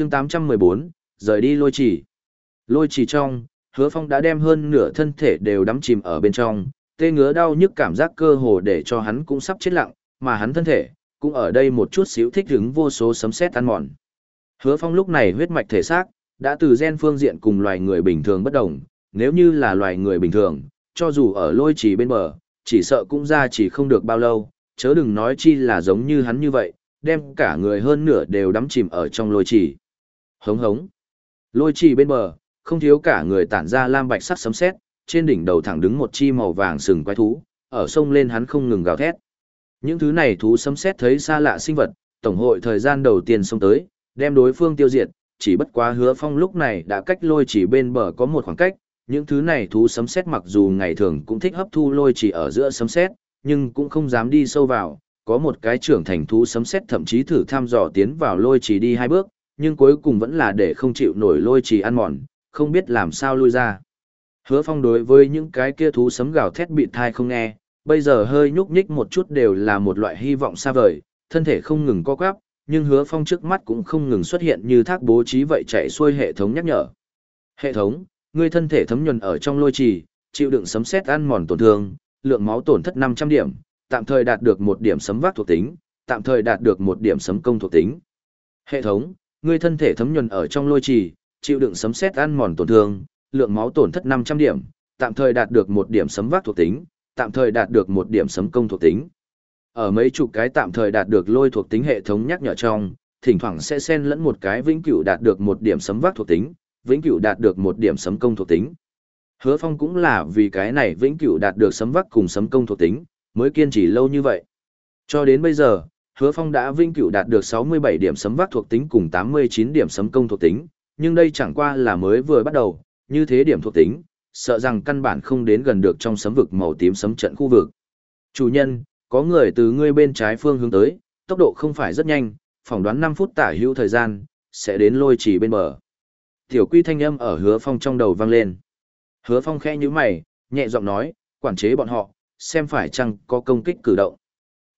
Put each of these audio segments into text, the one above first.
chương 814, rời đi lôi chỉ. Lôi chỉ trong, hứa phong đã đem hơn nửa thân thể đều đắm chìm ở bên trong, tê ngứa đau nhức cảm giác cơ hồ để cho hắn cũng sắp chết lặng, mà hắn thân thể, cũng ở đây một chút xíu thích hứng vô số sấm sét ăn mòn. Hứa phong lúc này huyết mạch thể xác, đã từ gen phương diện cùng loài người bình thường bất đồng, nếu như là loài người bình thường, cho dù ở lôi chỉ bên bờ, chỉ sợ cũng ra chỉ không được bao lâu, chớ đừng nói chi là giống như hắn như vậy, đem cả người hơn nửa đều đắm chìm ở trong lôi chỉ. Hống hống. Lôi chỉ bên bờ, không thiếu cả người tản ra lam bạch sắc sấm sét, trên đỉnh đầu thẳng đứng một chi màu vàng sừng quái thú, ở sông lên hắn không ngừng gào thét. Những thứ này thú sấm sét thấy xa lạ sinh vật, tổng hội thời gian đầu tiên xông tới, đem đối phương tiêu diệt, chỉ bất quá hứa phong lúc này đã cách lôi chỉ bên bờ có một khoảng cách, những thứ này thú sấm sét mặc dù ngày thường cũng thích hấp thu lôi chỉ ở giữa sấm sét, nhưng cũng không dám đi sâu vào, có một cái trưởng thành thú sấm sét thậm chí thử thăm dò tiến vào lôi chỉ đi hai bước, nhưng cuối cùng vẫn là để không chịu nổi lôi trì ăn mòn, không biết làm sao lui ra. Hứa phong đối với những cái kia thú sấm gào thét bị thai không nghe, bây giờ hơi nhúc nhích một chút đều là một loại hy vọng xa vời, thân thể không ngừng co quắp, nhưng hứa phong trước mắt cũng không ngừng xuất hiện như thác bố trí vậy chạy xuôi hệ thống nhắc nhở. Hệ thống, ngươi thân thể thấm nhuần ở trong lôi trì, chịu đựng sấm sét ăn mòn tổn thương, lượng máu tổn thất 500 điểm, tạm thời đạt được một điểm sấm vác thuộc tính, tạm thời đạt được một điểm sấm công thuộc tính. Hệ thống, ngươi thân thể thấm nhuần ở trong lôi trì, chịu đựng sấm sét ăn mòn tổn thương, lượng máu tổn thất 500 điểm, tạm thời đạt được một điểm sấm vác thuộc tính, tạm thời đạt được một điểm sấm công thuộc tính. Ở mấy chục cái tạm thời đạt được lôi thuộc tính hệ thống nhắc nhở trong, thỉnh thoảng sẽ xen lẫn một cái vĩnh cửu đạt được một điểm sấm vác thuộc tính, vĩnh cửu đạt được một điểm sấm công thuộc tính. Hứa Phong cũng là vì cái này vĩnh cửu đạt được sấm vác cùng sấm công thuộc tính, mới kiên trì lâu như vậy. Cho đến bây giờ, Hứa Phong đã vinh cửu đạt được 67 điểm sấm vác thuộc tính cùng 89 điểm sấm công thuộc tính, nhưng đây chẳng qua là mới vừa bắt đầu, như thế điểm thuộc tính, sợ rằng căn bản không đến gần được trong sấm vực màu tím sấm trận khu vực. Chủ nhân, có người từ ngươi bên trái phương hướng tới, tốc độ không phải rất nhanh, phỏng đoán 5 phút tả hữu thời gian, sẽ đến lôi chỉ bên bờ. Tiểu quy thanh âm ở hứa phong trong đầu vang lên. Hứa phong khẽ như mày, nhẹ giọng nói, quản chế bọn họ, xem phải chăng có công kích cử động.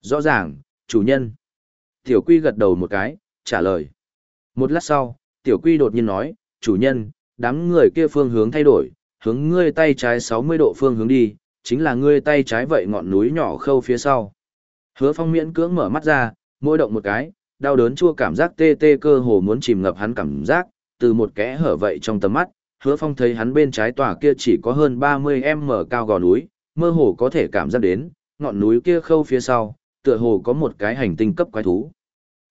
Rõ ràng, chủ nhân. Tiểu quy gật đầu một cái, trả lời. Một lát sau, tiểu quy đột nhiên nói, chủ nhân, đám người kia phương hướng thay đổi, hướng ngươi tay trái 60 độ phương hướng đi, chính là ngươi tay trái vậy ngọn núi nhỏ khâu phía sau. Hứa phong miễn cưỡng mở mắt ra, môi động một cái, đau đớn chua cảm giác tê tê cơ hồ muốn chìm ngập hắn cảm giác, từ một kẽ hở vậy trong tầm mắt, hứa phong thấy hắn bên trái tòa kia chỉ có hơn 30m cao gò núi, mơ hồ có thể cảm giác đến, ngọn núi kia khâu phía sau, tựa hồ có một cái hành tinh cấp quái thú.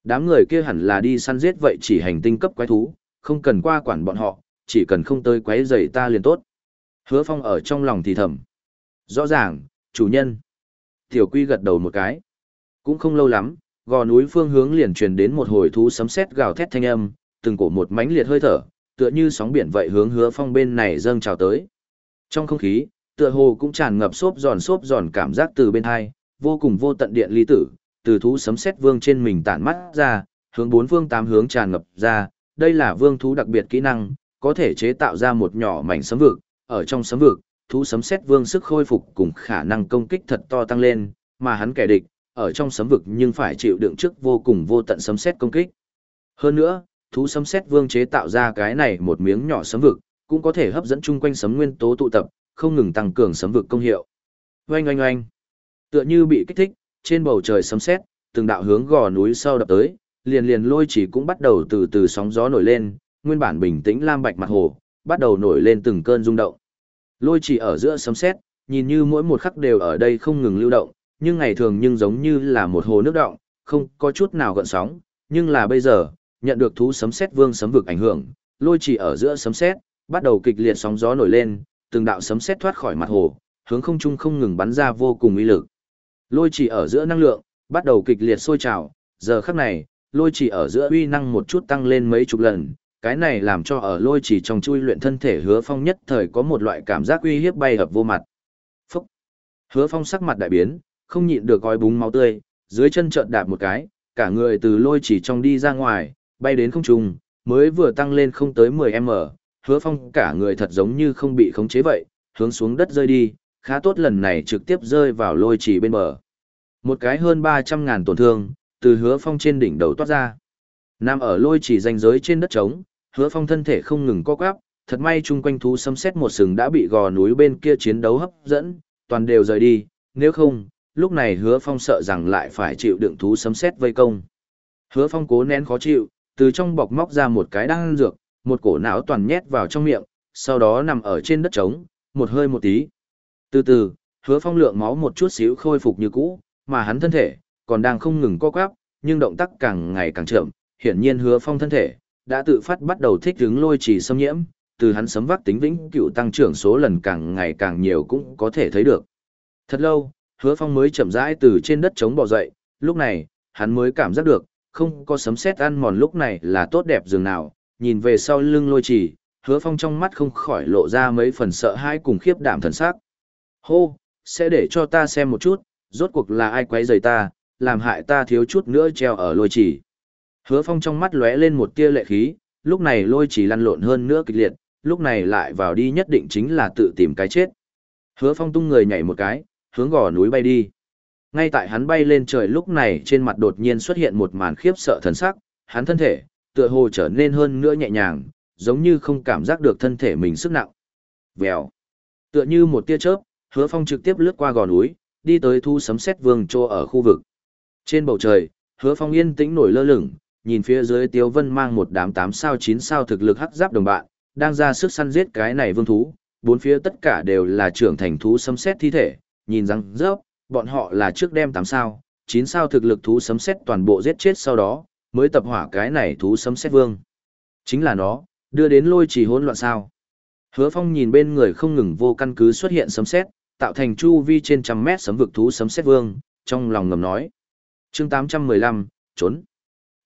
Đám người kia hẳn là đi săn giết vậy chỉ hành tinh cấp quái thú, không cần qua quản bọn họ, chỉ cần không tới quấy rầy ta liền tốt. Hứa Phong ở trong lòng thì thầm. Rõ ràng, chủ nhân. Tiểu Quy gật đầu một cái. Cũng không lâu lắm, gò núi phương hướng liền truyền đến một hồi thú sấm sét gào thét thanh âm, từng cổ một mãnh liệt hơi thở, tựa như sóng biển vậy hướng Hứa Phong bên này dâng trào tới. Trong không khí, tựa hồ cũng tràn ngập xốp giòn xốp giòn cảm giác từ bên hai, vô cùng vô tận điện ly tử, từ thú sấm sét vương trên mình tản mắt ra, hướng bốn phương tám hướng tràn ngập ra, đây là vương thú đặc biệt kỹ năng, có thể chế tạo ra một nhỏ mảnh sấm vực, ở trong sấm vực, thú sấm sét vương sức khôi phục cùng khả năng công kích thật to tăng lên, mà hắn kẻ địch, ở trong sấm vực nhưng phải chịu đựng trước vô cùng vô tận sấm sét công kích. Hơn nữa, thú sấm sét vương chế tạo ra cái này một miếng nhỏ sấm vực, cũng có thể hấp dẫn chung quanh sấm nguyên tố tụ tập, không ngừng tăng cường sấm vực công hiệu. Oanh oanh oanh. Tựa như bị kích thích, trên bầu trời sấm sét, từng đạo hướng gò núi sau đập tới, liền liền lôi chỉ cũng bắt đầu từ từ sóng gió nổi lên, nguyên bản bình tĩnh lam bạch mặt hồ, bắt đầu nổi lên từng cơn rung động. Lôi chỉ ở giữa sấm sét, nhìn như mỗi một khắc đều ở đây không ngừng lưu động, nhưng ngày thường nhưng giống như là một hồ nước động, không có chút nào gợn sóng, nhưng là bây giờ, nhận được thú sấm sét vương sấm vực ảnh hưởng, lôi chỉ ở giữa sấm sét, bắt đầu kịch liệt sóng gió nổi lên, từng đạo sấm sét thoát khỏi mặt hồ, hướng không trung không ngừng bắn ra vô cùng uy lực. Lôi chỉ ở giữa năng lượng, bắt đầu kịch liệt sôi trào, giờ khắc này, lôi chỉ ở giữa uy năng một chút tăng lên mấy chục lần, cái này làm cho ở lôi chỉ trong chui luyện thân thể hứa phong nhất thời có một loại cảm giác uy hiếp bay ập vô mặt. Phúc! Hứa phong sắc mặt đại biến, không nhịn được gói búng máu tươi, dưới chân trợn đạp một cái, cả người từ lôi chỉ trong đi ra ngoài, bay đến không trung, mới vừa tăng lên không tới 10m, hứa phong cả người thật giống như không bị khống chế vậy, hướng xuống đất rơi đi, khá tốt lần này trực tiếp rơi vào lôi chỉ bên bờ. Một cái hơn 300 ngàn tổn thương, từ hứa phong trên đỉnh đầu toát ra. Nằm ở lôi chỉ danh giới trên đất trống, hứa phong thân thể không ngừng co quắp, thật may chung quanh thú sấm xét một sừng đã bị gò núi bên kia chiến đấu hấp dẫn, toàn đều rời đi, nếu không, lúc này hứa phong sợ rằng lại phải chịu đựng thú sấm xét vây công. Hứa phong cố nén khó chịu, từ trong bọc móc ra một cái đan dược, một cổ não toàn nhét vào trong miệng, sau đó nằm ở trên đất trống, một hơi một tí. Từ từ, hứa phong lượng máu một chút xíu khôi phục như cũ, mà hắn thân thể, còn đang không ngừng co quắp, nhưng động tác càng ngày càng chậm, hiển nhiên hứa phong thân thể, đã tự phát bắt đầu thích ứng lôi trì xâm nhiễm, từ hắn sấm vác tính vĩnh cựu tăng trưởng số lần càng ngày càng nhiều cũng có thể thấy được. Thật lâu, hứa phong mới chậm rãi từ trên đất trống bò dậy, lúc này, hắn mới cảm giác được, không có sấm sét ăn mòn lúc này là tốt đẹp dường nào, nhìn về sau lưng lôi trì, hứa phong trong mắt không khỏi lộ ra mấy phần sợ hãi cùng khiếp đảm thần sắc. Hô, sẽ để cho ta xem một chút, rốt cuộc là ai quấy rầy ta, làm hại ta thiếu chút nữa treo ở lôi trì. Hứa phong trong mắt lóe lên một tia lệ khí, lúc này lôi trì lăn lộn hơn nữa kịch liệt, lúc này lại vào đi nhất định chính là tự tìm cái chết. Hứa phong tung người nhảy một cái, hướng gò núi bay đi. Ngay tại hắn bay lên trời lúc này trên mặt đột nhiên xuất hiện một màn khiếp sợ thần sắc, hắn thân thể, tựa hồ trở nên hơn nữa nhẹ nhàng, giống như không cảm giác được thân thể mình sức nặng. Vèo. Tựa như một tia chớp, hứa phong trực tiếp lướt qua gò núi, đi tới thu sấm xét vương chỗ ở khu vực. Trên bầu trời, hứa phong yên tĩnh nổi lơ lửng, nhìn phía dưới Tiếu Vân mang một đám tám sao chín sao thực lực hắc giáp đồng bạn, đang ra sức săn giết cái này vương thú, bốn phía tất cả đều là trưởng thành thú sấm xét thi thể, nhìn răng rớp, bọn họ là trước đem tám sao, chín sao thực lực thú sấm xét toàn bộ giết chết sau đó, mới tập hỏa cái này thú sấm xét vương. Chính là nó, đưa đến lôi trì hỗn loạn sao. Hứa Phong nhìn bên người không ngừng vô căn cứ xuất hiện sấm xét, tạo thành chu vi trên trăm mét sấm vực thú sấm xét vương, trong lòng ngầm nói. chương 815, trốn.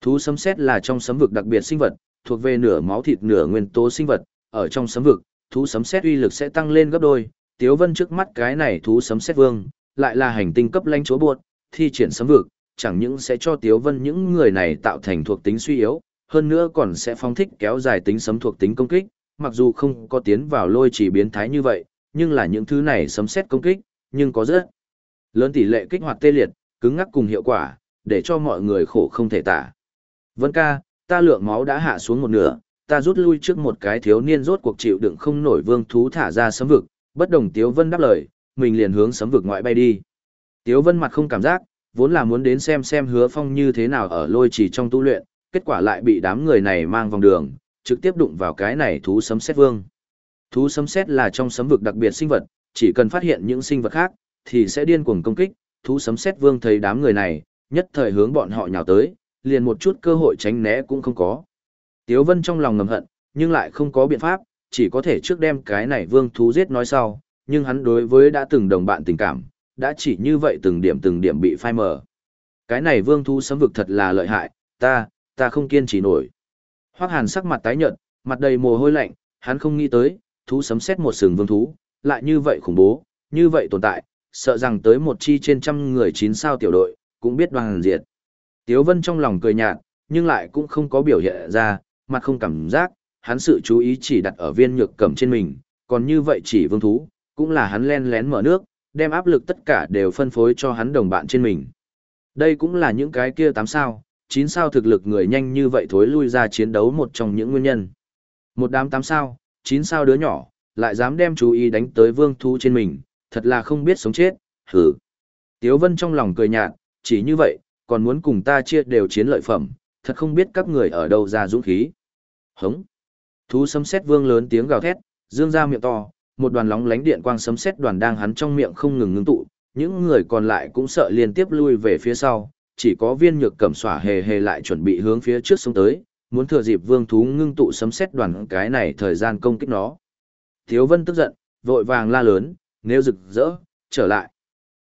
Thú sấm xét là trong sấm vực đặc biệt sinh vật, thuộc về nửa máu thịt nửa nguyên tố sinh vật, ở trong sấm vực, thú sấm xét uy lực sẽ tăng lên gấp đôi, Tiếu Vân trước mắt cái này thú sấm xét vương, lại là hành tinh cấp lãnh chúa buộc, thi triển sấm vực, chẳng những sẽ cho Tiếu Vân những người này tạo thành thuộc tính suy yếu, hơn nữa còn sẽ phong thích kéo dài tính sấm thuộc tính công kích, mặc dù không có tiến vào lôi chỉ biến thái như vậy, nhưng là những thứ này sấm xét công kích, nhưng có rất lớn tỷ lệ kích hoạt tê liệt, cứng ngắc cùng hiệu quả, để cho mọi người khổ không thể tả. Vân ca, ta lượng máu đã hạ xuống một nửa, ta rút lui trước một cái thiếu niên rốt cuộc chịu đựng không nổi vương thú thả ra sấm vực, Bất đồng Tiếu Vân đáp lời, mình liền hướng sấm vực ngoại bay đi. Tiếu Vân mặt không cảm giác, vốn là muốn đến xem xem hứa phong như thế nào ở lôi chỉ trong tu luyện, kết quả lại bị đám người này mang vòng đường, trực tiếp đụng vào cái này thú sấm xét vương. Thú sấm xét là trong sấm vực đặc biệt sinh vật, chỉ cần phát hiện những sinh vật khác, thì sẽ điên cuồng công kích, thú sấm xét vương thấy đám người này, nhất thời hướng bọn họ nhào tới, liền một chút cơ hội tránh né cũng không có. Tiếu Vân trong lòng ngầm hận, nhưng lại không có biện pháp, chỉ có thể trước đem cái này vương thú giết nói sau, nhưng hắn đối với đã từng đồng bạn tình cảm, đã chỉ như vậy từng điểm từng điểm bị phai mờ. Cái này vương thú sấm vực thật là lợi hại, ta, ta không kiên trì nổi. Hoắc Hàn sắc mặt tái nhợt, mặt đầy mồ hôi lạnh, hắn không nghĩ tới, thú sấm xét một sừng vương thú, lại như vậy khủng bố, như vậy tồn tại, sợ rằng tới một chi trên trăm người chín sao tiểu đội, cũng biết đoàn diệt. Tiếu Vân trong lòng cười nhạt, nhưng lại cũng không có biểu hiện ra, mặt không cảm giác, hắn sự chú ý chỉ đặt ở viên nhược cầm trên mình, còn như vậy chỉ vương thú, cũng là hắn len lén mở nước, đem áp lực tất cả đều phân phối cho hắn đồng bạn trên mình. Đây cũng là những cái kia 8 sao, 9 sao thực lực người nhanh như vậy thối lui ra chiến đấu một trong những nguyên nhân. Một đám 8 sao, chín sao đứa nhỏ, lại dám đem chú ý đánh tới vương thú trên mình, thật là không biết sống chết, hử. Tiếu Vân trong lòng cười nhạt, chỉ như vậy, còn muốn cùng ta chia đều chiến lợi phẩm, thật không biết các người ở đâu ra dũng khí. Hống. Thú sấm sét vương lớn tiếng gào thét, dương ra miệng to, một đoàn lóng lánh điện quang sấm sét đoàn đang hắn trong miệng không ngừng ngưng tụ, những người còn lại cũng sợ liên tiếp lui về phía sau, chỉ có viên nhược cẩm xỏa hề hề lại chuẩn bị hướng phía trước xuống tới, muốn thừa dịp vương thú ngưng tụ sấm sét đoàn cái này thời gian công kích nó. Tiếu Vân tức giận, vội vàng la lớn, nếu rực rỡ, trở lại.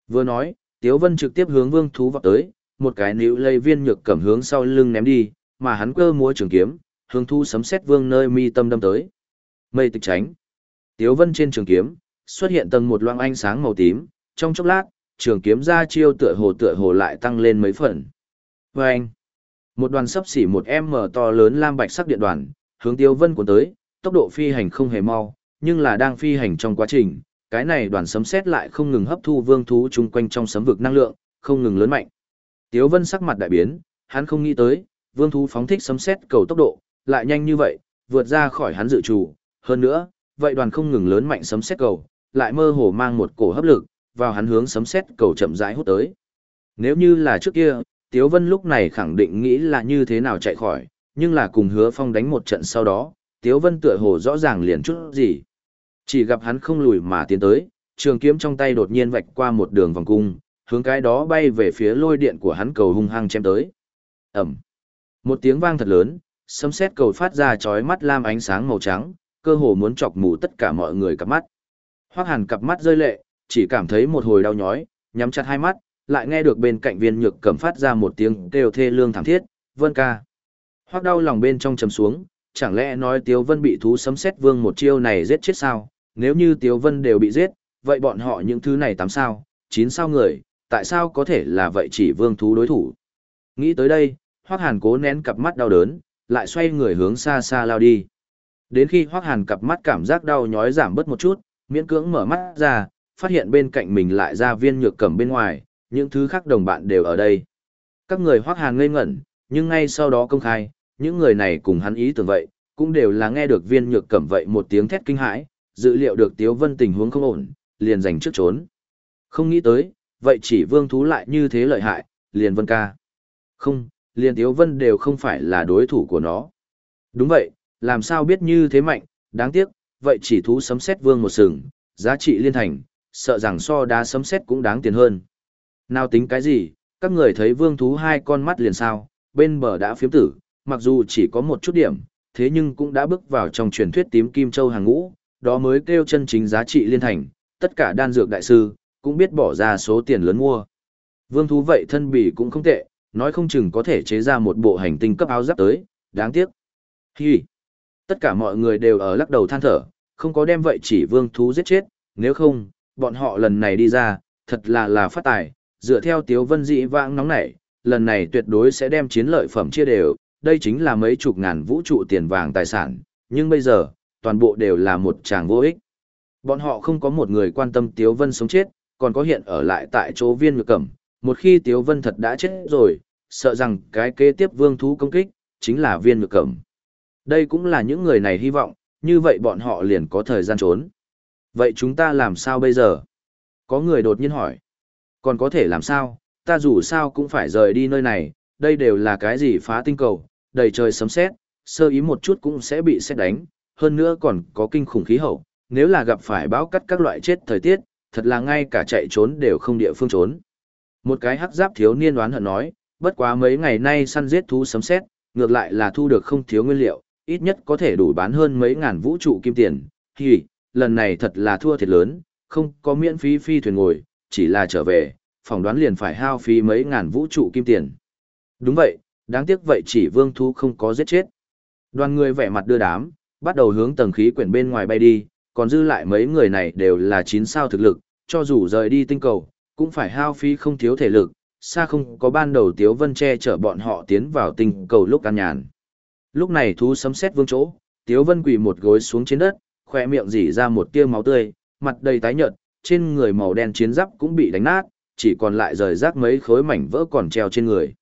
Vừa nói, Tiếu Vân trực tiếp hướng vương thú vọt tới, một cái níu lây viên nhược cầm hướng sau lưng ném đi, mà hắn cơ múa trường kiếm, hướng thu sấm xét vương nơi mi tâm đâm tới. Mây tịch tránh. Tiếu vân trên trường kiếm, xuất hiện tầng một loang ánh sáng màu tím, trong chốc lát, trường kiếm ra chiêu tựa hồ tựa hồ lại tăng lên mấy phần. Vâng! anh, một đoàn sấp xỉ một m to lớn lam bạch sắc điện đoàn, hướng Tiêu Vân cuốn tới, tốc độ phi hành không hề mau, nhưng là đang phi hành trong quá trình, cái này đoàn sấm xét lại không ngừng hấp thu vương thú chung quanh trong sấm vực năng lượng, không ngừng lớn mạnh. Tiếu Vân sắc mặt đại biến, hắn không nghĩ tới, vương thú phóng thích sấm xét cầu tốc độ, lại nhanh như vậy, vượt ra khỏi hắn dự trù. Hơn nữa, vậy đoàn không ngừng lớn mạnh sấm xét cầu, lại mơ hồ mang một cổ hấp lực, vào hắn hướng sấm xét cầu chậm rãi hút tới. Nếu như là trước kia, Tiếu Vân lúc này khẳng định nghĩ là như thế nào chạy khỏi, nhưng là cùng hứa phong đánh một trận sau đó, Tiếu Vân tựa hồ rõ ràng liền chút gì. Chỉ gặp hắn không lùi mà tiến tới, trường kiếm trong tay đột nhiên vạch qua một đường vòng cung, hướng cái đó bay về phía lôi điện của hắn cầu hung hăng chém tới. Ẩm. Một tiếng vang thật lớn, sấm sét cầu phát ra chói mắt lam ánh sáng màu trắng, cơ hồ muốn chọc mù tất cả mọi người cặp mắt. Hoắc Hàn cặp mắt rơi lệ, chỉ cảm thấy một hồi đau nhói, nhắm chặt hai mắt, lại nghe được bên cạnh viên nhược cẩm phát ra một tiếng kêu thê lương thảm thiết, "Vân ca." Hoắc đau lòng bên trong chầm xuống, chẳng lẽ nói Tiếu Vân bị thú sấm xét vương một chiêu này giết chết sao? Nếu như Tiếu Vân đều bị giết, vậy bọn họ những thứ này tám sao, chín sao người, tại sao có thể là vậy chỉ vương thú đối thủ? Nghĩ tới đây, Hoắc Hàn cố nén cặp mắt đau đớn, lại xoay người hướng xa xa lao đi. Đến khi Hoắc Hàn cặp mắt cảm giác đau nhói giảm bớt một chút, miễn cưỡng mở mắt ra, phát hiện bên cạnh mình lại ra viên nhược cẩm bên ngoài, những thứ khác đồng bạn đều ở đây. Các người Hoắc Hàn ngây ngẩn, nhưng ngay sau đó công khai, những người này cùng hắn ý tưởng vậy, cũng đều là nghe được viên nhược cẩm vậy một tiếng thét kinh hãi, dự liệu được Tiếu Vân tình huống không ổn, liền giành trước trốn. Không nghĩ tới, vậy chỉ vương thú lại như thế lợi hại, liền Vân ca. Không, liền Tiếu Vân đều không phải là đối thủ của nó. Đúng vậy, làm sao biết như thế mạnh, đáng tiếc, vậy chỉ thú sấm xét vương một sừng, giá trị liên thành, sợ rằng so đá sấm xét cũng đáng tiền hơn. Nào tính cái gì, các người thấy vương thú hai con mắt liền sao, bên bờ đã phiếm tử, mặc dù chỉ có một chút điểm, thế nhưng cũng đã bước vào trong truyền thuyết tím kim châu hàng ngũ, đó mới kêu chân chính giá trị liên thành, tất cả đan dược đại sư, cũng biết bỏ ra số tiền lớn mua. Vương thú vậy thân bỉ cũng không tệ, nói không chừng có thể chế ra một bộ hành tinh cấp áo giáp tới, đáng tiếc. Hi! Tất cả mọi người đều ở lắc đầu than thở, không có đem vậy chỉ vương thú giết chết, nếu không, bọn họ lần này đi ra, thật là là phát tài, dựa theo tiếu vân dị vãng nóng nảy, lần này tuyệt đối sẽ đem chiến lợi phẩm chia đều, đây chính là mấy chục ngàn vũ trụ tiền vàng tài sản, nhưng bây giờ, toàn bộ đều là một chàng vô ích. Bọn họ không có một người quan tâm Tiếu Vân sống chết, còn có hiện ở lại tại chỗ viên ngược cẩm, một khi Tiếu Vân thật đã chết rồi, sợ rằng cái kế tiếp vương thú công kích, chính là viên ngược cẩm. Đây cũng là những người này hy vọng, như vậy bọn họ liền có thời gian trốn. Vậy chúng ta làm sao bây giờ? Có người đột nhiên hỏi. Còn có thể làm sao, ta dù sao cũng phải rời đi nơi này, đây đều là cái gì phá tinh cầu, đầy trời sấm sét, sơ ý một chút cũng sẽ bị xét đánh, hơn nữa còn có kinh khủng khí hậu, nếu là gặp phải bão cắt các loại chết thời tiết, thật là ngay cả chạy trốn đều không địa phương trốn. Một cái hắc giáp thiếu niên đoán hận nói, bất quá mấy ngày nay săn giết thú sấm sét, ngược lại là thu được không thiếu nguyên liệu, ít nhất có thể đủ bán hơn mấy ngàn vũ trụ kim tiền. Thì, lần này thật là thua thiệt lớn, không có miễn phí phi thuyền ngồi, chỉ là trở về, phỏng đoán liền phải hao phí mấy ngàn vũ trụ kim tiền. Đúng vậy, đáng tiếc vậy chỉ vương thú không có giết chết. Đoàn người vẻ mặt đưa đám, bắt đầu hướng tầng khí quyển bên ngoài bay đi, còn dư lại mấy người này đều là chín sao thực lực, cho dù rời đi tinh cầu, cũng phải hao phí không thiếu thể lực, xa không có ban đầu Tiếu Vân che chở bọn họ tiến vào tinh cầu lúc an nhàn. Lúc này thú sấm sét vương chỗ, Tiếu Vân quỳ một gối xuống trên đất, khỏe miệng rỉ ra một tia máu tươi, mặt đầy tái nhợt, trên người màu đen chiến giáp cũng bị đánh nát, chỉ còn lại rời rác mấy khối mảnh vỡ còn treo trên người.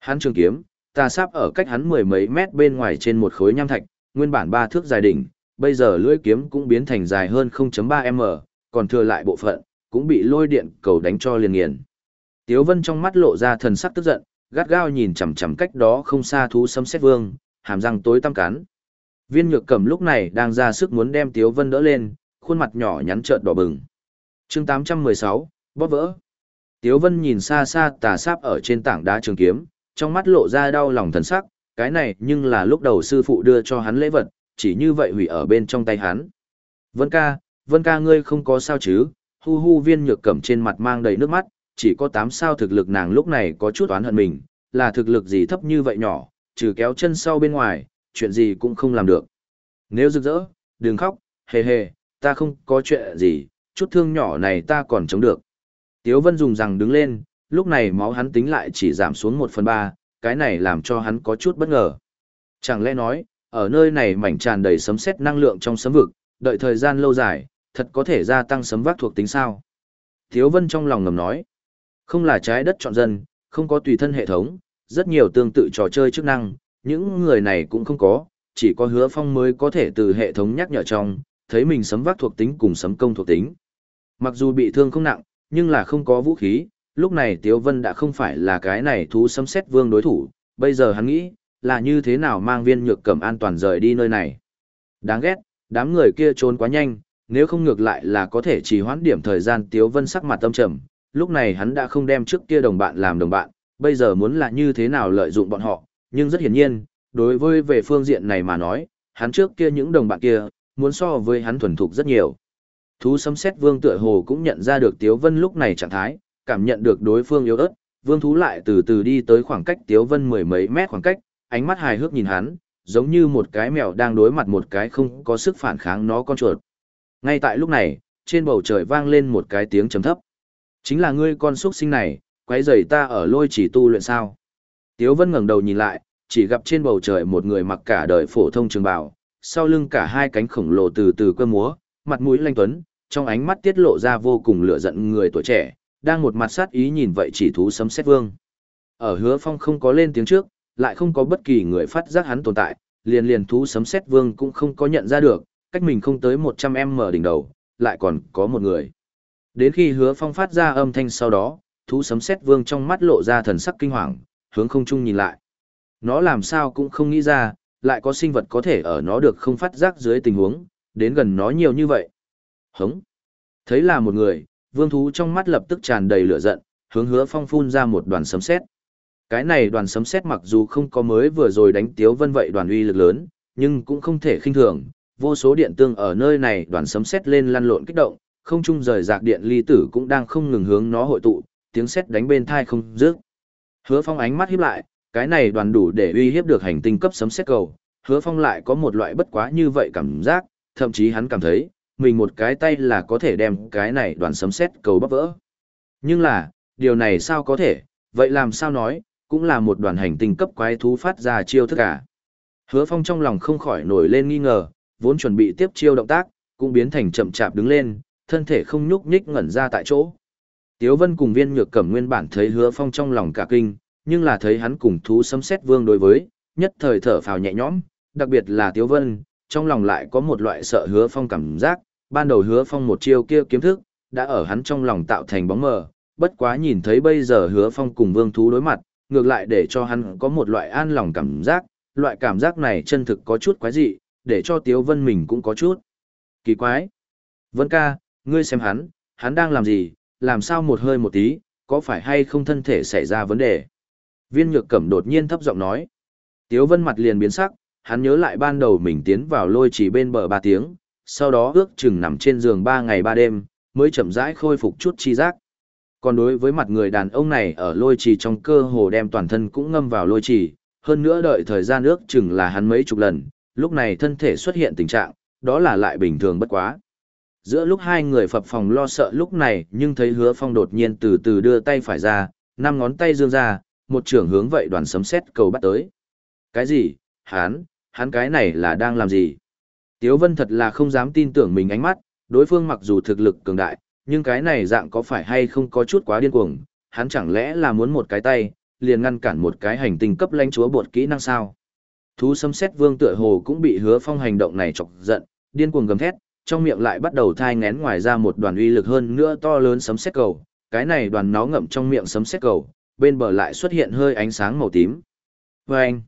Hắn trường kiếm, ta sắp ở cách hắn mười mấy mét bên ngoài trên một khối nham thạch, nguyên bản ba thước dài đỉnh, bây giờ lưỡi kiếm cũng biến thành dài hơn 0.3m, còn thừa lại bộ phận, cũng bị lôi điện cầu đánh cho liền nghiền. Tiếu Vân trong mắt lộ ra thần sắc tức giận, gắt gao nhìn chằm chằm cách đó không xa thú sấm xét vương, hàm răng tối tăm cắn. Viên nhược cẩm lúc này đang ra sức muốn đem Tiếu Vân đỡ lên, khuôn mặt nhỏ nhắn trợn đỏ bừng chương 816, bóp vỡ. Tiếu Vân nhìn xa xa tà sáp ở trên tảng đá trường kiếm, trong mắt lộ ra đau lòng thần sắc, cái này nhưng là lúc đầu sư phụ đưa cho hắn lễ vật, chỉ như vậy hủy ở bên trong tay hắn. Vân ca, Vân ca ngươi không có sao chứ, hu hu viên nhược cẩm trên mặt mang đầy nước mắt, chỉ có 8 sao thực lực nàng lúc này có chút oán hận mình, là thực lực gì thấp như vậy nhỏ, trừ kéo chân sau bên ngoài, chuyện gì cũng không làm được. Nếu rực rỡ, đừng khóc, hề hề, ta không có chuyện gì, chút thương nhỏ này ta còn chống được. Tiếu Vân dùng rằng đứng lên, lúc này máu hắn tính lại chỉ giảm xuống 1 phần 3, cái này làm cho hắn có chút bất ngờ. Chẳng lẽ nói, ở nơi này mảnh tràn đầy sấm sét năng lượng trong sấm vực, đợi thời gian lâu dài, thật có thể gia tăng sấm vác thuộc tính sao? Tiếu Vân trong lòng ngầm nói, không là trái đất chọn dân, không có tùy thân hệ thống, rất nhiều tương tự trò chơi chức năng, những người này cũng không có, chỉ có hứa phong mới có thể từ hệ thống nhắc nhở trong, thấy mình sấm vác thuộc tính cùng sấm công thuộc tính. Mặc dù bị thương không nặng, nhưng là không có vũ khí, lúc này Tiếu Vân đã không phải là cái này thú sấm xét vương đối thủ, bây giờ hắn nghĩ, là như thế nào mang viên nhược cầm an toàn rời đi nơi này. Đáng ghét, đám người kia trốn quá nhanh, nếu không ngược lại là có thể trì hoãn điểm thời gian Tiếu Vân sắc mặt tâm trầm, lúc này hắn đã không đem trước kia đồng bạn làm đồng bạn, bây giờ muốn là như thế nào lợi dụng bọn họ, nhưng rất hiển nhiên, đối với về phương diện này mà nói, hắn trước kia những đồng bạn kia, muốn so với hắn thuần thục rất nhiều. Thú sấm xét vương tựa hồ cũng nhận ra được Tiếu Vân lúc này trạng thái, cảm nhận được đối phương yếu ớt, vương thú lại từ từ đi tới khoảng cách Tiếu Vân mười mấy mét khoảng cách, ánh mắt hài hước nhìn hắn, giống như một cái mèo đang đối mặt một cái không có sức phản kháng nó con chuột. Ngay tại lúc này, trên bầu trời vang lên một cái tiếng trầm thấp. Chính là ngươi con xuất sinh này, quấy rầy ta ở lôi chỉ tu luyện sao. Tiếu Vân ngẩng đầu nhìn lại, chỉ gặp trên bầu trời một người mặc cả đời phổ thông trường bào, sau lưng cả hai cánh khổng lồ từ từ cơ múa, mặt mũi lanh tuấn, trong ánh mắt tiết lộ ra vô cùng lửa giận người tuổi trẻ, đang một mặt sát ý nhìn vậy chỉ thú sấm xét vương. Ở hứa phong không có lên tiếng trước, lại không có bất kỳ người phát giác hắn tồn tại, liền liền thú sấm xét vương cũng không có nhận ra được, cách mình không tới 100 m đỉnh đầu, lại còn có một người. Đến khi hứa phong phát ra âm thanh sau đó, thú sấm xét vương trong mắt lộ ra thần sắc kinh hoàng, hướng không trung nhìn lại. Nó làm sao cũng không nghĩ ra, lại có sinh vật có thể ở nó được không phát giác dưới tình huống, đến gần nó nhiều như vậy. Hống! Thấy là một người, vương thú trong mắt lập tức tràn đầy lửa giận, hướng hứa phong phun ra một đoàn sấm sét. Cái này đoàn sấm sét mặc dù không có mới vừa rồi đánh tiếu vân vậy đoàn uy lực lớn, nhưng cũng không thể khinh thường, vô số điện tương ở nơi này đoàn sấm sét lên lăn lộn kích động, không trung rời rạc điện ly tử cũng đang không ngừng hướng nó hội tụ, tiếng sét đánh bên thai không dứt. Hứa Phong ánh mắt híp lại, cái này đoàn đủ để uy hiếp được hành tinh cấp sấm sét cầu, Hứa Phong lại có một loại bất quá như vậy cảm giác, thậm chí hắn cảm thấy, mình một cái tay là có thể đem cái này đoàn sấm sét cầu bắp vỡ. Nhưng là, điều này sao có thể, vậy làm sao nói, cũng là một đoàn hành tinh cấp quái thú phát ra chiêu thức cả. À? Hứa Phong trong lòng không khỏi nổi lên nghi ngờ, vốn chuẩn bị tiếp chiêu động tác, cũng biến thành chậm chạp đứng lên, thân thể không nhúc nhích ngẩn ra tại chỗ. Tiếu Vân cùng viên nhược cẩm nguyên bản thấy hứa phong trong lòng cả kinh, nhưng là thấy hắn cùng thú sấm xét vương đối với, nhất thời thở phào nhẹ nhõm, đặc biệt là Tiếu Vân, trong lòng lại có một loại sợ hứa phong cảm giác, ban đầu hứa phong một chiêu kia kiếm thức, đã ở hắn trong lòng tạo thành bóng mờ, bất quá nhìn thấy bây giờ hứa phong cùng vương thú đối mặt, ngược lại để cho hắn có một loại an lòng cảm giác, loại cảm giác này chân thực có chút quái dị, để cho Tiếu Vân mình cũng có chút kỳ quái. Vân ca, ngươi xem hắn, hắn đang làm gì, làm sao một hơi một tí, có phải hay không thân thể xảy ra vấn đề? Viên nhược cẩm đột nhiên thấp giọng nói. Tiếu vân mặt liền biến sắc, hắn nhớ lại ban đầu mình tiến vào lôi chỉ bên bờ ba tiếng, sau đó ước chừng nằm trên giường ba ngày ba đêm, mới chậm rãi khôi phục chút chi giác. Còn đối với mặt người đàn ông này ở lôi trì trong cơ hồ đem toàn thân cũng ngâm vào lôi trì, hơn nữa đợi thời gian ước chừng là hắn mấy chục lần, lúc này thân thể xuất hiện tình trạng, đó là lại bình thường bất quá. Giữa lúc hai người phập phòng lo sợ lúc này nhưng thấy hứa phong đột nhiên từ từ đưa tay phải ra, năm ngón tay dương ra, một trưởng hướng vậy đoàn sấm xét cầu bắt tới. Cái gì? Hán, hắn cái này là đang làm gì? Tiếu Vân thật là không dám tin tưởng mình ánh mắt, đối phương mặc dù thực lực cường đại, nhưng cái này dạng có phải hay không có chút quá điên cuồng, hắn chẳng lẽ là muốn một cái tay, liền ngăn cản một cái hành tinh cấp lãnh chúa bột kỹ năng sao? Thú sấm xét vương tựa hồ cũng bị hứa phong hành động này chọc giận, điên cuồng gầm thét, trong miệng lại bắt đầu thai ngén ngoài ra một đoàn uy lực hơn nữa to lớn sấm sét cầu, cái này đoàn nó ngậm trong miệng sấm sét cầu, bên bờ lại xuất hiện hơi ánh sáng màu tím. Vâng! anh,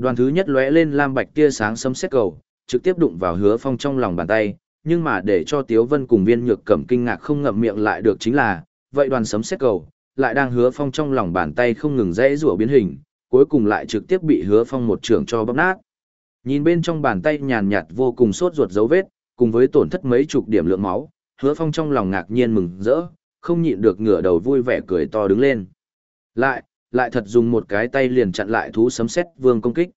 đoàn thứ nhất lóe lên lam bạch tia sáng sấm sét cầu, trực tiếp đụng vào hứa phong trong lòng bàn tay, nhưng mà để cho Tiếu Vân cùng viên nhược cẩm kinh ngạc không ngậm miệng lại được chính là, vậy đoàn sấm sét cầu, lại đang hứa phong trong lòng bàn tay không ngừng rẽ rủa biến hình, cuối cùng lại trực tiếp bị hứa phong một trường cho bóp nát. Nhìn bên trong bàn tay nhàn nhạt vô cùng sốt ruột dấu vết, cùng với tổn thất mấy chục điểm lượng máu, hứa phong trong lòng ngạc nhiên mừng rỡ, không nhịn được ngửa đầu vui vẻ cười to đứng lên. Lại, lại thật dùng một cái tay liền chặn lại thú sấm xét vương công kích.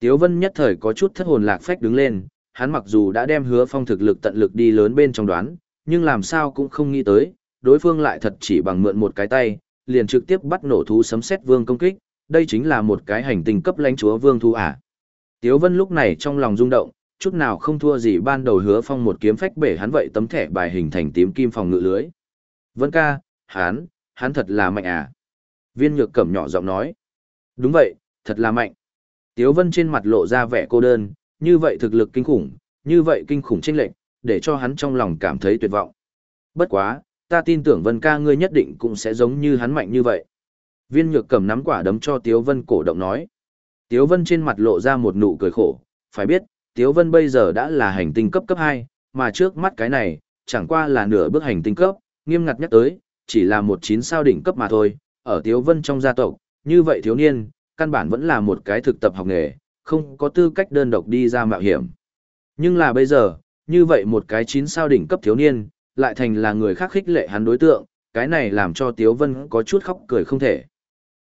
Tiếu vân nhất thời có chút thất hồn lạc phách đứng lên, hắn mặc dù đã đem hứa phong thực lực tận lực đi lớn bên trong đoán, nhưng làm sao cũng không nghĩ tới, đối phương lại thật chỉ bằng mượn một cái tay, liền trực tiếp bắt nổ thú sấm xét vương công kích, đây chính là một cái hành tinh cấp lãnh chúa vương thu à. Tiếu vân lúc này trong lòng rung động, chút nào không thua gì ban đầu hứa phong một kiếm phách bể hắn vậy tấm thẻ bài hình thành tím kim phòng ngự lưới. Vân ca, hắn, hắn thật là mạnh à. Viên nhược cẩm nhỏ giọng nói. Đúng vậy, thật là mạnh. Tiếu Vân trên mặt lộ ra vẻ cô đơn, như vậy thực lực kinh khủng, như vậy kinh khủng chênh lệch, để cho hắn trong lòng cảm thấy tuyệt vọng. Bất quá, ta tin tưởng Vân ca ngươi nhất định cũng sẽ giống như hắn mạnh như vậy. Viên nhược cầm nắm quả đấm cho Tiếu Vân cổ động nói. Tiếu Vân trên mặt lộ ra một nụ cười khổ, phải biết, Tiếu Vân bây giờ đã là hành tinh cấp cấp 2, mà trước mắt cái này, chẳng qua là nửa bước hành tinh cấp, nghiêm ngặt nhắc tới, chỉ là một chín sao đỉnh cấp mà thôi, ở Tiếu Vân trong gia tộc, như vậy thiếu niên, căn bản vẫn là một cái thực tập học nghề, không có tư cách đơn độc đi ra mạo hiểm. Nhưng là bây giờ, như vậy một cái chín sao đỉnh cấp thiếu niên, lại thành là người khác khích lệ hắn đối tượng, cái này làm cho Tiếu Vân có chút khóc cười không thể.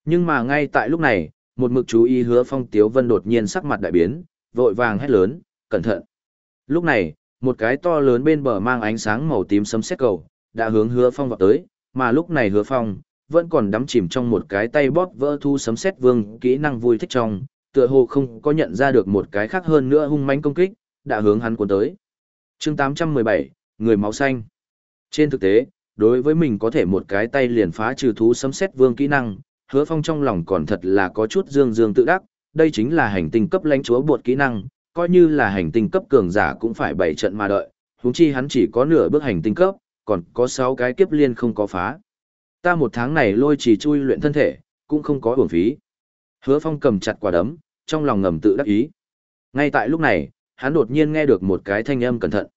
Nhưng mà ngay tại lúc này, một mực chú ý hứa phong Tiếu Vân đột nhiên sắc mặt đại biến, vội vàng hét lớn, cẩn thận. Lúc này, một cái to lớn bên bờ mang ánh sáng màu tím sấm sét cầu, đã hướng hứa phong vào tới, mà lúc này hứa phong, vẫn còn đắm chìm trong một cái tay bóp vỡ thu sấm sét vương kỹ năng vui thích trong, tựa hồ không có nhận ra được một cái khác hơn nữa hung mãnh công kích, đã hướng hắn cuốn tới. Chương 817, người máu xanh. Trên thực tế, đối với mình có thể một cái tay liền phá trừ thú sấm sét vương kỹ năng, Hứa Phong trong lòng còn thật là có chút dương dương tự đắc, đây chính là hành tinh cấp lãnh chúa bột kỹ năng, coi như là hành tinh cấp cường giả cũng phải bảy trận mà đợi, huống chi hắn chỉ có nửa bước hành tinh cấp, còn có 6 cái kiếp liên không có phá. Ta một tháng này lôi chỉ chui luyện thân thể, cũng không có uổng phí. Hứa Phong cầm chặt quả đấm, trong lòng ngầm tự đắc ý. Ngay tại lúc này, hắn đột nhiên nghe được một cái thanh âm cẩn thận.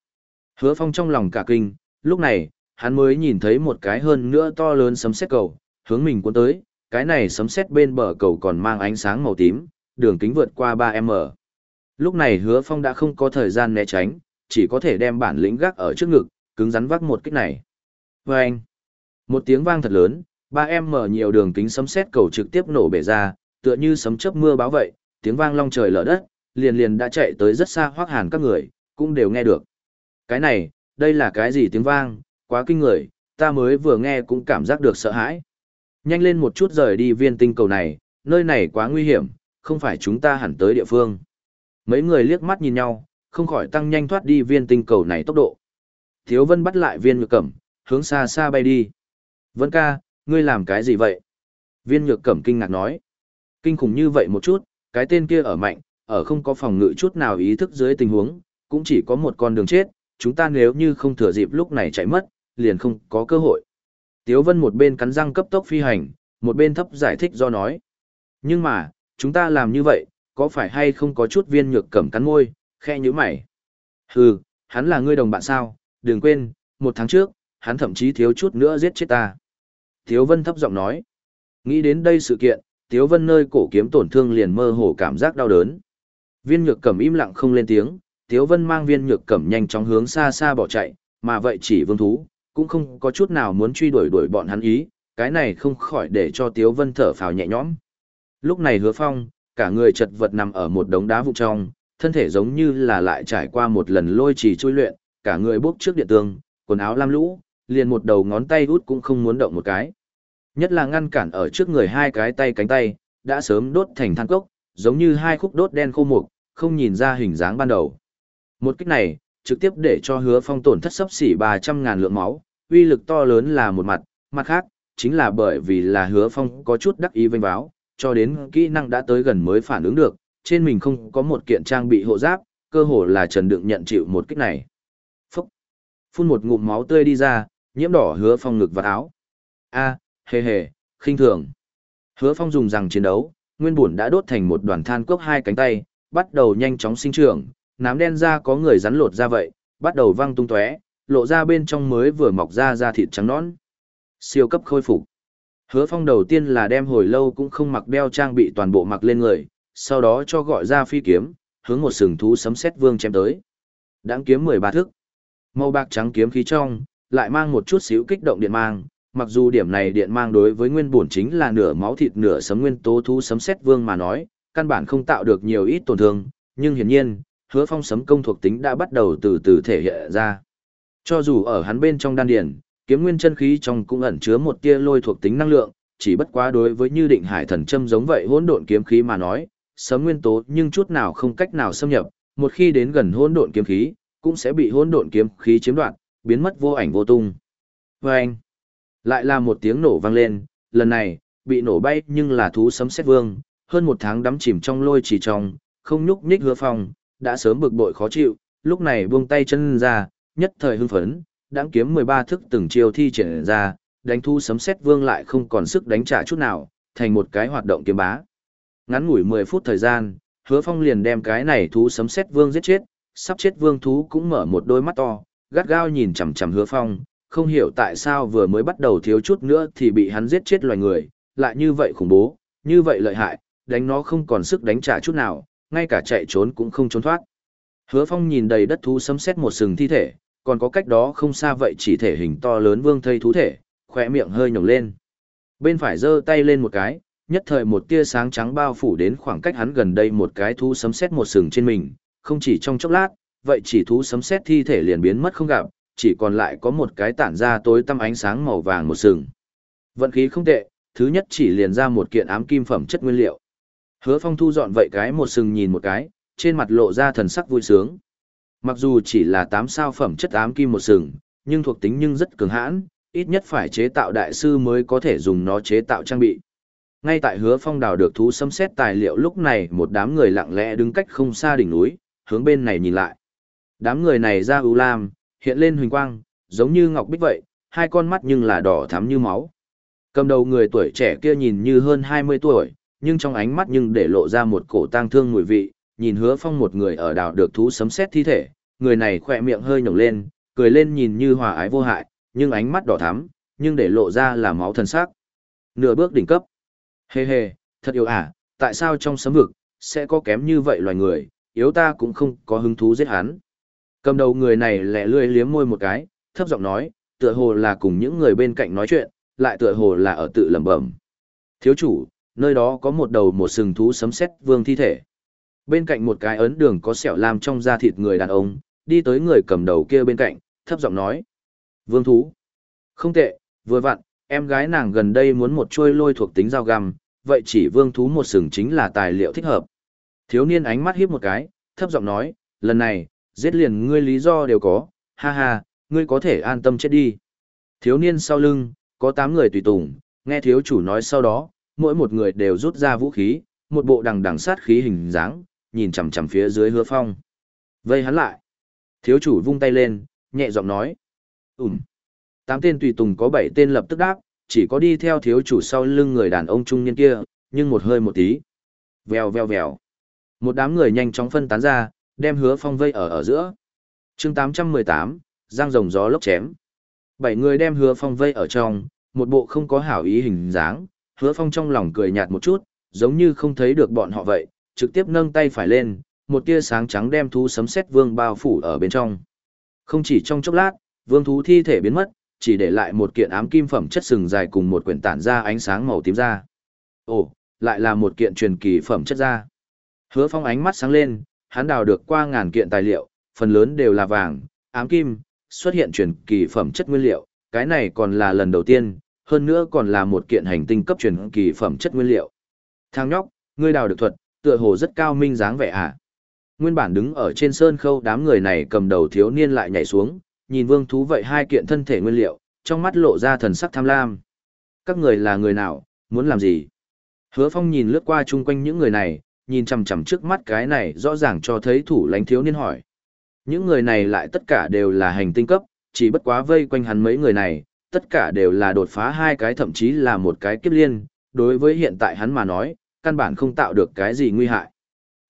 Hứa Phong trong lòng cả kinh, lúc này, hắn mới nhìn thấy một cái hơn nữa to lớn sấm sét cầu, hướng mình cuốn tới, cái này sấm sét bên bờ cầu còn mang ánh sáng màu tím, đường kính vượt qua 3m. Lúc này Hứa Phong đã không có thời gian né tránh, chỉ có thể đem bản lĩnh gác ở trước ngực, cứng rắn vác một kích này. Và anh, một tiếng vang thật lớn, ba em mở nhiều đường kính sấm sét cầu trực tiếp nổ bể ra, tựa như sấm chớp mưa báo vậy, tiếng vang long trời lở đất, liền liền đã chạy tới rất xa hoác hàn các người, cũng đều nghe được. Cái này, đây là cái gì tiếng vang, quá kinh người, ta mới vừa nghe cũng cảm giác được sợ hãi. Nhanh lên một chút rời đi viên tinh cầu này, nơi này quá nguy hiểm, không phải chúng ta hẳn tới địa phương. Mấy người liếc mắt nhìn nhau, không khỏi tăng nhanh thoát đi viên tinh cầu này tốc độ. Thiếu Vân bắt lại viên nhược cẩm, hướng xa xa bay đi. Vân ca, ngươi làm cái gì vậy? Viên nhược cẩm kinh ngạc nói. Kinh khủng như vậy một chút, cái tên kia ở mạnh, ở không có phòng ngự chút nào ý thức dưới tình huống, cũng chỉ có một con đường chết, chúng ta nếu như không thừa dịp lúc này chạy mất, liền không có cơ hội. Tiếu Vân một bên cắn răng cấp tốc phi hành, một bên thấp giải thích do nói. Nhưng mà, chúng ta làm như vậy, có phải hay không có chút viên nhược cẩm cắn môi, khe như mày. Hừ, hắn là ngươi đồng bạn sao, đừng quên, một tháng trước, hắn thậm chí thiếu chút nữa giết chết ta. Tiếu Vân thấp giọng nói. Nghĩ đến đây sự kiện, Tiếu Vân nơi cổ kiếm tổn thương liền mơ hồ cảm giác đau đớn. Viên nhược cẩm im lặng không lên tiếng, Tiếu Vân mang viên nhược cẩm nhanh chóng hướng xa xa bỏ chạy, mà vậy chỉ vương thú, cũng không có chút nào muốn truy đuổi đuổi bọn hắn ý, cái này không khỏi để cho Tiếu Vân thở phào nhẹ nhõm. Lúc này hứa phong, cả người chật vật nằm ở một đống đá vụ trong, thân thể giống như là lại trải qua một lần lôi trì chui luyện, cả người bốc trước điện tường, quần áo lam lũ, liền một đầu ngón tay út cũng không muốn động một cái. Nhất là ngăn cản ở trước người hai cái tay cánh tay, đã sớm đốt thành than cốc, giống như hai khúc đốt đen khô mục, không nhìn ra hình dáng ban đầu. Một kích này, trực tiếp để cho hứa phong tổn thất sấp xỉ 300 ngàn lượng máu, uy lực to lớn là một mặt, mặt khác, chính là bởi vì là hứa phong có chút đắc ý vinh báo, cho đến kỹ năng đã tới gần mới phản ứng được, trên mình không có một kiện trang bị hộ giáp, cơ hồ là trần đựng nhận chịu một kích này. Phúc! Phun một ngụm máu tươi đi ra, nhiễm đỏ hứa phong ngực và áo. A, hề hề, khinh thường. Hứa phong dùng rằng chiến đấu, nguyên bổn đã đốt thành một đoàn than cốc hai cánh tay, bắt đầu nhanh chóng sinh trưởng, nám đen ra có người rắn lột ra vậy, bắt đầu văng tung tóe, lộ ra bên trong mới vừa mọc ra da thịt trắng nõn. Siêu cấp khôi phục. Hứa Phong đầu tiên là đem hồi lâu cũng không mặc đeo trang bị toàn bộ mặc lên người, sau đó cho gọi ra phi kiếm, hướng một sừng thú sấm sét vương chém tới. Đãng kiếm 13 thước. Màu bạc trắng kiếm khí trong, lại mang một chút xíu kích động điện mang, mặc dù điểm này điện mang đối với nguyên bổn chính là nửa máu thịt nửa sấm nguyên tố thu sấm sét vương mà nói, căn bản không tạo được nhiều ít tổn thương, nhưng hiển nhiên, hứa phong sấm công thuộc tính đã bắt đầu từ từ thể hiện ra. Cho dù ở hắn bên trong đan điển, kiếm nguyên chân khí trong cũng ẩn chứa một tia lôi thuộc tính năng lượng, chỉ bất quá đối với như định hải thần châm giống vậy hỗn độn kiếm khí mà nói, sấm nguyên tố nhưng chút nào không cách nào xâm nhập, một khi đến gần hỗn độn kiếm khí, cũng sẽ bị hỗn độn kiếm khí chiếm đoạt, biến mất vô ảnh vô tung. Và anh, lại là một tiếng nổ vang lên, lần này, bị nổ bay nhưng là thú sấm xét vương, hơn một tháng đắm chìm trong lôi chỉ trong, không nhúc nhích hứa phong, đã sớm bực bội khó chịu, lúc này buông tay chân ra, nhất thời hưng phấn, đáng kiếm 13 thức từng chiều thi triển ra, đánh thu sấm xét vương lại không còn sức đánh trả chút nào, thành một cái hoạt động kiếm bá. Ngắn ngủi 10 phút thời gian, hứa phong liền đem cái này thú sấm xét vương giết chết, sắp chết vương thú cũng mở một đôi mắt to, gắt gao nhìn chằm chằm hứa phong, không hiểu tại sao vừa mới bắt đầu thiếu chút nữa thì bị hắn giết chết loài người, lại như vậy khủng bố, như vậy lợi hại, đánh nó không còn sức đánh trả chút nào, ngay cả chạy trốn cũng không trốn thoát. Hứa Phong nhìn đầy đất thú sấm xét một sừng thi thể, còn có cách đó không xa vậy chỉ thể hình to lớn vương thây thú thể, khỏe miệng hơi nhổng lên. Bên phải giơ tay lên một cái, nhất thời một tia sáng trắng bao phủ đến khoảng cách hắn gần đây một cái thú sấm xét một sừng trên mình, không chỉ trong chốc lát, vậy chỉ thú sấm xét thi thể liền biến mất không gặp, chỉ còn lại có một cái tản ra tối tăm ánh sáng màu vàng một sừng. Vận khí không tệ, thứ nhất chỉ liền ra một kiện ám kim phẩm chất nguyên liệu. Hứa Phong thu dọn vậy cái một sừng nhìn một cái, trên mặt lộ ra thần sắc vui sướng. Mặc dù chỉ là 8 sao phẩm chất ám kim một sừng, nhưng thuộc tính nhưng rất cường hãn, ít nhất phải chế tạo đại sư mới có thể dùng nó chế tạo trang bị. Ngay tại hứa phong đào được thú xâm xét tài liệu lúc này một đám người lặng lẽ đứng cách không xa đỉnh núi, hướng bên này nhìn lại. Đám người này ra ưu lam, hiện lên huỳnh quang, giống như ngọc bích vậy, hai con mắt nhưng là đỏ thắm như máu. Cầm đầu người tuổi trẻ kia nhìn như hơn 20 tuổi, nhưng trong ánh mắt nhưng để lộ ra một cổ tang thương mùi vị, nhìn hứa phong một người ở đảo được thú sấm xét thi thể, người này khỏe miệng hơi nhổng lên, cười lên nhìn như hòa ái vô hại, nhưng ánh mắt đỏ thắm, nhưng để lộ ra là máu thần sắc. Nửa bước đỉnh cấp. Hê hê, thật yêu à, tại sao trong sấm vực, sẽ có kém như vậy loài người, yếu ta cũng không có hứng thú giết hắn. Cầm đầu người này lẹ lươi liếm môi một cái, thấp giọng nói, tựa hồ là cùng những người bên cạnh nói chuyện, lại tựa hồ là ở tự lẩm bẩm. Thiếu chủ, nơi đó có một đầu một sừng thú sấm sét vương thi thể. Bên cạnh một cái ấn đường có sẹo lam trong da thịt người đàn ông, đi tới người cầm đầu kia bên cạnh, thấp giọng nói. Vương thú. Không tệ, vừa vặn, em gái nàng gần đây muốn một trôi lôi thuộc tính dao găm, vậy chỉ vương thú một sừng chính là tài liệu thích hợp. Thiếu niên ánh mắt hiếp một cái, thấp giọng nói, lần này, giết liền ngươi lý do đều có, ha ha, ngươi có thể an tâm chết đi. Thiếu niên sau lưng, có 8 người tùy tùng, nghe thiếu chủ nói sau đó, mỗi một người đều rút ra vũ khí, một bộ đằng đằng sát khí hình dáng, nhìn chằm chằm phía dưới hứa phong. Vây hắn lại. Thiếu chủ vung tay lên, nhẹ giọng nói. Ừm. Tám tên tùy tùng có bảy tên lập tức đáp, chỉ có đi theo thiếu chủ sau lưng người đàn ông trung niên kia, nhưng một hơi một tí. Vèo vèo vèo. Một đám người nhanh chóng phân tán ra, đem hứa phong vây ở ở giữa. chương 818, giang rồng gió lốc chém. Bảy người đem hứa phong vây ở trong, một bộ không có hảo ý hình dáng, hứa phong trong lòng cười nhạt một chút, giống như không thấy được bọn họ vậy, trực tiếp nâng tay phải lên, một tia sáng trắng đem thú sấm sét vương bao phủ ở bên trong. Không chỉ trong chốc lát, vương thú thi thể biến mất, chỉ để lại một kiện ám kim phẩm chất sừng dài cùng một quyển tản ra ánh sáng màu tím ra. Ồ, lại là một kiện truyền kỳ phẩm chất ra. Hứa Phong ánh mắt sáng lên, hắn đào được qua ngàn kiện tài liệu, phần lớn đều là vàng, ám kim, xuất hiện truyền kỳ phẩm chất nguyên liệu, cái này còn là lần đầu tiên, hơn nữa còn là một kiện hành tinh cấp truyền kỳ phẩm chất nguyên liệu. Thang nhóc, ngươi đào được thuật, tựa hồ rất cao minh dáng vẻ à. Nguyên bản đứng ở trên sơn khâu đám người này cầm đầu thiếu niên lại nhảy xuống, nhìn vương thú vậy hai kiện thân thể nguyên liệu, trong mắt lộ ra thần sắc tham lam. Các người là người nào, muốn làm gì? Hứa phong nhìn lướt qua chung quanh những người này, nhìn chằm chằm trước mắt cái này rõ ràng cho thấy thủ lãnh thiếu niên hỏi. Những người này lại tất cả đều là hành tinh cấp, chỉ bất quá vây quanh hắn mấy người này, tất cả đều là đột phá hai cái thậm chí là một cái kiếp liên, đối với hiện tại hắn mà nói, căn bản không tạo được cái gì nguy hại.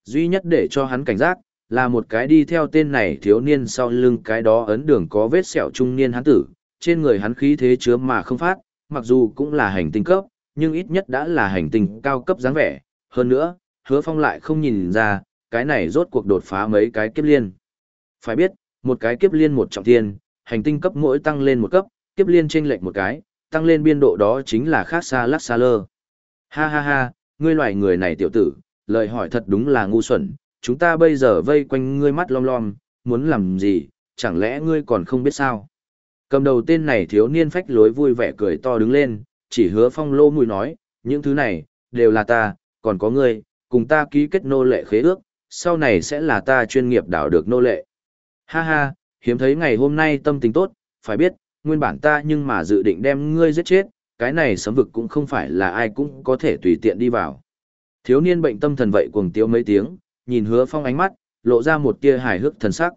Duy nhất để cho hắn cảnh giác, là một cái đi theo tên này thiếu niên sau lưng cái đó ấn đường có vết sẹo trung niên hắn tử, trên người hắn khí thế chứa mà không phát, mặc dù cũng là hành tinh cấp, nhưng ít nhất đã là hành tinh cao cấp dáng vẻ, hơn nữa, hứa phong lại không nhìn ra, cái này rốt cuộc đột phá mấy cái kiếp liên. Phải biết, một cái kiếp liên một trọng thiên, hành tinh cấp mỗi tăng lên một cấp, kiếp liên chênh lệch một cái, tăng lên biên độ đó chính là khác xa lắc xa lơ. Ha ha ha, ngươi loài người này tiểu tử, lời hỏi thật đúng là ngu xuẩn, chúng ta bây giờ vây quanh ngươi mắt lom lom, muốn làm gì, chẳng lẽ ngươi còn không biết sao? Cầm đầu tên này thiếu niên phách lối vui vẻ cười to đứng lên, chỉ hứa phong lô mùi nói, những thứ này, đều là ta, còn có ngươi, cùng ta ký kết nô lệ khế ước, sau này sẽ là ta chuyên nghiệp đảo được nô lệ. Ha ha, hiếm thấy ngày hôm nay tâm tình tốt, phải biết, nguyên bản ta nhưng mà dự định đem ngươi giết chết, cái này sấm vực cũng không phải là ai cũng có thể tùy tiện đi vào. Thiếu niên bệnh tâm thần vậy cuồng tiếu mấy tiếng, nhìn hứa phong ánh mắt, lộ ra một tia hài hước thần sắc.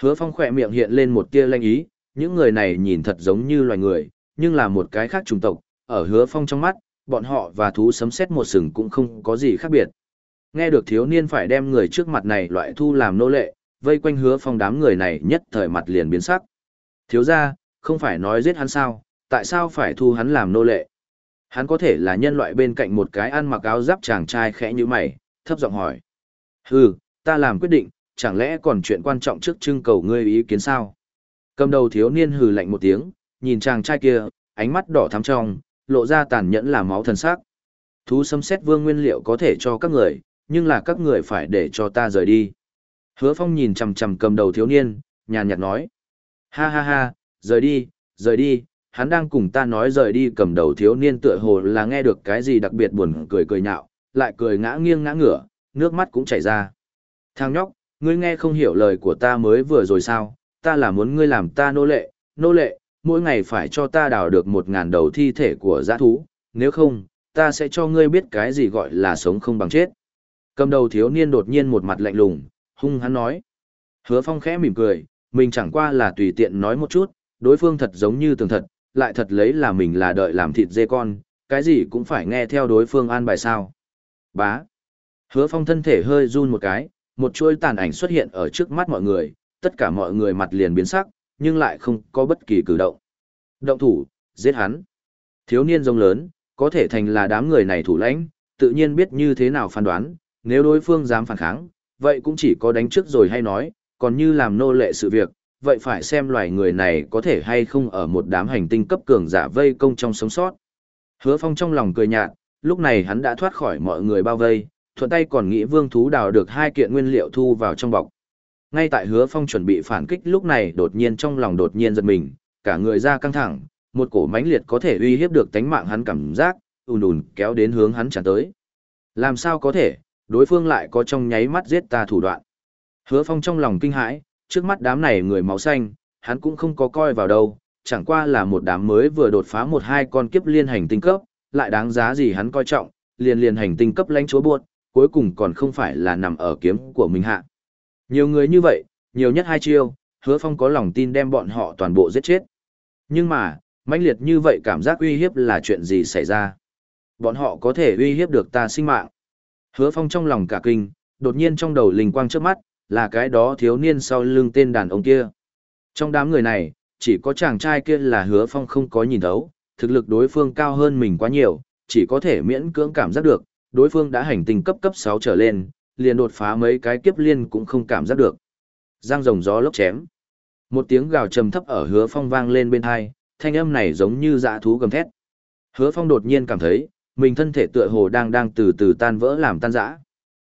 Hứa phong khỏe miệng hiện lên một tia lanh ý, những người này nhìn thật giống như loài người, nhưng là một cái khác trùng tộc, ở hứa phong trong mắt, bọn họ và thú sấm xét một sừng cũng không có gì khác biệt. Nghe được thiếu niên phải đem người trước mặt này loại thu làm nô lệ, vây quanh hứa phong đám người này nhất thời mặt liền biến sắc. Thiếu ra, không phải nói giết hắn sao, tại sao phải thu hắn làm nô lệ? Hắn có thể là nhân loại bên cạnh một cái ăn mặc áo giáp chàng trai khẽ như mày, thấp giọng hỏi. Hừ, ta làm quyết định, chẳng lẽ còn chuyện quan trọng trước trưng cầu ngươi ý kiến sao? Cầm đầu thiếu niên hừ lạnh một tiếng, nhìn chàng trai kia, ánh mắt đỏ thắm trong, lộ ra tàn nhẫn là máu thần sắc. Thú xâm xét vương nguyên liệu có thể cho các người, nhưng là các người phải để cho ta rời đi. Hứa phong nhìn chằm chằm cầm đầu thiếu niên, nhàn nhạt nói. Ha ha ha, rời đi, rời đi, hắn đang cùng ta nói rời đi cầm đầu thiếu niên tựa hồ là nghe được cái gì đặc biệt buồn cười cười nhạo, lại cười ngã nghiêng ngã ngửa, nước mắt cũng chảy ra. Thằng nhóc, ngươi nghe không hiểu lời của ta mới vừa rồi sao, ta là muốn ngươi làm ta nô lệ, nô lệ, mỗi ngày phải cho ta đào được một ngàn đầu thi thể của giã thú, nếu không, ta sẽ cho ngươi biết cái gì gọi là sống không bằng chết. Cầm đầu thiếu niên đột nhiên một mặt lạnh lùng, hung hắn nói. Hứa phong khẽ mỉm cười, mình chẳng qua là tùy tiện nói một chút, đối phương thật giống như tường thật, lại thật lấy là mình là đợi làm thịt dê con, cái gì cũng phải nghe theo đối phương an bài sao. Bá. Hứa phong thân thể hơi run một cái, một chuỗi tàn ảnh xuất hiện ở trước mắt mọi người, tất cả mọi người mặt liền biến sắc, nhưng lại không có bất kỳ cử động. Động thủ, giết hắn. Thiếu niên rông lớn, có thể thành là đám người này thủ lãnh, tự nhiên biết như thế nào phán đoán, nếu đối phương dám phản kháng, vậy cũng chỉ có đánh trước rồi hay nói, còn như làm nô lệ sự việc, vậy phải xem loài người này có thể hay không ở một đám hành tinh cấp cường giả vây công trong sống sót. Hứa Phong trong lòng cười nhạt, lúc này hắn đã thoát khỏi mọi người bao vây, thuận tay còn nghĩ vương thú đào được hai kiện nguyên liệu thu vào trong bọc. Ngay tại Hứa Phong chuẩn bị phản kích lúc này đột nhiên trong lòng đột nhiên giật mình, cả người ra căng thẳng, một cổ mãnh liệt có thể uy hiếp được tánh mạng hắn cảm giác, ùn ùn kéo đến hướng hắn tràn tới. Làm sao có thể, đối phương lại có trong nháy mắt giết ta thủ đoạn. Hứa Phong trong lòng kinh hãi, trước mắt đám này người máu xanh, hắn cũng không có coi vào đâu, chẳng qua là một đám mới vừa đột phá một hai con kiếp liên hành tinh cấp, lại đáng giá gì hắn coi trọng, liền liền hành tinh cấp lãnh chúa buộc, cuối cùng còn không phải là nằm ở kiếm của mình hạ. Nhiều người như vậy, nhiều nhất hai chiêu, hứa phong có lòng tin đem bọn họ toàn bộ giết chết. Nhưng mà, mãnh liệt như vậy cảm giác uy hiếp là chuyện gì xảy ra? Bọn họ có thể uy hiếp được ta sinh mạng. Hứa phong trong lòng cả kinh, đột nhiên trong đầu linh quang trước mắt, là cái đó thiếu niên sau lưng tên đàn ông kia. Trong đám người này, chỉ có chàng trai kia là hứa phong không có nhìn thấu, thực lực đối phương cao hơn mình quá nhiều, chỉ có thể miễn cưỡng cảm giác được, đối phương đã hành tinh cấp cấp 6 trở lên, liền đột phá mấy cái kiếp liên cũng không cảm giác được. Giang rồng gió lốc chém. Một tiếng gào trầm thấp ở hứa phong vang lên bên tai, thanh âm này giống như dã thú gầm thét. Hứa phong đột nhiên cảm thấy, mình thân thể tựa hồ đang đang từ từ tan vỡ làm tan rã.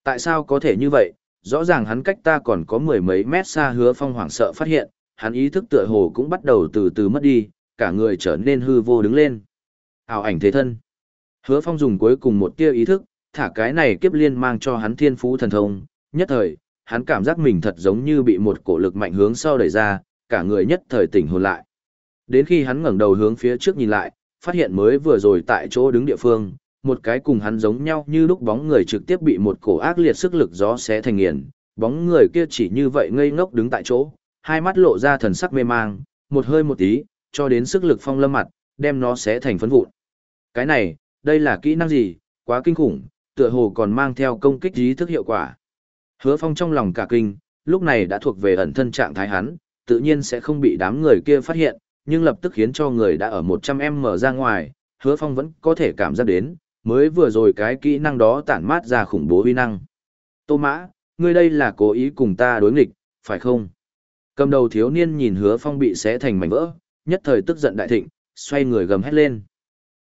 Tại sao có thể như vậy? Rõ ràng hắn cách ta còn có mười mấy mét xa hứa phong hoảng sợ phát hiện, hắn ý thức tựa hồ cũng bắt đầu từ từ mất đi, cả người trở nên hư vô đứng lên. ảo ảnh thế thân. Hứa phong dùng cuối cùng một tia ý thức, thả cái này kiếp liên mang cho hắn thiên phú thần thông, nhất thời, hắn cảm giác mình thật giống như bị một cổ lực mạnh hướng sau đẩy ra, cả người nhất thời tỉnh hồn lại. Đến khi hắn ngẩng đầu hướng phía trước nhìn lại, phát hiện mới vừa rồi tại chỗ đứng địa phương, một cái cùng hắn giống nhau như lúc bóng người trực tiếp bị một cổ ác liệt sức lực gió xé thành nghiền, bóng người kia chỉ như vậy ngây ngốc đứng tại chỗ, hai mắt lộ ra thần sắc mê mang, một hơi một tí, cho đến sức lực phong lâm mặt, đem nó xé thành phấn vụn. Cái này, đây là kỹ năng gì, quá kinh khủng, tựa hồ còn mang theo công kích trí thức hiệu quả. Hứa phong trong lòng cả kinh, lúc này đã thuộc về ẩn thân trạng thái hắn, tự nhiên sẽ không bị đám người kia phát hiện, nhưng lập tức khiến cho người đã ở 100 mở ra ngoài, hứa phong vẫn có thể cảm giác đến, mới vừa rồi cái kỹ năng đó tản mát ra khủng bố uy năng. Tô mã, ngươi đây là cố ý cùng ta đối nghịch, phải không? Cầm đầu thiếu niên nhìn hứa phong bị xé thành mảnh vỡ, nhất thời tức giận đại thịnh, xoay người gầm hét lên.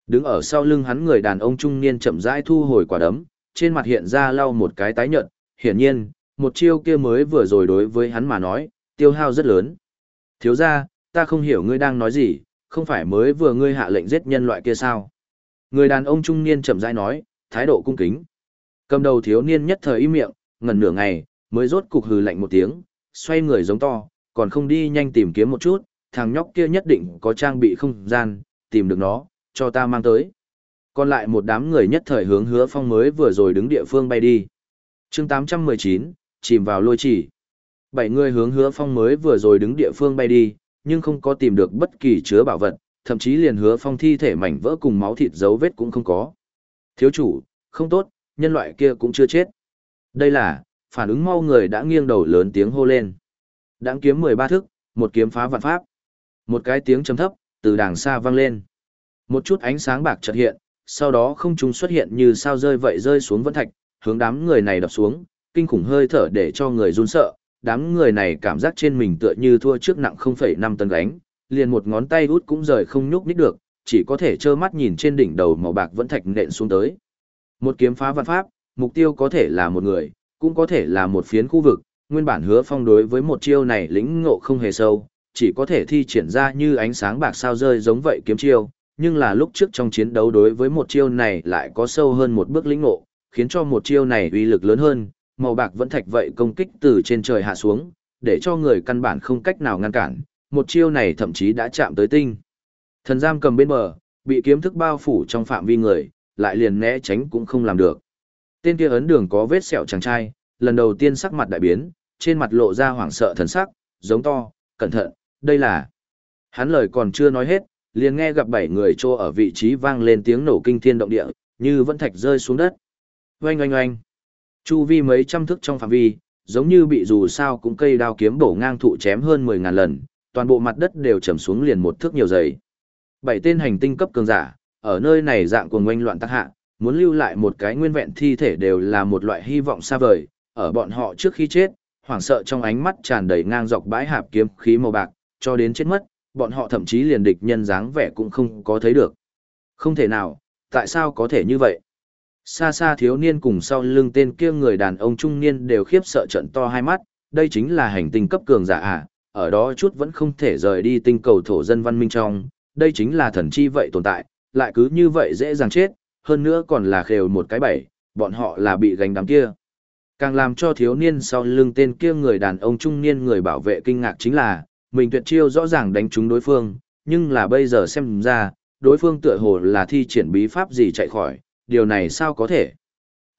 Đứng ở sau lưng hắn người đàn ông trung niên chậm rãi thu hồi quả đấm, trên mặt hiện ra lau một cái tái nhợt, hiển nhiên, một chiêu kia mới vừa rồi đối với hắn mà nói, tiêu hao rất lớn. Thiếu ra, ta không hiểu ngươi đang nói gì, không phải mới vừa ngươi hạ lệnh giết nhân loại kia sao? Người đàn ông trung niên chậm rãi nói, thái độ cung kính. Cầm đầu thiếu niên nhất thời im miệng, ngần nửa ngày, mới rốt cục hừ lạnh một tiếng, xoay người giống to, còn không đi nhanh tìm kiếm một chút, thằng nhóc kia nhất định có trang bị không gian, tìm được nó, cho ta mang tới. Còn lại một đám người nhất thời hướng hứa phong mới vừa rồi đứng địa phương bay đi. chương 819, chìm vào lôi chỉ. Bảy người hướng hứa phong mới vừa rồi đứng địa phương bay đi, nhưng không có tìm được bất kỳ chứa bảo vật, thậm chí liền hứa phong thi thể mảnh vỡ cùng máu thịt dấu vết cũng không có. Thiếu chủ, không tốt, nhân loại kia cũng chưa chết. Đây là, phản ứng mau người đã nghiêng đầu lớn tiếng hô lên. Đáng kiếm 13 thức, một kiếm phá vạn pháp. Một cái tiếng trầm thấp, từ đàng xa vang lên. Một chút ánh sáng bạc chợt hiện, sau đó không trung xuất hiện như sao rơi vậy rơi xuống vân thạch, hướng đám người này đập xuống, kinh khủng hơi thở để cho người run sợ, đám người này cảm giác trên mình tựa như thua trước nặng 0,5 tấn gánh, liền một ngón tay út cũng rời không nhúc nhích được, chỉ có thể trơ mắt nhìn trên đỉnh đầu màu bạc vẫn thạch nện xuống tới. Một kiếm phá văn pháp, mục tiêu có thể là một người, cũng có thể là một phiến khu vực, nguyên bản hứa phong đối với một chiêu này lĩnh ngộ không hề sâu, chỉ có thể thi triển ra như ánh sáng bạc sao rơi giống vậy kiếm chiêu, nhưng là lúc trước trong chiến đấu đối với một chiêu này lại có sâu hơn một bước lĩnh ngộ, khiến cho một chiêu này uy lực lớn hơn, màu bạc vẫn thạch vậy công kích từ trên trời hạ xuống, để cho người căn bản không cách nào ngăn cản, một chiêu này thậm chí đã chạm tới tinh. Thần giam cầm bên bờ, bị kiếm thức bao phủ trong phạm vi người, lại liền né tránh cũng không làm được. Tên kia ấn đường có vết sẹo chàng trai, lần đầu tiên sắc mặt đại biến, trên mặt lộ ra hoảng sợ thần sắc, giống to, cẩn thận, đây là. Hắn lời còn chưa nói hết, liền nghe gặp bảy người trô ở vị trí vang lên tiếng nổ kinh thiên động địa, như vẫn thạch rơi xuống đất. Oanh oanh oanh. Chu vi mấy trăm thước trong phạm vi, giống như bị dù sao cũng cây đao kiếm bổ ngang thụ chém hơn 10.000 lần, toàn bộ mặt đất đều trầm xuống liền một thước nhiều giày. Bảy tên hành tinh cấp cường giả, ở nơi này dạng cuồng ngoanh loạn tác hạ, muốn lưu lại một cái nguyên vẹn thi thể đều là một loại hy vọng xa vời, ở bọn họ trước khi chết, hoảng sợ trong ánh mắt tràn đầy ngang dọc bãi hạp kiếm khí màu bạc, cho đến chết mất, bọn họ thậm chí liền địch nhân dáng vẻ cũng không có thấy được. Không thể nào, tại sao có thể như vậy? Xa xa thiếu niên cùng sau lưng tên kia người đàn ông trung niên đều khiếp sợ trận to hai mắt, đây chính là hành tinh cấp cường giả à, ở đó chút vẫn không thể rời đi tinh cầu thổ dân văn minh trong, đây chính là thần chi vậy tồn tại, lại cứ như vậy dễ dàng chết, hơn nữa còn là khều một cái bẫy, bọn họ là bị gánh đám kia. Càng làm cho thiếu niên sau lưng tên kia người đàn ông trung niên người bảo vệ kinh ngạc chính là, mình tuyệt chiêu rõ ràng đánh trúng đối phương, nhưng là bây giờ xem ra, đối phương tựa hồ là thi triển bí pháp gì chạy khỏi, điều này sao có thể?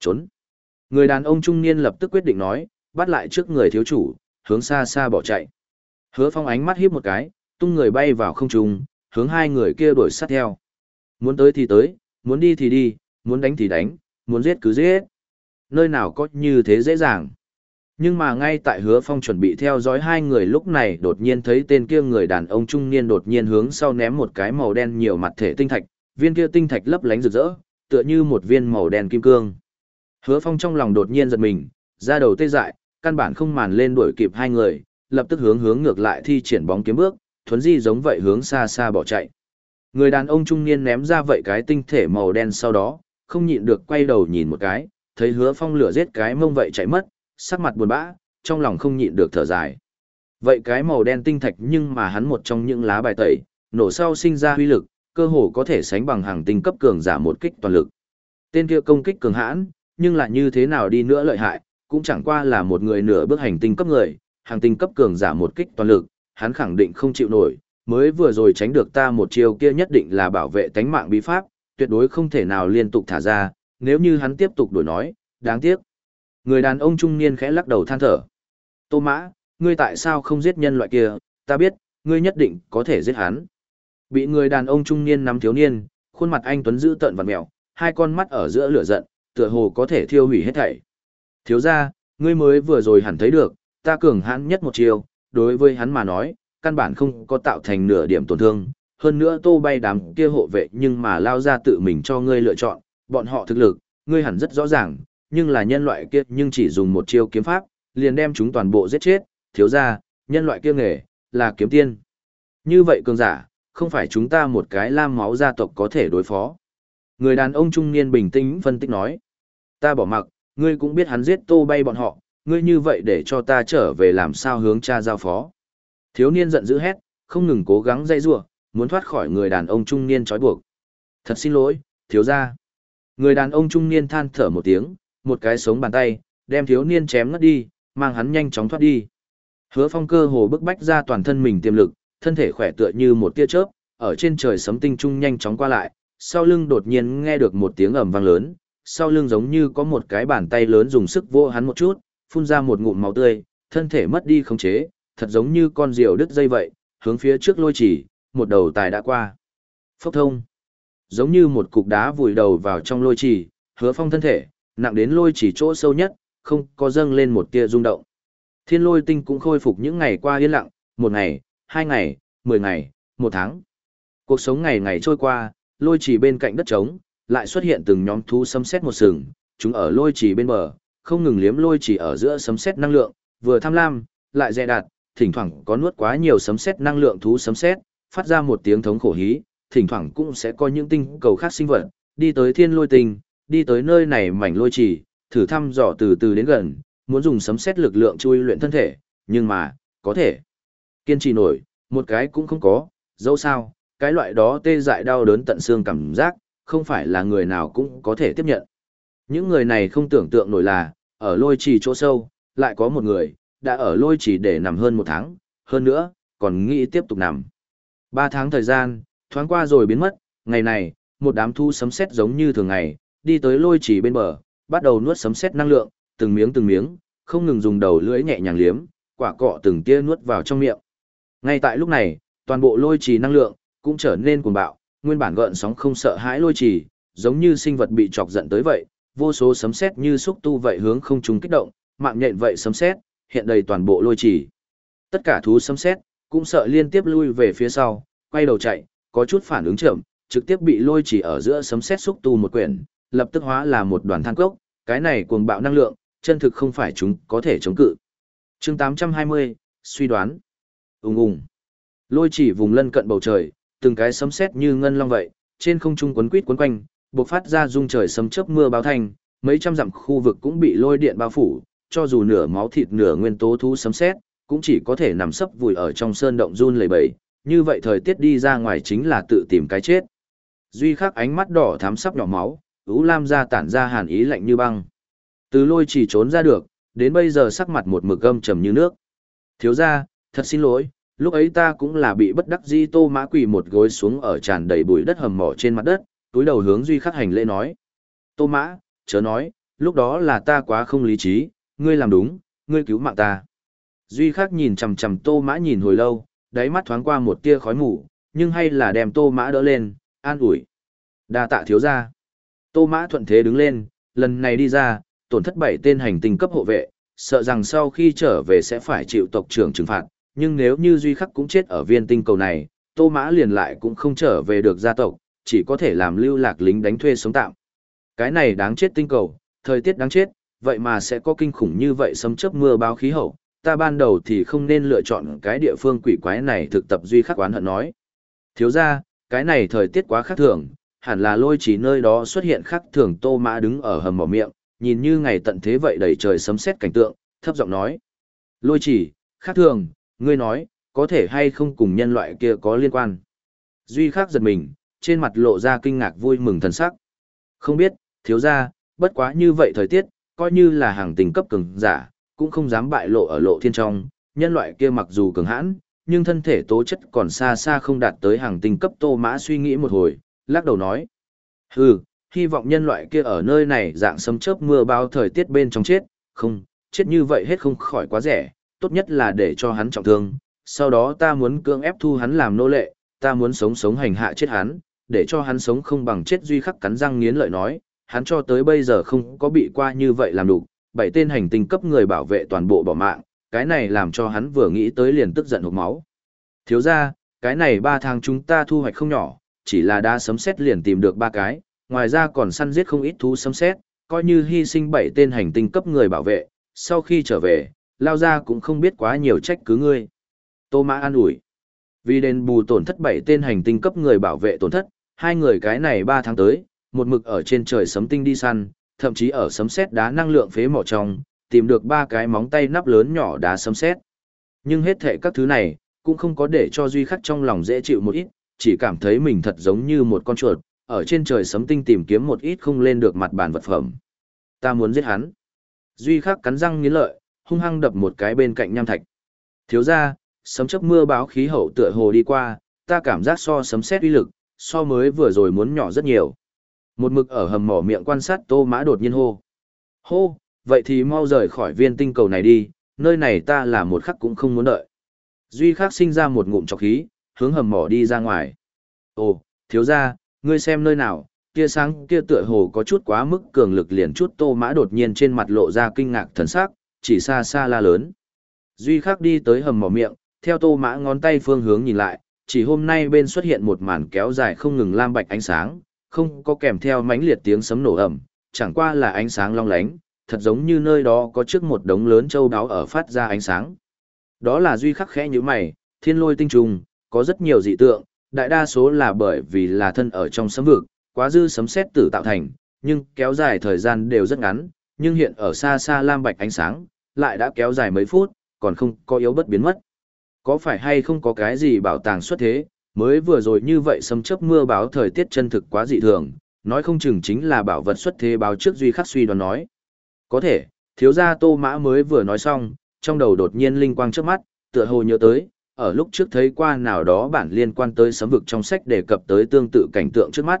Trốn. Người đàn ông trung niên lập tức quyết định nói, bắt lại trước người thiếu chủ, hướng xa xa bỏ chạy. Hứa phong ánh mắt híp một cái, tung người bay vào không trung, hướng hai người kia đuổi sát theo. Muốn tới thì tới, muốn đi thì đi, muốn đánh thì đánh, muốn giết cứ giết. Nơi nào có như thế dễ dàng. Nhưng mà ngay tại hứa phong chuẩn bị theo dõi hai người lúc này đột nhiên thấy tên kia người đàn ông trung niên đột nhiên hướng sau ném một cái màu đen nhiều mặt thể tinh thạch, viên kia tinh thạch lấp lánh rực rỡ, tựa như một viên màu đen kim cương. Hứa phong trong lòng đột nhiên giật mình, ra đầu tê dại, căn bản không màn lên đuổi kịp hai người, lập tức hướng hướng ngược lại thi triển bóng kiếm bước, thuấn di giống vậy hướng xa xa bỏ chạy. Người đàn ông trung niên ném ra vậy cái tinh thể màu đen sau đó, không nhịn được quay đầu nhìn một cái, thấy hứa phong lửa giết cái mông vậy chạy mất, sắc mặt buồn bã, trong lòng không nhịn được thở dài. Vậy cái màu đen tinh thạch nhưng mà hắn một trong những lá bài tẩy, nổ sau sinh ra huy lực, cơ hồ có thể sánh bằng hàng tinh cấp cường giả một kích toàn lực. Tên kia công kích cường hãn, nhưng là như thế nào đi nữa lợi hại, cũng chẳng qua là một người nửa bước hành tinh cấp người, hàng tinh cấp cường giả một kích toàn lực, hắn khẳng định không chịu nổi, mới vừa rồi tránh được ta một chiêu kia nhất định là bảo vệ tánh mạng bí pháp, tuyệt đối không thể nào liên tục thả ra, nếu như hắn tiếp tục đuổi nói, đáng tiếc. Người đàn ông trung niên khẽ lắc đầu than thở. Tô mã, ngươi tại sao không giết nhân loại kia, ta biết, ngươi nhất định có thể giết hắn. Bị người đàn ông trung niên nắm thiếu niên, khuôn mặt anh Tuấn giữ tợn vằn mèo, hai con mắt ở giữa lửa giận, tựa hồ có thể thiêu hủy hết thảy. Thiếu ra, ngươi mới vừa rồi hẳn thấy được, ta cường hãn nhất một chiều, đối với hắn mà nói, căn bản không có tạo thành nửa điểm tổn thương. Hơn nữa tô bay đám kia hộ vệ nhưng mà lao ra tự mình cho ngươi lựa chọn, bọn họ thực lực, ngươi hẳn rất rõ ràng, nhưng là nhân loại kia nhưng chỉ dùng một chiêu kiếm pháp, liền đem chúng toàn bộ giết chết, thiếu ra, nhân loại kia nghề, là kiếm tiên. Như vậy cường giả, không phải chúng ta một cái lam máu gia tộc có thể đối phó. Người đàn ông trung niên bình tĩnh phân tích nói. Ta bỏ mặc, ngươi cũng biết hắn giết tô bay bọn họ, ngươi như vậy để cho ta trở về làm sao hướng cha giao phó. Thiếu niên giận dữ hét, không ngừng cố gắng dây rua, muốn thoát khỏi người đàn ông trung niên trói buộc. Thật xin lỗi, thiếu gia. Người đàn ông trung niên than thở một tiếng, một cái sống bàn tay, đem thiếu niên chém ngất đi, mang hắn nhanh chóng thoát đi. Hứa phong cơ hồ bức bách ra toàn thân mình tiềm lực, thân thể khỏe tựa như một tia chớp, ở trên trời sấm tinh trung nhanh chóng qua lại, sau lưng đột nhiên nghe được một tiếng ầm vang lớn, sau lưng giống như có một cái bàn tay lớn dùng sức vô hắn một chút, phun ra một ngụm máu tươi, thân thể mất đi khống chế, thật giống như con diều đứt dây vậy, hướng phía trước lôi chỉ, một đầu tài đã qua. Phốc thông. Giống như một cục đá vùi đầu vào trong lôi chỉ, hứa phong thân thể, nặng đến lôi chỉ chỗ sâu nhất, không có dâng lên một tia rung động. Thiên lôi tinh cũng khôi phục những ngày qua yên lặng, một ngày, hai ngày, mười ngày, một tháng. Cuộc sống ngày ngày trôi qua, lôi chỉ bên cạnh đất trống, lại xuất hiện từng nhóm thú sấm sét một sừng, chúng ở lôi chỉ bên bờ, không ngừng liếm lôi chỉ ở giữa sấm sét năng lượng, vừa tham lam, lại dè đạt, thỉnh thoảng có nuốt quá nhiều sấm sét năng lượng thú sấm sét, phát ra một tiếng thống khổ hí, thỉnh thoảng cũng sẽ có những tinh cầu khác sinh vật, đi tới thiên lôi tinh, đi tới nơi này mảnh lôi chỉ, thử thăm dò từ từ đến gần, muốn dùng sấm sét lực lượng chui luyện thân thể, nhưng mà, có thể kiên trì nổi, một cái cũng không có, dẫu sao, cái loại đó tê dại đau đớn tận xương cảm giác, không phải là người nào cũng có thể tiếp nhận. Những người này không tưởng tượng nổi là, ở lôi trì chỗ sâu, lại có một người, đã ở lôi trì để nằm hơn một tháng, hơn nữa, còn nghĩ tiếp tục nằm. Ba tháng thời gian, thoáng qua rồi biến mất, ngày này, một đám thu sấm sét giống như thường ngày, đi tới lôi trì bên bờ, bắt đầu nuốt sấm sét năng lượng, từng miếng từng miếng, không ngừng dùng đầu lưỡi nhẹ nhàng liếm, quả cọ từng tia nuốt vào trong miệng. Ngay tại lúc này, toàn bộ lôi trì năng lượng cũng trở nên cuồng bạo, nguyên bản gợn sóng không sợ hãi lôi trì, giống như sinh vật bị chọc giận tới vậy, vô số sấm sét như xúc tu vậy hướng không trung kích động, mạng nhện vậy sấm sét, hiện đầy toàn bộ lôi trì. Tất cả thú sấm sét cũng sợ liên tiếp lui về phía sau, quay đầu chạy, có chút phản ứng chậm, trực tiếp bị lôi trì ở giữa sấm sét xúc tu một quyển, lập tức hóa là một đoàn than cốc, cái này cuồng bạo năng lượng, chân thực không phải chúng có thể chống cự. Chương 820, suy đoán. Ùng ùng. Lôi chỉ vùng lân cận bầu trời, từng cái sấm sét như ngân long vậy, trên không trung quấn quít quấn quanh, bộc phát ra rung trời sấm chớp mưa báo thành, mấy trăm dặm khu vực cũng bị lôi điện bao phủ, cho dù nửa máu thịt nửa nguyên tố thú sấm sét, cũng chỉ có thể nằm sấp vùi ở trong sơn động run lẩy bẩy, như vậy thời tiết đi ra ngoài chính là tự tìm cái chết. Duy khắc ánh mắt đỏ thắm sắp nhỏ máu, Ú Lam ra tản ra hàn ý lạnh như băng. Từ lôi chỉ trốn ra được, đến bây giờ sắc mặt một mực gâm trầm như nước. Thiếu ra, thật xin lỗi, lúc ấy ta cũng là bị bất đắc di tô mã quỳ một gối xuống ở tràn đầy bụi đất hầm mỏ trên mặt đất, túi đầu hướng duy khắc hành lễ nói. Tô mã, chớ nói, lúc đó là ta quá không lý trí, ngươi làm đúng, ngươi cứu mạng ta. Duy khắc nhìn chằm chằm tô mã nhìn hồi lâu, đáy mắt thoáng qua một tia khói mù, nhưng hay là đem tô mã đỡ lên, an ủi. đa tạ thiếu ra. Tô mã thuận thế đứng lên, lần này đi ra, tổn thất bảy tên hành tinh cấp hộ vệ, sợ rằng sau khi trở về sẽ phải chịu tộc trưởng trừng phạt, nhưng nếu như Duy Khắc cũng chết ở viên tinh cầu này, Tô Mã liền lại cũng không trở về được gia tộc, chỉ có thể làm lưu lạc lính đánh thuê sống tạm. Cái này đáng chết tinh cầu, thời tiết đáng chết, vậy mà sẽ có kinh khủng như vậy sấm chớp mưa báo khí hậu, ta ban đầu thì không nên lựa chọn cái địa phương quỷ quái này thực tập Duy Khắc oán hận nói. Thiếu ra, cái này thời tiết quá khác thường, hẳn là lôi chỉ nơi đó xuất hiện khác thường Tô Mã đứng ở hầm mỏ miệng, nhìn như ngày tận thế vậy đầy trời sấm sét cảnh tượng, thấp giọng nói. Lôi chỉ, khác thường, ngươi nói, có thể hay không cùng nhân loại kia có liên quan. Duy khác giật mình, trên mặt lộ ra kinh ngạc vui mừng thần sắc. Không biết, thiếu ra, bất quá như vậy thời tiết, coi như là hàng tình cấp cường giả, cũng không dám bại lộ ở lộ thiên trong, nhân loại kia mặc dù cường hãn, nhưng thân thể tố chất còn xa xa không đạt tới hàng tinh cấp tô mã suy nghĩ một hồi, lắc đầu nói. Hừ, hy vọng nhân loại kia ở nơi này dạng sấm chớp mưa bao thời tiết bên trong chết, không, chết như vậy hết không khỏi quá rẻ, tốt nhất là để cho hắn trọng thương, sau đó ta muốn cưỡng ép thu hắn làm nô lệ, ta muốn sống sống hành hạ chết hắn, để cho hắn sống không bằng chết duy khắc cắn răng nghiến lợi nói, hắn cho tới bây giờ không có bị qua như vậy làm đủ, bảy tên hành tinh cấp người bảo vệ toàn bộ bỏ mạng, cái này làm cho hắn vừa nghĩ tới liền tức giận hộc máu. Thiếu ra, cái này ba tháng chúng ta thu hoạch không nhỏ, chỉ là đã sấm xét liền tìm được ba cái, ngoài ra còn săn giết không ít thú sấm xét, coi như hy sinh bảy tên hành tinh cấp người bảo vệ, sau khi trở về, lao ra cũng không biết quá nhiều trách cứ ngươi. Tô Mã an ủi. Vì đền bù tổn thất bảy tên hành tinh cấp người bảo vệ tổn thất, hai người cái này ba tháng tới, một mực ở trên trời sấm tinh đi săn, thậm chí ở sấm sét đá năng lượng phế mỏ trong, tìm được ba cái móng tay nắp lớn nhỏ đá sấm sét. Nhưng hết thệ các thứ này, cũng không có để cho Duy Khắc trong lòng dễ chịu một ít, chỉ cảm thấy mình thật giống như một con chuột, ở trên trời sấm tinh tìm kiếm một ít không lên được mặt bàn vật phẩm. Ta muốn giết hắn. Duy Khắc cắn răng nghiến lợi, hung hăng đập một cái bên cạnh nham thạch. Thiếu ra, sấm chấp mưa báo khí hậu tựa hồ đi qua, ta cảm giác so sấm xét uy lực, so mới vừa rồi muốn nhỏ rất nhiều. Một mực ở hầm mỏ miệng quan sát tô mã đột nhiên hô. Hô, vậy thì mau rời khỏi viên tinh cầu này đi, nơi này ta là một khắc cũng không muốn đợi. Duy khắc sinh ra một ngụm chọc khí, hướng hầm mỏ đi ra ngoài. Ồ, thiếu ra, ngươi xem nơi nào, kia sáng kia tựa hồ có chút quá mức cường lực liền chút tô mã đột nhiên trên mặt lộ ra kinh ngạc thần sắc, chỉ xa xa la lớn. Duy khắc đi tới hầm mỏ miệng, theo tô mã ngón tay phương hướng nhìn lại, chỉ hôm nay bên xuất hiện một màn kéo dài không ngừng lam bạch ánh sáng, không có kèm theo mãnh liệt tiếng sấm nổ ầm, chẳng qua là ánh sáng long lánh, thật giống như nơi đó có trước một đống lớn châu đáo ở phát ra ánh sáng. Đó là duy khắc khẽ như mày, thiên lôi tinh trùng, có rất nhiều dị tượng, đại đa số là bởi vì là thân ở trong sấm vực, quá dư sấm xét tử tạo thành, nhưng kéo dài thời gian đều rất ngắn, nhưng hiện ở xa xa lam bạch ánh sáng, lại đã kéo dài mấy phút, còn không có yếu bất biến mất. Có phải hay không có cái gì bảo tàng xuất thế, mới vừa rồi như vậy sấm chớp mưa báo thời tiết chân thực quá dị thường, nói không chừng chính là bảo vật xuất thế báo trước duy khắc suy đoán nói. Có thể, thiếu gia tô mã mới vừa nói xong, trong đầu đột nhiên linh quang trước mắt, tựa hồ nhớ tới, ở lúc trước thấy qua nào đó bản liên quan tới sấm vực trong sách đề cập tới tương tự cảnh tượng trước mắt.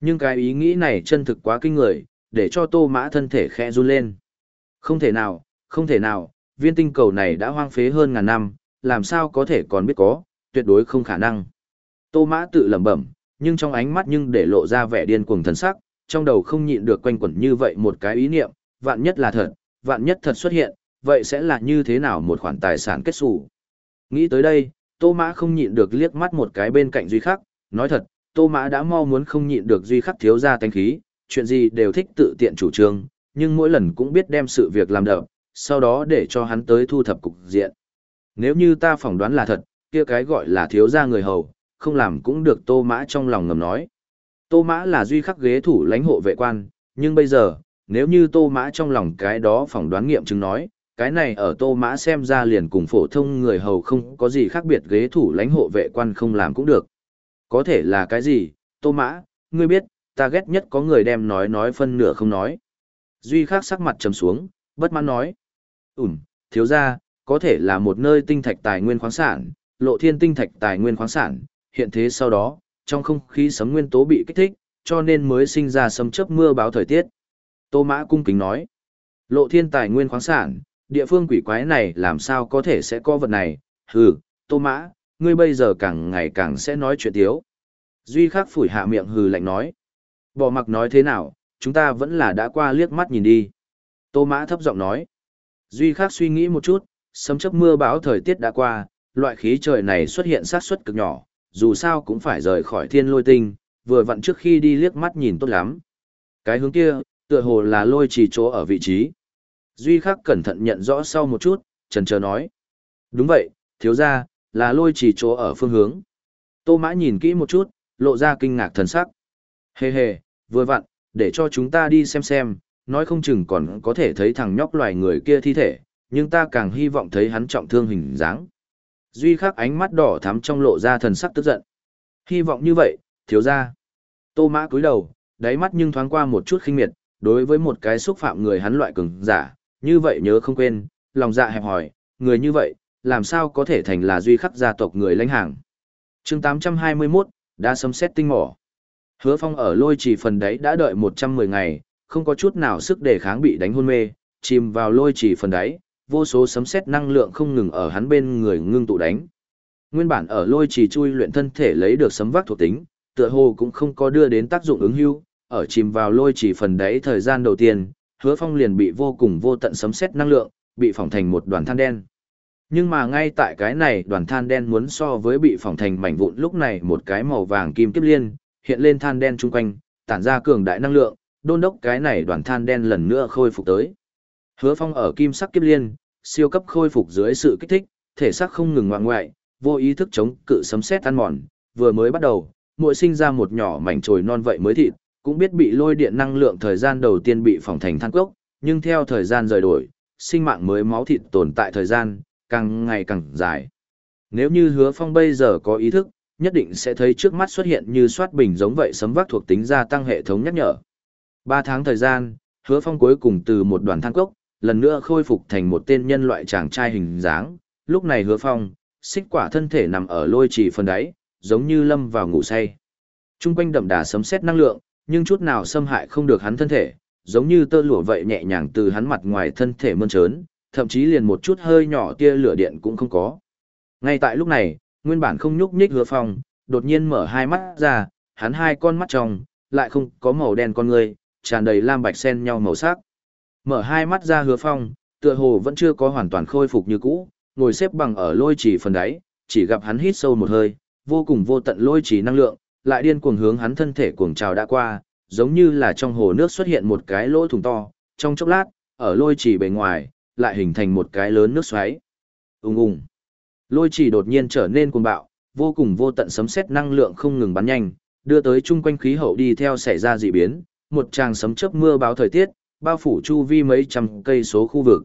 Nhưng cái ý nghĩ này chân thực quá kinh người, để cho tô mã thân thể khẽ run lên. Không thể nào, không thể nào, viên tinh cầu này đã hoang phế hơn ngàn năm, làm sao có thể còn biết có, tuyệt đối không khả năng. Tô mã tự lẩm bẩm, nhưng trong ánh mắt nhưng để lộ ra vẻ điên cuồng thần sắc, trong đầu không nhịn được quanh quẩn như vậy một cái ý niệm, vạn nhất là thật, vạn nhất thật xuất hiện, vậy sẽ là như thế nào một khoản tài sản kết xù. Nghĩ tới đây, Tô Mã không nhịn được liếc mắt một cái bên cạnh Duy Khắc, nói thật, Tô Mã đã mau muốn không nhịn được Duy Khắc thiếu ra tánh khí, chuyện gì đều thích tự tiện chủ trương, nhưng mỗi lần cũng biết đem sự việc làm đậm, sau đó để cho hắn tới thu thập cục diện. Nếu như ta phỏng đoán là thật, kia cái gọi là thiếu gia người hầu, không làm cũng được Tô Mã trong lòng ngầm nói. Tô Mã là duy khắc ghế thủ lãnh hộ vệ quan, nhưng bây giờ, nếu như Tô Mã trong lòng cái đó phỏng đoán nghiệm chứng nói, cái này ở Tô Mã xem ra liền cùng phổ thông người hầu không có gì khác biệt ghế thủ lãnh hộ vệ quan không làm cũng được. Có thể là cái gì, Tô Mã, ngươi biết, ta ghét nhất có người đem nói nói phân nửa không nói. Duy khắc sắc mặt trầm xuống, bất mãn nói. Ừm, thiếu ra, có thể là một nơi tinh thạch tài nguyên khoáng sản, lộ thiên tinh thạch tài nguyên khoáng sản, hiện thế sau đó, trong không khí sấm nguyên tố bị kích thích, cho nên mới sinh ra sấm chớp mưa báo thời tiết. Tô Mã cung kính nói, lộ thiên tài nguyên khoáng sản, địa phương quỷ quái này làm sao có thể sẽ có vật này, hừ, Tô Mã, ngươi bây giờ càng ngày càng sẽ nói chuyện tiếu. Duy khắc phủi hạ miệng hừ lạnh nói, bỏ mặc nói thế nào, chúng ta vẫn là đã qua liếc mắt nhìn đi. Tô Mã thấp giọng nói, Duy khắc suy nghĩ một chút, sấm chớp mưa bão thời tiết đã qua, loại khí trời này xuất hiện sát suất cực nhỏ, dù sao cũng phải rời khỏi thiên lôi tinh, vừa vặn trước khi đi liếc mắt nhìn tốt lắm. Cái hướng kia, tựa hồ là lôi chỉ chỗ ở vị trí. Duy khắc cẩn thận nhận rõ sau một chút, trần chờ nói. Đúng vậy, thiếu ra, là lôi chỉ chỗ ở phương hướng. Tô mã nhìn kỹ một chút, lộ ra kinh ngạc thần sắc. Hề hề, vừa vặn, để cho chúng ta đi xem xem, nói không chừng còn có thể thấy thằng nhóc loài người kia thi thể, nhưng ta càng hy vọng thấy hắn trọng thương hình dáng. Duy khắc ánh mắt đỏ thắm trong lộ ra thần sắc tức giận. Hy vọng như vậy, thiếu ra. Tô mã cúi đầu, đáy mắt nhưng thoáng qua một chút khinh miệt, đối với một cái xúc phạm người hắn loại cường giả, như vậy nhớ không quên, lòng dạ hẹp hỏi, người như vậy, làm sao có thể thành là duy khắc gia tộc người lãnh hàng. chương 821, đã sấm xét tinh mỏ. Hứa phong ở lôi trì phần đấy đã đợi 110 ngày, không có chút nào sức đề kháng bị đánh hôn mê, chìm vào lôi chỉ phần đáy, vô số sấm sét năng lượng không ngừng ở hắn bên người ngưng tụ đánh. Nguyên bản ở lôi chỉ chui luyện thân thể lấy được sấm vác thuộc tính, tựa hồ cũng không có đưa đến tác dụng ứng hưu, ở chìm vào lôi chỉ phần đáy thời gian đầu tiên, hứa phong liền bị vô cùng vô tận sấm sét năng lượng, bị phỏng thành một đoàn than đen. Nhưng mà ngay tại cái này đoàn than đen muốn so với bị phỏng thành mảnh vụn lúc này một cái màu vàng kim kiếp liên, hiện lên than đen chung quanh, tản ra cường đại năng lượng, đôn đốc cái này đoàn than đen lần nữa khôi phục tới. Hứa Phong ở kim sắc kiếp liên, siêu cấp khôi phục dưới sự kích thích, thể xác không ngừng ngoạn ngoại, vô ý thức chống cự sấm sét ăn mòn, vừa mới bắt đầu, mỗi sinh ra một nhỏ mảnh trồi non vậy mới thịt, cũng biết bị lôi điện năng lượng thời gian đầu tiên bị phòng thành than cốc, nhưng theo thời gian rời đổi, sinh mạng mới máu thịt tồn tại thời gian, càng ngày càng dài. Nếu như hứa phong bây giờ có ý thức, nhất định sẽ thấy trước mắt xuất hiện như soát bình giống vậy sấm vác thuộc tính gia tăng hệ thống nhắc nhở. Ba tháng thời gian, hứa phong cuối cùng từ một đoàn than cốc, lần nữa khôi phục thành một tên nhân loại chàng trai hình dáng. Lúc này hứa phong, xích quả thân thể nằm ở lôi trì phần đáy, giống như lâm vào ngủ say. Trung quanh đậm đà sấm sét năng lượng, nhưng chút nào xâm hại không được hắn thân thể, giống như tơ lụa vậy nhẹ nhàng từ hắn mặt ngoài thân thể mơn trớn, thậm chí liền một chút hơi nhỏ tia lửa điện cũng không có. Ngay tại lúc này, nguyên bản không nhúc nhích hứa phong, đột nhiên mở hai mắt ra, hắn hai con mắt trong, lại không có màu đen con người, tràn đầy lam bạch xen nhau màu sắc. Mở hai mắt ra hứa phong, tựa hồ vẫn chưa có hoàn toàn khôi phục như cũ, ngồi xếp bằng ở lôi trì phần đáy, chỉ gặp hắn hít sâu một hơi, vô cùng vô tận lôi trì năng lượng, lại điên cuồng hướng hắn thân thể cuồng trào đã qua, giống như là trong hồ nước xuất hiện một cái lỗ thủng to, trong chốc lát, ở lôi trì bề ngoài, lại hình thành một cái lớn nước xoáy. Ùng ùng. Lôi trì đột nhiên trở nên cuồng bạo, vô cùng vô tận sấm sét năng lượng không ngừng bắn nhanh, đưa tới chung quanh khí hậu đi theo xảy ra dị biến, một tràng sấm chớp mưa báo thời tiết, bao phủ chu vi mấy trăm cây số khu vực.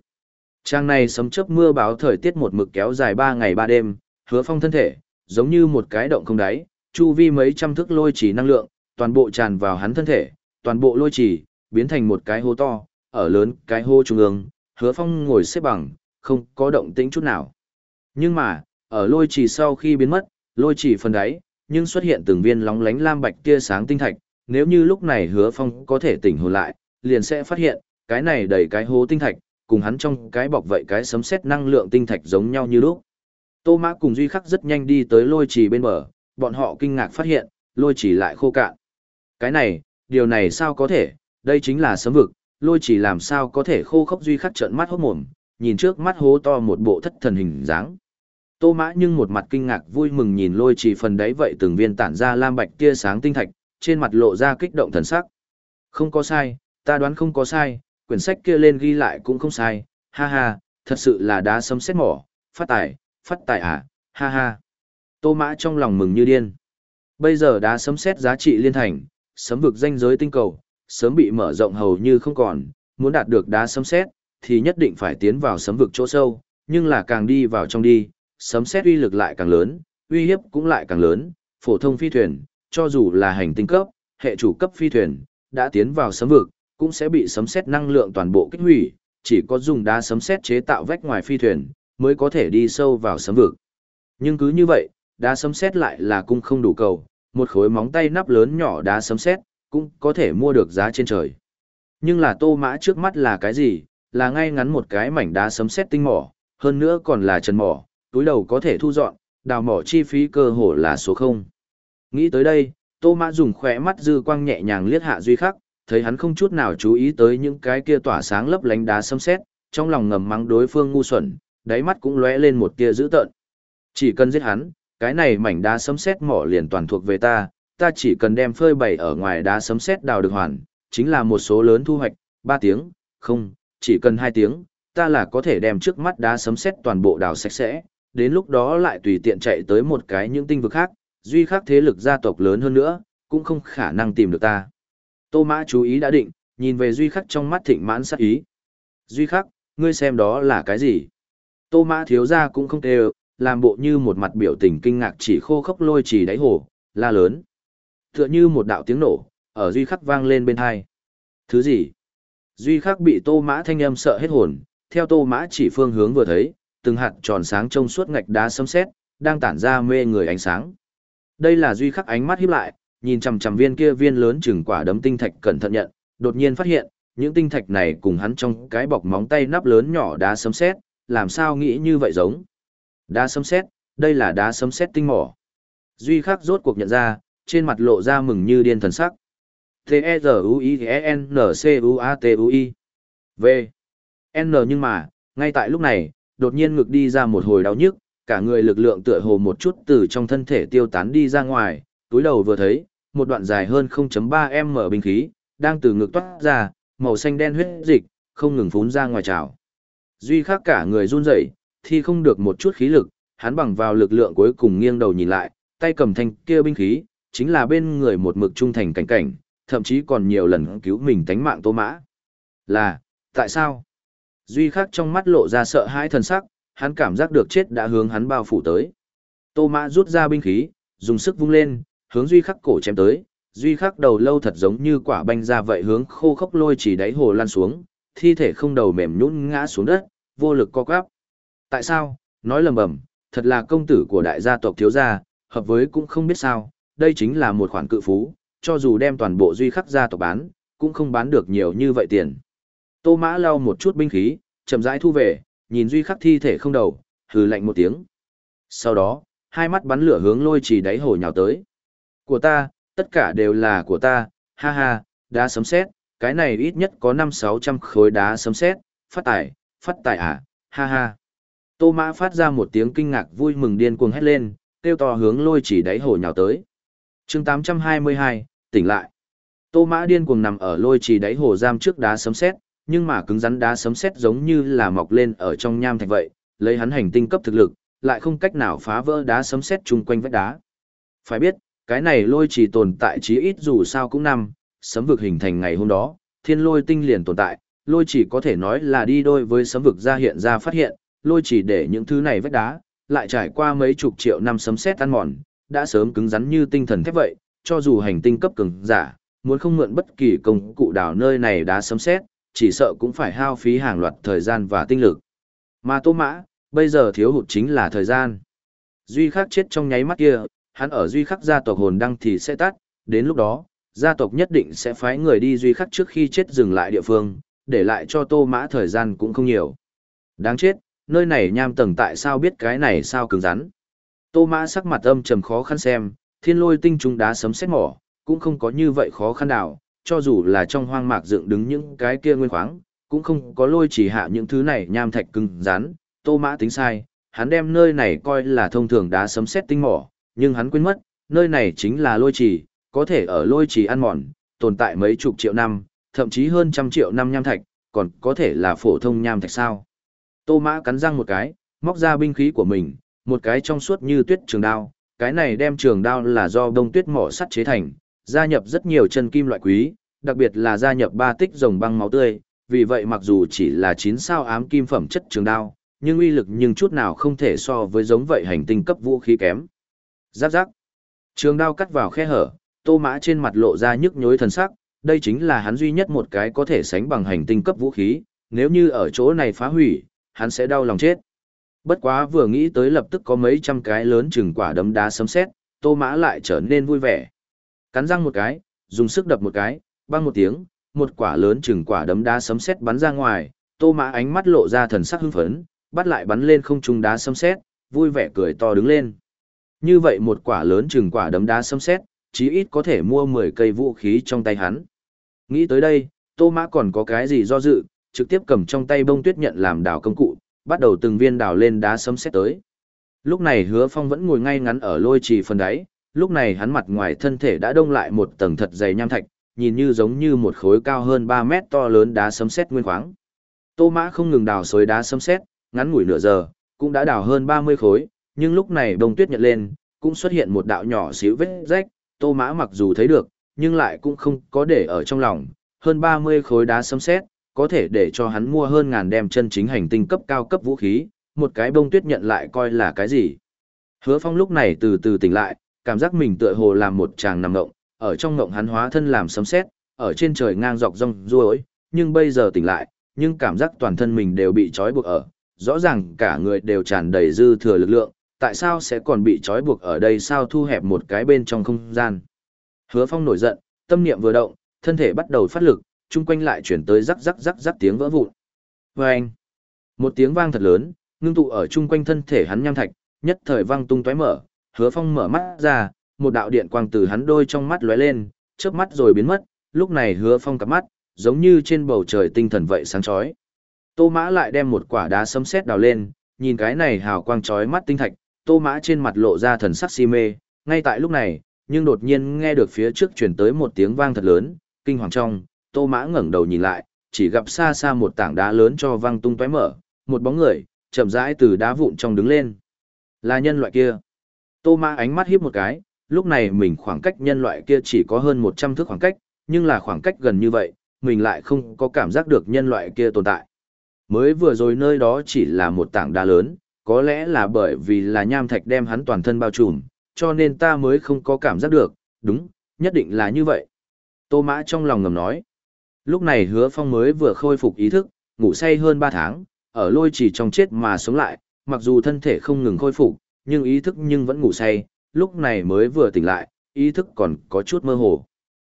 Trang này sấm chớp mưa báo thời tiết một mực kéo dài 3 ngày 3 đêm, hứa phong thân thể, giống như một cái động không đáy, chu vi mấy trăm thước lôi chỉ năng lượng, toàn bộ tràn vào hắn thân thể, toàn bộ lôi chỉ, biến thành một cái hố to, ở lớn cái hô trung ương, hứa phong ngồi xếp bằng, không có động tĩnh chút nào. Nhưng mà, ở lôi chỉ sau khi biến mất, lôi chỉ phần đáy, nhưng xuất hiện từng viên lóng lánh lam bạch tia sáng tinh thạch, nếu như lúc này hứa phong có thể tỉnh hồn lại, liền sẽ phát hiện, cái này đầy cái hố tinh thạch, cùng hắn trong cái bọc vậy cái sấm sét năng lượng tinh thạch giống nhau như lúc. Tô Mã cùng Duy Khắc rất nhanh đi tới lôi trì bên bờ, bọn họ kinh ngạc phát hiện, lôi trì lại khô cạn. Cái này, điều này sao có thể, đây chính là sấm vực, lôi trì làm sao có thể khô khốc Duy Khắc trợn mắt hốt mồm, nhìn trước mắt hố to một bộ thất thần hình dáng. Tô Mã nhưng một mặt kinh ngạc vui mừng nhìn lôi trì phần đấy vậy từng viên tản ra lam bạch tia sáng tinh thạch, trên mặt lộ ra kích động thần sắc. Không có sai, ta đoán không có sai, quyển sách kia lên ghi lại cũng không sai, ha ha, thật sự là đá sấm sét mỏ, phát tài, phát tài à, ha ha. Tô Mã trong lòng mừng như điên. Bây giờ đá sấm sét giá trị liên thành, sấm vực danh giới tinh cầu, sớm bị mở rộng hầu như không còn, muốn đạt được đá sấm sét thì nhất định phải tiến vào sấm vực chỗ sâu, nhưng là càng đi vào trong đi, sấm sét uy lực lại càng lớn, uy hiếp cũng lại càng lớn, phổ thông phi thuyền, cho dù là hành tinh cấp, hệ chủ cấp phi thuyền, đã tiến vào sấm vực, cũng sẽ bị sấm xét năng lượng toàn bộ kích hủy, chỉ có dùng đá sấm xét chế tạo vách ngoài phi thuyền, mới có thể đi sâu vào sấm vực. Nhưng cứ như vậy, đá sấm xét lại là cung không đủ cầu, một khối móng tay nắp lớn nhỏ đá sấm xét cũng có thể mua được giá trên trời. Nhưng là tô mã trước mắt là cái gì? Là ngay ngắn một cái mảnh đá sấm xét tinh mỏ, hơn nữa còn là trần mỏ, túi đầu có thể thu dọn, đào mỏ chi phí cơ hồ là số không. Nghĩ tới đây, tô mã dùng khỏe mắt dư quang nhẹ nhàng liếc hạ duy khắc, thấy hắn không chút nào chú ý tới những cái kia tỏa sáng lấp lánh đá sấm sét, trong lòng ngầm mắng đối phương ngu xuẩn, đáy mắt cũng lóe lên một tia dữ tợn. Chỉ cần giết hắn, cái này mảnh đá sấm sét mỏ liền toàn thuộc về ta, ta chỉ cần đem phơi bày ở ngoài đá sấm sét đào được hoàn, chính là một số lớn thu hoạch, 3 tiếng, không, chỉ cần 2 tiếng, ta là có thể đem trước mắt đá sấm sét toàn bộ đào sạch sẽ, đến lúc đó lại tùy tiện chạy tới một cái những tinh vực khác, duy khác thế lực gia tộc lớn hơn nữa, cũng không khả năng tìm được ta. Tô Mã chú ý đã định, nhìn về Duy Khắc trong mắt thịnh mãn sắc ý. Duy Khắc, ngươi xem đó là cái gì? Tô Mã thiếu ra cũng không kêu, làm bộ như một mặt biểu tình kinh ngạc chỉ khô khốc lôi chỉ đáy hồ, la lớn. Tựa như một đạo tiếng nổ, ở Duy Khắc vang lên bên hai. Thứ gì? Duy Khắc bị Tô Mã thanh âm sợ hết hồn, theo Tô Mã chỉ phương hướng vừa thấy, từng hạt tròn sáng trong suốt ngạch đá sấm sét, đang tản ra mê người ánh sáng. Đây là Duy Khắc ánh mắt híp lại, nhìn chằm chằm viên kia viên lớn chừng quả đấm tinh thạch cẩn thận nhận, đột nhiên phát hiện, những tinh thạch này cùng hắn trong cái bọc móng tay nắp lớn nhỏ đá sấm sét, làm sao nghĩ như vậy giống. Đá sấm sét, đây là đá sấm sét tinh mỏ. Duy khắc rốt cuộc nhận ra, trên mặt lộ ra mừng như điên thần sắc. T-E-Z-U-I-N-C-U-A-T-U-I V. N nhưng mà, ngay tại lúc này, đột nhiên ngực đi ra một hồi đau nhức, cả người lực lượng tựa hồ một chút từ trong thân thể tiêu tán đi ra ngoài, túi đầu vừa thấy, một đoạn dài hơn 0.3m binh khí, đang từ ngực toát ra, màu xanh đen huyết dịch, không ngừng phún ra ngoài trào. Duy khác cả người run rẩy, thì không được một chút khí lực, hắn bằng vào lực lượng cuối cùng nghiêng đầu nhìn lại, tay cầm thanh kia binh khí, chính là bên người một mực trung thành cảnh cảnh, thậm chí còn nhiều lần cứu mình tánh mạng tô mã. Là, tại sao? Duy khắc trong mắt lộ ra sợ hãi thần sắc, hắn cảm giác được chết đã hướng hắn bao phủ tới. Tô mã rút ra binh khí, dùng sức vung lên, hướng duy khắc cổ chém tới, duy khắc đầu lâu thật giống như quả banh ra vậy hướng khô khốc lôi chỉ đáy hồ lan xuống, thi thể không đầu mềm nhũn ngã xuống đất, vô lực co quắp. Tại sao? Nói lầm bầm, thật là công tử của đại gia tộc thiếu gia, hợp với cũng không biết sao, đây chính là một khoản cự phú, cho dù đem toàn bộ duy khắc gia tộc bán, cũng không bán được nhiều như vậy tiền. Tô Mã lau một chút binh khí, chậm rãi thu về, nhìn duy khắc thi thể không đầu, hừ lạnh một tiếng. Sau đó, hai mắt bắn lửa hướng lôi chỉ đáy hồ nhào tới. Của ta, tất cả đều là của ta, ha ha, đá sấm sét, cái này ít nhất có năm sáu trăm khối đá sấm sét, phát tải, phát tải à, ha ha. Tô Mã phát ra một tiếng kinh ngạc vui mừng điên cuồng hét lên, kêu to hướng lôi chỉ đáy hồ nhào tới. chương 822, tỉnh lại. Tô Mã điên cuồng nằm ở lôi chỉ đáy hồ giam trước đá sấm sét, nhưng mà cứng rắn đá sấm sét giống như là mọc lên ở trong nham thạch vậy, lấy hắn hành tinh cấp thực lực, lại không cách nào phá vỡ đá sấm sét chung quanh vách đá. Phải biết, cái này lôi chỉ tồn tại chí ít dù sao cũng năm, sấm vực hình thành ngày hôm đó, thiên lôi tinh liền tồn tại, lôi chỉ có thể nói là đi đôi với sấm vực ra hiện ra phát hiện, lôi chỉ để những thứ này vách đá, lại trải qua mấy chục triệu năm sấm sét ăn mòn, đã sớm cứng rắn như tinh thần thép vậy, cho dù hành tinh cấp cường giả, muốn không mượn bất kỳ công cụ đào nơi này đá sấm sét, chỉ sợ cũng phải hao phí hàng loạt thời gian và tinh lực. Mà Tô Mã, bây giờ thiếu hụt chính là thời gian. Duy khắc chết trong nháy mắt kia, hắn ở duy khắc gia tộc hồn đăng thì sẽ tắt, đến lúc đó, gia tộc nhất định sẽ phái người đi duy khắc trước khi chết dừng lại địa phương, để lại cho Tô Mã thời gian cũng không nhiều. Đáng chết, nơi này nham tầng tại sao biết cái này sao cứng rắn. Tô Mã sắc mặt âm trầm khó khăn xem, thiên lôi tinh trùng đá sấm xét mỏ, cũng không có như vậy khó khăn nào, cho dù là trong hoang mạc dựng đứng những cái kia nguyên khoáng, cũng không có lôi chỉ hạ những thứ này nham thạch cứng rắn, Tô Mã tính sai, hắn đem nơi này coi là thông thường đá sấm sét tinh mỏ, nhưng hắn quên mất, nơi này chính là lôi trì, có thể ở lôi trì ăn mòn, tồn tại mấy chục triệu năm, thậm chí hơn trăm triệu năm nham thạch, còn có thể là phổ thông nham thạch sao. Tô Mã cắn răng một cái, móc ra binh khí của mình, một cái trong suốt như tuyết trường đao, cái này đem trường đao là do đông tuyết mỏ sắt chế thành, gia nhập rất nhiều chân kim loại quý, đặc biệt là gia nhập ba tích rồng băng máu tươi, vì vậy mặc dù chỉ là 9 sao ám kim phẩm chất trường đao, nhưng uy lực nhưng chút nào không thể so với giống vậy hành tinh cấp vũ khí kém. Giáp giáp. Trường đao cắt vào khe hở, tô mã trên mặt lộ ra nhức nhối thần sắc, đây chính là hắn duy nhất một cái có thể sánh bằng hành tinh cấp vũ khí, nếu như ở chỗ này phá hủy, hắn sẽ đau lòng chết. Bất quá vừa nghĩ tới lập tức có mấy trăm cái lớn chừng quả đấm đá sấm sét, tô mã lại trở nên vui vẻ. Cắn răng một cái, dùng sức đập một cái, băng một tiếng, một quả lớn chừng quả đấm đá sấm sét bắn ra ngoài, tô mã ánh mắt lộ ra thần sắc hưng phấn, bắt lại bắn lên không trung đá sấm sét, vui vẻ cười to đứng lên. Như vậy một quả lớn chừng quả đấm đá sấm sét, chí ít có thể mua 10 cây vũ khí trong tay hắn. Nghĩ tới đây, Tô Mã còn có cái gì do dự, trực tiếp cầm trong tay bông tuyết nhận làm đào công cụ, bắt đầu từng viên đào lên đá sấm sét tới. Lúc này Hứa Phong vẫn ngồi ngay ngắn ở lôi trì phần đáy, lúc này hắn mặt ngoài thân thể đã đông lại một tầng thật dày nham thạch, nhìn như giống như một khối cao hơn 3 mét to lớn đá sấm sét nguyên khoáng. Tô Mã không ngừng đào xới đá sấm sét, ngắn ngủi nửa giờ, cũng đã đào hơn 30 khối, nhưng lúc này bông tuyết nhận lên, cũng xuất hiện một đạo nhỏ xíu vết rách, Tô Mã mặc dù thấy được, nhưng lại cũng không có để ở trong lòng, hơn 30 khối đá sấm sét, có thể để cho hắn mua hơn ngàn đem chân chính hành tinh cấp cao cấp vũ khí, một cái bông tuyết nhận lại coi là cái gì. Hứa Phong lúc này từ từ tỉnh lại, cảm giác mình tựa hồ làm một chàng nằm ngộng, ở trong ngộng hắn hóa thân làm sấm sét, ở trên trời ngang dọc rong ruổi, nhưng bây giờ tỉnh lại, nhưng cảm giác toàn thân mình đều bị trói buộc ở, rõ ràng cả người đều tràn đầy dư thừa lực lượng, tại sao sẽ còn bị trói buộc ở đây sao thu hẹp một cái bên trong không gian. Hứa Phong nổi giận, tâm niệm vừa động, thân thể bắt đầu phát lực, chung quanh lại chuyển tới rắc rắc rắc rắc tiếng vỡ vụn. Vâng! Một tiếng vang thật lớn, ngưng tụ ở chung quanh thân thể hắn nham thạch, nhất thời vang tung tóe mở, hứa phong mở mắt ra, một đạo điện quang từ hắn đôi trong mắt lóe lên, chớp mắt rồi biến mất, lúc này hứa phong cặp mắt, giống như trên bầu trời tinh thần vậy sáng chói. Tô mã lại đem một quả đá sấm sét đào lên, nhìn cái này hào quang chói mắt tinh thạch, tô mã trên mặt lộ ra thần sắc si mê, ngay tại lúc này, nhưng đột nhiên nghe được phía trước truyền tới một tiếng vang thật lớn, kinh hoàng trong, tô mã ngẩng đầu nhìn lại, chỉ gặp xa xa một tảng đá lớn cho vang tung tóe mở, một bóng người, chậm rãi từ đá vụn trong đứng lên. Là nhân loại kia. Tô mã ánh mắt hiếp một cái, lúc này mình khoảng cách nhân loại kia chỉ có hơn 100 thước khoảng cách, nhưng là khoảng cách gần như vậy, mình lại không có cảm giác được nhân loại kia tồn tại. Mới vừa rồi nơi đó chỉ là một tảng đá lớn, có lẽ là bởi vì là nham thạch đem hắn toàn thân bao trùm, cho nên ta mới không có cảm giác được, đúng, nhất định là như vậy. Tô Mã trong lòng ngầm nói. Lúc này hứa phong mới vừa khôi phục ý thức, ngủ say hơn 3 tháng, ở lôi chỉ trong chết mà sống lại, mặc dù thân thể không ngừng khôi phục, nhưng ý thức nhưng vẫn ngủ say, lúc này mới vừa tỉnh lại, ý thức còn có chút mơ hồ.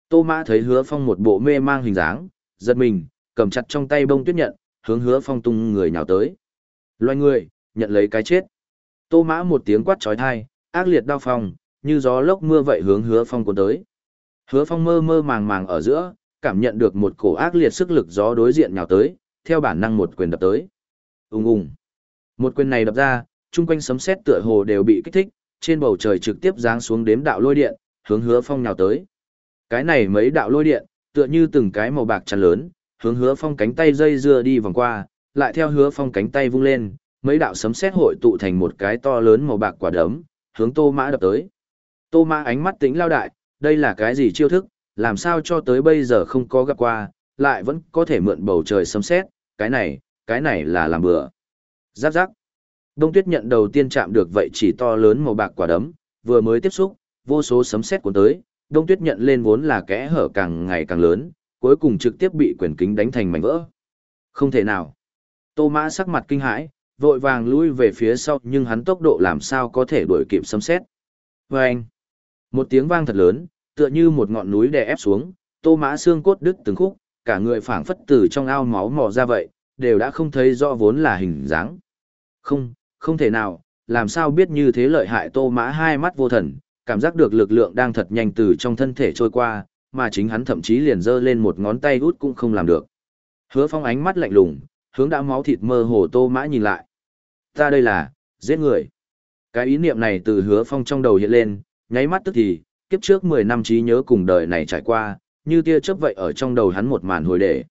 Tô Mã thấy hứa phong một bộ mê mang hình dáng, giật mình, cầm chặt trong tay bông tuyết nhận, hướng hứa phong tung người nhào tới. Loài người, nhận lấy cái chết. Tô Mã một tiếng quát trói thai, ác liệt đau phong, như gió lốc mưa vậy hướng hứa phong cuốn tới. Hứa phong mơ mơ màng màng ở giữa, cảm nhận được một cổ ác liệt sức lực gió đối diện nhào tới, theo bản năng một quyền đập tới. Ùng ùng. Một quyền này đập ra, chung quanh sấm sét tựa hồ đều bị kích thích, trên bầu trời trực tiếp giáng xuống đếm đạo lôi điện, hướng Hứa Phong nhào tới. Cái này mấy đạo lôi điện, tựa như từng cái màu bạc chắn lớn, hướng Hứa Phong cánh tay dây dưa đi vòng qua, lại theo Hứa Phong cánh tay vung lên, mấy đạo sấm sét hội tụ thành một cái to lớn màu bạc quả đấm, hướng Tô Mã đập tới. Tô Mã ánh mắt tính lao đại, đây là cái gì chiêu thức, làm sao cho tới bây giờ không có gặp qua, lại vẫn có thể mượn bầu trời sấm sét, cái này, cái này là làm bừa. Giáp giáp. Đông tuyết nhận đầu tiên chạm được vậy chỉ to lớn màu bạc quả đấm, vừa mới tiếp xúc, vô số sấm sét cuốn tới, đông tuyết nhận lên vốn là kẽ hở càng ngày càng lớn, cuối cùng trực tiếp bị quyền kính đánh thành mảnh vỡ. Không thể nào. Tô mã sắc mặt kinh hãi, vội vàng lui về phía sau nhưng hắn tốc độ làm sao có thể đuổi kịp sấm sét. Vâng! Một tiếng vang thật lớn, tựa như một ngọn núi đè ép xuống, tô mã xương cốt đứt từng khúc, cả người phảng phất từ trong ao máu mò ra vậy, đều đã không thấy rõ vốn là hình dáng. Không, không thể nào, làm sao biết như thế lợi hại tô mã hai mắt vô thần, cảm giác được lực lượng đang thật nhanh từ trong thân thể trôi qua, mà chính hắn thậm chí liền giơ lên một ngón tay út cũng không làm được. Hứa phong ánh mắt lạnh lùng, hướng đã máu thịt mơ hồ tô mã nhìn lại. Ta đây là, giết người. Cái ý niệm này từ hứa phong trong đầu hiện lên, nháy mắt tức thì, kiếp trước 10 năm trí nhớ cùng đời này trải qua, như tia chớp vậy ở trong đầu hắn một màn hồi để.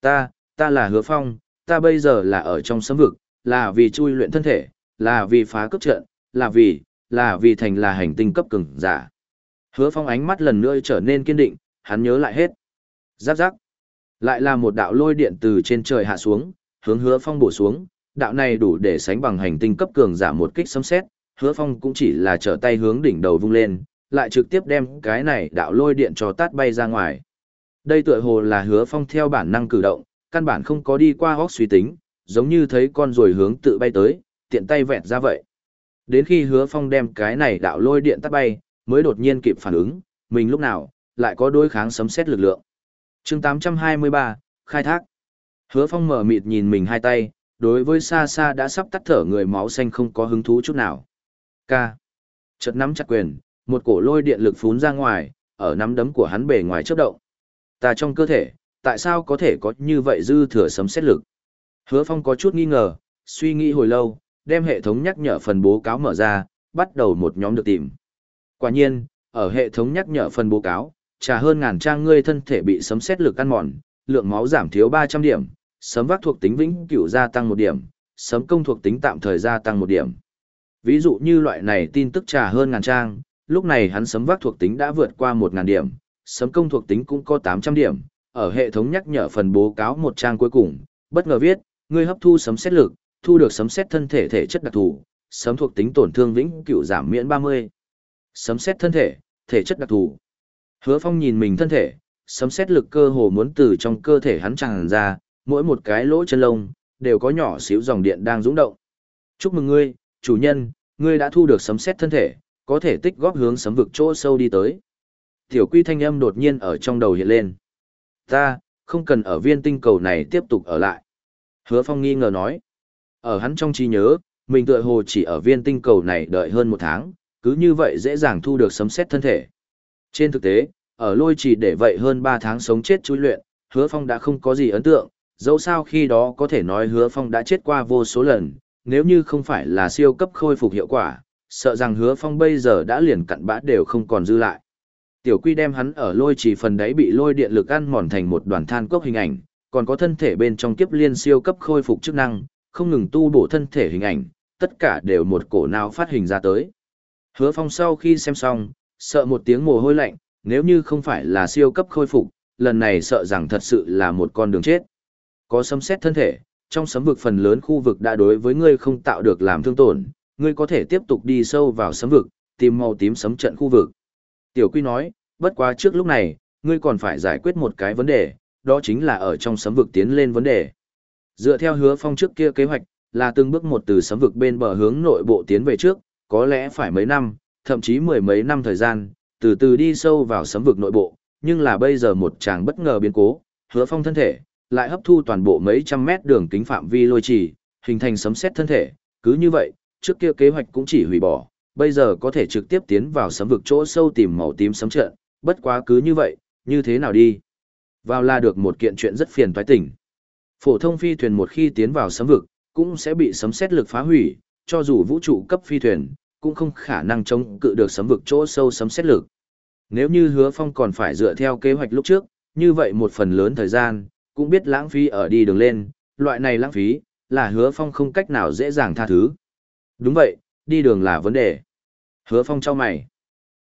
Ta, ta là hứa phong, ta bây giờ là ở trong sấm vực, là vì chui luyện thân thể, là vì phá cấp trận, là vì, là vì thành là hành tinh cấp cường giả. Hứa phong ánh mắt lần nữa trở nên kiên định, hắn nhớ lại hết. Giáp giáp. Lại là một đạo lôi điện từ trên trời hạ xuống, hướng hứa phong bổ xuống, đạo này đủ để sánh bằng hành tinh cấp cường giả một kích sấm sét, hứa phong cũng chỉ là trở tay hướng đỉnh đầu vung lên, lại trực tiếp đem cái này đạo lôi điện cho tát bay ra ngoài. Đây tựa hồ là hứa phong theo bản năng cử động, căn bản không có đi qua óc suy tính, giống như thấy con rồi hướng tự bay tới, tiện tay vẹt ra vậy. Đến khi hứa phong đem cái này đạo lôi điện tắt bay, mới đột nhiên kịp phản ứng, mình lúc nào, lại có đối kháng sấm xét lực lượng. chương 823, khai thác. Hứa phong mở mịt nhìn mình hai tay, đối với xa xa đã sắp tắt thở người máu xanh không có hứng thú chút nào. K. Chợt nắm chặt quyền, một cổ lôi điện lực phún ra ngoài, ở nắm đấm của hắn bề ngoài chớp động. Ta trong cơ thể, tại sao có thể có như vậy dư thừa sấm xét lực? Hứa Phong có chút nghi ngờ, suy nghĩ hồi lâu, đem hệ thống nhắc nhở phần bố cáo mở ra, bắt đầu một nhóm được tìm. Quả nhiên, ở hệ thống nhắc nhở phần bố cáo, trả hơn ngàn trang ngươi thân thể bị sấm xét lực ăn mòn, lượng máu giảm thiếu 300 điểm, sấm vác thuộc tính vĩnh cửu gia tăng một điểm, sấm công thuộc tính tạm thời gia tăng một điểm. Ví dụ như loại này tin tức trả hơn ngàn trang, lúc này hắn sấm vác thuộc tính đã vượt qua 1000 điểm, sấm công thuộc tính cũng có 800 điểm, ở hệ thống nhắc nhở phần bố cáo một trang cuối cùng, bất ngờ viết, ngươi hấp thu sấm xét lực, thu được sấm xét thân thể thể chất đặc thù, sấm thuộc tính tổn thương vĩnh cửu giảm miễn 30. Sấm xét thân thể, thể chất đặc thù. Hứa Phong nhìn mình thân thể, sấm xét lực cơ hồ muốn từ trong cơ thể hắn tràn ra, mỗi một cái lỗ chân lông đều có nhỏ xíu dòng điện đang dũng động. Chúc mừng ngươi, chủ nhân, ngươi đã thu được sấm xét thân thể, có thể tích góp hướng sấm vực chỗ sâu đi tới. Tiểu quy thanh âm đột nhiên ở trong đầu hiện lên. Ta, không cần ở viên tinh cầu này tiếp tục ở lại. Hứa Phong nghi ngờ nói. Ở hắn trong trí nhớ, mình tựa hồ chỉ ở viên tinh cầu này đợi hơn một tháng, cứ như vậy dễ dàng thu được sấm xét thân thể. Trên thực tế, ở lôi chỉ để vậy hơn 3 tháng sống chết chui luyện, Hứa Phong đã không có gì ấn tượng, dẫu sao khi đó có thể nói Hứa Phong đã chết qua vô số lần, nếu như không phải là siêu cấp khôi phục hiệu quả, sợ rằng Hứa Phong bây giờ đã liền cặn bã đều không còn dư lại. Tiểu Quy đem hắn ở lôi chỉ phần đấy bị lôi điện lực ăn mòn thành một đoàn than cốc hình ảnh, còn có thân thể bên trong kiếp liên siêu cấp khôi phục chức năng, không ngừng tu bổ thân thể hình ảnh, tất cả đều một cổ nào phát hình ra tới. Hứa Phong sau khi xem xong, sợ một tiếng mồ hôi lạnh, nếu như không phải là siêu cấp khôi phục, lần này sợ rằng thật sự là một con đường chết. Có sấm xét thân thể, trong sấm vực phần lớn khu vực đã đối với ngươi không tạo được làm thương tổn, ngươi có thể tiếp tục đi sâu vào sấm vực, tìm màu tím sấm trận khu vực. Tiểu Quy nói, bất quá trước lúc này, ngươi còn phải giải quyết một cái vấn đề, đó chính là ở trong sấm vực tiến lên vấn đề. Dựa theo hứa phong trước kia kế hoạch, là từng bước một từ sấm vực bên bờ hướng nội bộ tiến về trước, có lẽ phải mấy năm, thậm chí mười mấy năm thời gian, từ từ đi sâu vào sấm vực nội bộ, nhưng là bây giờ một chàng bất ngờ biến cố, hứa phong thân thể, lại hấp thu toàn bộ mấy trăm mét đường kính phạm vi lôi trì, hình thành sấm xét thân thể, cứ như vậy, trước kia kế hoạch cũng chỉ hủy bỏ, bây giờ có thể trực tiếp tiến vào sấm vực chỗ sâu tìm màu tím sấm trận, bất quá cứ như vậy, như thế nào đi? Vào là được một kiện chuyện rất phiền toái tỉnh. Phổ thông phi thuyền một khi tiến vào sấm vực, cũng sẽ bị sấm xét lực phá hủy, cho dù vũ trụ cấp phi thuyền, cũng không khả năng chống cự được sấm vực chỗ sâu sấm xét lực. Nếu như hứa phong còn phải dựa theo kế hoạch lúc trước, như vậy một phần lớn thời gian, cũng biết lãng phí ở đi đường lên, loại này lãng phí, là hứa phong không cách nào dễ dàng tha thứ. Đúng vậy, đi đường là vấn đề. Hứa phong cho mày.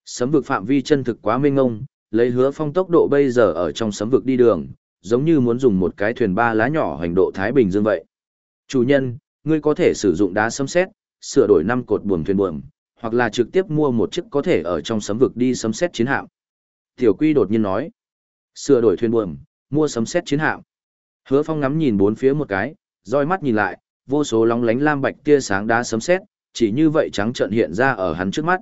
Sấm vực phạm vi chân thực quá mênh ngông, lấy hứa phong tốc độ bây giờ ở trong sấm vực đi đường, giống như muốn dùng một cái thuyền ba lá nhỏ hành độ Thái Bình Dương vậy. Chủ nhân, ngươi có thể sử dụng đá sấm xét, sửa đổi năm cột buồm thuyền buồm, hoặc là trực tiếp mua một chiếc có thể ở trong sấm vực đi sấm xét chiến hạm. Tiểu Quy đột nhiên nói, sửa đổi thuyền buồm, mua sấm xét chiến hạm. Hứa Phong ngắm nhìn bốn phía một cái, roi mắt nhìn lại, vô số lóng lánh lam bạch tia sáng đá sấm xét, chỉ như vậy trắng trợn hiện ra ở hắn trước mắt.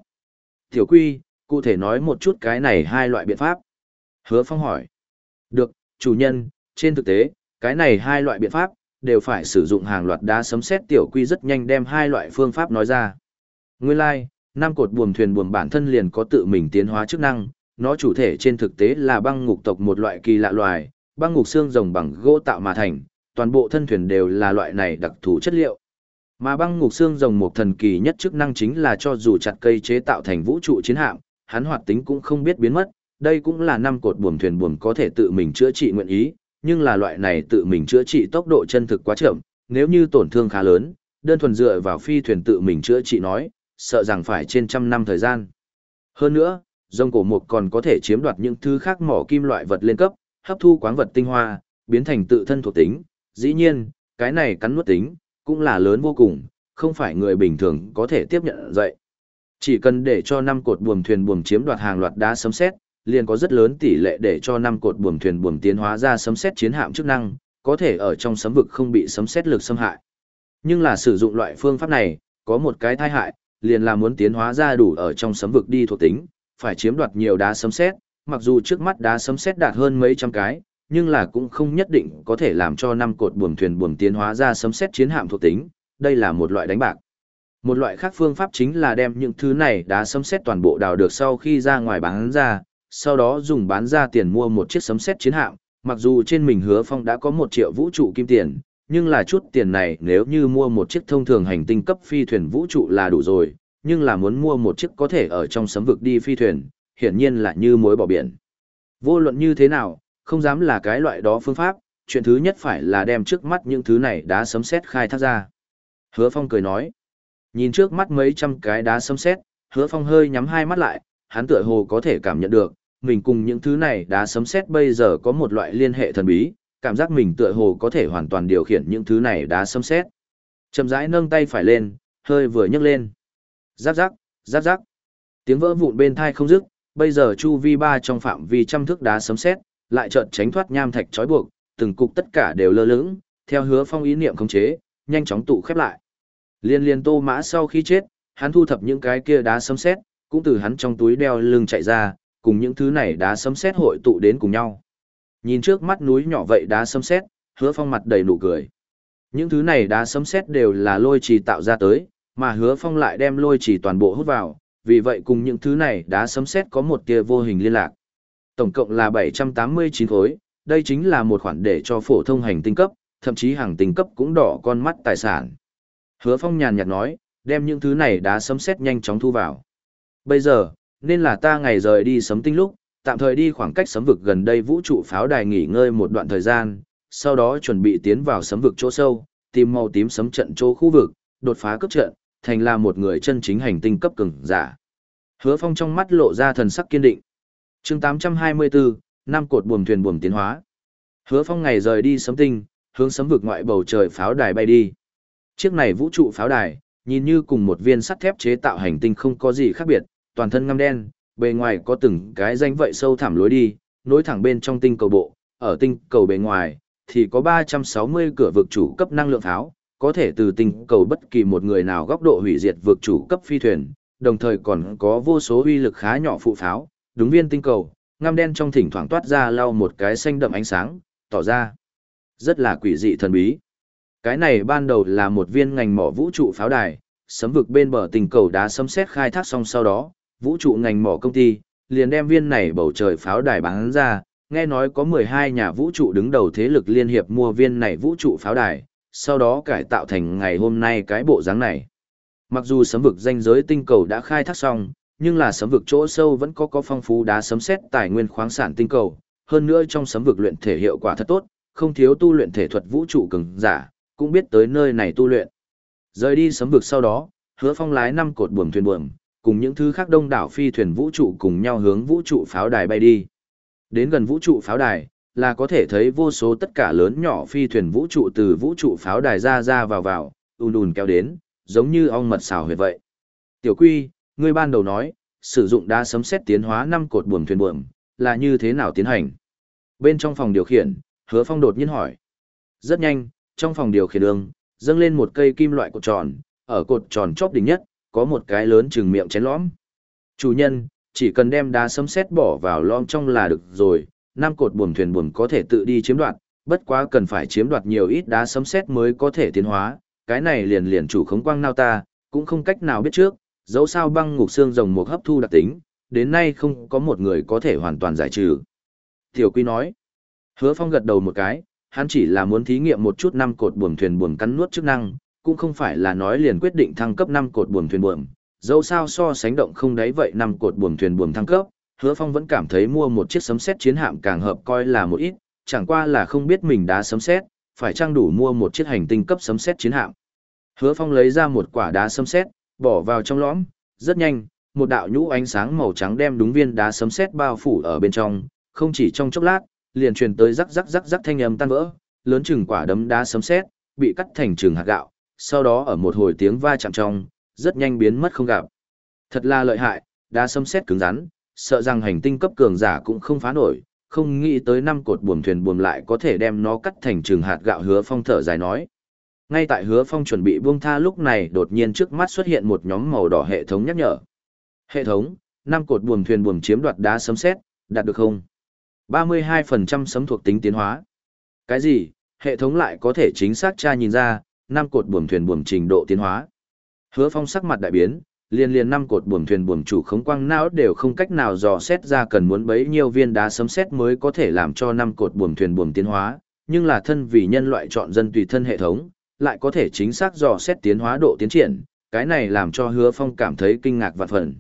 Tiểu Quy, cụ thể nói một chút cái này hai loại biện pháp. Hứa Phong hỏi. Được, chủ nhân, trên thực tế, cái này hai loại biện pháp, đều phải sử dụng hàng loạt đá sấm xét tiểu quy rất nhanh đem hai loại phương pháp nói ra. Nguyên lai, like, năm cột buồm thuyền buồm bản thân liền có tự mình tiến hóa chức năng, nó chủ thể trên thực tế là băng ngục tộc một loại kỳ lạ loài, băng ngục xương rồng bằng gỗ tạo mà thành, toàn bộ thân thuyền đều là loại này đặc thù chất liệu. Mà băng ngục xương rồng một thần kỳ nhất chức năng chính là cho dù chặt cây chế tạo thành vũ trụ chiến hạm, hắn hoạt tính cũng không biết biến mất, đây cũng là năm cột buồm thuyền buồm có thể tự mình chữa trị nguyện ý, nhưng là loại này tự mình chữa trị tốc độ chân thực quá chậm, nếu như tổn thương khá lớn, đơn thuần dựa vào phi thuyền tự mình chữa trị nói, sợ rằng phải trên trăm năm thời gian. Hơn nữa, rồng cổ mục còn có thể chiếm đoạt những thứ khác mỏ kim loại vật lên cấp, hấp thu quáng vật tinh hoa, biến thành tự thân thuộc tính. Dĩ nhiên, cái này cắn nuốt tính, cũng là lớn vô cùng, không phải người bình thường có thể tiếp nhận dậy. Chỉ cần để cho năm cột buồm thuyền buồm chiếm đoạt hàng loạt đá sấm sét, liền có rất lớn tỷ lệ để cho năm cột buồm thuyền buồm tiến hóa ra sấm sét chiến hạm chức năng, có thể ở trong sấm vực không bị sấm sét lực xâm hại. Nhưng là sử dụng loại phương pháp này, có một cái tai hại, liền là muốn tiến hóa ra đủ ở trong sấm vực đi thuộc tính, phải chiếm đoạt nhiều đá sấm sét, mặc dù trước mắt đá sấm sét đạt hơn mấy trăm cái, nhưng là cũng không nhất định có thể làm cho năm cột buồm thuyền buồm tiến hóa ra sấm sét chiến hạm thuộc tính, đây là một loại đánh bạc. Một loại khác phương pháp chính là đem những thứ này đá sấm sét toàn bộ đào được sau khi ra ngoài bán ra, sau đó dùng bán ra tiền mua một chiếc sấm sét chiến hạm, mặc dù trên mình hứa phong đã có một triệu vũ trụ kim tiền, nhưng là chút tiền này nếu như mua một chiếc thông thường hành tinh cấp phi thuyền vũ trụ là đủ rồi, nhưng là muốn mua một chiếc có thể ở trong sấm vực đi phi thuyền, hiển nhiên là như mối bỏ biển. Vô luận như thế nào, không dám là cái loại đó phương pháp, chuyện thứ nhất phải là đem trước mắt những thứ này đá sấm sét khai thác ra. Hứa Phong cười nói, nhìn trước mắt mấy trăm cái đá sấm sét, Hứa Phong hơi nhắm hai mắt lại, hắn tựa hồ có thể cảm nhận được, mình cùng những thứ này đá sấm sét bây giờ có một loại liên hệ thần bí, cảm giác mình tựa hồ có thể hoàn toàn điều khiển những thứ này đá sấm sét. Chậm rãi nâng tay phải lên, hơi vừa nhấc lên. Giáp giáp, giáp giáp. Tiếng vỡ vụn bên thai không dứt, bây giờ chu vi ba trong phạm vi trăm thước đá sấm sét, lại chợt tránh thoát nham thạch trói buộc, từng cục tất cả đều lơ lửng, theo hứa phong ý niệm khống chế, nhanh chóng tụ khép lại. Liên liên Tô Mã sau khi chết, hắn thu thập những cái kia đá sấm sét, cũng từ hắn trong túi đeo lưng chạy ra, cùng những thứ này đá sấm sét hội tụ đến cùng nhau. Nhìn trước mắt núi nhỏ vậy đá sấm sét, Hứa Phong mặt đầy nụ cười. Những thứ này đá sấm sét đều là lôi trì tạo ra tới, mà Hứa Phong lại đem lôi trì toàn bộ hút vào, vì vậy cùng những thứ này đá sấm sét có một tia vô hình liên lạc. Tổng cộng là 789 khối, đây chính là một khoản để cho phổ thông hành tinh cấp, thậm chí hàng tinh cấp cũng đỏ con mắt tài sản. Hứa Phong nhàn nhạt nói, đem những thứ này đá sấm sét nhanh chóng thu vào. Bây giờ, nên là ta ngày rời đi sấm tinh lúc, tạm thời đi khoảng cách sấm vực gần đây vũ trụ pháo đài nghỉ ngơi một đoạn thời gian, sau đó chuẩn bị tiến vào sấm vực chỗ sâu, tìm màu tím sấm trận chỗ khu vực, đột phá cấp trận, thành là một người chân chính hành tinh cấp cường giả. Hứa Phong trong mắt lộ ra thần sắc kiên định. Chương 824, năm cột buồm thuyền buồm tiến hóa. Hứa Phong ngày rời đi sấm tinh, hướng sấm vực ngoại bầu trời pháo đài bay đi. Chiếc này vũ trụ pháo đài, nhìn như cùng một viên sắt thép chế tạo hành tinh không có gì khác biệt, toàn thân ngăm đen, bề ngoài có từng cái danh vậy sâu thẳm lối đi, nối thẳng bên trong tinh cầu bộ, ở tinh cầu bề ngoài thì có 360 cửa vực chủ cấp năng lượng pháo, có thể từ tinh cầu bất kỳ một người nào góc độ hủy diệt vực chủ cấp phi thuyền, đồng thời còn có vô số uy lực khá nhỏ phụ pháo, đúng viên tinh cầu, ngăm đen trong thỉnh thoảng toát ra lau một cái xanh đậm ánh sáng, tỏ ra rất là quỷ dị thần bí. Cái này ban đầu là một viên ngành mỏ vũ trụ pháo đài, sấm vực bên bờ tình cầu đá sấm xét khai thác xong sau đó, vũ trụ ngành mỏ công ty, liền đem viên này bầu trời pháo đài bán ra, nghe nói có 12 nhà vũ trụ đứng đầu thế lực liên hiệp mua viên này vũ trụ pháo đài, sau đó cải tạo thành ngày hôm nay cái bộ dáng này. Mặc dù sấm vực danh giới tinh cầu đã khai thác xong, nhưng là sấm vực chỗ sâu vẫn có có phong phú đá sấm xét tài nguyên khoáng sản tinh cầu, hơn nữa trong sấm vực luyện thể hiệu quả thật tốt, không thiếu tu luyện thể thuật vũ trụ cường giả, cũng biết tới nơi này tu luyện. Rời đi sấm vực sau đó, hứa phong lái năm cột buồm thuyền buồm, cùng những thứ khác đông đảo phi thuyền vũ trụ cùng nhau hướng vũ trụ pháo đài bay đi. Đến gần vũ trụ pháo đài, là có thể thấy vô số tất cả lớn nhỏ phi thuyền vũ trụ từ vũ trụ pháo đài ra ra vào vào, ùn ùn kéo đến, giống như ong mật xào huyệt vậy. Tiểu Quy, ngươi ban đầu nói, sử dụng đá sấm xét tiến hóa năm cột buồm thuyền buồm, là như thế nào tiến hành? Bên trong phòng điều khiển, Hứa Phong đột nhiên hỏi. Rất nhanh, trong phòng điều khiển đường, dâng lên một cây kim loại cột tròn, ở cột tròn chóp đỉnh nhất, có một cái lớn chừng miệng chén lõm. Chủ nhân, chỉ cần đem đá sấm sét bỏ vào lõm trong là được rồi, năm cột buồm thuyền buồm có thể tự đi chiếm đoạt, bất quá cần phải chiếm đoạt nhiều ít đá sấm sét mới có thể tiến hóa, cái này liền liền chủ khống quang nao ta, cũng không cách nào biết trước, dẫu sao băng ngục xương rồng một hấp thu đặc tính, đến nay không có một người có thể hoàn toàn giải trừ. Tiểu Quy nói, hứa phong gật đầu một cái, hắn chỉ là muốn thí nghiệm một chút năm cột buồm thuyền buồm cắn nuốt chức năng, cũng không phải là nói liền quyết định thăng cấp năm cột buồm thuyền buồm, dẫu sao so sánh động không đấy vậy năm cột buồm thuyền buồm thăng cấp, Hứa Phong vẫn cảm thấy mua một chiếc sấm sét chiến hạm càng hợp coi là một ít, chẳng qua là không biết mình đá sấm sét, phải trang đủ mua một chiếc hành tinh cấp sấm sét chiến hạm. Hứa Phong lấy ra một quả đá sấm sét, bỏ vào trong lõm, rất nhanh, một đạo nhũ ánh sáng màu trắng đem đúng viên đá sấm sét bao phủ ở bên trong, không chỉ trong chốc lát, liền truyền tới rắc rắc rắc rắc thanh âm tan vỡ, lớn chừng quả đấm đá sấm sét, bị cắt thành chừng hạt gạo, sau đó ở một hồi tiếng va chạm trong, rất nhanh biến mất không gặp. Thật là lợi hại, đá sấm sét cứng rắn, sợ rằng hành tinh cấp cường giả cũng không phá nổi, không nghĩ tới năm cột buồm thuyền buồm lại có thể đem nó cắt thành chừng hạt gạo hứa phong thở dài nói. Ngay tại hứa phong chuẩn bị buông tha lúc này đột nhiên trước mắt xuất hiện một nhóm màu đỏ hệ thống nhắc nhở. Hệ thống, năm cột buồm thuyền buồm chiếm đoạt đá sấm sét, đạt được không? 32% sấm thuộc tính tiến hóa. Cái gì? Hệ thống lại có thể chính xác tra nhìn ra, năm cột buồm thuyền buồm trình độ tiến hóa. Hứa Phong sắc mặt đại biến, liên liên năm cột buồm thuyền buồm chủ khống quang não đều không cách nào dò xét ra cần muốn bấy nhiêu viên đá sấm xét mới có thể làm cho năm cột buồm thuyền buồm tiến hóa, nhưng là thân vì nhân loại chọn dân tùy thân hệ thống, lại có thể chính xác dò xét tiến hóa độ tiến triển, cái này làm cho Hứa Phong cảm thấy kinh ngạc vạn phần.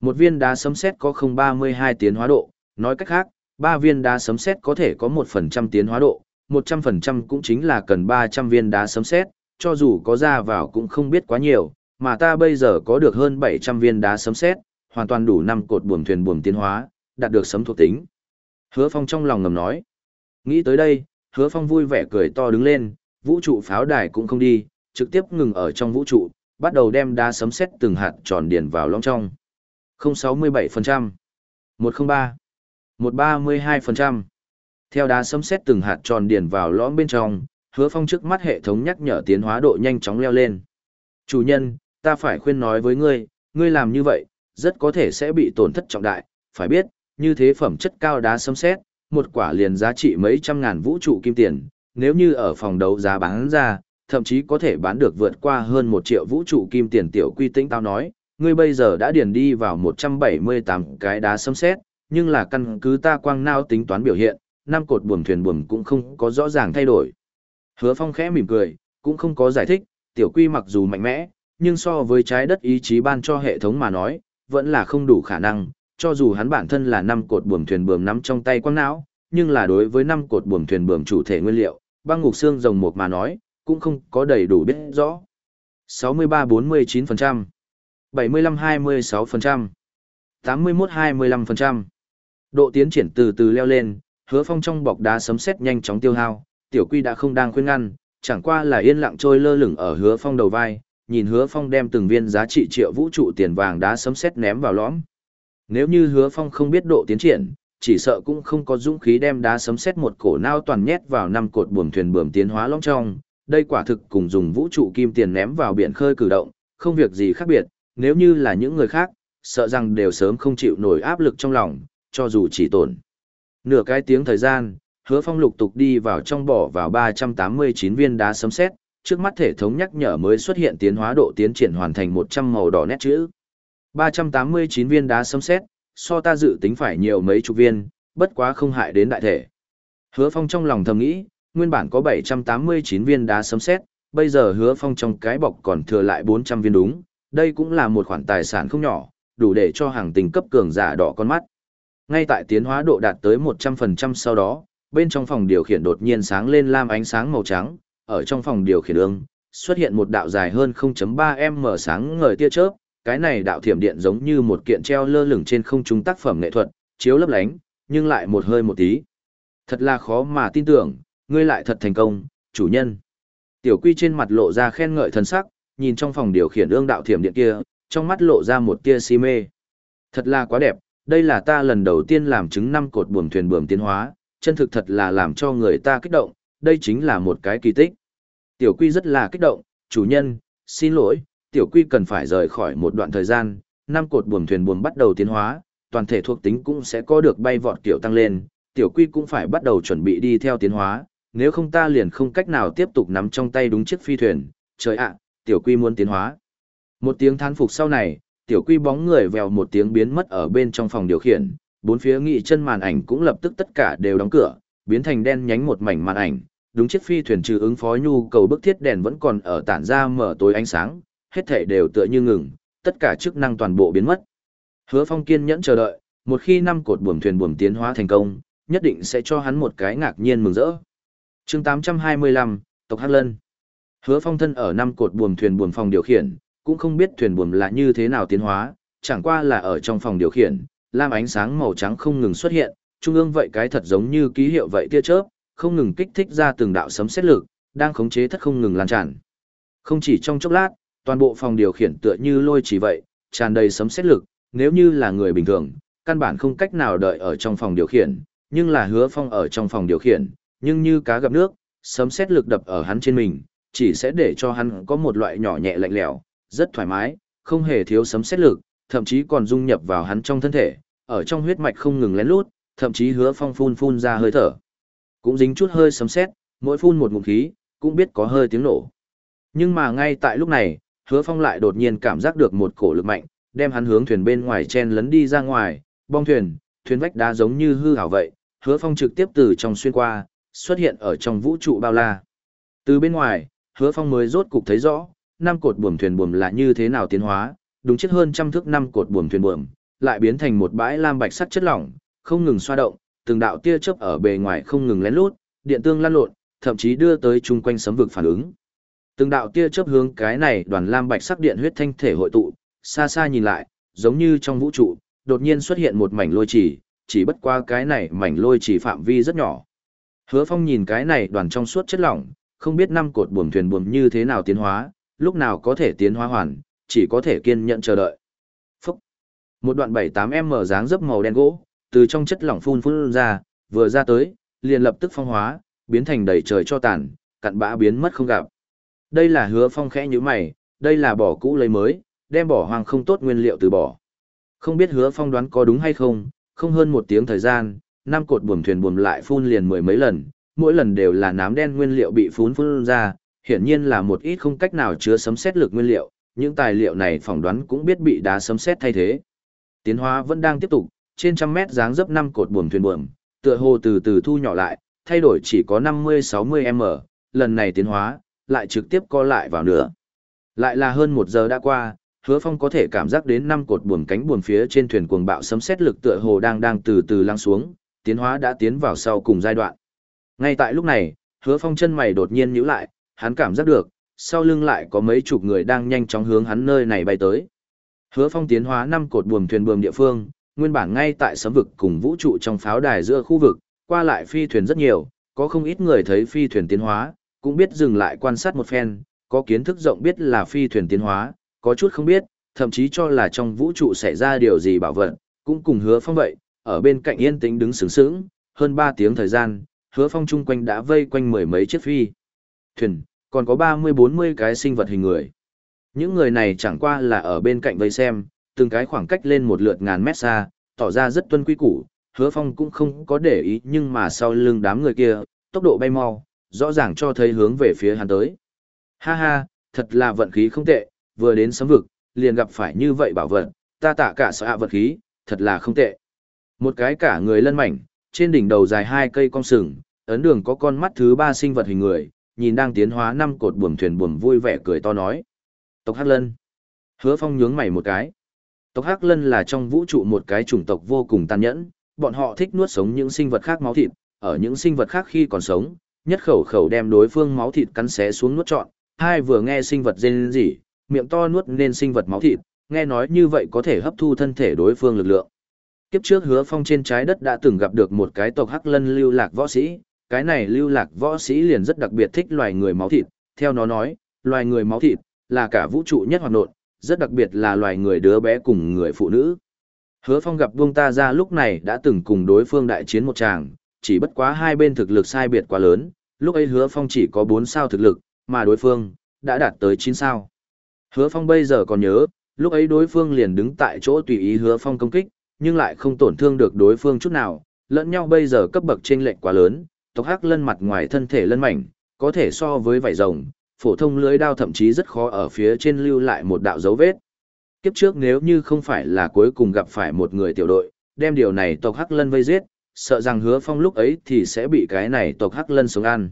Một viên đá sấm sét có 032 tiến hóa độ, nói cách khác, ba viên đá sấm sét có thể có một phần trăm tiến hóa độ, 100% cũng chính là cần 300 viên đá sấm sét, cho dù có ra vào cũng không biết quá nhiều, mà ta bây giờ có được hơn 700 viên đá sấm sét, hoàn toàn đủ năm cột buồm thuyền buồm tiến hóa, đạt được sấm thuộc tính. Hứa Phong trong lòng ngầm nói. Nghĩ tới đây, Hứa Phong vui vẻ cười to đứng lên, vũ trụ pháo đài cũng không đi, trực tiếp ngừng ở trong vũ trụ, bắt đầu đem đá sấm sét từng hạt tròn điền vào lõng trong. 067%, 103, 132%. Theo đá sấm sét từng hạt tròn điền vào lõm bên trong, Hứa Phong trước mắt hệ thống nhắc nhở tiến hóa độ nhanh chóng leo lên. Chủ nhân, ta phải khuyên nói với ngươi, ngươi làm như vậy, rất có thể sẽ bị tổn thất trọng đại, phải biết, như thế phẩm chất cao đá sấm sét, một quả liền giá trị mấy trăm ngàn vũ trụ kim tiền, nếu như ở phòng đấu giá bán ra, thậm chí có thể bán được vượt qua hơn một triệu vũ trụ kim tiền tiểu quy tĩnh tao nói, ngươi bây giờ đã điền đi vào 178 cái đá sấm sét, nhưng là căn cứ ta quang nao tính toán biểu hiện, năm cột buồm thuyền buồm cũng không có rõ ràng thay đổi. Hứa Phong khẽ mỉm cười, cũng không có giải thích, tiểu quy mặc dù mạnh mẽ, nhưng so với trái đất ý chí ban cho hệ thống mà nói, vẫn là không đủ khả năng, cho dù hắn bản thân là năm cột buồm thuyền buồm nắm trong tay quang não, nhưng là đối với năm cột buồm thuyền buồm chủ thể nguyên liệu, băng ngục xương rồng một mà nói, cũng không có đầy đủ biết rõ. 63-49%, 75-26%, 81-25%. Độ tiến triển từ từ leo lên, hứa phong trong bọc đá sấm sét nhanh chóng tiêu hao, tiểu quy đã không đang khuyên ngăn, chẳng qua là yên lặng trôi lơ lửng ở hứa phong đầu vai, nhìn hứa phong đem từng viên giá trị triệu vũ trụ tiền vàng đá sấm sét ném vào lõm. Nếu như hứa phong không biết độ tiến triển, chỉ sợ cũng không có dũng khí đem đá sấm sét một cổ nao toàn nhét vào năm cột buồm thuyền buồm tiến hóa lõm trong. Đây quả thực cùng dùng vũ trụ kim tiền ném vào biển khơi cử động, không việc gì khác biệt, nếu như là những người khác, sợ rằng đều sớm không chịu nổi áp lực trong lòng, cho dù chỉ tổn. Nửa cái tiếng thời gian, hứa phong lục tục đi vào trong bỏ vào 389 viên đá sấm sét trước mắt hệ thống nhắc nhở mới xuất hiện tiến hóa độ tiến triển hoàn thành 100 màu đỏ nét chữ. 389 viên đá sấm sét so ta dự tính phải nhiều mấy chục viên, bất quá không hại đến đại thể. Hứa phong trong lòng thầm nghĩ, nguyên bản có 789 viên đá sấm sét bây giờ hứa phong trong cái bọc còn thừa lại 400 viên đúng, đây cũng là một khoản tài sản không nhỏ, đủ để cho hàng tình cấp cường giả đỏ con mắt. Ngay tại tiến hóa độ đạt tới 100% sau đó, bên trong phòng điều khiển đột nhiên sáng lên lam ánh sáng màu trắng, ở trong phòng điều khiển ương, xuất hiện một đạo dài hơn 0.3m sáng ngời tia chớp, cái này đạo thiểm điện giống như một kiện treo lơ lửng trên không trung tác phẩm nghệ thuật, chiếu lấp lánh, nhưng lại một hơi một tí. Thật là khó mà tin tưởng, ngươi lại thật thành công, chủ nhân. Tiểu quy trên mặt lộ ra khen ngợi thần sắc, nhìn trong phòng điều khiển ương đạo thiểm điện kia, trong mắt lộ ra một tia si mê. Thật là quá đẹp, đây là ta lần đầu tiên làm chứng năm cột buồm thuyền buồm tiến hóa, chân thực thật là làm cho người ta kích động, đây chính là một cái kỳ tích. Tiểu quy rất là kích động, chủ nhân, xin lỗi, tiểu quy cần phải rời khỏi một đoạn thời gian, năm cột buồm thuyền buồm bắt đầu tiến hóa, toàn thể thuộc tính cũng sẽ có được bay vọt kiểu tăng lên, tiểu quy cũng phải bắt đầu chuẩn bị đi theo tiến hóa, nếu không ta liền không cách nào tiếp tục nắm trong tay đúng chiếc phi thuyền, trời ạ, tiểu quy muốn tiến hóa. Một tiếng thán phục sau này, tiểu quy bóng người vèo một tiếng biến mất ở bên trong phòng điều khiển, bốn phía nghị chân màn ảnh cũng lập tức tất cả đều đóng cửa, biến thành đen nhánh một mảnh màn ảnh, đúng chiếc phi thuyền trừ ứng phó nhu cầu bức thiết đèn vẫn còn ở tản ra mở tối ánh sáng, hết thảy đều tựa như ngừng, tất cả chức năng toàn bộ biến mất. Hứa Phong kiên nhẫn chờ đợi, một khi năm cột buồm thuyền buồm tiến hóa thành công, nhất định sẽ cho hắn một cái ngạc nhiên mừng rỡ. Chương 825, tộc Hắc Lân. Hứa Phong thân ở năm cột buồm thuyền buồm phòng điều khiển, cũng không biết thuyền buồm là như thế nào tiến hóa, chẳng qua là ở trong phòng điều khiển, lam ánh sáng màu trắng không ngừng xuất hiện, trung ương vậy cái thật giống như ký hiệu vậy tia chớp, không ngừng kích thích ra từng đạo sấm sét lực, đang khống chế thất không ngừng lan tràn. Không chỉ trong chốc lát, toàn bộ phòng điều khiển tựa như lôi chỉ vậy, tràn đầy sấm sét lực, nếu như là người bình thường, căn bản không cách nào đợi ở trong phòng điều khiển, nhưng là hứa phong ở trong phòng điều khiển, nhưng như cá gặp nước, sấm sét lực đập ở hắn trên mình, chỉ sẽ để cho hắn có một loại nhỏ nhẹ lạnh lẽo, rất thoải mái, không hề thiếu sấm sét lực, thậm chí còn dung nhập vào hắn trong thân thể, ở trong huyết mạch không ngừng lén lút, thậm chí hứa phong phun phun ra hơi thở. Cũng dính chút hơi sấm sét, mỗi phun một ngụm khí, cũng biết có hơi tiếng nổ. Nhưng mà ngay tại lúc này, hứa phong lại đột nhiên cảm giác được một cổ lực mạnh, đem hắn hướng thuyền bên ngoài chen lấn đi ra ngoài, bong thuyền, thuyền vách đá giống như hư hảo vậy, hứa phong trực tiếp từ trong xuyên qua, xuất hiện ở trong vũ trụ bao la. Từ bên ngoài, hứa phong mới rốt cục thấy rõ, năm cột buồm thuyền buồm là như thế nào tiến hóa, đúng chết hơn trăm thước năm cột buồm thuyền buồm, lại biến thành một bãi lam bạch sắt chất lỏng, không ngừng xoa động, từng đạo tia chớp ở bề ngoài không ngừng lén lút, điện tương lan lộn, thậm chí đưa tới chung quanh sấm vực phản ứng. Từng đạo tia chớp hướng cái này đoàn lam bạch sắc điện huyết thanh thể hội tụ, xa xa nhìn lại, giống như trong vũ trụ, đột nhiên xuất hiện một mảnh lôi chỉ, chỉ bất qua cái này mảnh lôi chỉ phạm vi rất nhỏ. Hứa Phong nhìn cái này đoàn trong suốt chất lỏng, không biết năm cột buồm thuyền buồm như thế nào tiến hóa, lúc nào có thể tiến hóa hoàn, chỉ có thể kiên nhẫn chờ đợi. Phúc! Một đoạn 7-8m dáng dấp màu đen gỗ, từ trong chất lỏng phun phun ra, vừa ra tới, liền lập tức phong hóa, biến thành đầy trời cho tàn, cặn bã biến mất không gặp. Đây là hứa phong khẽ như mày, đây là bỏ cũ lấy mới, đem bỏ hoang không tốt nguyên liệu từ bỏ. Không biết hứa phong đoán có đúng hay không, không hơn một tiếng thời gian, năm cột buồm thuyền buồm lại phun liền mười mấy lần, mỗi lần đều là nám đen nguyên liệu bị phun phun ra, hiển nhiên là một ít không cách nào chứa sấm xét lực nguyên liệu, những tài liệu này phỏng đoán cũng biết bị đá sấm xét thay thế. Tiến hóa vẫn đang tiếp tục, trên trăm mét dáng dấp năm cột buồm thuyền buồm, tựa hồ từ từ thu nhỏ lại, thay đổi chỉ có 50-60 m, lần này tiến hóa, lại trực tiếp co lại vào nữa. Lại là hơn một giờ đã qua, hứa phong có thể cảm giác đến năm cột buồm cánh buồm phía trên thuyền cuồng bạo sấm xét lực tựa hồ đang đang từ từ lăng xuống, tiến hóa đã tiến vào sau cùng giai đoạn. Ngay tại lúc này, hứa phong chân mày đột nhiên nhíu lại, hắn cảm giác được, sau lưng lại có mấy chục người đang nhanh chóng hướng hắn nơi này bay tới. Hứa phong tiến hóa năm cột buồm thuyền buồm địa phương, nguyên bản ngay tại sấm vực cùng vũ trụ trong pháo đài giữa khu vực, qua lại phi thuyền rất nhiều, có không ít người thấy phi thuyền tiến hóa, cũng biết dừng lại quan sát một phen, có kiến thức rộng biết là phi thuyền tiến hóa, có chút không biết, thậm chí cho là trong vũ trụ xảy ra điều gì bảo vật, cũng cùng hứa phong vậy, ở bên cạnh yên tĩnh đứng sướng sướng, hơn 3 tiếng thời gian, hứa phong chung quanh đã vây quanh mười mấy chiếc phi. Thuyền, còn có 30-40 cái sinh vật hình người. Những người này chẳng qua là ở bên cạnh vây xem, từng cái khoảng cách lên một lượt ngàn mét xa, tỏ ra rất tuân quy củ, hứa phong cũng không có để ý nhưng mà sau lưng đám người kia, tốc độ bay mau, rõ ràng cho thấy hướng về phía hắn tới. Ha ha, thật là vận khí không tệ, vừa đến sấm vực, liền gặp phải như vậy bảo vật, ta tạ cả sợ vận khí, thật là không tệ. Một cái cả người lân mảnh, trên đỉnh đầu dài hai cây cong sừng, ấn đường có con mắt thứ ba sinh vật hình người, nhìn đang tiến hóa năm cột buồm thuyền buồm vui vẻ cười to nói. Tộc Hắc Lân. Hứa Phong nhướng mày một cái. Tộc Hắc Lân là trong vũ trụ một cái chủng tộc vô cùng tàn nhẫn, bọn họ thích nuốt sống những sinh vật khác máu thịt, ở những sinh vật khác khi còn sống, nhất khẩu khẩu đem đối phương máu thịt cắn xé xuống nuốt trọn. Hai vừa nghe sinh vật rên rỉ, miệng to nuốt nên sinh vật máu thịt, nghe nói như vậy có thể hấp thu thân thể đối phương lực lượng. Kiếp trước hứa phong trên trái đất đã từng gặp được một cái tộc hắc lân lưu lạc võ sĩ, cái này lưu lạc võ sĩ liền rất đặc biệt thích loài người máu thịt, theo nó nói, loài người máu thịt, là cả vũ trụ nhất hoạt nộn, rất đặc biệt là loài người đứa bé cùng người phụ nữ. Hứa phong gặp buông ta ra lúc này đã từng cùng đối phương đại chiến một tràng, chỉ bất quá hai bên thực lực sai biệt quá lớn, lúc ấy hứa phong chỉ có 4 sao thực lực, mà đối phương, đã đạt tới 9 sao. Hứa phong bây giờ còn nhớ, lúc ấy đối phương liền đứng tại chỗ tùy ý hứa phong công kích, nhưng lại không tổn thương được đối phương chút nào, lẫn nhau bây giờ cấp bậc trên lệnh quá lớn, tộc hắc lân mặt ngoài thân thể lân mảnh, có thể so với vảy rồng, phổ thông lưới đao thậm chí rất khó ở phía trên lưu lại một đạo dấu vết. Kiếp trước nếu như không phải là cuối cùng gặp phải một người tiểu đội, đem điều này tộc hắc lân vây giết, sợ rằng hứa phong lúc ấy thì sẽ bị cái này tộc hắc lân sống ăn.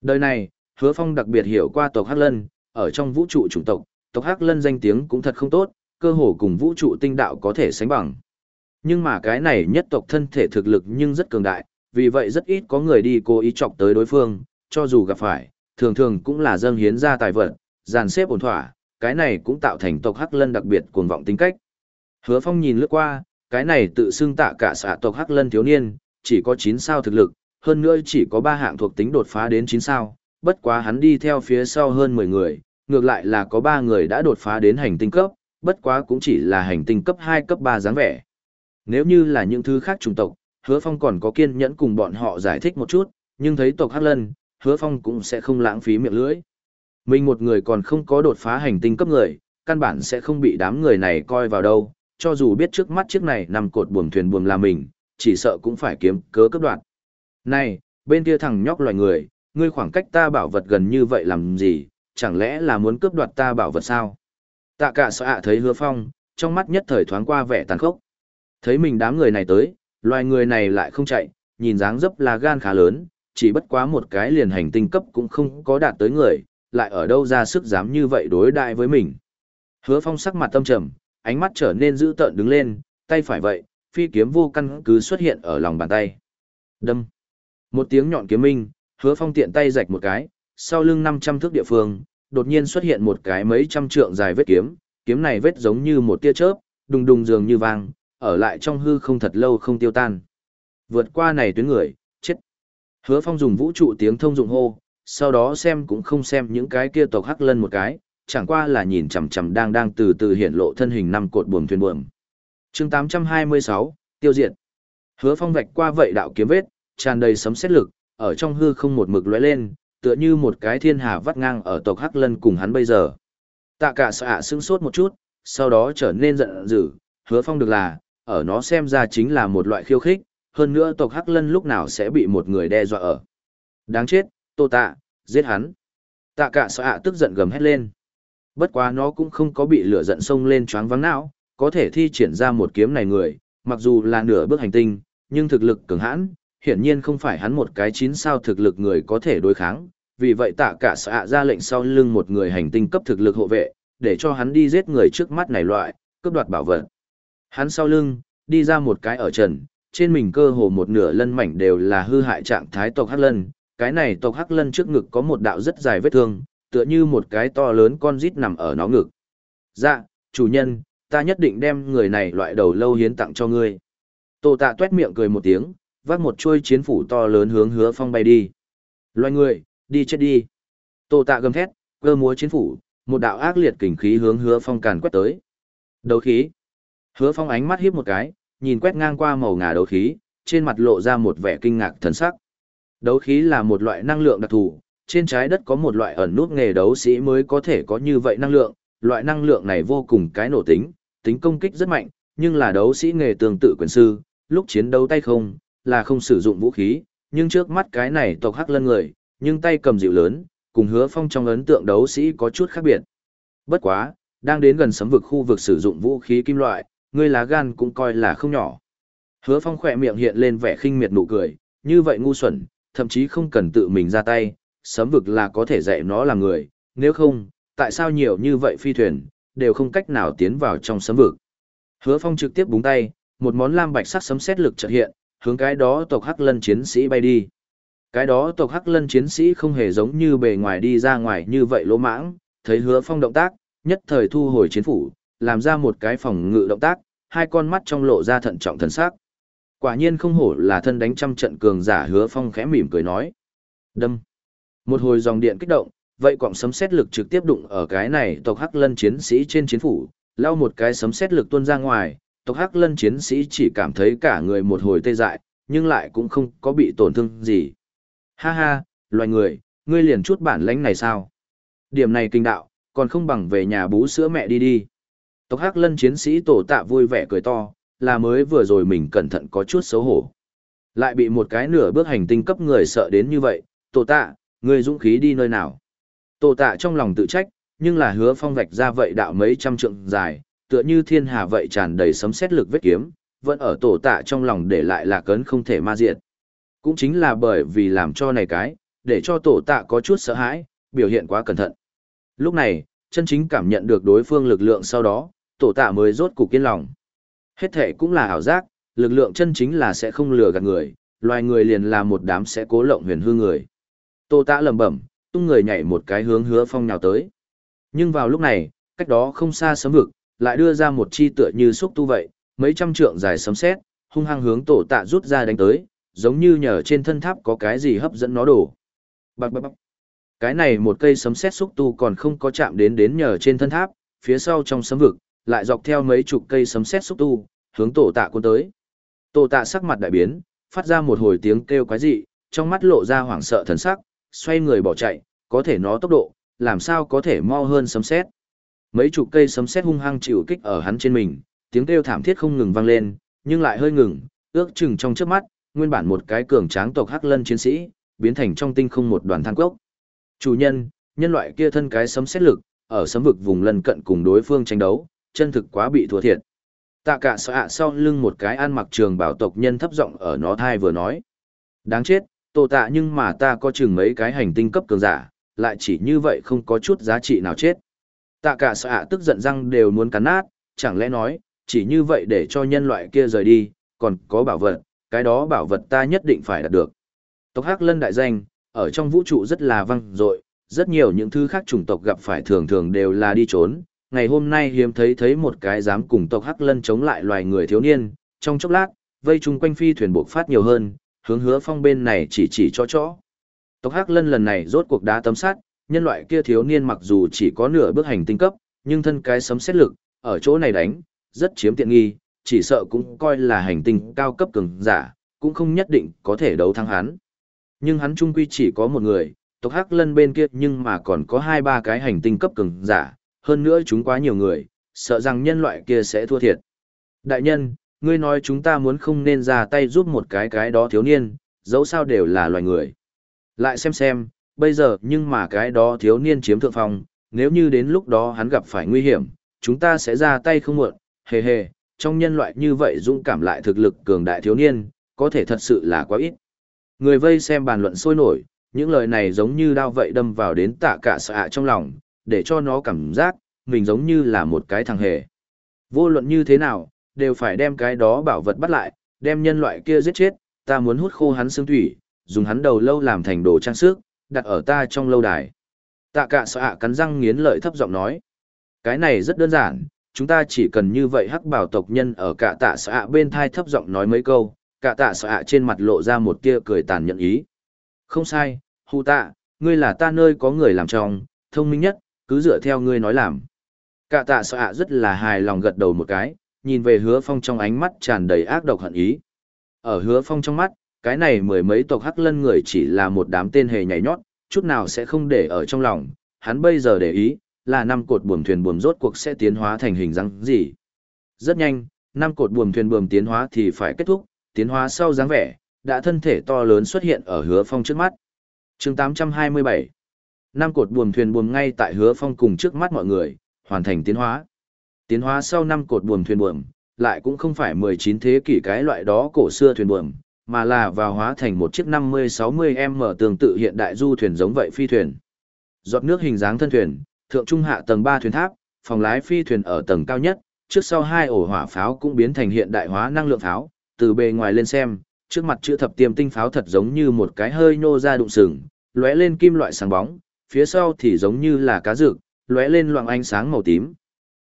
Đời này, hứa phong đặc biệt hiểu qua tộc hắc lân, ở trong vũ trụ chủng tộc, tộc hắc lân danh tiếng cũng thật không tốt, cơ hồ cùng vũ trụ tinh đạo có thể sánh bằng. Nhưng mà cái này nhất tộc thân thể thực lực nhưng rất cường đại, vì vậy rất ít có người đi cố ý chọc tới đối phương, cho dù gặp phải, thường thường cũng là dâng hiến ra tài vật, dàn xếp ổn thỏa, cái này cũng tạo thành tộc Hắc Lân đặc biệt cuồng vọng tính cách. Hứa Phong nhìn lướt qua, cái này tự xưng tạ cả xã tộc Hắc Lân thiếu niên, chỉ có 9 sao thực lực, hơn nữa chỉ có 3 hạng thuộc tính đột phá đến 9 sao, bất quá hắn đi theo phía sau hơn 10 người, ngược lại là có 3 người đã đột phá đến hành tinh cấp, bất quá cũng chỉ là hành tinh cấp 2 cấp 3 dáng vẻ. Nếu như là những thứ khác chủng tộc, hứa phong còn có kiên nhẫn cùng bọn họ giải thích một chút, nhưng thấy tộc Hắc Lân, hứa phong cũng sẽ không lãng phí miệng lưỡi. Mình một người còn không có đột phá hành tinh cấp người, căn bản sẽ không bị đám người này coi vào đâu, cho dù biết trước mắt chiếc này nằm cột buồm thuyền buồm là mình, chỉ sợ cũng phải kiếm cớ cấp đoạn. Này, bên kia thằng nhóc loài người, ngươi khoảng cách ta bảo vật gần như vậy làm gì, chẳng lẽ là muốn cướp đoạt ta bảo vật sao? Tạ cả sợ ạ thấy hứa phong, trong mắt nhất thời thoáng qua vẻ tàn khốc. Thấy mình đám người này tới, loài người này lại không chạy, nhìn dáng dấp là gan khá lớn, chỉ bất quá một cái liền hành tinh cấp cũng không có đạt tới người, lại ở đâu ra sức dám như vậy đối đại với mình. Hứa phong sắc mặt tâm trầm, ánh mắt trở nên dữ tợn đứng lên, tay phải vậy, phi kiếm vô căn cứ xuất hiện ở lòng bàn tay. Đâm. Một tiếng nhọn kiếm minh, hứa phong tiện tay rạch một cái, sau lưng 500 thước địa phương, đột nhiên xuất hiện một cái mấy trăm trượng dài vết kiếm, kiếm này vết giống như một tia chớp, đùng đùng dường như vang, ở lại trong hư không thật lâu không tiêu tan. Vượt qua này tuyến người, chết. Hứa Phong dùng vũ trụ tiếng thông dụng hô, sau đó xem cũng không xem những cái kia tộc hắc lân một cái, chẳng qua là nhìn chằm chằm đang đang từ từ hiện lộ thân hình năm cột buồm thuyền buồm. Chương 826, tiêu diệt. Hứa Phong vạch qua vậy đạo kiếm vết, tràn đầy sấm sét lực, ở trong hư không một mực lóe lên, tựa như một cái thiên hà vắt ngang ở tộc hắc lân cùng hắn bây giờ. Tạ cả sợ ạ sững sốt một chút, sau đó trở nên giận dữ, Hứa Phong được là, ở nó xem ra chính là một loại khiêu khích, hơn nữa tộc Hắc Lân lúc nào sẽ bị một người đe dọa ở. Đáng chết, Tô Tạ, giết hắn. Tạ cả sợ ạ tức giận gầm hét lên. Bất quá nó cũng không có bị lửa giận sông lên choáng vắng não, có thể thi triển ra một kiếm này người, mặc dù là nửa bước hành tinh, nhưng thực lực cường hãn, hiển nhiên không phải hắn một cái chín sao thực lực người có thể đối kháng. Vì vậy tạ cả sợ ạ ra lệnh sau lưng một người hành tinh cấp thực lực hộ vệ, để cho hắn đi giết người trước mắt này loại, cướp đoạt bảo vật. Hắn sau lưng, đi ra một cái ở trần, trên mình cơ hồ một nửa lân mảnh đều là hư hại trạng thái tộc hắc lân. Cái này tộc hắc lân trước ngực có một đạo rất dài vết thương, tựa như một cái to lớn con rít nằm ở nó ngực. Dạ, chủ nhân, ta nhất định đem người này loại đầu lâu hiến tặng cho ngươi. Tô tạ tuét miệng cười một tiếng, vác một chuôi chiến phủ to lớn hướng hứa phong bay đi. Loài người, đi chết đi. Tô tạ gầm thét, cơ múa chiến phủ, một đạo ác liệt kình khí hướng hứa phong càn quét tới. Đấu khí. Hứa Phong ánh mắt híp một cái, nhìn quét ngang qua màu ngà đấu khí, trên mặt lộ ra một vẻ kinh ngạc thần sắc. Đấu khí là một loại năng lượng đặc thù, trên trái đất có một loại ẩn nút nghề đấu sĩ mới có thể có như vậy năng lượng, loại năng lượng này vô cùng cái nổ tính, tính công kích rất mạnh, nhưng là đấu sĩ nghề tương tự quyền sư, lúc chiến đấu tay không, là không sử dụng vũ khí, nhưng trước mắt cái này tộc hắc lân người, nhưng tay cầm dịu lớn, cùng hứa phong trong ấn tượng đấu sĩ có chút khác biệt. Bất quá, đang đến gần sấm vực khu vực sử dụng vũ khí kim loại, ngươi lá gan cũng coi là không nhỏ. Hứa phong khỏe miệng hiện lên vẻ khinh miệt nụ cười, như vậy ngu xuẩn, thậm chí không cần tự mình ra tay, sấm vực là có thể dạy nó là người, nếu không, tại sao nhiều như vậy phi thuyền, đều không cách nào tiến vào trong sấm vực. Hứa phong trực tiếp búng tay, một món lam bạch sắc sấm xét lực chợt hiện, hướng cái đó tộc hắc lân chiến sĩ bay đi. Cái đó tộc hắc lân chiến sĩ không hề giống như bề ngoài đi ra ngoài như vậy lỗ mãng, thấy hứa phong động tác, nhất thời thu hồi chiến phủ, làm ra một cái phòng ngự động tác, hai con mắt trong lộ ra thận trọng thần sắc. Quả nhiên không hổ là thân đánh trăm trận cường giả hứa phong khẽ mỉm cười nói. Đâm. Một hồi dòng điện kích động, vậy quọng sấm xét lực trực tiếp đụng ở cái này tộc hắc lân chiến sĩ trên chiến phủ, lao một cái sấm xét lực tuôn ra ngoài, tộc hắc lân chiến sĩ chỉ cảm thấy cả người một hồi tê dại, nhưng lại cũng không có bị tổn thương gì. Ha ha, loài người, ngươi liền chút bản lãnh này sao? Điểm này kinh đạo, còn không bằng về nhà bú sữa mẹ đi đi. Tộc hắc lân chiến sĩ tổ tạ vui vẻ cười to, là mới vừa rồi mình cẩn thận có chút xấu hổ. Lại bị một cái nửa bước hành tinh cấp người sợ đến như vậy, tổ tạ, ngươi dũng khí đi nơi nào? Tổ tạ trong lòng tự trách, nhưng là hứa phong vạch ra vậy đạo mấy trăm trượng dài, tựa như thiên hà vậy tràn đầy sấm xét lực vết kiếm, vẫn ở tổ tạ trong lòng để lại là cấn không thể ma diệt. Cũng chính là bởi vì làm cho này cái, để cho tổ tạ có chút sợ hãi, biểu hiện quá cẩn thận. Lúc này, chân chính cảm nhận được đối phương lực lượng sau đó, tổ tạ mới rốt cục kiên lòng. Hết thể cũng là ảo giác, lực lượng chân chính là sẽ không lừa gạt người, loài người liền là một đám sẽ cố lộng huyền hư người. Tổ tạ lẩm bẩm, tung người nhảy một cái hướng hứa phong nhào tới. Nhưng vào lúc này, cách đó không xa sấm vực, lại đưa ra một chi tựa như xúc tu vậy, mấy trăm trượng dài sấm sét, hung hăng hướng tổ tạ rút ra đánh tới, giống như nhờ trên thân tháp có cái gì hấp dẫn nó đổ. Bạc bạc bạc. Cái này một cây sấm sét xúc tu còn không có chạm đến đến nhờ trên thân tháp, phía sau trong sấm vực, lại dọc theo mấy chục cây sấm sét xúc tu, hướng tổ tạ cuốn tới. Tổ tạ sắc mặt đại biến, phát ra một hồi tiếng kêu quái dị, trong mắt lộ ra hoảng sợ thần sắc, xoay người bỏ chạy, có thể nó tốc độ, làm sao có thể mau hơn sấm sét. Mấy chục cây sấm sét hung hăng chịu kích ở hắn trên mình, tiếng kêu thảm thiết không ngừng vang lên, nhưng lại hơi ngừng, ước chừng trong chớp mắt, nguyên bản một cái cường tráng tộc Hắc Lân chiến sĩ, biến thành trong tinh không một đoàn than cốc. Chủ nhân, nhân loại kia thân cái sấm sét lực, ở sấm vực vùng lân cận cùng đối phương tranh đấu, chân thực quá bị thua thiệt. Tạ cả sợ ạ sau lưng một cái ăn mặc trường bảo tộc nhân thấp giọng ở nó thai vừa nói. Đáng chết, tổ tạ nhưng mà ta có chừng mấy cái hành tinh cấp cường giả, lại chỉ như vậy không có chút giá trị nào chết. Tạ cả sợ ạ tức giận răng đều muốn cắn nát, chẳng lẽ nói, chỉ như vậy để cho nhân loại kia rời đi, còn có bảo vật, cái đó bảo vật ta nhất định phải đạt được. Tộc Hắc Lân đại danh, ở trong vũ trụ rất là vang dội, rất nhiều những thứ khác chủng tộc gặp phải thường thường đều là đi trốn. Ngày hôm nay hiếm thấy thấy một cái dám cùng tộc Hắc Lân chống lại loài người thiếu niên, trong chốc lát, vây chung quanh phi thuyền buộc phát nhiều hơn, hướng hứa phong bên này chỉ chỉ cho chó. Tộc Hắc Lân lần này rốt cuộc đá tấm sát, nhân loại kia thiếu niên mặc dù chỉ có nửa bước hành tinh cấp, nhưng thân cái sấm xét lực, ở chỗ này đánh, rất chiếm tiện nghi, chỉ sợ cũng coi là hành tinh cao cấp cường giả, cũng không nhất định có thể đấu thắng hắn. Nhưng hắn trung quy chỉ có một người, tộc Hắc Lân bên kia nhưng mà còn có hai ba cái hành tinh cấp cường giả, hơn nữa chúng quá nhiều người, sợ rằng nhân loại kia sẽ thua thiệt. Đại nhân, ngươi nói chúng ta muốn không nên ra tay giúp một cái cái đó thiếu niên, dẫu sao đều là loài người. Lại xem xem, bây giờ nhưng mà cái đó thiếu niên chiếm thượng phong, nếu như đến lúc đó hắn gặp phải nguy hiểm, chúng ta sẽ ra tay không muộn, hề hề, trong nhân loại như vậy dũng cảm lại thực lực cường đại thiếu niên, có thể thật sự là quá ít. Người vây xem bàn luận sôi nổi, những lời này giống như đao vậy đâm vào đến tạ cả sợ trong lòng, để cho nó cảm giác, mình giống như là một cái thằng hề. Vô luận như thế nào, đều phải đem cái đó bảo vật bắt lại, đem nhân loại kia giết chết, ta muốn hút khô hắn xương thủy, dùng hắn đầu lâu làm thành đồ trang sức, đặt ở ta trong lâu đài. Tạ cả sợ ạ cắn răng nghiến lợi thấp giọng nói. Cái này rất đơn giản, chúng ta chỉ cần như vậy hắc bảo tộc nhân ở cả tạ sợ ạ bên thai thấp giọng nói mấy câu, cả tạ sợ ạ trên mặt lộ ra một tia cười tàn nhẫn ý. Không sai, hù tạ, ngươi là ta nơi có người làm trong, thông minh nhất, cứ dựa theo ngươi nói làm. Cả tạ sợ ạ rất là hài lòng gật đầu một cái, nhìn về hứa phong trong ánh mắt tràn đầy ác độc hận ý. Ở hứa phong trong mắt, cái này mười mấy tộc hắc lân người chỉ là một đám tên hề nhảy nhót, chút nào sẽ không để ở trong lòng, hắn bây giờ để ý, là năm cột buồm thuyền buồm rốt cuộc sẽ tiến hóa thành hình dáng gì. Rất nhanh, năm cột buồm thuyền buồm tiến hóa thì phải kết thúc, tiến hóa sau dáng vẻ, đã thân thể to lớn xuất hiện ở hứa phong trước mắt. chương 827 năm cột buồm thuyền buồm ngay tại hứa phong cùng trước mắt mọi người, hoàn thành tiến hóa. Tiến hóa sau năm cột buồm thuyền buồm, lại cũng không phải 19 thế kỷ cái loại đó cổ xưa thuyền buồm, mà là vào hóa thành một chiếc 50-60M tương tự hiện đại du thuyền giống vậy phi thuyền. Giọt nước hình dáng thân thuyền, thượng trung hạ tầng ba thuyền tháp, phòng lái phi thuyền ở tầng cao nhất, trước sau hai ổ hỏa pháo cũng biến thành hiện đại hóa năng lượng pháo, từ bề ngoài lên xem, trước mặt chữ thập tiêm tinh pháo thật giống như một cái hơi nhô ra đụng sừng, lóe lên kim loại sáng bóng, phía sau thì giống như là cá rực, lóe lên loạng ánh sáng màu tím.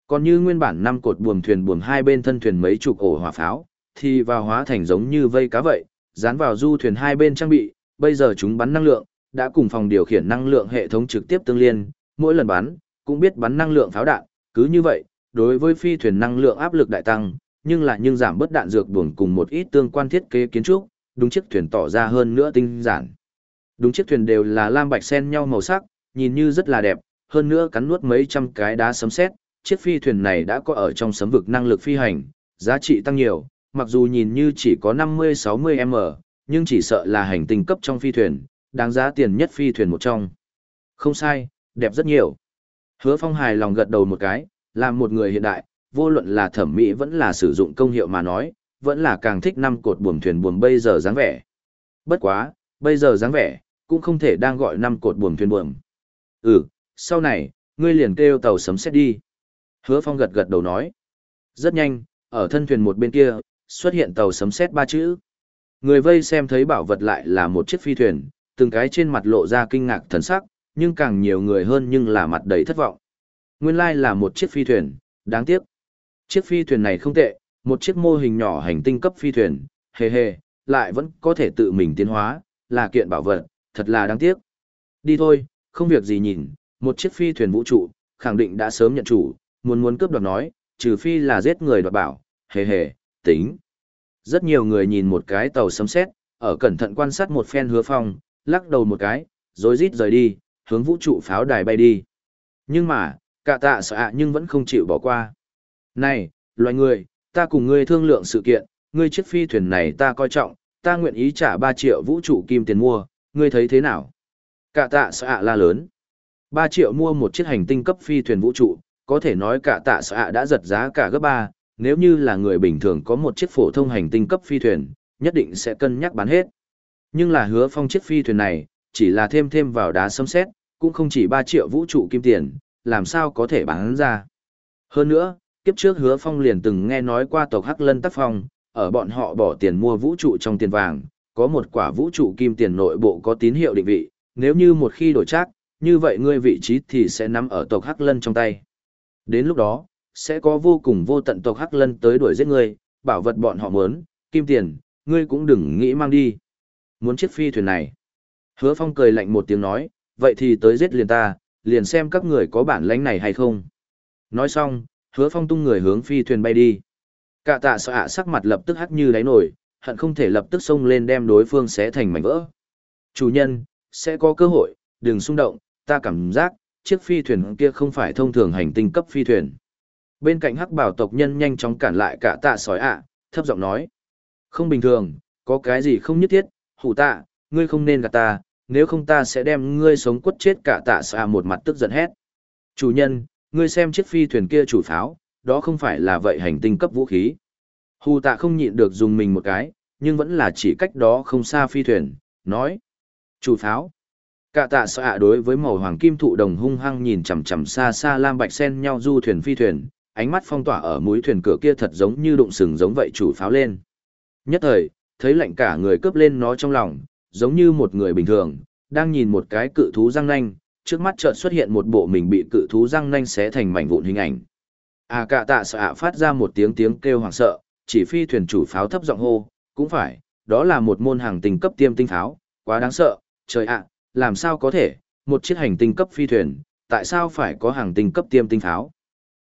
Còn như nguyên bản năm cột buồm thuyền buồm hai bên thân thuyền mấy chục ổ hỏa pháo, thì vào hóa thành giống như vây cá vậy, dán vào du thuyền hai bên trang bị, bây giờ chúng bắn năng lượng, đã cùng phòng điều khiển năng lượng hệ thống trực tiếp tương liên, mỗi lần bắn, cũng biết bắn năng lượng pháo đạn, cứ như vậy, đối với phi thuyền năng lượng áp lực đại tăng, nhưng lại nhưng giảm bớt đạn dược buồng cùng một ít tương quan thiết kế kiến trúc, đúng chiếc thuyền tỏ ra hơn nữa tinh giản. Đúng chiếc thuyền đều là lam bạch xen nhau màu sắc, nhìn như rất là đẹp, hơn nữa cắn nuốt mấy trăm cái đá sấm sét, chiếc phi thuyền này đã có ở trong sấm vực năng lực phi hành, giá trị tăng nhiều, mặc dù nhìn như chỉ có 50-60m, nhưng chỉ sợ là hành tinh cấp trong phi thuyền, đáng giá tiền nhất phi thuyền một trong. Không sai, đẹp rất nhiều. Hứa Phong hài lòng gật đầu một cái, làm một người hiện đại, vô luận là thẩm mỹ vẫn là sử dụng công hiệu mà nói, vẫn là càng thích năm cột buồm thuyền buồm bây giờ dáng vẻ. Bất quá, bây giờ dáng vẻ, cũng không thể đang gọi năm cột buồm thuyền buồm. Ừ, sau này, ngươi liền kêu tàu sấm xét đi. Hứa Phong gật gật đầu nói. Rất nhanh, ở thân thuyền một bên kia, xuất hiện tàu sấm xét ba chữ. Người vây xem thấy bảo vật lại là một chiếc phi thuyền, từng cái trên mặt lộ ra kinh ngạc thần sắc, nhưng càng nhiều người hơn nhưng là mặt đầy thất vọng. Nguyên lai là một chiếc phi thuyền, đáng tiếc. Chiếc phi thuyền này không tệ, một chiếc mô hình nhỏ hành tinh cấp phi thuyền, hề hề, lại vẫn có thể tự mình tiến hóa, là kiện bảo vật, thật là đáng tiếc. Đi thôi, không việc gì nhìn, một chiếc phi thuyền vũ trụ, khẳng định đã sớm nhận chủ, muốn muốn cướp đoạt nói, trừ phi là giết người đoạt bảo, hề hề, tính. Rất nhiều người nhìn một cái tàu sấm xét, ở cẩn thận quan sát một phen hứa phong, lắc đầu một cái, rồi rít rời đi, hướng vũ trụ pháo đài bay đi. Nhưng mà, cả tạ sợ ạ nhưng vẫn không chịu bỏ qua. Này, loài người, ta cùng ngươi thương lượng sự kiện, ngươi chiếc phi thuyền này ta coi trọng, ta nguyện ý trả 3 triệu vũ trụ kim tiền mua, ngươi thấy thế nào? Cả tạ xạ la lớn. 3 triệu mua một chiếc hành tinh cấp phi thuyền vũ trụ, có thể nói cả tạ xạ đã giật giá cả gấp 3, nếu như là người bình thường có một chiếc phổ thông hành tinh cấp phi thuyền, nhất định sẽ cân nhắc bán hết. Nhưng là hứa phong chiếc phi thuyền này, chỉ là thêm thêm vào đá sấm xét, cũng không chỉ 3 triệu vũ trụ kim tiền, làm sao có thể bán ra. Hơn nữa, kiếp trước hứa phong liền từng nghe nói qua tộc Hắc Lân Tắc Phong, ở bọn họ bỏ tiền mua vũ trụ trong tiền vàng, có một quả vũ trụ kim tiền nội bộ có tín hiệu định vị, nếu như một khi đổi trác như vậy ngươi vị trí thì sẽ nằm ở tộc Hắc Lân trong tay. Đến lúc đó, sẽ có vô cùng vô tận tộc Hắc Lân tới đuổi giết ngươi, bảo vật bọn họ muốn, kim tiền, ngươi cũng đừng nghĩ mang đi. Muốn chiếc phi thuyền này. Hứa Phong cười lạnh một tiếng nói, vậy thì tới giết liền ta, liền xem các người có bản lãnh này hay không. Nói xong, Hứa Phong tung người hướng phi thuyền bay đi. Cả tạ sợ ạ sắc mặt lập tức hắt như đáy nổi, hận không thể lập tức xông lên đem đối phương xé thành mảnh vỡ. Chủ nhân, sẽ có cơ hội, đừng xung động, ta cảm giác, chiếc phi thuyền kia không phải thông thường hành tinh cấp phi thuyền. Bên cạnh hắc bảo tộc nhân nhanh chóng cản lại cả tạ sói ạ, thấp giọng nói. Không bình thường, có cái gì không nhất thiết, hủ tạ, ngươi không nên gạt ta, nếu không ta sẽ đem ngươi sống quất chết cả tạ xạ một mặt tức giận hét. Chủ nhân, ngươi xem chiếc phi thuyền kia chủ pháo, đó không phải là vậy hành tinh cấp vũ khí. Hù tạ không nhịn được dùng mình một cái, nhưng vẫn là chỉ cách đó không xa phi thuyền, nói. Chủ pháo. Cả tạ xạ đối với màu hoàng kim thụ đồng hung hăng nhìn chằm chằm xa xa lam bạch sen nhau du thuyền phi thuyền, ánh mắt phong tỏa ở mũi thuyền cửa kia thật giống như đụng sừng giống vậy chủ pháo lên. Nhất thời, thấy lạnh cả người cướp lên nó trong lòng, giống như một người bình thường, đang nhìn một cái cự thú răng nanh, trước mắt chợt xuất hiện một bộ mình bị cự thú răng nanh xé thành mảnh vụn hình ảnh. À cả tạ sợ ạ phát ra một tiếng tiếng kêu hoảng sợ, chỉ phi thuyền chủ pháo thấp giọng hô, cũng phải, đó là một môn hàng tinh cấp tiêm tinh pháo, quá đáng sợ, trời ạ, làm sao có thể, một chiếc hành tinh cấp phi thuyền, tại sao phải có hàng tinh cấp tiêm tinh pháo?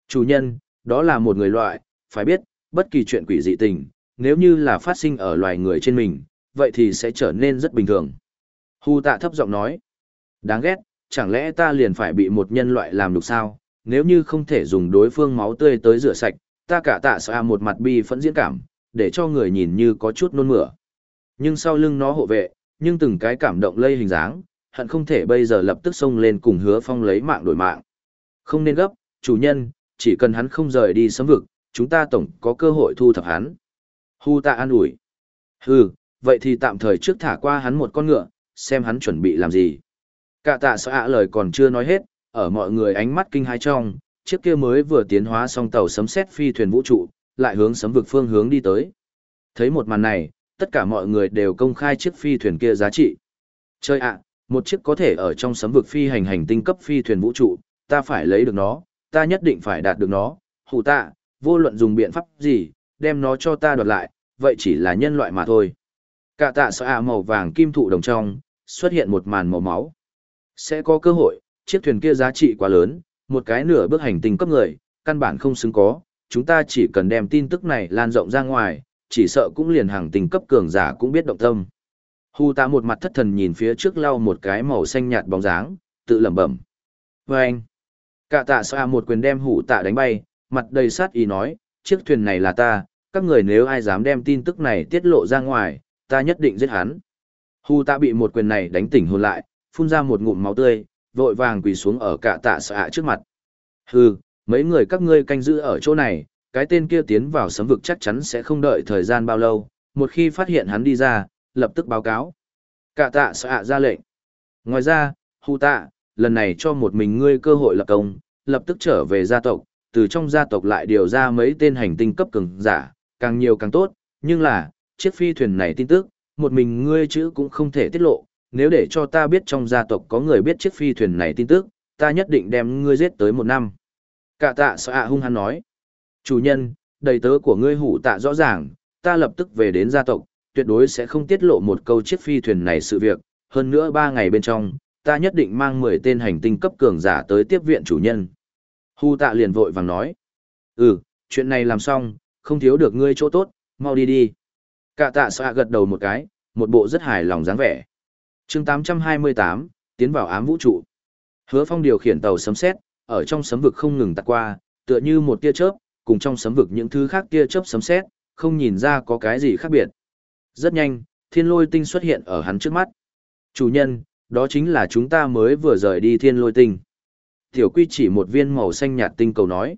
Chủ nhân, đó là một người loại, phải biết, bất kỳ chuyện quỷ dị tình, nếu như là phát sinh ở loài người trên mình, vậy thì sẽ trở nên rất bình thường. hù tạ thấp giọng nói, đáng ghét, chẳng lẽ ta liền phải bị một nhân loại làm được sao, nếu như không thể dùng đối phương máu tươi tới rửa sạch, ta cả tạ xạ một mặt bi phẫn diễn cảm, để cho người nhìn như có chút nôn mửa. Nhưng sau lưng nó hộ vệ, nhưng từng cái cảm động lây hình dáng, hận không thể bây giờ lập tức xông lên cùng hứa phong lấy mạng đổi mạng. Không nên gấp, chủ nhân, chỉ cần hắn không rời đi sấm vực, chúng ta tổng có cơ hội thu thập hắn. Hu tạ an ủi. Hừ, vậy thì tạm thời trước thả qua hắn một con ngựa, xem hắn chuẩn bị làm gì. Cả tạ sợ lời còn chưa nói hết, ở mọi người ánh mắt kinh hãi trong, chiếc kia mới vừa tiến hóa xong tàu sấm xét phi thuyền vũ trụ, lại hướng sấm vực phương hướng đi tới. Thấy một màn này, tất cả mọi người đều công khai chiếc phi thuyền kia giá trị. Chơi ạ, một chiếc có thể ở trong sấm vực phi hành hành tinh cấp phi thuyền vũ trụ, ta phải lấy được nó, ta nhất định phải đạt được nó, hù tạ, vô luận dùng biện pháp gì, đem nó cho ta đoạt lại, vậy chỉ là nhân loại mà thôi. Cả tạ sợ ạ màu vàng kim thụ đồng trong, xuất hiện một màn màu máu. Sẽ có cơ hội, chiếc thuyền kia giá trị quá lớn, một cái nửa bước hành tinh cấp người, căn bản không xứng có, chúng ta chỉ cần đem tin tức này lan rộng ra ngoài, chỉ sợ cũng liền hàng tinh cấp cường giả cũng biết động tâm. Hu Tạ một mặt thất thần nhìn phía trước lau một cái màu xanh nhạt bóng dáng, tự lẩm bẩm. Và anh, cả tạ xa một quyền đem hủ tạ đánh bay, mặt đầy sát ý nói, chiếc thuyền này là ta, các người nếu ai dám đem tin tức này tiết lộ ra ngoài, ta nhất định giết hắn. Hu tạ bị một quyền này đánh tỉnh hồn lại, phun ra một ngụm máu tươi, vội vàng quỳ xuống ở cả tạ xạ trước mặt. Hừ, mấy người các ngươi canh giữ ở chỗ này, cái tên kia tiến vào sấm vực chắc chắn sẽ không đợi thời gian bao lâu, một khi phát hiện hắn đi ra, lập tức báo cáo. Cả tạ xạ ra lệnh. Ngoài ra, hù tạ, lần này cho một mình ngươi cơ hội lập công, lập tức trở về gia tộc, từ trong gia tộc lại điều ra mấy tên hành tinh cấp cường giả, càng nhiều càng tốt, nhưng là, chiếc phi thuyền này tin tức, một mình ngươi chữ cũng không thể tiết lộ, nếu để cho ta biết trong gia tộc có người biết chiếc phi thuyền này tin tức, ta nhất định đem ngươi giết tới một năm. Cả tạ sợ ạ hung hăng nói. Chủ nhân, đầy tớ của ngươi hủ tạ rõ ràng, ta lập tức về đến gia tộc, tuyệt đối sẽ không tiết lộ một câu chiếc phi thuyền này sự việc, hơn nữa ba ngày bên trong, ta nhất định mang 10 tên hành tinh cấp cường giả tới tiếp viện chủ nhân. Hủ tạ liền vội vàng nói. Ừ, chuyện này làm xong, không thiếu được ngươi chỗ tốt, mau đi đi. Cả tạ xạ gật đầu một cái, một bộ rất hài lòng dáng vẻ chương 828, tiến vào ám vũ trụ. Hứa Phong điều khiển tàu sấm sét, ở trong sấm vực không ngừng tạt qua, tựa như một tia chớp, cùng trong sấm vực những thứ khác tia chớp sấm sét, không nhìn ra có cái gì khác biệt. Rất nhanh, thiên lôi tinh xuất hiện ở hắn trước mắt. Chủ nhân, đó chính là chúng ta mới vừa rời đi thiên lôi tinh. Tiểu quy chỉ một viên màu xanh nhạt tinh cầu nói.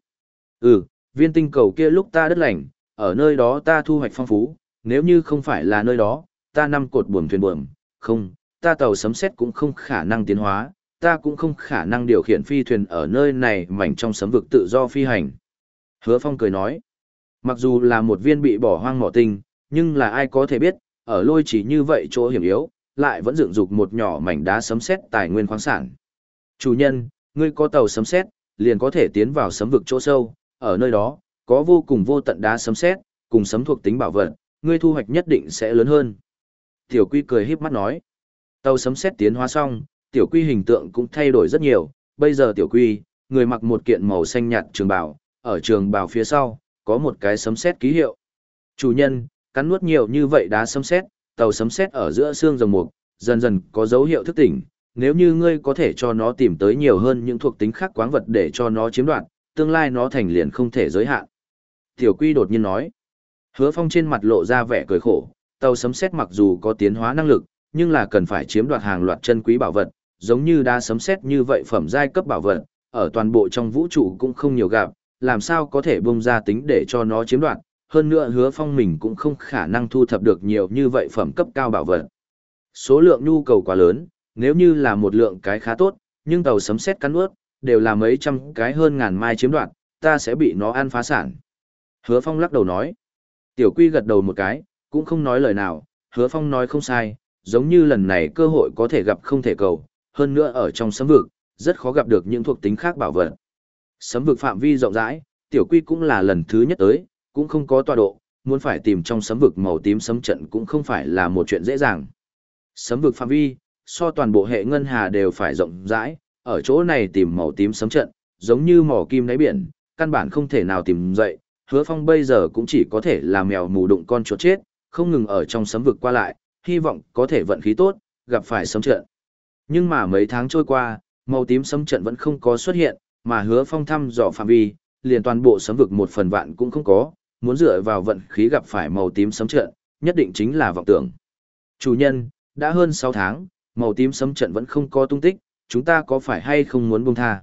Ừ, viên tinh cầu kia lúc ta đất lành, ở nơi đó ta thu hoạch phong phú, nếu như không phải là nơi đó, ta năm cột buồm thuyền buồm, không, ta tàu sấm xét cũng không khả năng tiến hóa, ta cũng không khả năng điều khiển phi thuyền ở nơi này mảnh trong sấm vực tự do phi hành. Hứa Phong cười nói, mặc dù là một viên bị bỏ hoang mỏ tinh, nhưng là ai có thể biết, ở lôi chỉ như vậy chỗ hiểm yếu, lại vẫn dựng dục một nhỏ mảnh đá sấm xét tài nguyên khoáng sản. Chủ nhân, ngươi có tàu sấm xét, liền có thể tiến vào sấm vực chỗ sâu, ở nơi đó, có vô cùng vô tận đá sấm xét, cùng sấm thuộc tính bảo vật, ngươi thu hoạch nhất định sẽ lớn hơn. Tiểu Quy cười híp mắt nói. Tàu sấm xét tiến hóa xong, tiểu quy hình tượng cũng thay đổi rất nhiều, bây giờ tiểu quy, người mặc một kiện màu xanh nhạt trường bào, ở trường bào phía sau, có một cái sấm xét ký hiệu. Chủ nhân, cắn nuốt nhiều như vậy đá sấm xét, tàu sấm xét ở giữa xương rồng mục, dần dần có dấu hiệu thức tỉnh, nếu như ngươi có thể cho nó tìm tới nhiều hơn những thuộc tính khác quáng vật để cho nó chiếm đoạt, tương lai nó thành liền không thể giới hạn. Tiểu quy đột nhiên nói. Hứa phong trên mặt lộ ra vẻ cười khổ, tàu sấm xét mặc dù có tiến hóa năng lực, nhưng là cần phải chiếm đoạt hàng loạt chân quý bảo vật, giống như đa sấm xét như vậy phẩm giai cấp bảo vật, ở toàn bộ trong vũ trụ cũng không nhiều gặp, làm sao có thể bung ra tính để cho nó chiếm đoạt, hơn nữa hứa phong mình cũng không khả năng thu thập được nhiều như vậy phẩm cấp cao bảo vật. Số lượng nhu cầu quá lớn, nếu như là một lượng cái khá tốt, nhưng tàu sấm xét cắn ướt, đều là mấy trăm cái hơn ngàn mai chiếm đoạt, ta sẽ bị nó ăn phá sản. Hứa phong lắc đầu nói. Tiểu quy gật đầu một cái, cũng không nói lời nào, hứa phong nói không sai, giống như lần này cơ hội có thể gặp không thể cầu, hơn nữa ở trong sấm vực, rất khó gặp được những thuộc tính khác bảo vật. Sấm vực phạm vi rộng rãi, tiểu quy cũng là lần thứ nhất tới, cũng không có tọa độ, muốn phải tìm trong sấm vực màu tím sấm trận cũng không phải là một chuyện dễ dàng. Sấm vực phạm vi, so toàn bộ hệ ngân hà đều phải rộng rãi, ở chỗ này tìm màu tím sấm trận, giống như mỏ kim đáy biển, căn bản không thể nào tìm dậy, hứa phong bây giờ cũng chỉ có thể là mèo mù đụng con chuột chết, không ngừng ở trong sấm vực qua lại, hy vọng có thể vận khí tốt, gặp phải sấm trận. Nhưng mà mấy tháng trôi qua, màu tím sấm trận vẫn không có xuất hiện, mà hứa phong thăm dò phạm vi, liền toàn bộ sấm vực một phần vạn cũng không có, muốn dựa vào vận khí gặp phải màu tím sấm trận, nhất định chính là vọng tưởng. Chủ nhân, đã hơn 6 tháng, màu tím sấm trận vẫn không có tung tích, chúng ta có phải hay không muốn buông tha?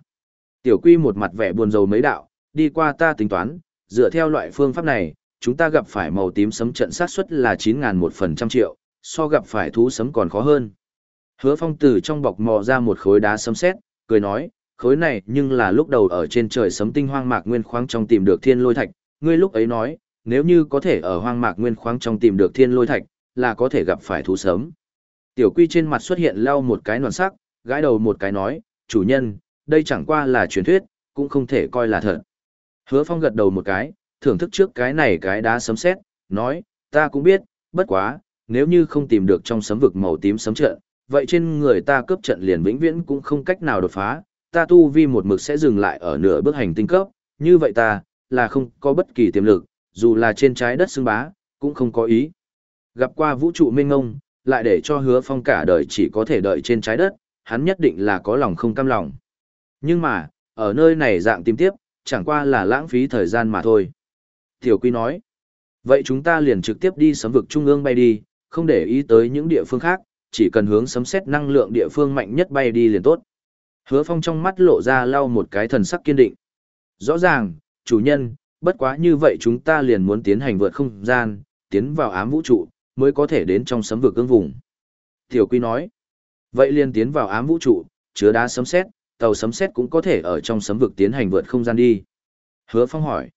Tiểu Quy một mặt vẻ buồn rầu mấy đạo, đi qua ta tính toán, dựa theo loại phương pháp này, chúng ta gặp phải màu tím sấm trận sát suất là 9.000 một phần trăm triệu, so gặp phải thú sấm còn khó hơn. Hứa phong từ trong bọc mò ra một khối đá sấm sét, cười nói, khối này nhưng là lúc đầu ở trên trời sấm tinh hoang mạc nguyên khoáng trong tìm được thiên lôi thạch, ngươi lúc ấy nói, nếu như có thể ở hoang mạc nguyên khoáng trong tìm được thiên lôi thạch, là có thể gặp phải thú sấm. Tiểu quy trên mặt xuất hiện lau một cái nòn sắc, gãi đầu một cái nói, chủ nhân, đây chẳng qua là truyền thuyết, cũng không thể coi là thật. Hứa phong gật đầu một cái, thưởng thức trước cái này cái đá sấm sét, nói, ta cũng biết, bất quá, nếu như không tìm được trong sấm vực màu tím sấm trận, vậy trên người ta cướp trận liền vĩnh viễn cũng không cách nào đột phá, ta tu vi một mực sẽ dừng lại ở nửa bước hành tinh cấp, như vậy ta, là không có bất kỳ tiềm lực, dù là trên trái đất xưng bá, cũng không có ý. Gặp qua vũ trụ mênh ngông, lại để cho hứa phong cả đời chỉ có thể đợi trên trái đất, hắn nhất định là có lòng không cam lòng. Nhưng mà, ở nơi này dạng tìm tiếp, chẳng qua là lãng phí thời gian mà thôi. Tiểu Quy nói, vậy chúng ta liền trực tiếp đi sấm vực trung ương bay đi, không để ý tới những địa phương khác, chỉ cần hướng sấm xét năng lượng địa phương mạnh nhất bay đi liền tốt. Hứa Phong trong mắt lộ ra lau một cái thần sắc kiên định. Rõ ràng, chủ nhân, bất quá như vậy chúng ta liền muốn tiến hành vượt không gian, tiến vào ám vũ trụ, mới có thể đến trong sấm vực cương vùng. Tiểu Quy nói, vậy liền tiến vào ám vũ trụ, chứa đá sấm xét, tàu sấm xét cũng có thể ở trong sấm vực tiến hành vượt không gian đi. Hứa Phong hỏi,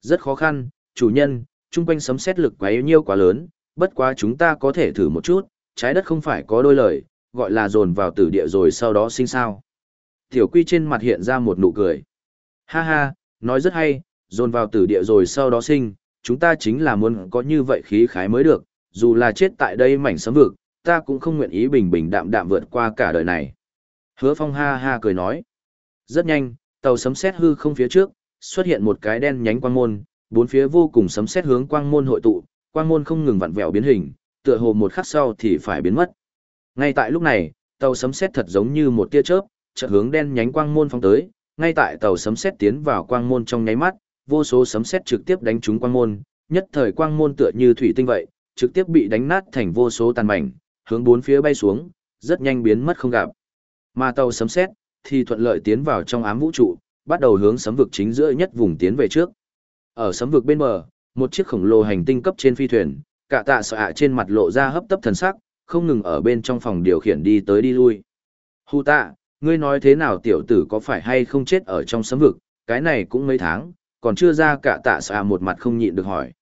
rất khó khăn, chủ nhân, chung quanh sấm xét lực quá yếu nhiêu quá lớn, bất quá chúng ta có thể thử một chút, trái đất không phải có đôi lời, gọi là dồn vào tử địa rồi sau đó sinh sao. Tiểu quy trên mặt hiện ra một nụ cười. Ha ha, nói rất hay, dồn vào tử địa rồi sau đó sinh, chúng ta chính là muốn có như vậy khí khái mới được, dù là chết tại đây mảnh sấm vực, ta cũng không nguyện ý bình bình đạm đạm vượt qua cả đời này. Hứa phong ha ha cười nói. Rất nhanh, tàu sấm xét hư không phía trước, xuất hiện một cái đen nhánh quang môn, bốn phía vô cùng sấm xét hướng quang môn hội tụ, quang môn không ngừng vặn vẹo biến hình, tựa hồ một khắc sau thì phải biến mất. Ngay tại lúc này, tàu sấm sét thật giống như một tia chớp, chợt hướng đen nhánh quang môn phóng tới, ngay tại tàu sấm sét tiến vào quang môn trong nháy mắt, vô số sấm sét trực tiếp đánh trúng quang môn, nhất thời quang môn tựa như thủy tinh vậy, trực tiếp bị đánh nát thành vô số tàn mảnh, hướng bốn phía bay xuống, rất nhanh biến mất không gặp. Mà tàu sấm sét thì thuận lợi tiến vào trong ám vũ trụ, bắt đầu hướng sấm vực chính giữa nhất vùng tiến về trước. Ở sấm vực bên bờ, một chiếc khổng lồ hành tinh cấp trên phi thuyền, cả tạ sợ ạ trên mặt lộ ra hấp tấp thần sắc, không ngừng ở bên trong phòng điều khiển đi tới đi lui. Hù tạ, ngươi nói thế nào tiểu tử có phải hay không chết ở trong sấm vực, cái này cũng mấy tháng, còn chưa ra cả tạ sợ ạ một mặt không nhịn được hỏi.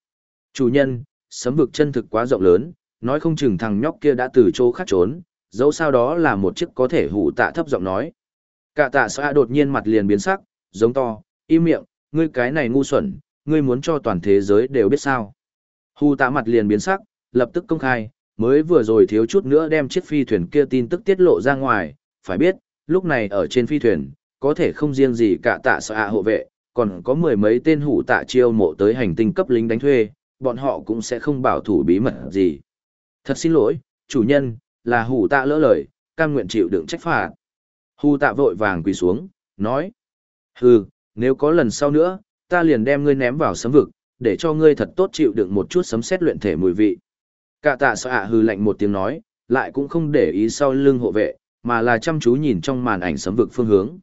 Chủ nhân, sấm vực chân thực quá rộng lớn, nói không chừng thằng nhóc kia đã từ chỗ khác trốn, dẫu sao đó là một chiếc có thể hủ tạ thấp giọng nói. Cả tạ sợ ạ đột nhiên mặt liền biến sắc, giống to, im miệng, ngươi cái này ngu xuẩn, ngươi muốn cho toàn thế giới đều biết sao. Hù tạ mặt liền biến sắc, lập tức công khai, mới vừa rồi thiếu chút nữa đem chiếc phi thuyền kia tin tức tiết lộ ra ngoài, phải biết, lúc này ở trên phi thuyền, có thể không riêng gì cả tạ sợ ạ hộ vệ, còn có mười mấy tên hủ tạ chiêu mộ tới hành tinh cấp lính đánh thuê, bọn họ cũng sẽ không bảo thủ bí mật gì. Thật xin lỗi, chủ nhân, là hủ tạ lỡ lời, cam nguyện chịu đựng trách phạt. Hù tạ vội vàng quỳ xuống, nói. Hừ, nếu có lần sau nữa, ta liền đem ngươi ném vào sấm vực, để cho ngươi thật tốt chịu đựng một chút sấm xét luyện thể mùi vị. Cả tạ sợ ạ hư lạnh một tiếng nói, lại cũng không để ý sau lưng hộ vệ, mà là chăm chú nhìn trong màn ảnh sấm vực phương hướng.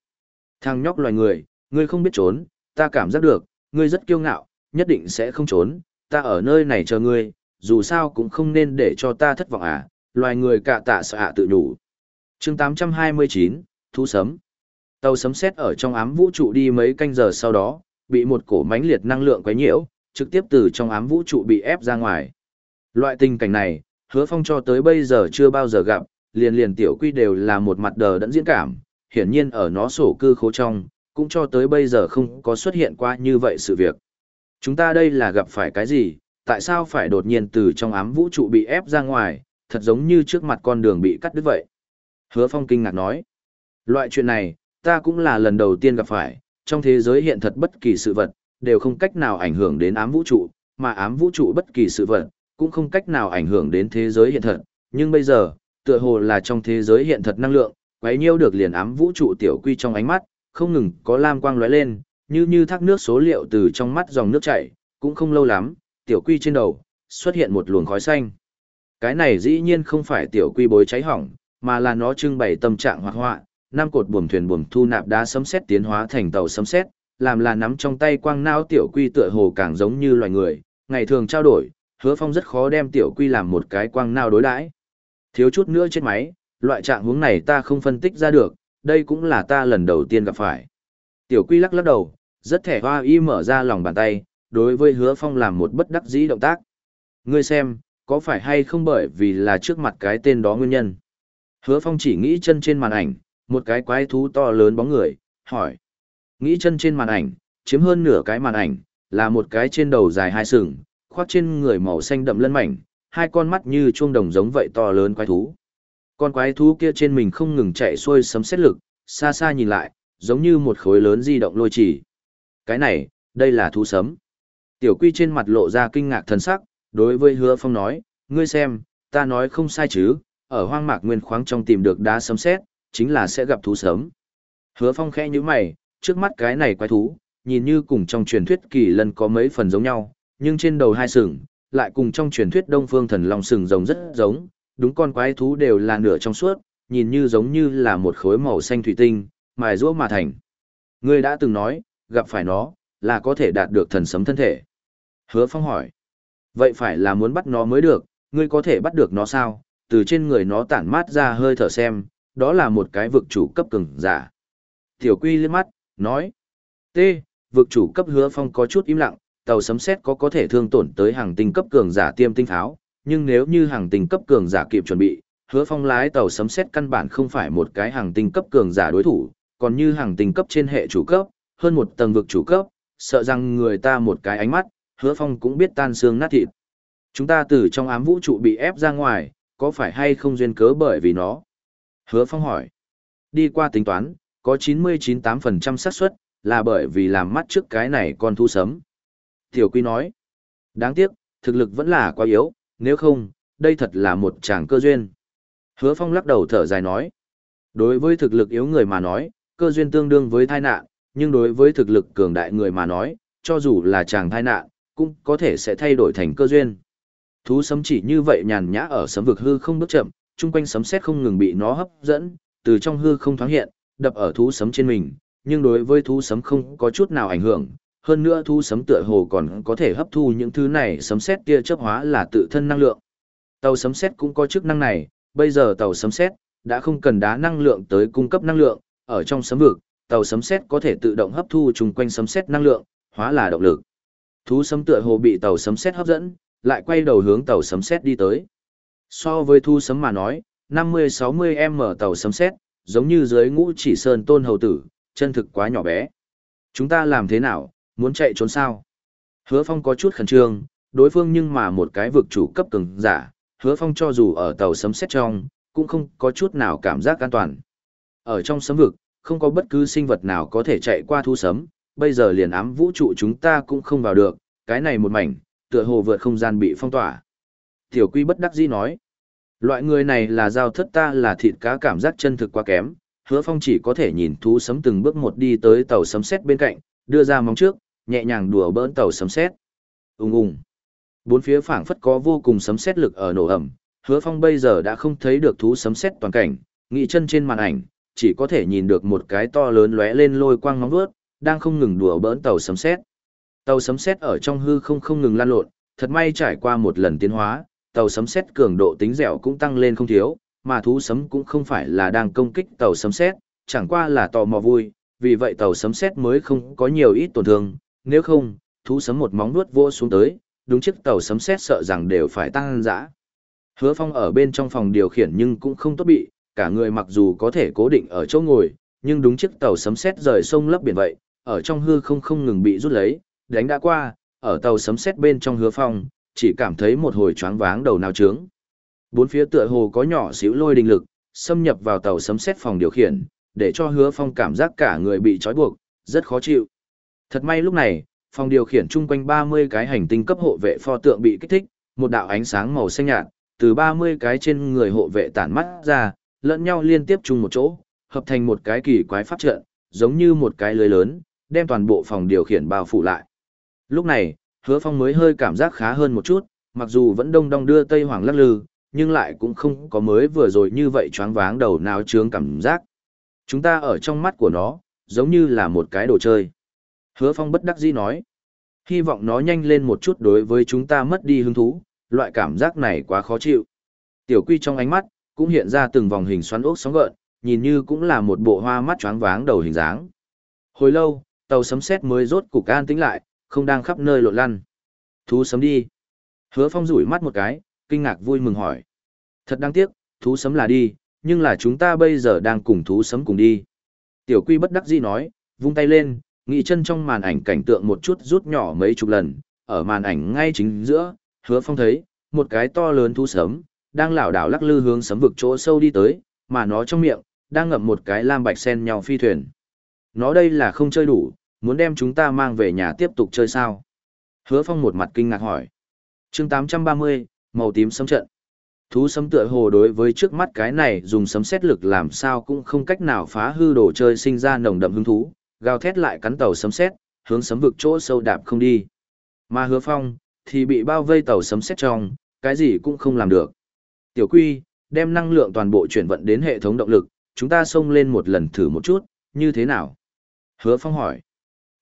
Thằng nhóc loài người, ngươi không biết trốn, ta cảm giác được, ngươi rất kiêu ngạo, nhất định sẽ không trốn, ta ở nơi này chờ ngươi, dù sao cũng không nên để cho ta thất vọng à, loài người cả tạ sợ ạ tự đủ. chương 829, thu Sấm Tàu sấm xét ở trong ám vũ trụ đi mấy canh giờ sau đó, bị một cổ mãnh liệt năng lượng quấy nhiễu, trực tiếp từ trong ám vũ trụ bị ép ra ngoài. Loại tình cảnh này, hứa phong cho tới bây giờ chưa bao giờ gặp, liền liền tiểu quy đều là một mặt đờ đẫn diễn cảm, hiển nhiên ở nó sổ cư khố trong, cũng cho tới bây giờ không có xuất hiện qua như vậy sự việc. Chúng ta đây là gặp phải cái gì, tại sao phải đột nhiên từ trong ám vũ trụ bị ép ra ngoài, thật giống như trước mặt con đường bị cắt đứt vậy. Hứa phong kinh ngạc nói, loại chuyện này, ta cũng là lần đầu tiên gặp phải, trong thế giới hiện thật bất kỳ sự vật, đều không cách nào ảnh hưởng đến ám vũ trụ, mà ám vũ trụ bất kỳ sự vật, cũng không cách nào ảnh hưởng đến thế giới hiện thật. Nhưng bây giờ, tựa hồ là trong thế giới hiện thật năng lượng, quấy nhiêu được liền ám vũ trụ tiểu quy trong ánh mắt, không ngừng có lam quang lóe lên, như như thác nước số liệu từ trong mắt dòng nước chảy, cũng không lâu lắm, tiểu quy trên đầu, xuất hiện một luồng khói xanh. Cái này dĩ nhiên không phải tiểu quy bối cháy hỏng, mà là nó trưng bày tâm trạng hoạt họa, năm cột buồm thuyền buồm thu nạp đá sấm sét tiến hóa thành tàu sấm sét, làm là nắm trong tay quang não tiểu quy tựa hồ càng giống như loài người, ngày thường trao đổi, Hứa Phong rất khó đem tiểu quy làm một cái quang não đối đãi. Thiếu chút nữa chết máy, loại trạng huống này ta không phân tích ra được, đây cũng là ta lần đầu tiên gặp phải. Tiểu quy lắc lắc đầu, rất thẻ hoa y mở ra lòng bàn tay, đối với hứa phong làm một bất đắc dĩ động tác. Ngươi xem, có phải hay không bởi vì là trước mặt cái tên đó nguyên nhân? Hứa phong chỉ nghĩ chân trên màn ảnh, một cái quái thú to lớn bóng người, hỏi. Nghĩ chân trên màn ảnh, chiếm hơn nửa cái màn ảnh, là một cái trên đầu dài hai sừng, khoác trên người màu xanh đậm lân mảnh, hai con mắt như chuông đồng giống vậy to lớn quái thú. Con quái thú kia trên mình không ngừng chạy xuôi sấm xét lực, xa xa nhìn lại, giống như một khối lớn di động lôi chỉ. Cái này, đây là thú sấm. Tiểu quy trên mặt lộ ra kinh ngạc thần sắc, đối với hứa phong nói, ngươi xem, ta nói không sai chứ, ở hoang mạc nguyên khoáng trong tìm được đá sấm xét, chính là sẽ gặp thú sớm. Hứa phong khẽ như mày, trước mắt cái này quái thú, nhìn như cùng trong truyền thuyết kỳ lân có mấy phần giống nhau, nhưng trên đầu hai sừng, lại cùng trong truyền thuyết đông phương thần long sừng rồng rất giống, đúng con quái thú đều là nửa trong suốt, nhìn như giống như là một khối màu xanh thủy tinh, mài rũa mà thành. Ngươi đã từng nói, gặp phải nó, là có thể đạt được thần sấm thân thể. Hứa Phong hỏi, vậy phải là muốn bắt nó mới được, ngươi có thể bắt được nó sao? Từ trên người nó tản mát ra hơi thở xem, đó là một cái vực chủ cấp cường giả. Tiểu Quy liếc mắt, nói, T, vực chủ cấp Hứa Phong có chút im lặng, tàu sấm sét có có thể thương tổn tới hàng tinh cấp cường giả tiêm tinh pháo, nhưng nếu như hàng tinh cấp cường giả kịp chuẩn bị, hứa phong lái tàu sấm sét căn bản không phải một cái hàng tinh cấp cường giả đối thủ, còn như hàng tinh cấp trên hệ chủ cấp, hơn một tầng vực chủ cấp, sợ rằng người ta một cái ánh mắt, hứa phong cũng biết tan xương nát thịt. Chúng ta từ trong ám vũ trụ bị ép ra ngoài, có phải hay không duyên cớ bởi vì nó? Hứa phong hỏi. Đi qua tính toán, có 99-8% xác suất là bởi vì làm mắt trước cái này con thu sấm. Tiểu Quy nói. Đáng tiếc, thực lực vẫn là quá yếu, nếu không, đây thật là một chàng cơ duyên. Hứa Phong lắc đầu thở dài nói. Đối với thực lực yếu người mà nói, cơ duyên tương đương với tai nạn, nhưng đối với thực lực cường đại người mà nói, cho dù là chàng tai nạn, cũng có thể sẽ thay đổi thành cơ duyên. Thú sấm chỉ như vậy nhàn nhã ở sấm vực hư không bước chậm, chung quanh sấm sét không ngừng bị nó hấp dẫn, từ trong hư không thoáng hiện, đập ở thú sấm trên mình, nhưng đối với thú sấm không có chút nào ảnh hưởng, hơn nữa thú sấm tựa hồ còn có thể hấp thu những thứ này sấm sét tia chớp hóa là tự thân năng lượng. Tàu sấm sét cũng có chức năng này, bây giờ tàu sấm sét đã không cần đá năng lượng tới cung cấp năng lượng, ở trong sấm vực, tàu sấm sét có thể tự động hấp thu chung quanh sấm sét năng lượng, hóa là động lực. Thú sấm tựa hồ bị tàu sấm sét hấp dẫn, lại quay đầu hướng tàu sấm sét đi tới. So với thu sấm mà nói, 50-60m tàu sấm xét, giống như dưới ngũ chỉ sơn tôn hầu tử, chân thực quá nhỏ bé. Chúng ta làm thế nào, muốn chạy trốn sao? Hứa Phong có chút khẩn trương, đối phương nhưng mà một cái vực chủ cấp cường giả, hứa phong cho dù ở tàu sấm xét trong, cũng không có chút nào cảm giác an toàn. Ở trong sấm vực, không có bất cứ sinh vật nào có thể chạy qua thu sấm, bây giờ liền ám vũ trụ chúng ta cũng không vào được, cái này một mảnh, tựa hồ vượt không gian bị phong tỏa. Tiểu quy bất đắc dĩ nói, loại người này là giao thất ta là thịt cá cảm giác chân thực quá kém, hứa phong chỉ có thể nhìn thú sấm từng bước một đi tới tàu sấm xét bên cạnh, đưa ra móng trước, nhẹ nhàng đùa bỡn tàu sấm xét. Ung ung. Bốn phía phảng phất có vô cùng sấm xét lực ở nổ ẩm, hứa phong bây giờ đã không thấy được thú sấm xét toàn cảnh, nghị chân trên màn ảnh, chỉ có thể nhìn được một cái to lớn lóe lên lôi quang ngóng vớt, đang không ngừng đùa bỡn tàu sấm xét. Tàu sấm xét ở trong hư không không ngừng lan lộn, thật may trải qua một lần tiến hóa, tàu sấm sét cường độ tính dẻo cũng tăng lên không thiếu, mà thú sấm cũng không phải là đang công kích tàu sấm sét, chẳng qua là tò mò vui, vì vậy tàu sấm sét mới không có nhiều ít tổn thương, nếu không, thú sấm một móng vuốt vô xuống tới, đúng chiếc tàu sấm sét sợ rằng đều phải tăng dã. Hứa Phong ở bên trong phòng điều khiển nhưng cũng không tốt bị, cả người mặc dù có thể cố định ở chỗ ngồi, nhưng đúng chiếc tàu sấm sét rời sông lấp biển vậy, ở trong hư không không ngừng bị rút lấy, đánh đã qua, ở tàu sấm sét bên trong Hứa Phong, chỉ cảm thấy một hồi choáng váng đầu nào trướng. Bốn phía tựa hồ có nhỏ xíu lôi đình lực, xâm nhập vào tàu sấm xét phòng điều khiển, để cho Hứa Phong cảm giác cả người bị trói buộc, rất khó chịu. Thật may lúc này, phòng điều khiển chung quanh 30 cái hành tinh cấp hộ vệ pho tượng bị kích thích, một đạo ánh sáng màu xanh nhạt, từ 30 cái trên người hộ vệ tản mắt ra, lẫn nhau liên tiếp chung một chỗ, hợp thành một cái kỳ quái pháp trận, giống như một cái lưới lớn, đem toàn bộ phòng điều khiển bao phủ lại. Lúc này, hứa phong mới hơi cảm giác khá hơn một chút, mặc dù vẫn đông đông đưa Tây Hoàng lắc lư, nhưng lại cũng không có mới vừa rồi như vậy choáng váng đầu nào trướng cảm giác. Chúng ta ở trong mắt của nó, giống như là một cái đồ chơi. Hứa phong bất đắc dĩ nói. Hy vọng nó nhanh lên một chút đối với chúng ta mất đi hứng thú, loại cảm giác này quá khó chịu. Tiểu quy trong ánh mắt, cũng hiện ra từng vòng hình xoắn ốc sóng gợn, nhìn như cũng là một bộ hoa mắt choáng váng đầu hình dáng. Hồi lâu, tàu sấm sét mới rốt cục an tĩnh lại, không đang khắp nơi lộn lăn. Thú sấm đi. Hứa phong rủi mắt một cái, kinh ngạc vui mừng hỏi. Thật đáng tiếc, thú sấm là đi, nhưng là chúng ta bây giờ đang cùng thú sấm cùng đi. Tiểu quy bất đắc dĩ nói, vung tay lên, nghị chân trong màn ảnh cảnh tượng một chút rút nhỏ mấy chục lần, ở màn ảnh ngay chính giữa, hứa phong thấy, một cái to lớn thú sấm, đang lảo đảo lắc lư hướng sấm vực chỗ sâu đi tới, mà nó trong miệng, đang ngậm một cái lam bạch sen nhau phi thuyền. Nó đây là không chơi đủ, muốn đem chúng ta mang về nhà tiếp tục chơi sao? Hứa phong một mặt kinh ngạc hỏi. chương 830, màu tím sấm trận. Thú sấm tựa hồ đối với trước mắt cái này dùng sấm xét lực làm sao cũng không cách nào phá hư đồ chơi sinh ra nồng đậm hứng thú, gào thét lại cắn tàu sấm xét, hướng sấm vực chỗ sâu đạp không đi. Mà hứa phong, thì bị bao vây tàu sấm xét trong, cái gì cũng không làm được. Tiểu quy, đem năng lượng toàn bộ chuyển vận đến hệ thống động lực, chúng ta xông lên một lần thử một chút, như thế nào? Hứa phong hỏi.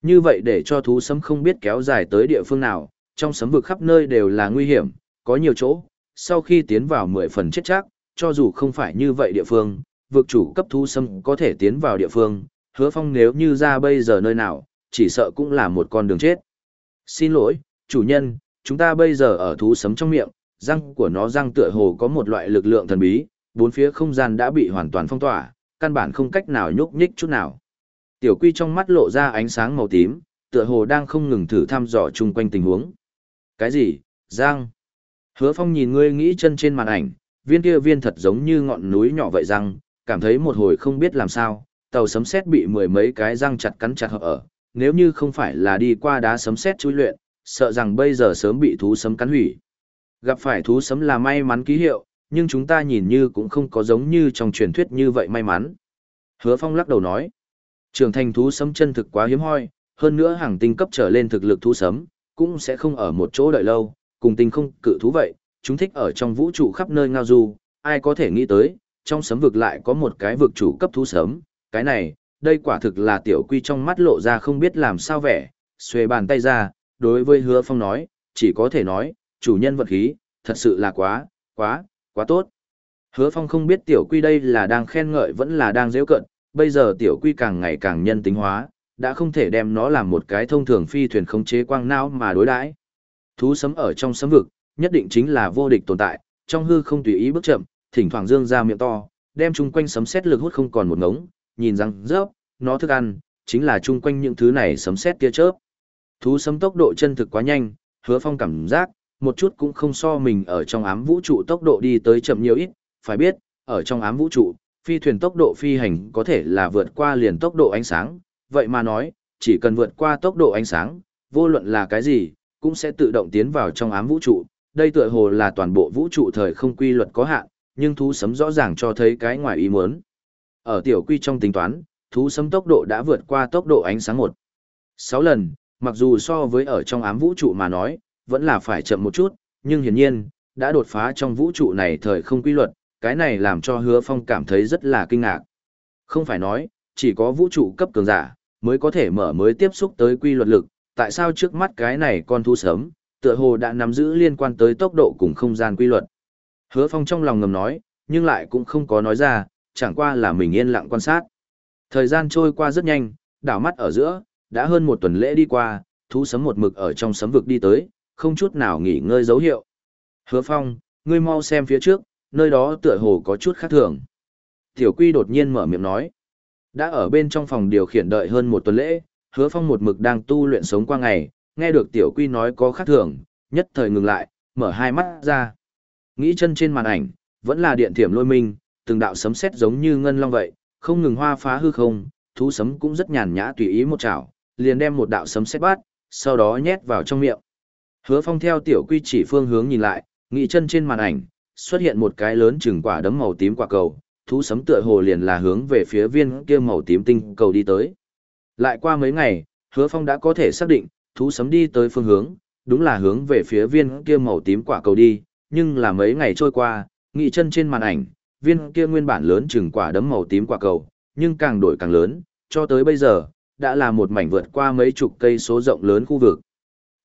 Như vậy để cho thú sấm không biết kéo dài tới địa phương nào, trong sấm vực khắp nơi đều là nguy hiểm, có nhiều chỗ, sau khi tiến vào mười phần chết chắc, cho dù không phải như vậy địa phương, vực chủ cấp thú sấm có thể tiến vào địa phương, hứa phong nếu như ra bây giờ nơi nào, chỉ sợ cũng là một con đường chết. Xin lỗi, chủ nhân, chúng ta bây giờ ở thú sấm trong miệng, răng của nó răng tựa hồ có một loại lực lượng thần bí, bốn phía không gian đã bị hoàn toàn phong tỏa, căn bản không cách nào nhúc nhích chút nào. Tiểu quy trong mắt lộ ra ánh sáng màu tím, tựa hồ đang không ngừng thử thăm dò chung quanh tình huống. Cái gì? Giang? Hứa phong nhìn ngươi nghĩ chân trên màn ảnh, viên kia viên thật giống như ngọn núi nhỏ vậy răng, cảm thấy một hồi không biết làm sao, tàu sấm sét bị mười mấy cái răng chặt cắn chặt hợp ở, nếu như không phải là đi qua đá sấm sét chui luyện, sợ rằng bây giờ sớm bị thú sấm cắn hủy. Gặp phải thú sấm là may mắn ký hiệu, nhưng chúng ta nhìn như cũng không có giống như trong truyền thuyết như vậy may mắn. Hứa Phong lắc đầu nói, trưởng thành thú sấm chân thực quá hiếm hoi, hơn nữa hàng tinh cấp trở lên thực lực thú sấm, cũng sẽ không ở một chỗ đợi lâu, cùng tinh không cự thú vậy, chúng thích ở trong vũ trụ khắp nơi ngao du, ai có thể nghĩ tới, trong sấm vực lại có một cái vực chủ cấp thú sấm, cái này, đây quả thực là tiểu quy trong mắt lộ ra không biết làm sao vẻ, xuề bàn tay ra, đối với hứa phong nói, chỉ có thể nói, chủ nhân vật khí, thật sự là quá, quá, quá tốt. Hứa phong không biết tiểu quy đây là đang khen ngợi vẫn là đang dễ cận, bây giờ tiểu quy càng ngày càng nhân tính hóa, đã không thể đem nó làm một cái thông thường phi thuyền khống chế quang não mà đối đãi. Thú sấm ở trong sấm vực, nhất định chính là vô địch tồn tại, trong hư không tùy ý bước chậm, thỉnh thoảng dương ra miệng to, đem chung quanh sấm sét lực hút không còn một ngống, nhìn răng rớp, nó thức ăn, chính là chung quanh những thứ này sấm sét tia chớp. Thú sấm tốc độ chân thực quá nhanh, hứa phong cảm giác, một chút cũng không so mình ở trong ám vũ trụ tốc độ đi tới chậm nhiều ít, phải biết, ở trong ám vũ trụ, phi thuyền tốc độ phi hành có thể là vượt qua liền tốc độ ánh sáng, vậy mà nói, chỉ cần vượt qua tốc độ ánh sáng, vô luận là cái gì, cũng sẽ tự động tiến vào trong ám vũ trụ. Đây tựa hồ là toàn bộ vũ trụ thời không quy luật có hạn, nhưng thú sấm rõ ràng cho thấy cái ngoài ý muốn. Ở tiểu quy trong tính toán, thú sấm tốc độ đã vượt qua tốc độ ánh sáng một. sáu lần, mặc dù so với ở trong ám vũ trụ mà nói, vẫn là phải chậm một chút, nhưng hiển nhiên, đã đột phá trong vũ trụ này thời không quy luật, cái này làm cho hứa phong cảm thấy rất là kinh ngạc. Không phải nói, chỉ có vũ trụ cấp cường giả, mới có thể mở mới tiếp xúc tới quy luật lực, tại sao trước mắt cái này con thú sớm, tựa hồ đã nắm giữ liên quan tới tốc độ cùng không gian quy luật. Hứa phong trong lòng ngầm nói, nhưng lại cũng không có nói ra, chẳng qua là mình yên lặng quan sát. Thời gian trôi qua rất nhanh, đảo mắt ở giữa, đã hơn một tuần lễ đi qua, thú sấm một mực ở trong sấm vực đi tới, không chút nào nghỉ ngơi dấu hiệu. Hứa Phong, ngươi mau xem phía trước, nơi đó tựa hồ có chút khác thường. Tiểu Quy đột nhiên mở miệng nói. Đã ở bên trong phòng điều khiển đợi hơn một tuần lễ, Hứa Phong một mực đang tu luyện sống qua ngày, nghe được Tiểu Quy nói có khác thường, nhất thời ngừng lại, mở hai mắt ra. Nghĩ chân trên màn ảnh, vẫn là điện thiểm lôi minh, từng đạo sấm sét giống như ngân long vậy, không ngừng hoa phá hư không, thú sấm cũng rất nhàn nhã tùy ý một chảo, liền đem một đạo sấm sét bát, sau đó nhét vào trong miệng. Hứa Phong theo tiểu quy chỉ phương hướng nhìn lại, nghị chân trên màn ảnh, xuất hiện một cái lớn chừng quả đấm màu tím quả cầu, thú sấm tựa hồ liền là hướng về phía viên kia màu tím tinh cầu đi tới. Lại qua mấy ngày, hứa phong đã có thể xác định, thú sấm đi tới phương hướng, đúng là hướng về phía viên kia màu tím quả cầu đi, nhưng là mấy ngày trôi qua, nghị chân trên màn ảnh, viên kia nguyên bản lớn chừng quả đấm màu tím quả cầu, nhưng càng đổi càng lớn, cho tới bây giờ, đã là một mảnh vượt qua mấy chục cây số rộng lớn khu vực.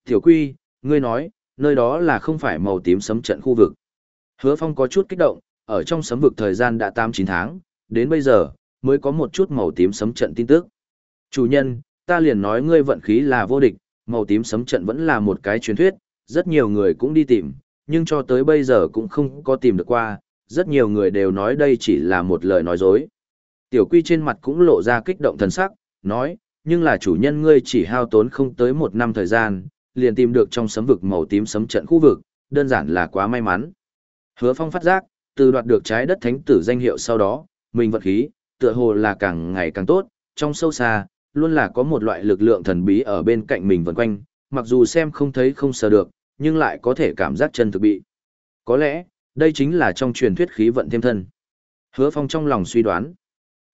Tiểu Quy, ngươi nói, nơi đó là không phải màu tím sấm trận khu vực. Hứa Phong có chút kích động, ở trong sấm vực thời gian đã 8-9 tháng, đến bây giờ, mới có một chút màu tím sấm trận tin tức. Chủ nhân, ta liền nói ngươi vận khí là vô địch, màu tím sấm trận vẫn là một cái truyền thuyết, rất nhiều người cũng đi tìm, nhưng cho tới bây giờ cũng không có tìm được qua, rất nhiều người đều nói đây chỉ là một lời nói dối. Tiểu quy trên mặt cũng lộ ra kích động thần sắc, nói, nhưng là chủ nhân ngươi chỉ hao tốn không tới một năm thời gian, liền tìm được trong sấm vực màu tím sấm trận khu vực, đơn giản là quá may mắn. Hứa phong phát giác, từ đoạt được trái đất thánh tử danh hiệu sau đó, mình vận khí, tựa hồ là càng ngày càng tốt, trong sâu xa, luôn là có một loại lực lượng thần bí ở bên cạnh mình vần quanh, mặc dù xem không thấy không sờ được, nhưng lại có thể cảm giác chân thực bị. Có lẽ, đây chính là trong truyền thuyết khí vận thêm thân. Hứa Phong trong lòng suy đoán,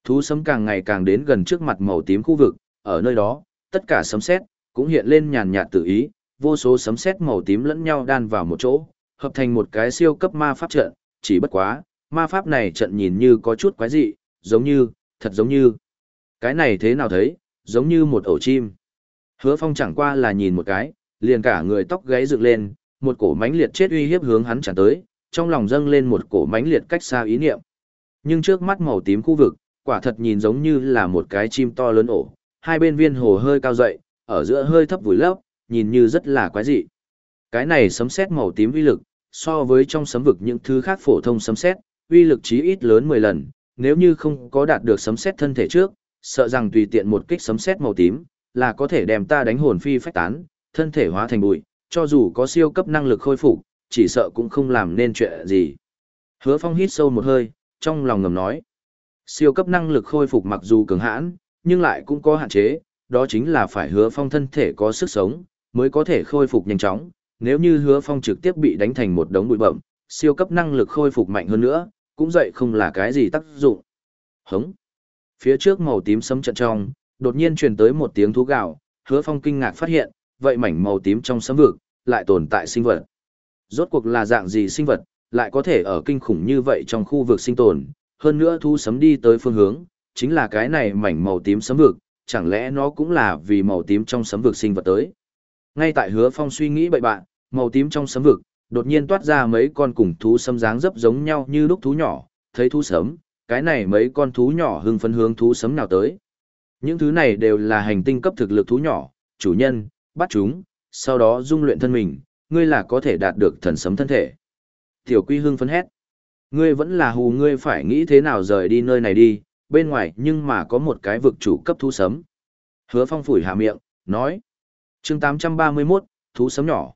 thú sấm càng ngày càng đến gần trước mặt màu tím khu vực, ở nơi đó, tất cả sấm sét cũng hiện lên nhàn nhạt tự ý, vô số sấm sét màu tím lẫn nhau đan vào một chỗ, hợp thành một cái siêu cấp ma pháp trận, chỉ bất quá, ma pháp này trận nhìn như có chút quái dị, giống như, thật giống như. Cái này thế nào thấy, giống như một ổ chim. Hứa Phong chẳng qua là nhìn một cái, liền cả người tóc gáy dựng lên, một cổ mãnh liệt chết uy hiếp hướng hắn tràn tới, trong lòng dâng lên một cổ mãnh liệt cách xa ý niệm. Nhưng trước mắt màu tím khu vực, quả thật nhìn giống như là một cái chim to lớn ổ, hai bên viên hồ hơi cao dậy, ở giữa hơi thấp vùi lấp, nhìn như rất là quái dị. Cái này sấm sét màu tím uy lực, so với trong sấm vực những thứ khác phổ thông sấm sét, uy lực chí ít lớn 10 lần, nếu như không có đạt được sấm sét thân thể trước, sợ rằng tùy tiện một kích sấm sét màu tím, là có thể đem ta đánh hồn phi phách tán, thân thể hóa thành bụi, cho dù có siêu cấp năng lực khôi phục, chỉ sợ cũng không làm nên chuyện gì. Hứa Phong hít sâu một hơi, trong lòng ngầm nói. Siêu cấp năng lực khôi phục mặc dù cường hãn, nhưng lại cũng có hạn chế, đó chính là phải hứa phong thân thể có sức sống, mới có thể khôi phục nhanh chóng. Nếu như hứa phong trực tiếp bị đánh thành một đống bụi bậm, siêu cấp năng lực khôi phục mạnh hơn nữa, cũng dậy không là cái gì tác dụng. Hống. Phía trước màu tím sấm trận trong, đột nhiên truyền tới một tiếng thú gạo, hứa phong kinh ngạc phát hiện, vậy mảnh màu tím trong sấm vực, lại tồn tại sinh vật. Rốt cuộc là dạng gì sinh vật, lại có thể ở kinh khủng như vậy trong khu vực sinh tồn, hơn nữa thu sấm đi tới phương hướng, chính là cái này mảnh màu tím sấm vực, chẳng lẽ nó cũng là vì màu tím trong sấm vực sinh vật tới. Ngay tại hứa phong suy nghĩ bậy bạn, màu tím trong sấm vực, đột nhiên toát ra mấy con cùng thú sấm dáng dấp giống nhau như lúc thú nhỏ, thấy thú sấm, cái này mấy con thú nhỏ hưng phấn hướng thú sấm nào tới. Những thứ này đều là hành tinh cấp thực lực thú nhỏ, chủ nhân, bắt chúng, sau đó dung luyện thân mình, ngươi là có thể đạt được thần sấm thân thể. Tiểu quy hưng phấn hét. Ngươi vẫn là hù ngươi phải nghĩ thế nào rời đi nơi này đi, bên ngoài nhưng mà có một cái vực chủ cấp thú sấm. Hứa phong phủi hạ miệng, nói. chương 831, thú sấm nhỏ.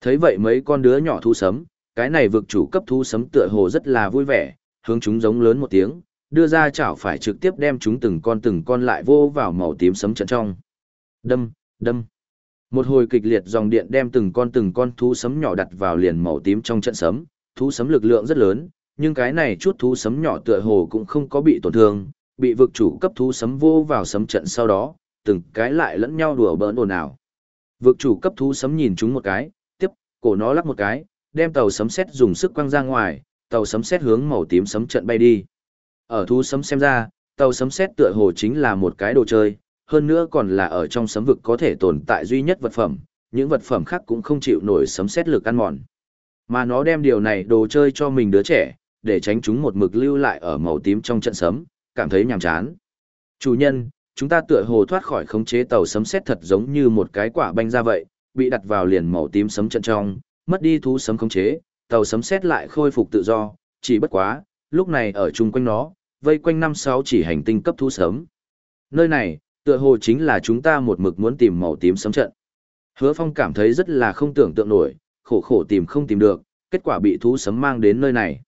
Thấy vậy mấy con đứa nhỏ thu sấm, cái này vực chủ cấp thu sấm tựa hồ rất là vui vẻ, hướng chúng giống lớn một tiếng, đưa ra chảo phải trực tiếp đem chúng từng con từng con lại vô vào màu tím sấm trận trong. Đâm, đâm. Một hồi kịch liệt dòng điện đem từng con từng con thú sấm nhỏ đặt vào liền màu tím trong trận sấm, thú sấm lực lượng rất lớn, nhưng cái này chút thú sấm nhỏ tựa hồ cũng không có bị tổn thương, bị vực chủ cấp thú sấm vô vào sấm trận sau đó, từng cái lại lẫn nhau đùa bỡn ồn ào. Vực chủ cấp thú sấm nhìn chúng một cái, cổ nó lắc một cái, đem tàu sấm sét dùng sức quăng ra ngoài, tàu sấm sét hướng màu tím sấm trận bay đi. Ở thú sấm xem ra, tàu sấm sét tựa hồ chính là một cái đồ chơi, hơn nữa còn là ở trong sấm vực có thể tồn tại duy nhất vật phẩm, những vật phẩm khác cũng không chịu nổi sấm sét lực ăn mòn. Mà nó đem điều này đồ chơi cho mình đứa trẻ, để tránh chúng một mực lưu lại ở màu tím trong trận sấm, cảm thấy nhàm chán. Chủ nhân, chúng ta tựa hồ thoát khỏi khống chế tàu sấm sét thật giống như một cái quả banh ra vậy, bị đặt vào liền màu tím sấm trận trong, mất đi thú sấm khống chế, tàu sấm xét lại khôi phục tự do, chỉ bất quá, lúc này ở chung quanh nó, vây quanh năm sáu chỉ hành tinh cấp thú sấm. Nơi này, tựa hồ chính là chúng ta một mực muốn tìm màu tím sấm trận. Hứa Phong cảm thấy rất là không tưởng tượng nổi, khổ khổ tìm không tìm được, kết quả bị thú sấm mang đến nơi này.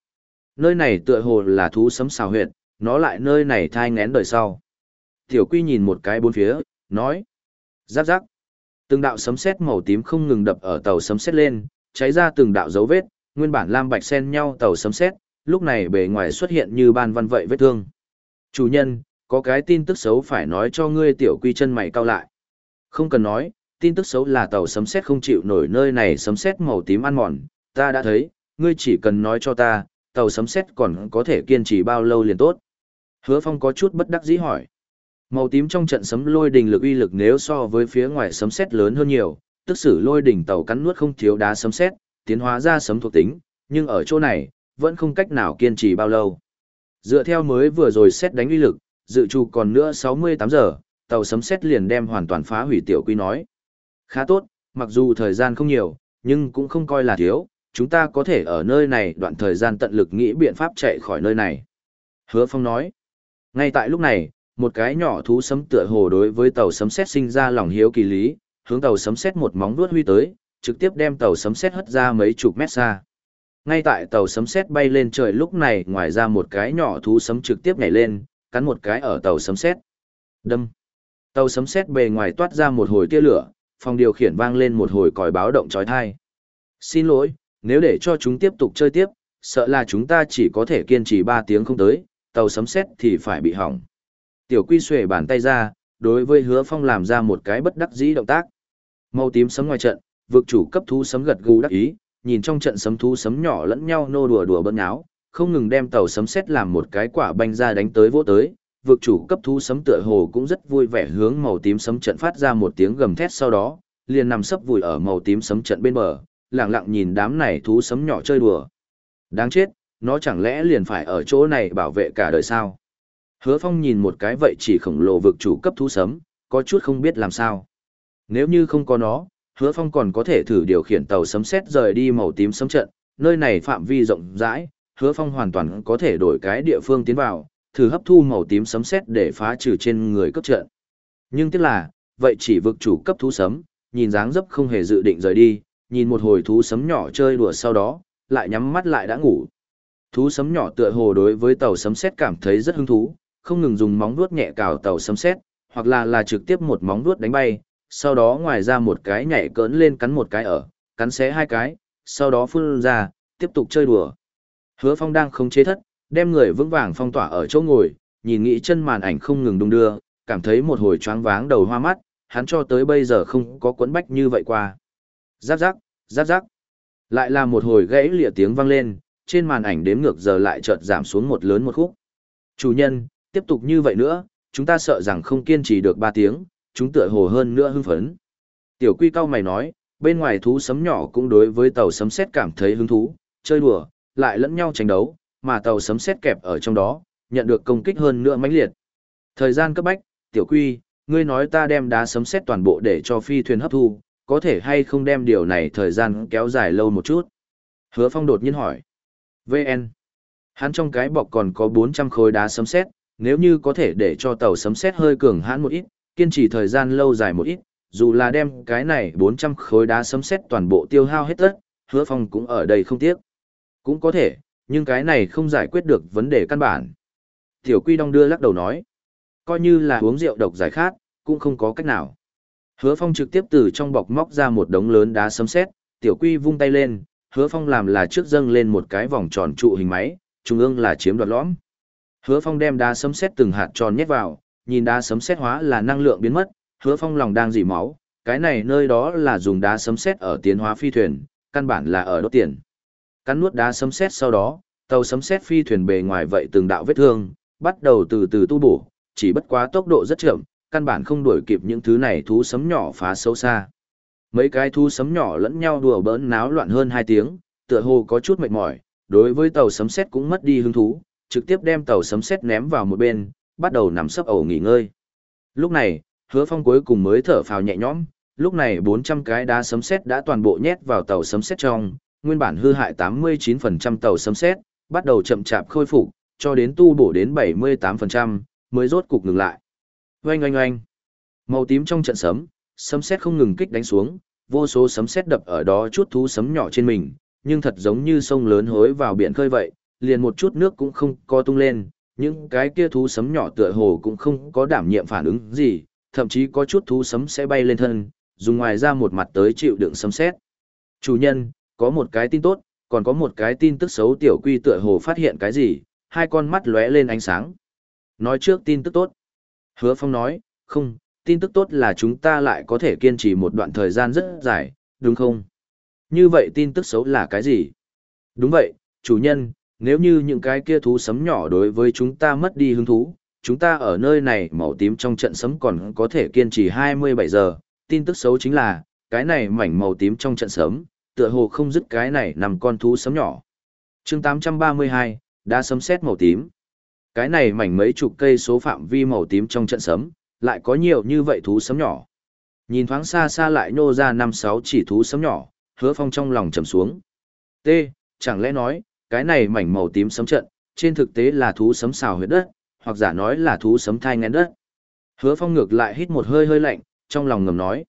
Nơi này tựa hồ là thú sấm xào huyệt, nó lại nơi này thai ngén đời sau. Tiểu Quy nhìn một cái bốn phía, nói: giáp giáp. Từng đạo sấm sét màu tím không ngừng đập ở tàu sấm sét lên, cháy ra từng đạo dấu vết, nguyên bản lam bạch xen nhau tàu sấm sét, lúc này bề ngoài xuất hiện như ban văn vậy vết thương. "Chủ nhân, có cái tin tức xấu phải nói cho ngươi tiểu quy chân mày cao lại." Không cần nói, tin tức xấu là tàu sấm sét không chịu nổi nơi này sấm sét màu tím ăn mòn, ta đã thấy, ngươi chỉ cần nói cho ta, tàu sấm sét còn có thể kiên trì bao lâu liền tốt. Hứa Phong có chút bất đắc dĩ hỏi. Màu tím trong trận sấm lôi đỉnh lực uy lực nếu so với phía ngoài sấm sét lớn hơn nhiều, tức sử lôi đỉnh tàu cắn nuốt không thiếu đá sấm sét, tiến hóa ra sấm thuộc tính, nhưng ở chỗ này, vẫn không cách nào kiên trì bao lâu. Dựa theo mới vừa rồi xét đánh uy lực, dự trù còn nữa 68 giờ, tàu sấm sét liền đem hoàn toàn phá hủy tiểu quy nói. Khá tốt, mặc dù thời gian không nhiều, nhưng cũng không coi là thiếu, chúng ta có thể ở nơi này đoạn thời gian tận lực nghĩ biện pháp chạy khỏi nơi này. Hứa Phong nói. Ngay tại lúc này, một cái nhỏ thú sấm tựa hồ đối với tàu sấm sét sinh ra lòng hiếu kỳ lý, hướng tàu sấm sét một móng vuốt huy tới, trực tiếp đem tàu sấm sét hất ra mấy chục mét xa. Ngay tại tàu sấm sét bay lên trời lúc này, ngoài ra một cái nhỏ thú sấm trực tiếp nhảy lên, cắn một cái ở tàu sấm sét. Đâm. Tàu sấm sét bề ngoài toát ra một hồi tia lửa, phòng điều khiển vang lên một hồi còi báo động chói tai. Xin lỗi, nếu để cho chúng tiếp tục chơi tiếp, sợ là chúng ta chỉ có thể kiên trì 3 tiếng không tới, tàu sấm sét thì phải bị hỏng. Tiểu Quy xuể bàn tay ra, đối với Hứa Phong làm ra một cái bất đắc dĩ động tác. Màu tím sấm ngoài trận, vực chủ cấp thú sấm gật gù đắc ý, nhìn trong trận sấm thú sấm nhỏ lẫn nhau nô đùa đùa bỡn áo, không ngừng đem tàu sấm xét làm một cái quả banh ra đánh tới vỗ tới. Vực chủ cấp thú sấm tựa hồ cũng rất vui vẻ hướng màu tím sấm trận phát ra một tiếng gầm thét sau đó, liền nằm sấp vùi ở màu tím sấm trận bên bờ, lặng lặng nhìn đám này thú sấm nhỏ chơi đùa. Đáng chết, nó chẳng lẽ liền phải ở chỗ này bảo vệ cả đời sao? Hứa Phong nhìn một cái vậy chỉ khổng lồ vực chủ cấp thú sấm, có chút không biết làm sao. Nếu như không có nó, Hứa Phong còn có thể thử điều khiển tàu sấm sét rời đi màu tím sấm trận, nơi này phạm vi rộng rãi, Hứa Phong hoàn toàn có thể đổi cái địa phương tiến vào, thử hấp thu màu tím sấm sét để phá trừ trên người cấp trận. Nhưng tiếc là, vậy chỉ vực chủ cấp thú sấm, nhìn dáng dấp không hề dự định rời đi, nhìn một hồi thú sấm nhỏ chơi đùa sau đó, lại nhắm mắt lại đã ngủ. Thú sấm nhỏ tựa hồ đối với tàu sấm sét cảm thấy rất hứng thú, không ngừng dùng móng vuốt nhẹ cào tàu sấm sét, hoặc là là trực tiếp một móng vuốt đánh bay, sau đó ngoài ra một cái nhảy cỡn lên cắn một cái ở, cắn xé hai cái, sau đó phun ra, tiếp tục chơi đùa. Hứa Phong đang không chế thất, đem người vững vàng phong tỏa ở chỗ ngồi, nhìn nghĩ chân màn ảnh không ngừng đung đưa, cảm thấy một hồi choáng váng đầu hoa mắt, hắn cho tới bây giờ không có quấn bách như vậy qua. Giáp giáp, giáp giáp. Lại là một hồi gãy lịa tiếng vang lên, trên màn ảnh đếm ngược giờ lại chợt giảm xuống một lớn một khúc. Chủ nhân, tiếp tục như vậy nữa, chúng ta sợ rằng không kiên trì được 3 tiếng, chúng tựa hồ hơn nữa hưng phấn. Tiểu quy cao mày nói, bên ngoài thú sấm nhỏ cũng đối với tàu sấm sét cảm thấy hứng thú, chơi đùa, lại lẫn nhau tranh đấu, mà tàu sấm sét kẹp ở trong đó, nhận được công kích hơn nữa mãnh liệt. Thời gian cấp bách, tiểu quy, ngươi nói ta đem đá sấm sét toàn bộ để cho phi thuyền hấp thu, có thể hay không đem điều này thời gian kéo dài lâu một chút? Hứa Phong đột nhiên hỏi. VN. Hắn trong cái bọc còn có 400 khối đá sấm sét, nếu như có thể để cho tàu sấm sét hơi cường hãn một ít, kiên trì thời gian lâu dài một ít, dù là đem cái này 400 khối đá sấm sét toàn bộ tiêu hao hết tất, hứa phong cũng ở đây không tiếc. Cũng có thể, nhưng cái này không giải quyết được vấn đề căn bản. Tiểu Quy Đông đưa lắc đầu nói, coi như là uống rượu độc giải khát, cũng không có cách nào. Hứa Phong trực tiếp từ trong bọc móc ra một đống lớn đá sấm sét, Tiểu Quy vung tay lên, Hứa Phong làm là trước dâng lên một cái vòng tròn trụ hình máy, trung ương là chiếm đoạt lõm. Hứa Phong đem đá sấm sét từng hạt tròn nhét vào, nhìn đá sấm sét hóa là năng lượng biến mất, Hứa Phong lòng đang dỉ máu, cái này nơi đó là dùng đá sấm sét ở tiến hóa phi thuyền, căn bản là ở đốt tiền. Cắn nuốt đá sấm sét sau đó, tàu sấm sét phi thuyền bề ngoài vậy từng đạo vết thương, bắt đầu từ từ tu bổ, chỉ bất quá tốc độ rất chậm, căn bản không đuổi kịp những thứ này thú sấm nhỏ phá sâu xa. Mấy cái thú sấm nhỏ lẫn nhau đùa bỡn náo loạn hơn 2 tiếng, tựa hồ có chút mệt mỏi, đối với tàu sấm sét cũng mất đi hứng thú, trực tiếp đem tàu sấm sét ném vào một bên, bắt đầu nằm sấp ổ nghỉ ngơi. Lúc này, hứa phong cuối cùng mới thở phào nhẹ nhõm, lúc này 400 cái đá sấm sét đã toàn bộ nhét vào tàu sấm sét trong, nguyên bản hư hại 89% tàu sấm sét, bắt đầu chậm chạp khôi phục, cho đến tu bổ đến 78%, mới rốt cục ngừng lại. Oanh oanh oanh. Màu tím trong trận sấm, sấm sét không ngừng kích đánh xuống, vô số sấm sét đập ở đó chút thú sấm nhỏ trên mình, nhưng thật giống như sông lớn hối vào biển khơi vậy, liền một chút nước cũng không có tung lên, những cái kia thú sấm nhỏ tựa hồ cũng không có đảm nhiệm phản ứng gì, thậm chí có chút thú sấm sẽ bay lên thân, dùng ngoài ra một mặt tới chịu đựng sấm sét. Chủ nhân, có một cái tin tốt, còn có một cái tin tức xấu tiểu quy tựa hồ phát hiện cái gì, hai con mắt lóe lên ánh sáng. Nói trước tin tức tốt. Hứa Phong nói, không, tin tức tốt là chúng ta lại có thể kiên trì một đoạn thời gian rất dài, đúng không? Như vậy tin tức xấu là cái gì? Đúng vậy, chủ nhân, nếu như những cái kia thú sấm nhỏ đối với chúng ta mất đi hứng thú, chúng ta ở nơi này màu tím trong trận sấm còn có thể kiên trì 27 giờ, tin tức xấu chính là, cái này mảnh màu tím trong trận sấm, tựa hồ không dứt cái này nằm con thú sấm nhỏ. chương 832, đã sấm xét màu tím. Cái này mảnh mấy chục cây số phạm vi màu tím trong trận sấm, lại có nhiều như vậy thú sấm nhỏ. Nhìn thoáng xa xa lại nô ra năm sáu chỉ thú sấm nhỏ, hứa phong trong lòng trầm xuống. T, chẳng lẽ nói, cái này mảnh màu tím sấm trận, trên thực tế là thú sấm xào huyết đất, hoặc giả nói là thú sấm thai ngén đất. Hứa phong ngược lại hít một hơi hơi lạnh, trong lòng ngầm nói.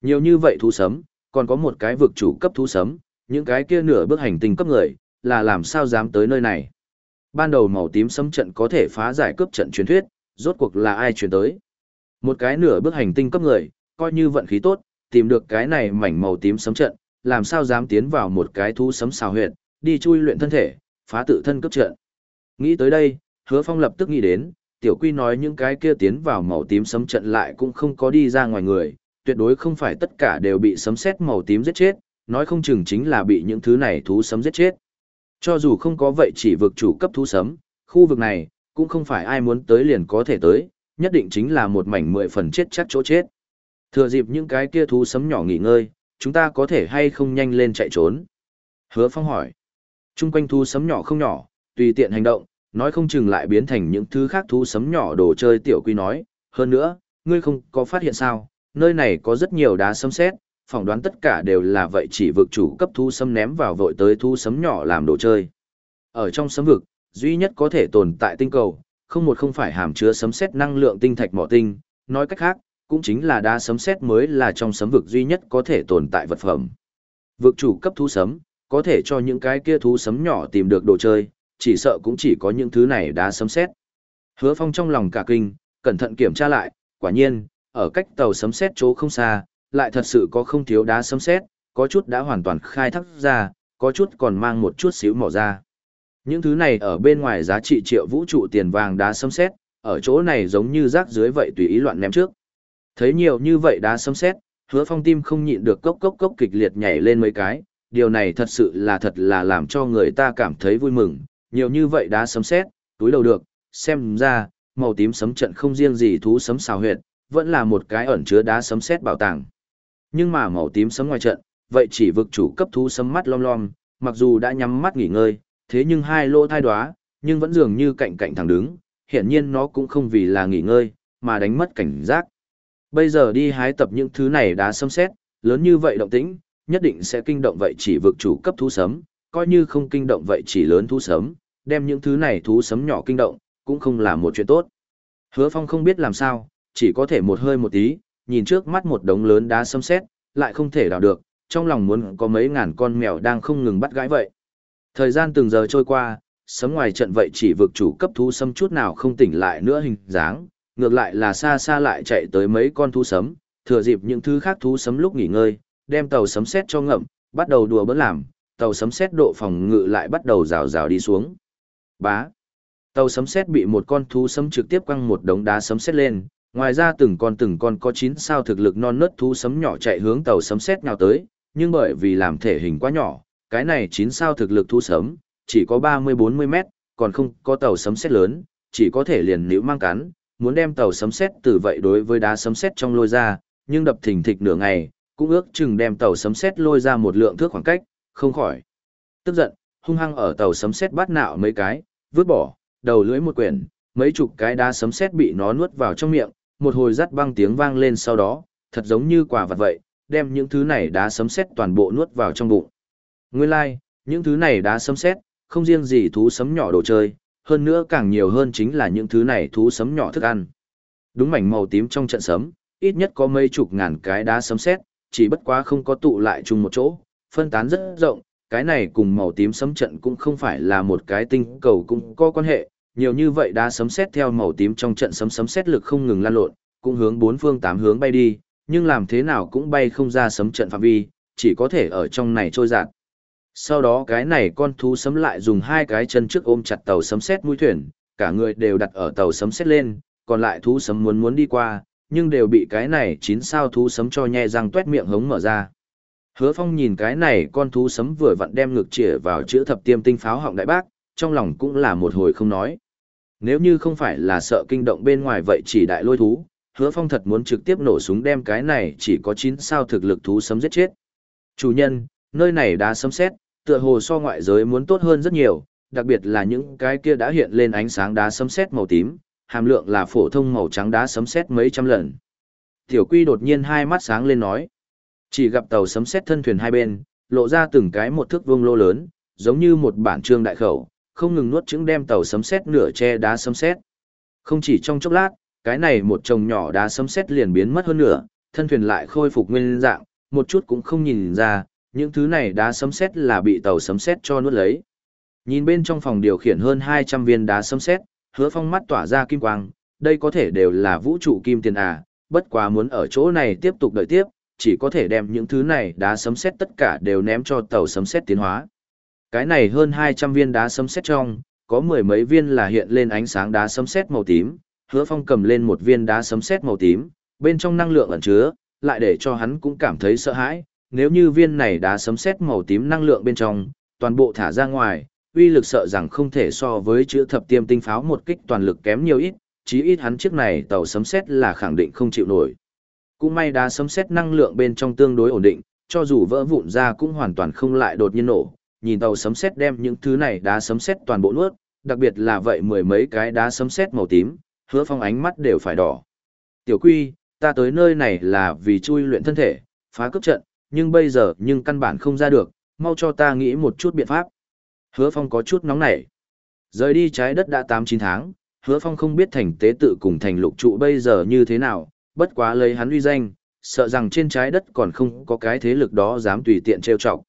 Nhiều như vậy thú sấm, còn có một cái vực chủ cấp thú sấm, những cái kia nửa bước hành tinh cấp người, là làm sao dám tới nơi này. Ban đầu màu tím sấm trận có thể phá giải cướp trận truyền thuyết, rốt cuộc là ai truyền tới. Một cái nửa bước hành tinh cấp người, coi như vận khí tốt, tìm được cái này mảnh màu tím sấm trận, làm sao dám tiến vào một cái thú sấm xào huyệt, đi chui luyện thân thể, phá tự thân cấp trận. Nghĩ tới đây, hứa phong lập tức nghĩ đến, tiểu quy nói những cái kia tiến vào màu tím sấm trận lại cũng không có đi ra ngoài người, tuyệt đối không phải tất cả đều bị sấm sét màu tím giết chết, nói không chừng chính là bị những thứ này thú sấm giết chết. Cho dù không có vậy chỉ vực chủ cấp thú sấm, khu vực này, cũng không phải ai muốn tới liền có thể tới, nhất định chính là một mảnh mười phần chết chắc chỗ chết. Thừa dịp những cái kia thú sấm nhỏ nghỉ ngơi, chúng ta có thể hay không nhanh lên chạy trốn? Hứa Phong hỏi. Trung quanh thú sấm nhỏ không nhỏ, tùy tiện hành động, nói không chừng lại biến thành những thứ khác thú sấm nhỏ đồ chơi tiểu quy nói. Hơn nữa, ngươi không có phát hiện sao, nơi này có rất nhiều đá sấm sét, phỏng đoán tất cả đều là vậy chỉ vực chủ cấp thú sấm ném vào vội tới thú sấm nhỏ làm đồ chơi. Ở trong sấm vực, duy nhất có thể tồn tại tinh cầu, không một không phải hàm chứa sấm sét năng lượng tinh thạch mỏ tinh, nói cách khác, cũng chính là đá sấm sét mới là trong sấm vực duy nhất có thể tồn tại vật phẩm. Vực chủ cấp thú sấm, có thể cho những cái kia thú sấm nhỏ tìm được đồ chơi, chỉ sợ cũng chỉ có những thứ này đá sấm sét. Hứa Phong trong lòng cả kinh, cẩn thận kiểm tra lại, quả nhiên, ở cách tàu sấm sét chỗ không xa, lại thật sự có không thiếu đá sấm sét, có chút đã hoàn toàn khai thác ra, có chút còn mang một chút xíu mỏ ra. Những thứ này ở bên ngoài giá trị triệu vũ trụ tiền vàng đá sấm sét, ở chỗ này giống như rác dưới vậy tùy ý loạn ném trước. Thấy nhiều như vậy đá sấm sét, hứa phong tim không nhịn được cốc cốc cốc kịch liệt nhảy lên mấy cái, điều này thật sự là thật là làm cho người ta cảm thấy vui mừng, nhiều như vậy đá sấm sét, túi đầu được, xem ra, màu tím sấm trận không riêng gì thú sấm xào huyệt, vẫn là một cái ẩn chứa đá sấm sét bảo tàng. Nhưng mà màu tím sấm ngoài trận, vậy chỉ vực chủ cấp thú sấm mắt lom lom, mặc dù đã nhắm mắt nghỉ ngơi, thế nhưng hai lô thai đoá, nhưng vẫn dường như cạnh cạnh thẳng đứng, hiển nhiên nó cũng không vì là nghỉ ngơi, mà đánh mất cảnh giác. Bây giờ đi hái tập những thứ này đá sấm sét, lớn như vậy động tĩnh, nhất định sẽ kinh động vậy chỉ vực chủ cấp thú sấm, coi như không kinh động vậy chỉ lớn thú sấm, đem những thứ này thú sấm nhỏ kinh động, cũng không là một chuyện tốt. Hứa Phong không biết làm sao, chỉ có thể một hơi một tí, nhìn trước mắt một đống lớn đá sấm sét, lại không thể đào được, trong lòng muốn có mấy ngàn con mèo đang không ngừng bắt gãi vậy. Thời gian từng giờ trôi qua, sấm ngoài trận vậy chỉ vực chủ cấp thú sấm chút nào không tỉnh lại nữa hình dáng, ngược lại là xa xa lại chạy tới mấy con thú sấm, thừa dịp những thứ khác thú sấm lúc nghỉ ngơi, đem tàu sấm sét cho ngậm, bắt đầu đùa bỡn làm, tàu sấm sét độ phòng ngự lại bắt đầu rào rào đi xuống. Bá. Tàu sấm sét bị một con thú sấm trực tiếp quăng một đống đá sấm sét lên, ngoài ra từng con từng con có 9 sao thực lực non nớt thú sấm nhỏ chạy hướng tàu sấm sét nào tới, nhưng bởi vì làm thể hình quá nhỏ, cái này 9 sao thực lực thú sấm, chỉ có 30-40 mét, còn không có tàu sấm sét lớn, chỉ có thể liền nữ mang cắn, muốn đem tàu sấm sét từ vậy đối với đá sấm sét trong lôi ra, nhưng đập thình thịch nửa ngày, cũng ước chừng đem tàu sấm sét lôi ra một lượng thước khoảng cách, không khỏi. Tức giận, hung hăng ở tàu sấm sét bắt nạo mấy cái, vứt bỏ, đầu lưỡi một quyển, mấy chục cái đá sấm sét bị nó nuốt vào trong miệng, một hồi rắt băng tiếng vang lên sau đó, thật giống như quả vật vậy, đem những thứ này đá sấm sét toàn bộ nuốt vào trong bụng. Nguyên lai, like, những thứ này đá sấm sét, không riêng gì thú sấm nhỏ đồ chơi, hơn nữa càng nhiều hơn chính là những thứ này thú sấm nhỏ thức ăn. Đúng mảnh màu tím trong trận sấm, ít nhất có mấy chục ngàn cái đá sấm sét, chỉ bất quá không có tụ lại chung một chỗ, phân tán rất rộng, cái này cùng màu tím sấm trận cũng không phải là một cái tinh cầu cũng có quan hệ, nhiều như vậy đá sấm xét theo màu tím trong trận sấm sấm xét lực không ngừng lan lộn, cũng hướng bốn phương tám hướng bay đi, nhưng làm thế nào cũng bay không ra sấm trận phạm vi, chỉ có thể ở trong này trôi dạt. Sau đó cái này con thú sấm lại dùng hai cái chân trước ôm chặt tàu sấm xét mũi thuyền, cả người đều đặt ở tàu sấm xét lên, còn lại thú sấm muốn muốn đi qua, nhưng đều bị cái này chín sao thú sấm cho nhe răng tuét miệng hống mở ra. Hứa Phong nhìn cái này con thú sấm vừa vặn đem ngực chĩa vào chữ thập tiêm tinh pháo họng đại bác, trong lòng cũng là một hồi không nói. Nếu như không phải là sợ kinh động bên ngoài vậy chỉ đại lôi thú, Hứa Phong thật muốn trực tiếp nổ súng đem cái này chỉ có chín sao thực lực thú sấm giết chết. Chủ nhân, nơi này đã sấm xét, tựa hồ so ngoại giới muốn tốt hơn rất nhiều, đặc biệt là những cái kia đã hiện lên ánh sáng đá sấm sét màu tím, hàm lượng là phổ thông màu trắng đá sấm sét mấy trăm lần. Tiểu Quy đột nhiên hai mắt sáng lên nói, chỉ gặp tàu sấm sét thân thuyền hai bên, lộ ra từng cái một thước vuông lô lớn, giống như một bản trương đại khẩu, không ngừng nuốt trứng đem tàu sấm sét nửa che đá sấm sét. Không chỉ trong chốc lát, cái này một chồng nhỏ đá sấm sét liền biến mất hơn nửa, thân thuyền lại khôi phục nguyên dạng, một chút cũng không nhìn ra, những thứ này đá sấm sét là bị tàu sấm sét cho nuốt lấy. Nhìn bên trong phòng điều khiển hơn 200 viên đá sấm sét, hứa phong mắt tỏa ra kim quang, đây có thể đều là vũ trụ kim tiền à, bất quá muốn ở chỗ này tiếp tục đợi tiếp, chỉ có thể đem những thứ này đá sấm sét tất cả đều ném cho tàu sấm sét tiến hóa. Cái này hơn 200 viên đá sấm sét trong, có mười mấy viên là hiện lên ánh sáng đá sấm sét màu tím, hứa phong cầm lên một viên đá sấm sét màu tím, bên trong năng lượng ẩn chứa, lại để cho hắn cũng cảm thấy sợ hãi, nếu như viên này đá sấm sét màu tím năng lượng bên trong, toàn bộ thả ra ngoài, uy lực sợ rằng không thể so với chữ thập tiêm tinh pháo một kích toàn lực kém nhiều ít, chí ít hắn chiếc này tàu sấm sét là khẳng định không chịu nổi. Cũng may đá sấm sét năng lượng bên trong tương đối ổn định, cho dù vỡ vụn ra cũng hoàn toàn không lại đột nhiên nổ. Nhìn tàu sấm sét đem những thứ này đá sấm sét toàn bộ nuốt, đặc biệt là vậy mười mấy cái đá sấm sét màu tím, hứa phong ánh mắt đều phải đỏ. Tiểu Quy, ta tới nơi này là vì chui luyện thân thể, phá cấp trận, nhưng bây giờ nhưng căn bản không ra được, mau cho ta nghĩ một chút biện pháp. Hứa Phong có chút nóng nảy. Rời đi trái đất đã 8-9 tháng, Hứa Phong không biết thành tế tự cùng thành lục trụ bây giờ như thế nào, bất quá lấy hắn uy danh, sợ rằng trên trái đất còn không có cái thế lực đó dám tùy tiện trêu chọc.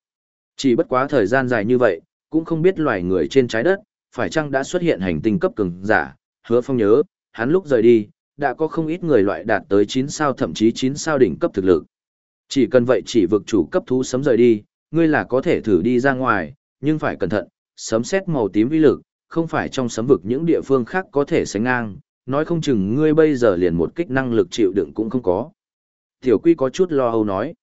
Chỉ bất quá thời gian dài như vậy, cũng không biết loài người trên trái đất, phải chăng đã xuất hiện hành tinh cấp cường giả, Hứa Phong nhớ, hắn lúc rời đi, đã có không ít người loại đạt tới 9 sao thậm chí 9 sao đỉnh cấp thực lực. Chỉ cần vậy chỉ vực chủ cấp thú sấm rời đi, ngươi là có thể thử đi ra ngoài, nhưng phải cẩn thận, sấm sét màu tím uy lực, không phải trong sấm vực những địa phương khác có thể sánh ngang, nói không chừng ngươi bây giờ liền một kích năng lực chịu đựng cũng không có. Tiểu Quy có chút lo âu nói.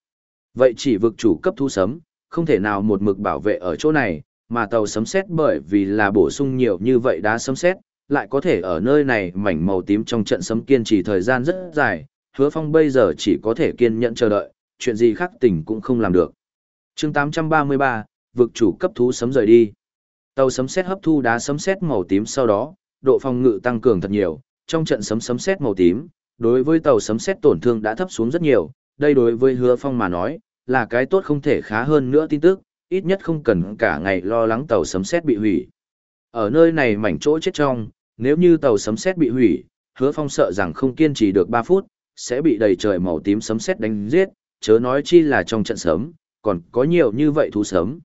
Vậy chỉ vực chủ cấp thu sấm, không thể nào một mực bảo vệ ở chỗ này, mà tàu sấm sét bởi vì là bổ sung nhiều như vậy đá sấm sét, lại có thể ở nơi này mảnh màu tím trong trận sấm kiên trì thời gian rất dài, hứa phong bây giờ chỉ có thể kiên nhẫn chờ đợi, chuyện gì khác tỉnh cũng không làm được. chương 833, vực chủ cấp thú sấm rời đi. Tàu sấm sét hấp thu đá sấm sét màu tím sau đó, độ phòng ngự tăng cường thật nhiều, trong trận sấm sấm sét màu tím, đối với tàu sấm sét tổn thương đã thấp xuống rất nhiều, đây đối với Hứa Phong mà nói, là cái tốt không thể khá hơn nữa tin tức, ít nhất không cần cả ngày lo lắng tàu sấm sét bị hủy. Ở nơi này mảnh chỗ chết trong, nếu như tàu sấm sét bị hủy, Hứa Phong sợ rằng không kiên trì được 3 phút, sẽ bị đầy trời màu tím sấm sét đánh giết, chớ nói chi là trong trận sấm, còn có nhiều như vậy thú sấm.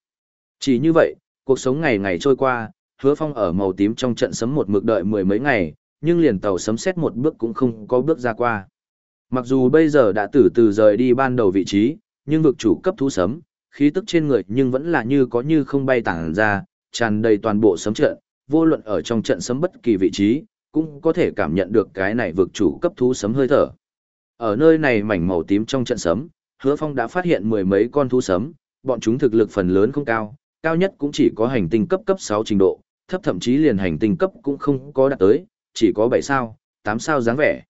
Chỉ như vậy, cuộc sống ngày ngày trôi qua, hứa phong ở màu tím trong trận sấm một mực đợi mười mấy ngày, nhưng liền tàu sấm xét một bước cũng không có bước ra qua. Mặc dù bây giờ đã từ từ rời đi ban đầu vị trí, nhưng vực chủ cấp thú sấm, khí tức trên người nhưng vẫn là như có như không bay tản ra, tràn đầy toàn bộ sấm trận, vô luận ở trong trận sấm bất kỳ vị trí, cũng có thể cảm nhận được cái này vực chủ cấp thú sấm hơi thở. Ở nơi này mảnh màu tím trong trận sấm, Hứa Phong đã phát hiện mười mấy con thú sấm, bọn chúng thực lực phần lớn không cao, cao nhất cũng chỉ có hành tinh cấp cấp 6 trình độ, thấp thậm chí liền hành tinh cấp cũng không có đạt tới, chỉ có 7 sao, 8 sao dáng vẻ.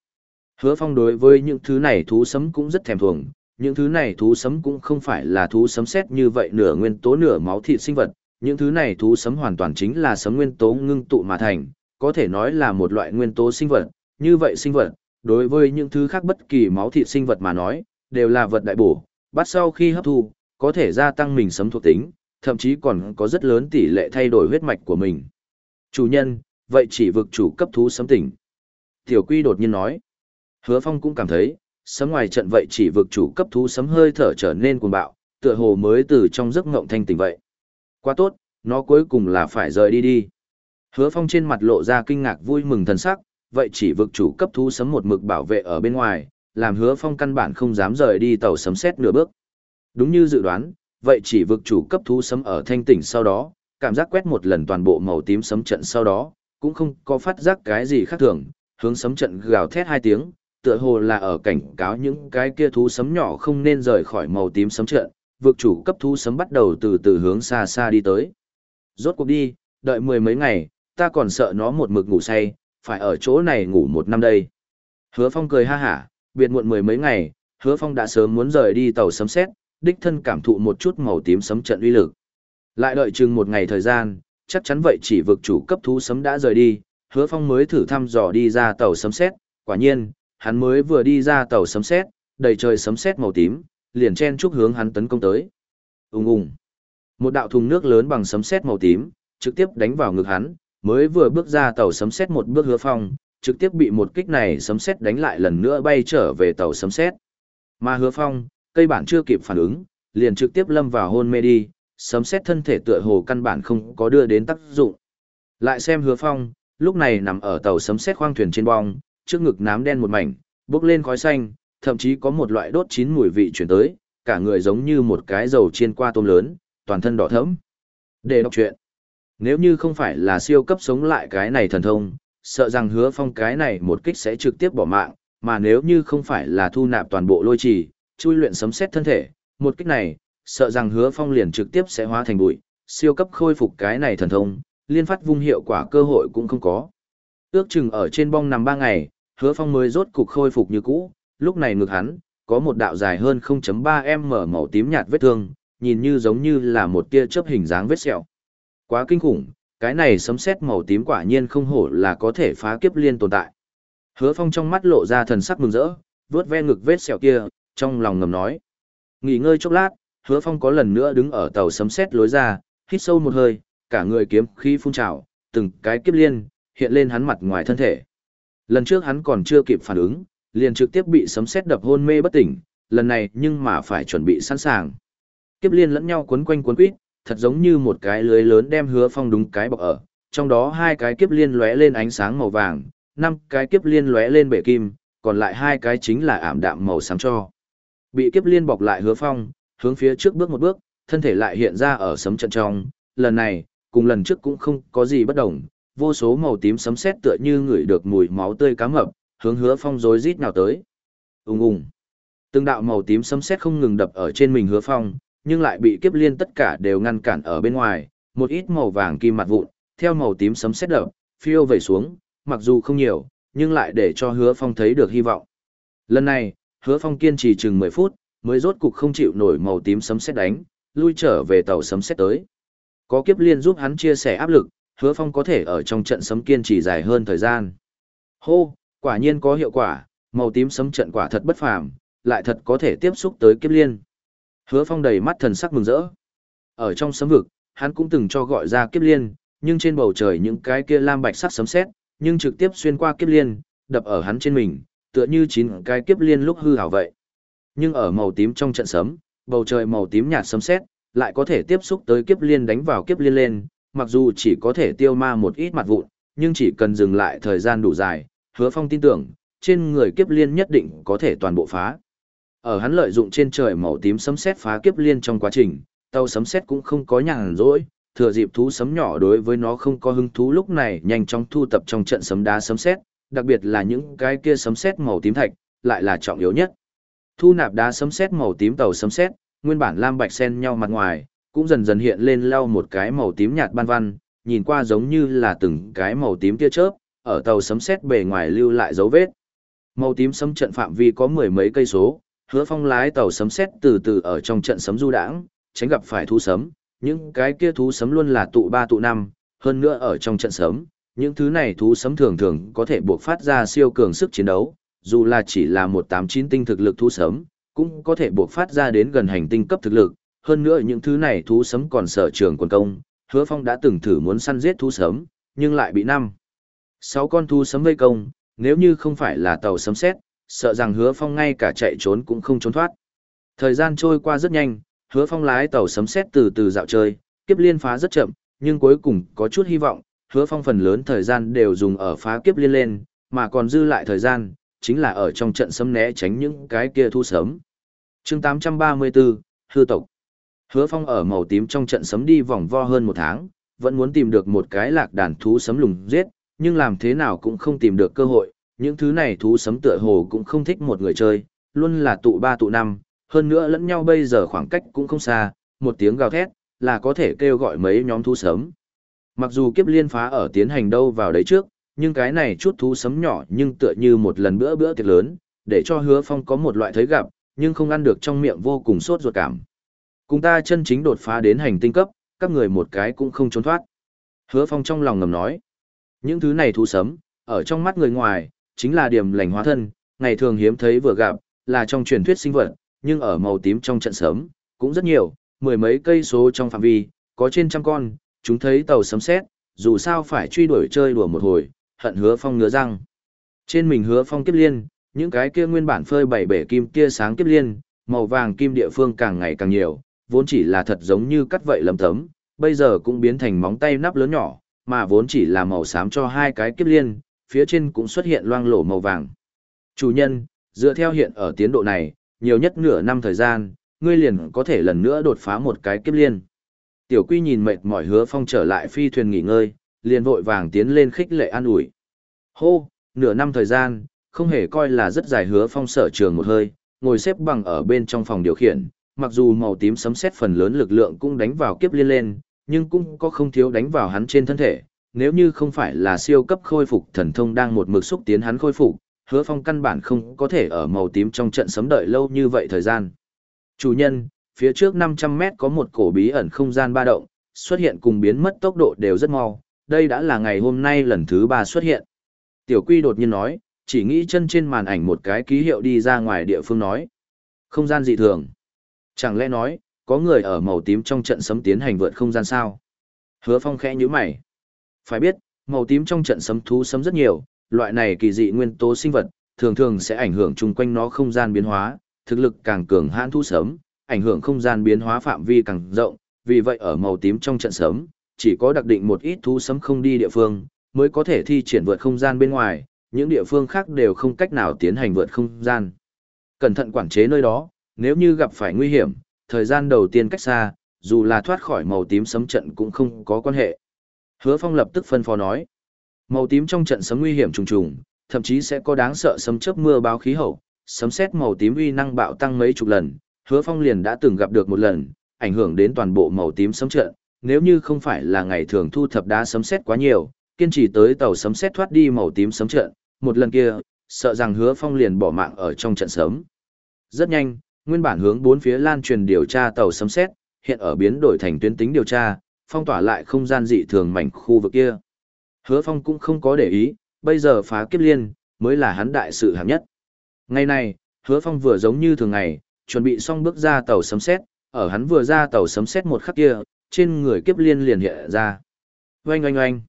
Hứa Phong đối với những thứ này thú sấm cũng rất thèm thuồng, những thứ này thú sấm cũng không phải là thú sấm xét như vậy nửa nguyên tố nửa máu thịt sinh vật, những thứ này thú sấm hoàn toàn chính là sấm nguyên tố ngưng tụ mà thành, có thể nói là một loại nguyên tố sinh vật, như vậy sinh vật, đối với những thứ khác bất kỳ máu thịt sinh vật mà nói, đều là vật đại bổ, bắt sau khi hấp thu, có thể gia tăng mình sấm thuộc tính, thậm chí còn có rất lớn tỷ lệ thay đổi huyết mạch của mình. Chủ nhân, vậy chỉ vực chủ cấp thú sấm tỉnh. Tiểu Quy đột nhiên nói. Hứa Phong cũng cảm thấy, sấm ngoài trận vậy chỉ vực chủ cấp thú sấm hơi thở trở nên cuồng bạo, tựa hồ mới từ trong giấc ngộng thanh tỉnh vậy. Quá tốt, nó cuối cùng là phải rời đi đi. Hứa Phong trên mặt lộ ra kinh ngạc vui mừng thần sắc, vậy chỉ vực chủ cấp thú sấm một mực bảo vệ ở bên ngoài, làm Hứa Phong căn bản không dám rời đi tàu sấm xét nửa bước. Đúng như dự đoán, vậy chỉ vực chủ cấp thú sấm ở thanh tỉnh sau đó, cảm giác quét một lần toàn bộ màu tím sấm trận sau đó, cũng không có phát giác cái gì khác thường, hướng sấm trận gào thét hai tiếng, tựa hồ là ở cảnh cáo những cái kia thú sấm nhỏ không nên rời khỏi màu tím sấm trận, vực chủ cấp thú sấm bắt đầu từ từ hướng xa xa đi tới. Rốt cuộc đi, đợi mười mấy ngày, ta còn sợ nó một mực ngủ say, phải ở chỗ này ngủ một năm đây. Hứa Phong cười ha hả, biệt muộn mười mấy ngày, Hứa Phong đã sớm muốn rời đi tàu sấm xét, đích thân cảm thụ một chút màu tím sấm trận uy lực. Lại đợi chừng một ngày thời gian, chắc chắn vậy chỉ vực chủ cấp thú sấm đã rời đi, Hứa Phong mới thử thăm dò đi ra tàu sấm xét, quả nhiên, hắn mới vừa đi ra tàu sấm xét, đầy trời sấm xét màu tím, liền chen chúc hướng hắn tấn công tới. Ùng ùng. Một đạo thùng nước lớn bằng sấm xét màu tím, trực tiếp đánh vào ngực hắn, mới vừa bước ra tàu sấm xét một bước hứa phong, trực tiếp bị một kích này sấm xét đánh lại lần nữa bay trở về tàu sấm xét. Mà hứa phong, cây bản chưa kịp phản ứng, liền trực tiếp lâm vào hôn mê đi, sấm xét thân thể tựa hồ căn bản không có đưa đến tác dụng. Lại xem hứa phong, lúc này nằm ở tàu sấm xét khoang thuyền trên bong, trước ngực nám đen một mảnh, bốc lên khói xanh, thậm chí có một loại đốt chín mùi vị chuyển tới, cả người giống như một cái dầu chiên qua tôm lớn, toàn thân đỏ thẫm. Để đọc chuyện. Nếu như không phải là siêu cấp sống lại cái này thần thông, sợ rằng hứa phong cái này một kích sẽ trực tiếp bỏ mạng, mà nếu như không phải là thu nạp toàn bộ lôi trì, chui luyện sấm xét thân thể, một kích này, sợ rằng hứa phong liền trực tiếp sẽ hóa thành bụi, siêu cấp khôi phục cái này thần thông, liên phát vung hiệu quả cơ hội cũng không có. Ước chừng ở trên bong nằm ba ngày, hứa phong mới rốt cục khôi phục như cũ, lúc này ngực hắn, có một đạo dài hơn 0.3m màu tím nhạt vết thương, nhìn như giống như là một tia chớp hình dáng vết sẹo. Quá kinh khủng, cái này sấm sét màu tím quả nhiên không hổ là có thể phá kiếp liên tồn tại. Hứa Phong trong mắt lộ ra thần sắc mừng rỡ, vớt ve ngực vết sẹo kia, trong lòng ngầm nói. Nghỉ ngơi chốc lát, Hứa Phong có lần nữa đứng ở tàu sấm sét lối ra, hít sâu một hơi, cả người kiếm khí phun trào, từng cái kiếp liên hiện lên hắn mặt ngoài thân thể. Lần trước hắn còn chưa kịp phản ứng, liền trực tiếp bị sấm sét đập hôn mê bất tỉnh, lần này nhưng mà phải chuẩn bị sẵn sàng. Kiếp liên lẫn nhau quấn quanh quấn quýt, thật giống như một cái lưới lớn đem hứa phong đúng cái bọc ở, trong đó hai cái kiếp liên lóe lên ánh sáng màu vàng, năm cái kiếp liên lóe lên bể kim, còn lại hai cái chính là ảm đạm màu xám cho. Bị kiếp liên bọc lại hứa phong, hướng phía trước bước một bước, thân thể lại hiện ra ở sấm trận trong, lần này, cùng lần trước cũng không có gì bất đồng, vô số màu tím sấm sét tựa như ngửi được mùi máu tươi cá mập, hướng hứa phong rối rít nào tới. Ùng ùng. Từng đạo màu tím sấm sét không ngừng đập ở trên mình hứa phong, nhưng lại bị kiếp liên tất cả đều ngăn cản ở bên ngoài, một ít màu vàng kim mặt vụn, theo màu tím sấm sét đập, phiêu về xuống, mặc dù không nhiều, nhưng lại để cho hứa phong thấy được hy vọng. Lần này, hứa phong kiên trì chừng 10 phút, mới rốt cục không chịu nổi màu tím sấm sét đánh, lui trở về tàu sấm sét tới. Có kiếp liên giúp hắn chia sẻ áp lực, hứa phong có thể ở trong trận sấm kiên trì dài hơn thời gian. Hô, quả nhiên có hiệu quả, màu tím sấm trận quả thật bất phàm, lại thật có thể tiếp xúc tới kiếp liên. Hứa Phong đầy mắt thần sắc mừng rỡ. Ở trong sấm vực, hắn cũng từng cho gọi ra kiếp liên, nhưng trên bầu trời những cái kia lam bạch sắc sấm sét, nhưng trực tiếp xuyên qua kiếp liên, đập ở hắn trên mình, tựa như chín cái kiếp liên lúc hư hảo vậy. Nhưng ở màu tím trong trận sấm, bầu trời màu tím nhạt sấm sét, lại có thể tiếp xúc tới kiếp liên đánh vào kiếp liên lên, mặc dù chỉ có thể tiêu ma một ít mặt vụn, nhưng chỉ cần dừng lại thời gian đủ dài, Hứa Phong tin tưởng, trên người kiếp liên nhất định có thể toàn bộ phá. Ở hắn lợi dụng trên trời màu tím sấm sét phá kiếp liên trong quá trình, tàu sấm sét cũng không có nhàn rỗi, thừa dịp thú sấm nhỏ đối với nó không có hứng thú lúc này nhanh chóng thu tập trong trận sấm đá sấm sét, đặc biệt là những cái kia sấm sét màu tím thạch, lại là trọng yếu nhất. Thu nạp đá sấm sét màu tím tàu sấm sét, nguyên bản lam bạch xen nhau mặt ngoài, cũng dần dần hiện lên lau một cái màu tím nhạt ban văn, nhìn qua giống như là từng cái màu tím tia chớp, ở tàu sấm sét bề ngoài lưu lại dấu vết. Màu tím sấm trận phạm vi có mười mấy cây số, hứa phong lái tàu sấm sét từ từ ở trong trận sấm du đãng tránh gặp phải thú sấm những cái kia thú sấm luôn là tụ ba tụ năm hơn nữa ở trong trận sấm những thứ này thú sấm thường thường có thể buộc phát ra siêu cường sức chiến đấu dù là chỉ là một tám chín tinh thực lực thú sấm cũng có thể buộc phát ra đến gần hành tinh cấp thực lực hơn nữa những thứ này thú sấm còn sở trường quần công hứa phong đã từng thử muốn săn giết thú sấm nhưng lại bị năm sáu con thú sấm vây công nếu như không phải là tàu sấm xét sợ rằng hứa phong ngay cả chạy trốn cũng không trốn thoát. Thời gian trôi qua rất nhanh, hứa phong lái tàu sấm xét từ từ dạo chơi, kiếp liên phá rất chậm, nhưng cuối cùng có chút hy vọng, hứa phong phần lớn thời gian đều dùng ở phá kiếp liên lên, mà còn dư lại thời gian, chính là ở trong trận sấm né tránh những cái kia thu sớm. chương 834, Hư tộc. Hứa phong ở màu tím trong trận sấm đi vòng vo hơn một tháng, vẫn muốn tìm được một cái lạc đàn thú sấm lùng giết, nhưng làm thế nào cũng không tìm được cơ hội, những thứ này thú sấm tựa hồ cũng không thích một người chơi, luôn là tụ ba tụ năm, hơn nữa lẫn nhau bây giờ khoảng cách cũng không xa, một tiếng gào thét, là có thể kêu gọi mấy nhóm thú sấm. Mặc dù kiếp liên phá ở tiến hành đâu vào đấy trước, nhưng cái này chút thú sấm nhỏ nhưng tựa như một lần bữa bữa tiệc lớn, để cho hứa phong có một loại thấy gặp, nhưng không ăn được trong miệng vô cùng sốt ruột cảm. Cùng ta chân chính đột phá đến hành tinh cấp, các người một cái cũng không trốn thoát. Hứa phong trong lòng ngầm nói, những thứ này thú sấm, ở trong mắt người ngoài, chính là điểm lành hóa thân, ngày thường hiếm thấy vừa gặp, là trong truyền thuyết sinh vật, nhưng ở màu tím trong trận sấm, cũng rất nhiều, mười mấy cây số trong phạm vi, có trên trăm con, chúng thấy tàu sấm xét, dù sao phải truy đuổi chơi đùa một hồi, hận hứa phong ngứa răng. Trên mình hứa phong kiếp liên, những cái kia nguyên bản phơi bảy bể kim kia sáng kiếp liên, màu vàng kim địa phương càng ngày càng nhiều, vốn chỉ là thật giống như cắt vậy lấm tấm, bây giờ cũng biến thành móng tay nắp lớn nhỏ, mà vốn chỉ là màu xám cho hai cái kiếp liên, phía trên cũng xuất hiện loang lổ màu vàng. Chủ nhân, dựa theo hiện ở tiến độ này, nhiều nhất nửa năm thời gian, ngươi liền có thể lần nữa đột phá một cái kiếp liên. Tiểu Quy nhìn mệt mỏi Hứa Phong trở lại phi thuyền nghỉ ngơi, liền vội vàng tiến lên khích lệ an ủi. Hô, nửa năm thời gian, không hề coi là rất dài Hứa Phong sở trường một hơi, ngồi xếp bằng ở bên trong phòng điều khiển, mặc dù màu tím sấm xét phần lớn lực lượng cũng đánh vào kiếp liên lên, nhưng cũng có không thiếu đánh vào hắn trên thân thể. Nếu như không phải là siêu cấp khôi phục thần thông đang một mực xúc tiến hắn khôi phục, hứa phong căn bản không có thể ở màu tím trong trận sấm đợi lâu như vậy thời gian. Chủ nhân, phía trước 500 mét có một cổ bí ẩn không gian ba động, xuất hiện cùng biến mất tốc độ đều rất mau, đây đã là ngày hôm nay lần thứ ba xuất hiện. Tiểu Quy đột nhiên nói, chỉ nghĩ chân trên màn ảnh một cái ký hiệu đi ra ngoài địa phương nói. Không gian dị thường. Chẳng lẽ nói, có người ở màu tím trong trận sấm tiến hành vượt không gian sao? Hứa Phong khẽ nhíu mày. Phải biết, màu tím trong trận sấm thú sấm rất nhiều, loại này kỳ dị nguyên tố sinh vật, thường thường sẽ ảnh hưởng chung quanh nó không gian biến hóa, thực lực càng cường hãn thú sớm, ảnh hưởng không gian biến hóa phạm vi càng rộng, vì vậy ở màu tím trong trận sớm, chỉ có đặc định một ít thú sấm không đi địa phương, mới có thể thi triển vượt không gian bên ngoài, những địa phương khác đều không cách nào tiến hành vượt không gian. Cẩn thận quản chế nơi đó, nếu như gặp phải nguy hiểm, thời gian đầu tiên cách xa, dù là thoát khỏi màu tím sấm trận cũng không có quan hệ. Hứa Phong lập tức phân phó nói, Màu tím trong trận sấm nguy hiểm trùng trùng, thậm chí sẽ có đáng sợ sấm chớp mưa báo khí hậu, sấm sét màu tím uy năng bạo tăng mấy chục lần, Hứa Phong liền đã từng gặp được một lần, ảnh hưởng đến toàn bộ màu tím sấm trận, nếu như không phải là ngày thường thu thập đá sấm xét quá nhiều, kiên trì tới tàu sấm xét thoát đi màu tím sấm trận, một lần kia, sợ rằng Hứa Phong liền bỏ mạng ở trong trận sấm. Rất nhanh, nguyên bản hướng bốn phía lan truyền điều tra tàu sấm xét, hiện ở biến đổi thành tuyến tính điều tra, phong tỏa lại không gian dị thường mảnh khu vực kia. Hứa Phong cũng không có để ý, bây giờ phá kiếp liên, mới là hắn đại sự hạng nhất. Ngày nay, Hứa Phong vừa giống như thường ngày, chuẩn bị xong bước ra tàu sấm xét, ở hắn vừa ra tàu sấm xét một khắc kia, trên người kiếp liên liền hiện ra. Oanh oanh oanh.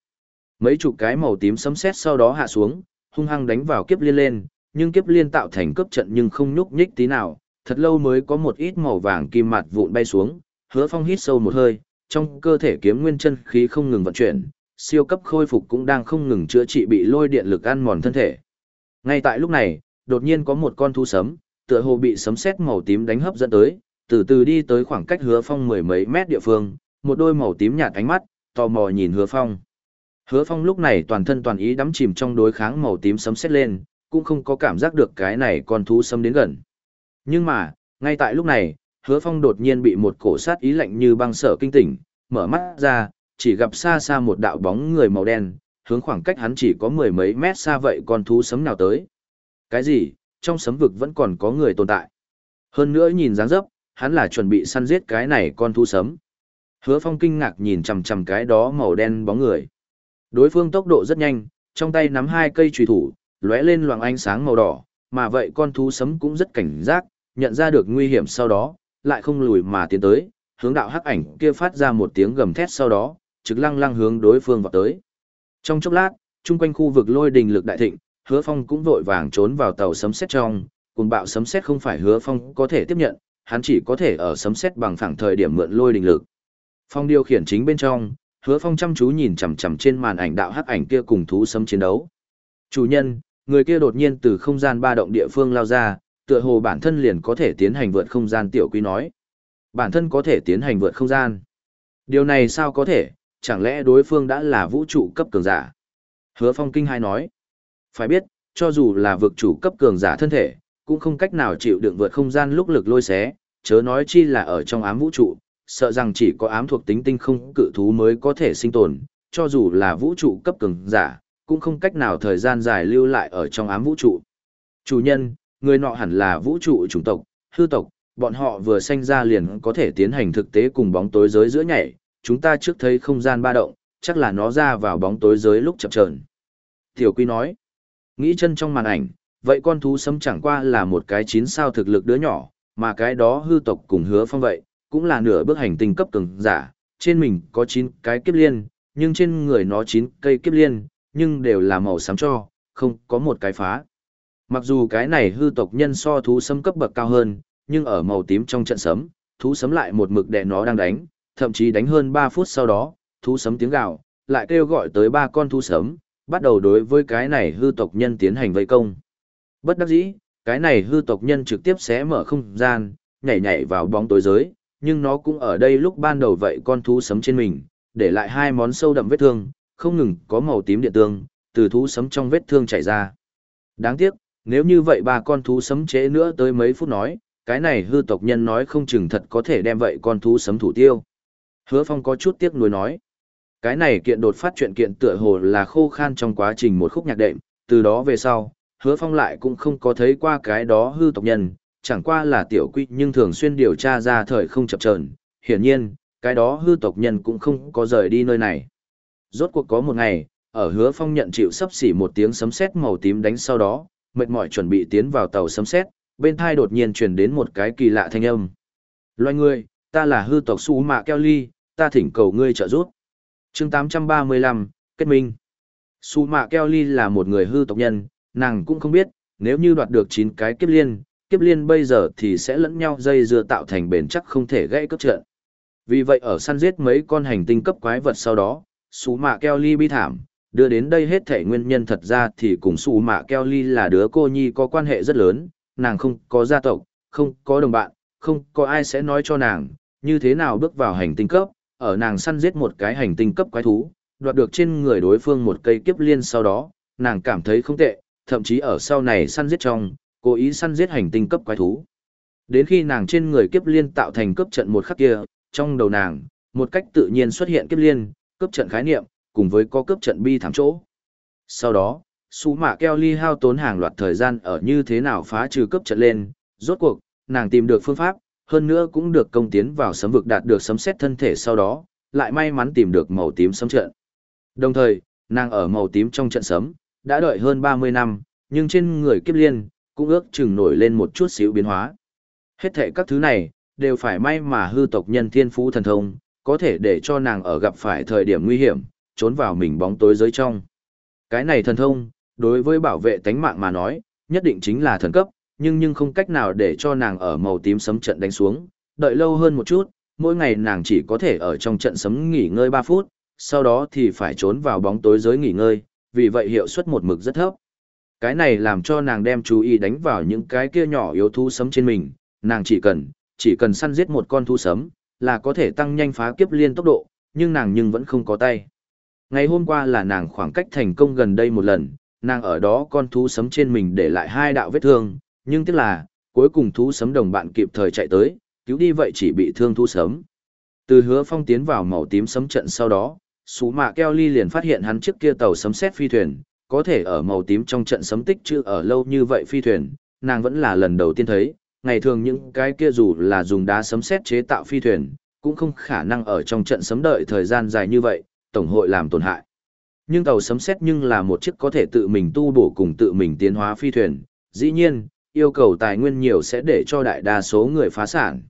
Mấy chục cái màu tím sấm xét sau đó hạ xuống, hung hăng đánh vào kiếp liên lên, nhưng kiếp liên tạo thành cấp trận nhưng không nhúc nhích tí nào, thật lâu mới có một ít màu vàng kim mặt vụn bay xuống, Hứa Phong hít sâu một hơi, trong cơ thể kiếm nguyên chân khí không ngừng vận chuyển, siêu cấp khôi phục cũng đang không ngừng chữa trị bị lôi điện lực ăn mòn thân thể. Ngay tại lúc này, đột nhiên có một con thú sấm, tựa hồ bị sấm sét màu tím đánh hấp dẫn tới, từ từ đi tới khoảng cách hứa phong mười mấy mét địa phương, một đôi màu tím nhạt ánh mắt, tò mò nhìn hứa phong. Hứa phong lúc này toàn thân toàn ý đắm chìm trong đối kháng màu tím sấm sét lên, cũng không có cảm giác được cái này con thú sấm đến gần. Nhưng mà, ngay tại lúc này, hứa phong đột nhiên bị một cổ sát ý lạnh như băng sở kinh tỉnh, mở mắt ra, chỉ gặp xa xa một đạo bóng người màu đen, hướng khoảng cách hắn chỉ có mười mấy mét xa vậy con thú sấm nào tới. Cái gì, trong sấm vực vẫn còn có người tồn tại. Hơn nữa nhìn dáng dấp, hắn là chuẩn bị săn giết cái này con thú sấm. Hứa phong kinh ngạc nhìn chằm chằm cái đó màu đen bóng người. Đối phương tốc độ rất nhanh, trong tay nắm hai cây trùy thủ, lóe lên loạng ánh sáng màu đỏ, mà vậy con thú sấm cũng rất cảnh giác, nhận ra được nguy hiểm sau đó, lại không lùi mà tiến tới, hướng đạo hắc ảnh kia phát ra một tiếng gầm thét sau đó, trực lăng lăng hướng đối phương vào tới. Trong chốc lát, chung quanh khu vực lôi đình lực đại thịnh, hứa phong cũng vội vàng trốn vào tàu sấm xét trong, cùng bạo sấm xét không phải hứa phong có thể tiếp nhận, hắn chỉ có thể ở sấm xét bằng phẳng thời điểm mượn lôi đình lực. Phong điều khiển chính bên trong, hứa phong chăm chú nhìn chằm chằm trên màn ảnh đạo hắc ảnh kia cùng thú sấm chiến đấu. Chủ nhân, người kia đột nhiên từ không gian ba động địa phương lao ra, tựa hồ bản thân liền có thể tiến hành vượt không gian tiểu quý nói. Bản thân có thể tiến hành vượt không gian. Điều này sao có thể, chẳng lẽ đối phương đã là vũ trụ cấp cường giả? Hứa Phong kinh hai nói. Phải biết, cho dù là vực chủ cấp cường giả thân thể, cũng không cách nào chịu đựng vượt không gian lúc lực lôi xé, chớ nói chi là ở trong ám vũ trụ, sợ rằng chỉ có ám thuộc tính tinh không cự thú mới có thể sinh tồn, cho dù là vũ trụ cấp cường giả, cũng không cách nào thời gian dài lưu lại ở trong ám vũ trụ. Chủ nhân, người nọ hẳn là vũ trụ chủng tộc, hư tộc, bọn họ vừa sanh ra liền có thể tiến hành thực tế cùng bóng tối giới giữa nhảy, chúng ta trước thấy không gian ba động, chắc là nó ra vào bóng tối giới lúc chập chờn. Tiểu Quy nói, nghĩ chân trong màn ảnh, vậy con thú sấm chẳng qua là một cái chín sao thực lực đứa nhỏ, mà cái đó hư tộc cùng hứa phong vậy, cũng là nửa bước hành tinh cấp cường giả, trên mình có chín cái kiếp liên, nhưng trên người nó chín cây kiếp liên, nhưng đều là màu xám cho, không có một cái phá. Mặc dù cái này hư tộc nhân so thú sấm cấp bậc cao hơn, nhưng ở màu tím trong trận sấm, thú sấm lại một mực đè nó đang đánh, thậm chí đánh hơn 3 phút sau đó, thú sấm tiếng gào, lại kêu gọi tới ba con thú sấm, bắt đầu đối với cái này hư tộc nhân tiến hành vây công. Bất đắc dĩ, cái này hư tộc nhân trực tiếp sẽ mở không gian, nhảy nhảy vào bóng tối giới, nhưng nó cũng ở đây lúc ban đầu vậy con thú sấm trên mình, để lại hai món sâu đậm vết thương, không ngừng có màu tím điện tương, từ thú sấm trong vết thương chảy ra. Đáng tiếc, nếu như vậy ba con thú sấm chế nữa tới mấy phút nói, cái này hư tộc nhân nói không chừng thật có thể đem vậy con thú sấm thủ tiêu. Hứa Phong có chút tiếc nuối nói. Cái này kiện đột phát chuyện kiện tựa hồ là khô khan trong quá trình một khúc nhạc đệm, từ đó về sau, hứa phong lại cũng không có thấy qua cái đó hư tộc nhân, chẳng qua là tiểu quy nhưng thường xuyên điều tra ra thời không chập trờn, hiển nhiên, cái đó hư tộc nhân cũng không có rời đi nơi này. Rốt cuộc có một ngày, ở hứa phong nhận chịu sắp xỉ một tiếng sấm sét màu tím đánh sau đó, mệt mỏi chuẩn bị tiến vào tàu sấm sét, bên thai đột nhiên truyền đến một cái kỳ lạ thanh âm. Loài người, ta là hư tộc Su Mạ Keo Ly, ta thỉnh cầu ngươi trợ giúp chương 835, kết minh. Su Mạ Keo Ly là một người hư tộc nhân, nàng cũng không biết, nếu như đoạt được 9 cái kiếp liên, kiếp liên bây giờ thì sẽ lẫn nhau dây dưa tạo thành bền chắc không thể gãy cấp trận. Vì vậy ở săn giết mấy con hành tinh cấp quái vật sau đó, Su Mạ Keo Ly bi thảm, đưa đến đây hết thể nguyên nhân thật ra thì cùng Su Mạ Keo Ly là đứa cô nhi có quan hệ rất lớn, nàng không có gia tộc, không có đồng bạn, không có ai sẽ nói cho nàng, như thế nào bước vào hành tinh cấp, ở nàng săn giết một cái hành tinh cấp quái thú, đoạt được trên người đối phương một cây kiếp liên sau đó, nàng cảm thấy không tệ, thậm chí ở sau này săn giết trong, cố ý săn giết hành tinh cấp quái thú. Đến khi nàng trên người kiếp liên tạo thành cấp trận một khắc kia, trong đầu nàng, một cách tự nhiên xuất hiện kiếp liên, cấp trận khái niệm, cùng với có cấp trận bi thảm chỗ. Sau đó, Sú Mạ Keo Ly hao tốn hàng loạt thời gian ở như thế nào phá trừ cấp trận lên, rốt cuộc, nàng tìm được phương pháp, hơn nữa cũng được công tiến vào sấm vực đạt được sấm xét thân thể sau đó, lại may mắn tìm được màu tím sấm trận. Đồng thời, nàng ở màu tím trong trận sấm, đã đợi hơn 30 năm, nhưng trên người kiếp liên, cũng ước chừng nổi lên một chút xíu biến hóa. Hết thể các thứ này, đều phải may mà hư tộc nhân thiên phú thần thông, có thể để cho nàng ở gặp phải thời điểm nguy hiểm, trốn vào mình bóng tối giới trong. Cái này thần thông, đối với bảo vệ tánh mạng mà nói, nhất định chính là thần cấp, nhưng nhưng không cách nào để cho nàng ở màu tím sấm trận đánh xuống, đợi lâu hơn một chút, mỗi ngày nàng chỉ có thể ở trong trận sấm nghỉ ngơi 3 phút, sau đó thì phải trốn vào bóng tối giới nghỉ ngơi, vì vậy hiệu suất một mực rất thấp. Cái này làm cho nàng đem chú ý đánh vào những cái kia nhỏ yếu thú sấm trên mình, nàng chỉ cần, chỉ cần săn giết một con thú sấm, là có thể tăng nhanh phá kiếp liên tốc độ, nhưng nàng nhưng vẫn không có tay. Ngày hôm qua là nàng khoảng cách thành công gần đây một lần, nàng ở đó con thú sấm trên mình để lại hai đạo vết thương, nhưng tiếc là, cuối cùng thú sấm đồng bạn kịp thời chạy tới, cứu đi vậy chỉ bị thương thú sấm. Từ hứa phong tiến vào màu tím sấm trận sau đó, Sú mạ keo ly liền phát hiện hắn trước kia tàu sấm xét phi thuyền, có thể ở màu tím trong trận sấm tích chứ ở lâu như vậy phi thuyền, nàng vẫn là lần đầu tiên thấy, ngày thường những cái kia dù là dùng đá sấm xét chế tạo phi thuyền, cũng không khả năng ở trong trận sấm đợi thời gian dài như vậy, tổng hội làm tổn hại. Nhưng tàu sấm xét nhưng là một chiếc có thể tự mình tu bổ cùng tự mình tiến hóa phi thuyền, dĩ nhiên, yêu cầu tài nguyên nhiều sẽ để cho đại đa số người phá sản.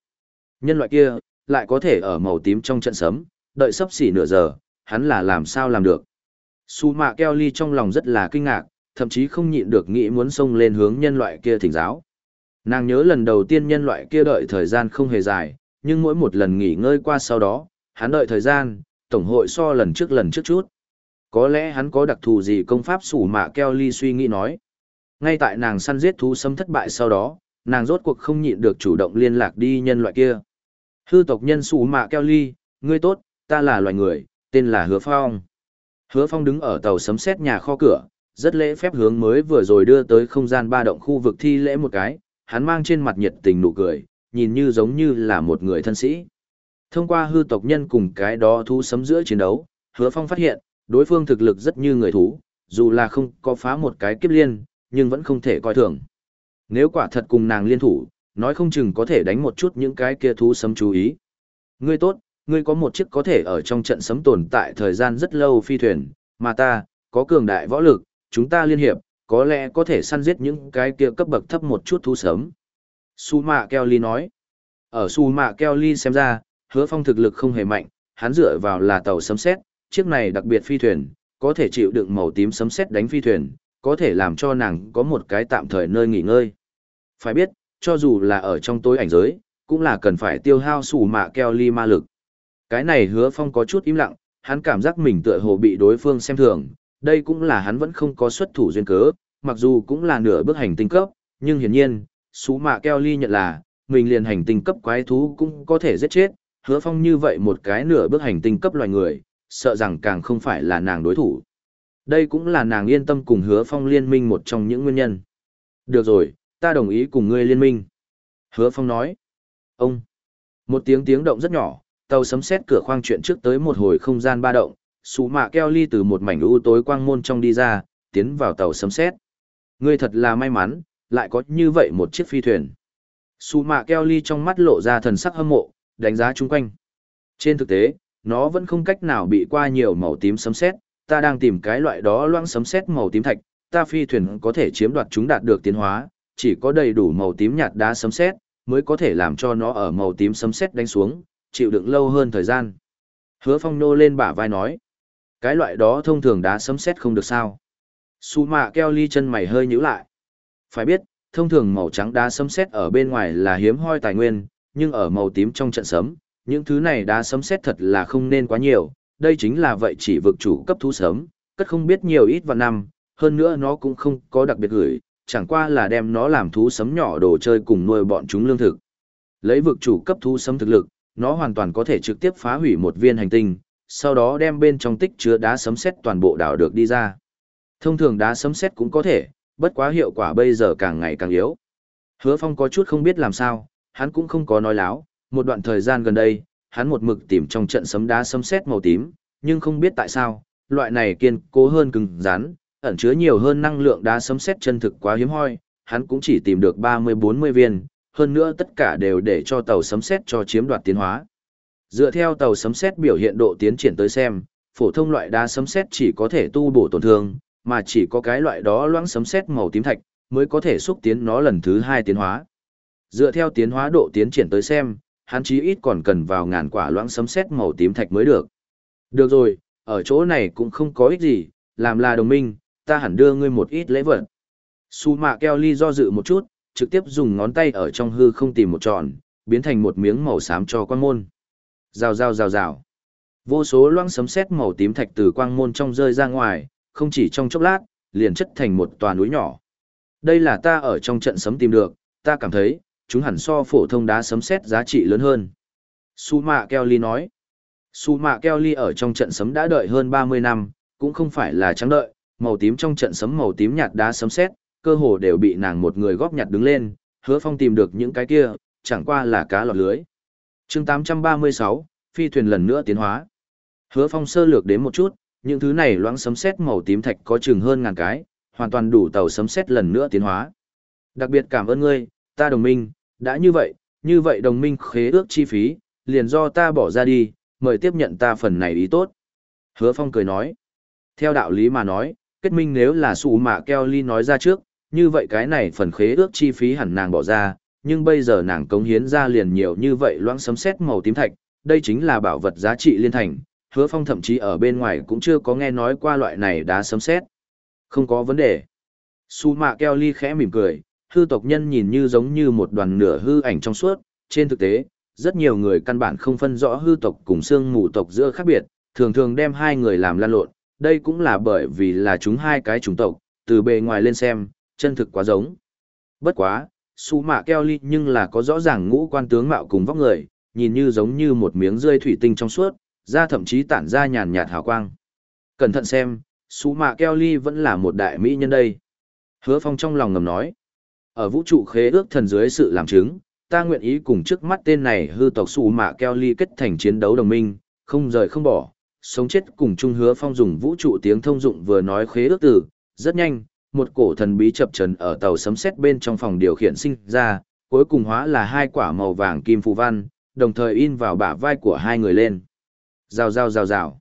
Nhân loại kia, lại có thể ở màu tím trong trận sấm, đợi sắp xỉ nửa giờ, hắn là làm sao làm được. Su mạ keo ly trong lòng rất là kinh ngạc, thậm chí không nhịn được nghĩ muốn xông lên hướng nhân loại kia thỉnh giáo. Nàng nhớ lần đầu tiên nhân loại kia đợi thời gian không hề dài, nhưng mỗi một lần nghỉ ngơi qua sau đó, hắn đợi thời gian, tổng hội so lần trước lần trước chút. Có lẽ hắn có đặc thù gì công pháp sủ mạ keo ly suy nghĩ nói. Ngay tại nàng săn giết thú sấm thất bại sau đó, nàng rốt cuộc không nhịn được chủ động liên lạc đi nhân loại kia. Hư tộc nhân sủ mạ keo ly, ngươi tốt, ta là loài người, tên là Hứa Phong. Hứa Phong đứng ở tàu sấm xét nhà kho cửa, rất lễ phép hướng mới vừa rồi đưa tới không gian ba động khu vực thi lễ một cái, hắn mang trên mặt nhiệt tình nụ cười, nhìn như giống như là một người thân sĩ. Thông qua hư tộc nhân cùng cái đó thú sấm giữa chiến đấu, hứa phong phát hiện, đối phương thực lực rất như người thú, dù là không có phá một cái kiếp liên, nhưng vẫn không thể coi thường. Nếu quả thật cùng nàng liên thủ, nói không chừng có thể đánh một chút những cái kia thú sấm chú ý. Ngươi tốt, ngươi có một chiếc có thể ở trong trận sấm tồn tại thời gian rất lâu phi thuyền, mà ta, có cường đại võ lực, chúng ta liên hiệp, có lẽ có thể săn giết những cái kia cấp bậc thấp một chút thú sấm. Su Mạ Kelly nói. Ở Su Mạ Kelly xem ra, hứa phong thực lực không hề mạnh, hắn dựa vào là tàu sấm xét, chiếc này đặc biệt phi thuyền, có thể chịu đựng màu tím sấm xét đánh phi thuyền, có thể làm cho nàng có một cái tạm thời nơi nghỉ ngơi. Phải biết, cho dù là ở trong tối ảnh giới, cũng là cần phải tiêu hao sủ mạ keo ly ma lực. Cái này hứa phong có chút im lặng, hắn cảm giác mình tựa hồ bị đối phương xem thường, đây cũng là hắn vẫn không có xuất thủ duyên cớ, mặc dù cũng là nửa bước hành tinh cấp, nhưng hiển nhiên, sủ mạ keo ly nhận là, mình liền hành tinh cấp quái thú cũng có thể giết chết, hứa phong như vậy một cái nửa bước hành tinh cấp loài người, sợ rằng càng không phải là nàng đối thủ. Đây cũng là nàng yên tâm cùng hứa phong liên minh một trong những nguyên nhân. Được rồi, ta đồng ý cùng ngươi liên minh. Hứa phong nói. Ông. Một tiếng tiếng động rất nhỏ, tàu sấm sét cửa khoang chuyện trước tới một hồi không gian ba động, xú mạ keo ly từ một mảnh u tối quang môn trong đi ra, tiến vào tàu sấm sét. Ngươi thật là may mắn, lại có như vậy một chiếc phi thuyền. Sú mạ keo ly trong mắt lộ ra thần sắc hâm mộ, đánh giá chung quanh. Trên thực tế, nó vẫn không cách nào bị qua nhiều màu tím sấm sét, ta đang tìm cái loại đó loãng sấm sét màu tím thạch, ta phi thuyền có thể chiếm đoạt chúng đạt được tiến hóa, chỉ có đầy đủ màu tím nhạt đá sấm sét mới có thể làm cho nó ở màu tím sấm sét đánh xuống, chịu đựng lâu hơn thời gian. Hứa Phong nô lên bả vai nói, cái loại đó thông thường đá sấm sét không được sao? Su mạ keo ly chân mày hơi nhíu lại. Phải biết, thông thường màu trắng đá sấm sét ở bên ngoài là hiếm hoi tài nguyên, nhưng ở màu tím trong trận sấm, những thứ này đá sấm sét thật là không nên quá nhiều, đây chính là vậy chỉ vực chủ cấp thú sấm, cất không biết nhiều ít vào năm, hơn nữa nó cũng không có đặc biệt gửi, chẳng qua là đem nó làm thú sấm nhỏ đồ chơi cùng nuôi bọn chúng lương thực. Lấy vực chủ cấp thú sấm thực lực, nó hoàn toàn có thể trực tiếp phá hủy một viên hành tinh, sau đó đem bên trong tích chứa đá sấm sét toàn bộ đảo được đi ra. Thông thường đá sấm sét cũng có thể, bất quá hiệu quả bây giờ càng ngày càng yếu. Hứa Phong có chút không biết làm sao, hắn cũng không có nói láo, một đoạn thời gian gần đây, hắn một mực tìm trong trận sấm đá sấm sét màu tím, nhưng không biết tại sao, loại này kiên cố hơn cứng rắn, ẩn chứa nhiều hơn năng lượng đá sấm sét chân thực quá hiếm hoi, hắn cũng chỉ tìm được 30-40 viên, hơn nữa tất cả đều để cho tàu sấm sét cho chiếm đoạt tiến hóa. Dựa theo tàu sấm sét biểu hiện độ tiến triển tới xem, phổ thông loại đá sấm sét chỉ có thể tu bổ tổn thương, mà chỉ có cái loại đó loãng sấm sét màu tím thạch mới có thể xúc tiến nó lần thứ hai tiến hóa. Dựa theo tiến hóa độ tiến triển tới xem, hắn chí ít còn cần vào ngàn quả loãng sấm sét màu tím thạch mới được. Được rồi, ở chỗ này cũng không có ích gì, làm là đồng minh, ta hẳn đưa ngươi một ít lễ vật. Su mạ keo ly do dự một chút, trực tiếp dùng ngón tay ở trong hư không tìm một tròn, biến thành một miếng màu xám cho quang môn. Rào rào rào rào. Vô số loãng sấm sét màu tím thạch từ quang môn trong rơi ra ngoài, không chỉ trong chốc lát, liền chất thành một tòa núi nhỏ. Đây là ta ở trong trận sấm tìm được, ta cảm thấy, chúng hẳn so phổ thông đá sấm sét giá trị lớn hơn. Su mạ Kelly nói. Su mạ Kelly ở trong trận sấm đã đợi hơn 30 năm, cũng không phải là trắng đợi, màu tím trong trận sấm màu tím nhạt đá sấm sét, cơ hồ đều bị nàng một người góp nhặt đứng lên, hứa phong tìm được những cái kia, chẳng qua là cá lọt lưới. chương 836, phi thuyền lần nữa tiến hóa. Hứa phong sơ lược đến một chút, những thứ này loãng sấm sét màu tím thạch có chừng hơn ngàn cái, hoàn toàn đủ tàu sấm sét lần nữa tiến hóa. Đặc biệt cảm ơn ngươi, ta đồng minh, đã như vậy, như vậy đồng minh khế ước chi phí, liền do ta bỏ ra đi, mời tiếp nhận ta phần này ý tốt. Hứa Phong cười nói, theo đạo lý mà nói, kết minh nếu là sụ mạ keo ly nói ra trước, như vậy cái này phần khế ước chi phí hẳn nàng bỏ ra, nhưng bây giờ nàng cống hiến ra liền nhiều như vậy loãng sấm sét màu tím thạch, đây chính là bảo vật giá trị liên thành, hứa phong thậm chí ở bên ngoài cũng chưa có nghe nói qua loại này đá sấm sét. Không có vấn đề. Su mạ keo ly khẽ mỉm cười, hư tộc nhân nhìn như giống như một đoàn nửa hư ảnh trong suốt, trên thực tế, rất nhiều người căn bản không phân rõ hư tộc cùng xương mù tộc giữa khác biệt, thường thường đem hai người làm lan lộn, đây cũng là bởi vì là chúng hai cái chủng tộc, từ bề ngoài lên xem, chân thực quá giống. Bất quá, su mạ keo ly nhưng là có rõ ràng ngũ quan tướng mạo cùng vóc người, nhìn như giống như một miếng rơi thủy tinh trong suốt, da thậm chí tản ra nhàn nhạt hào quang. Cẩn thận xem, Sú mạ Kelly vẫn là một đại mỹ nhân đây. Hứa Phong trong lòng ngầm nói. Ở vũ trụ khế ước thần dưới sự làm chứng, ta nguyện ý cùng trước mắt tên này hư tộc xù mạ Kelly kết thành chiến đấu đồng minh, không rời không bỏ, sống chết cùng chung hứa Phong dùng vũ trụ tiếng thông dụng vừa nói khế ước từ, rất nhanh, một cổ thần bí chập trần ở tàu sấm sét bên trong phòng điều khiển sinh ra, cuối cùng hóa là hai quả màu vàng kim phù văn, đồng thời in vào bả vai của hai người lên. Rào rào rào rào.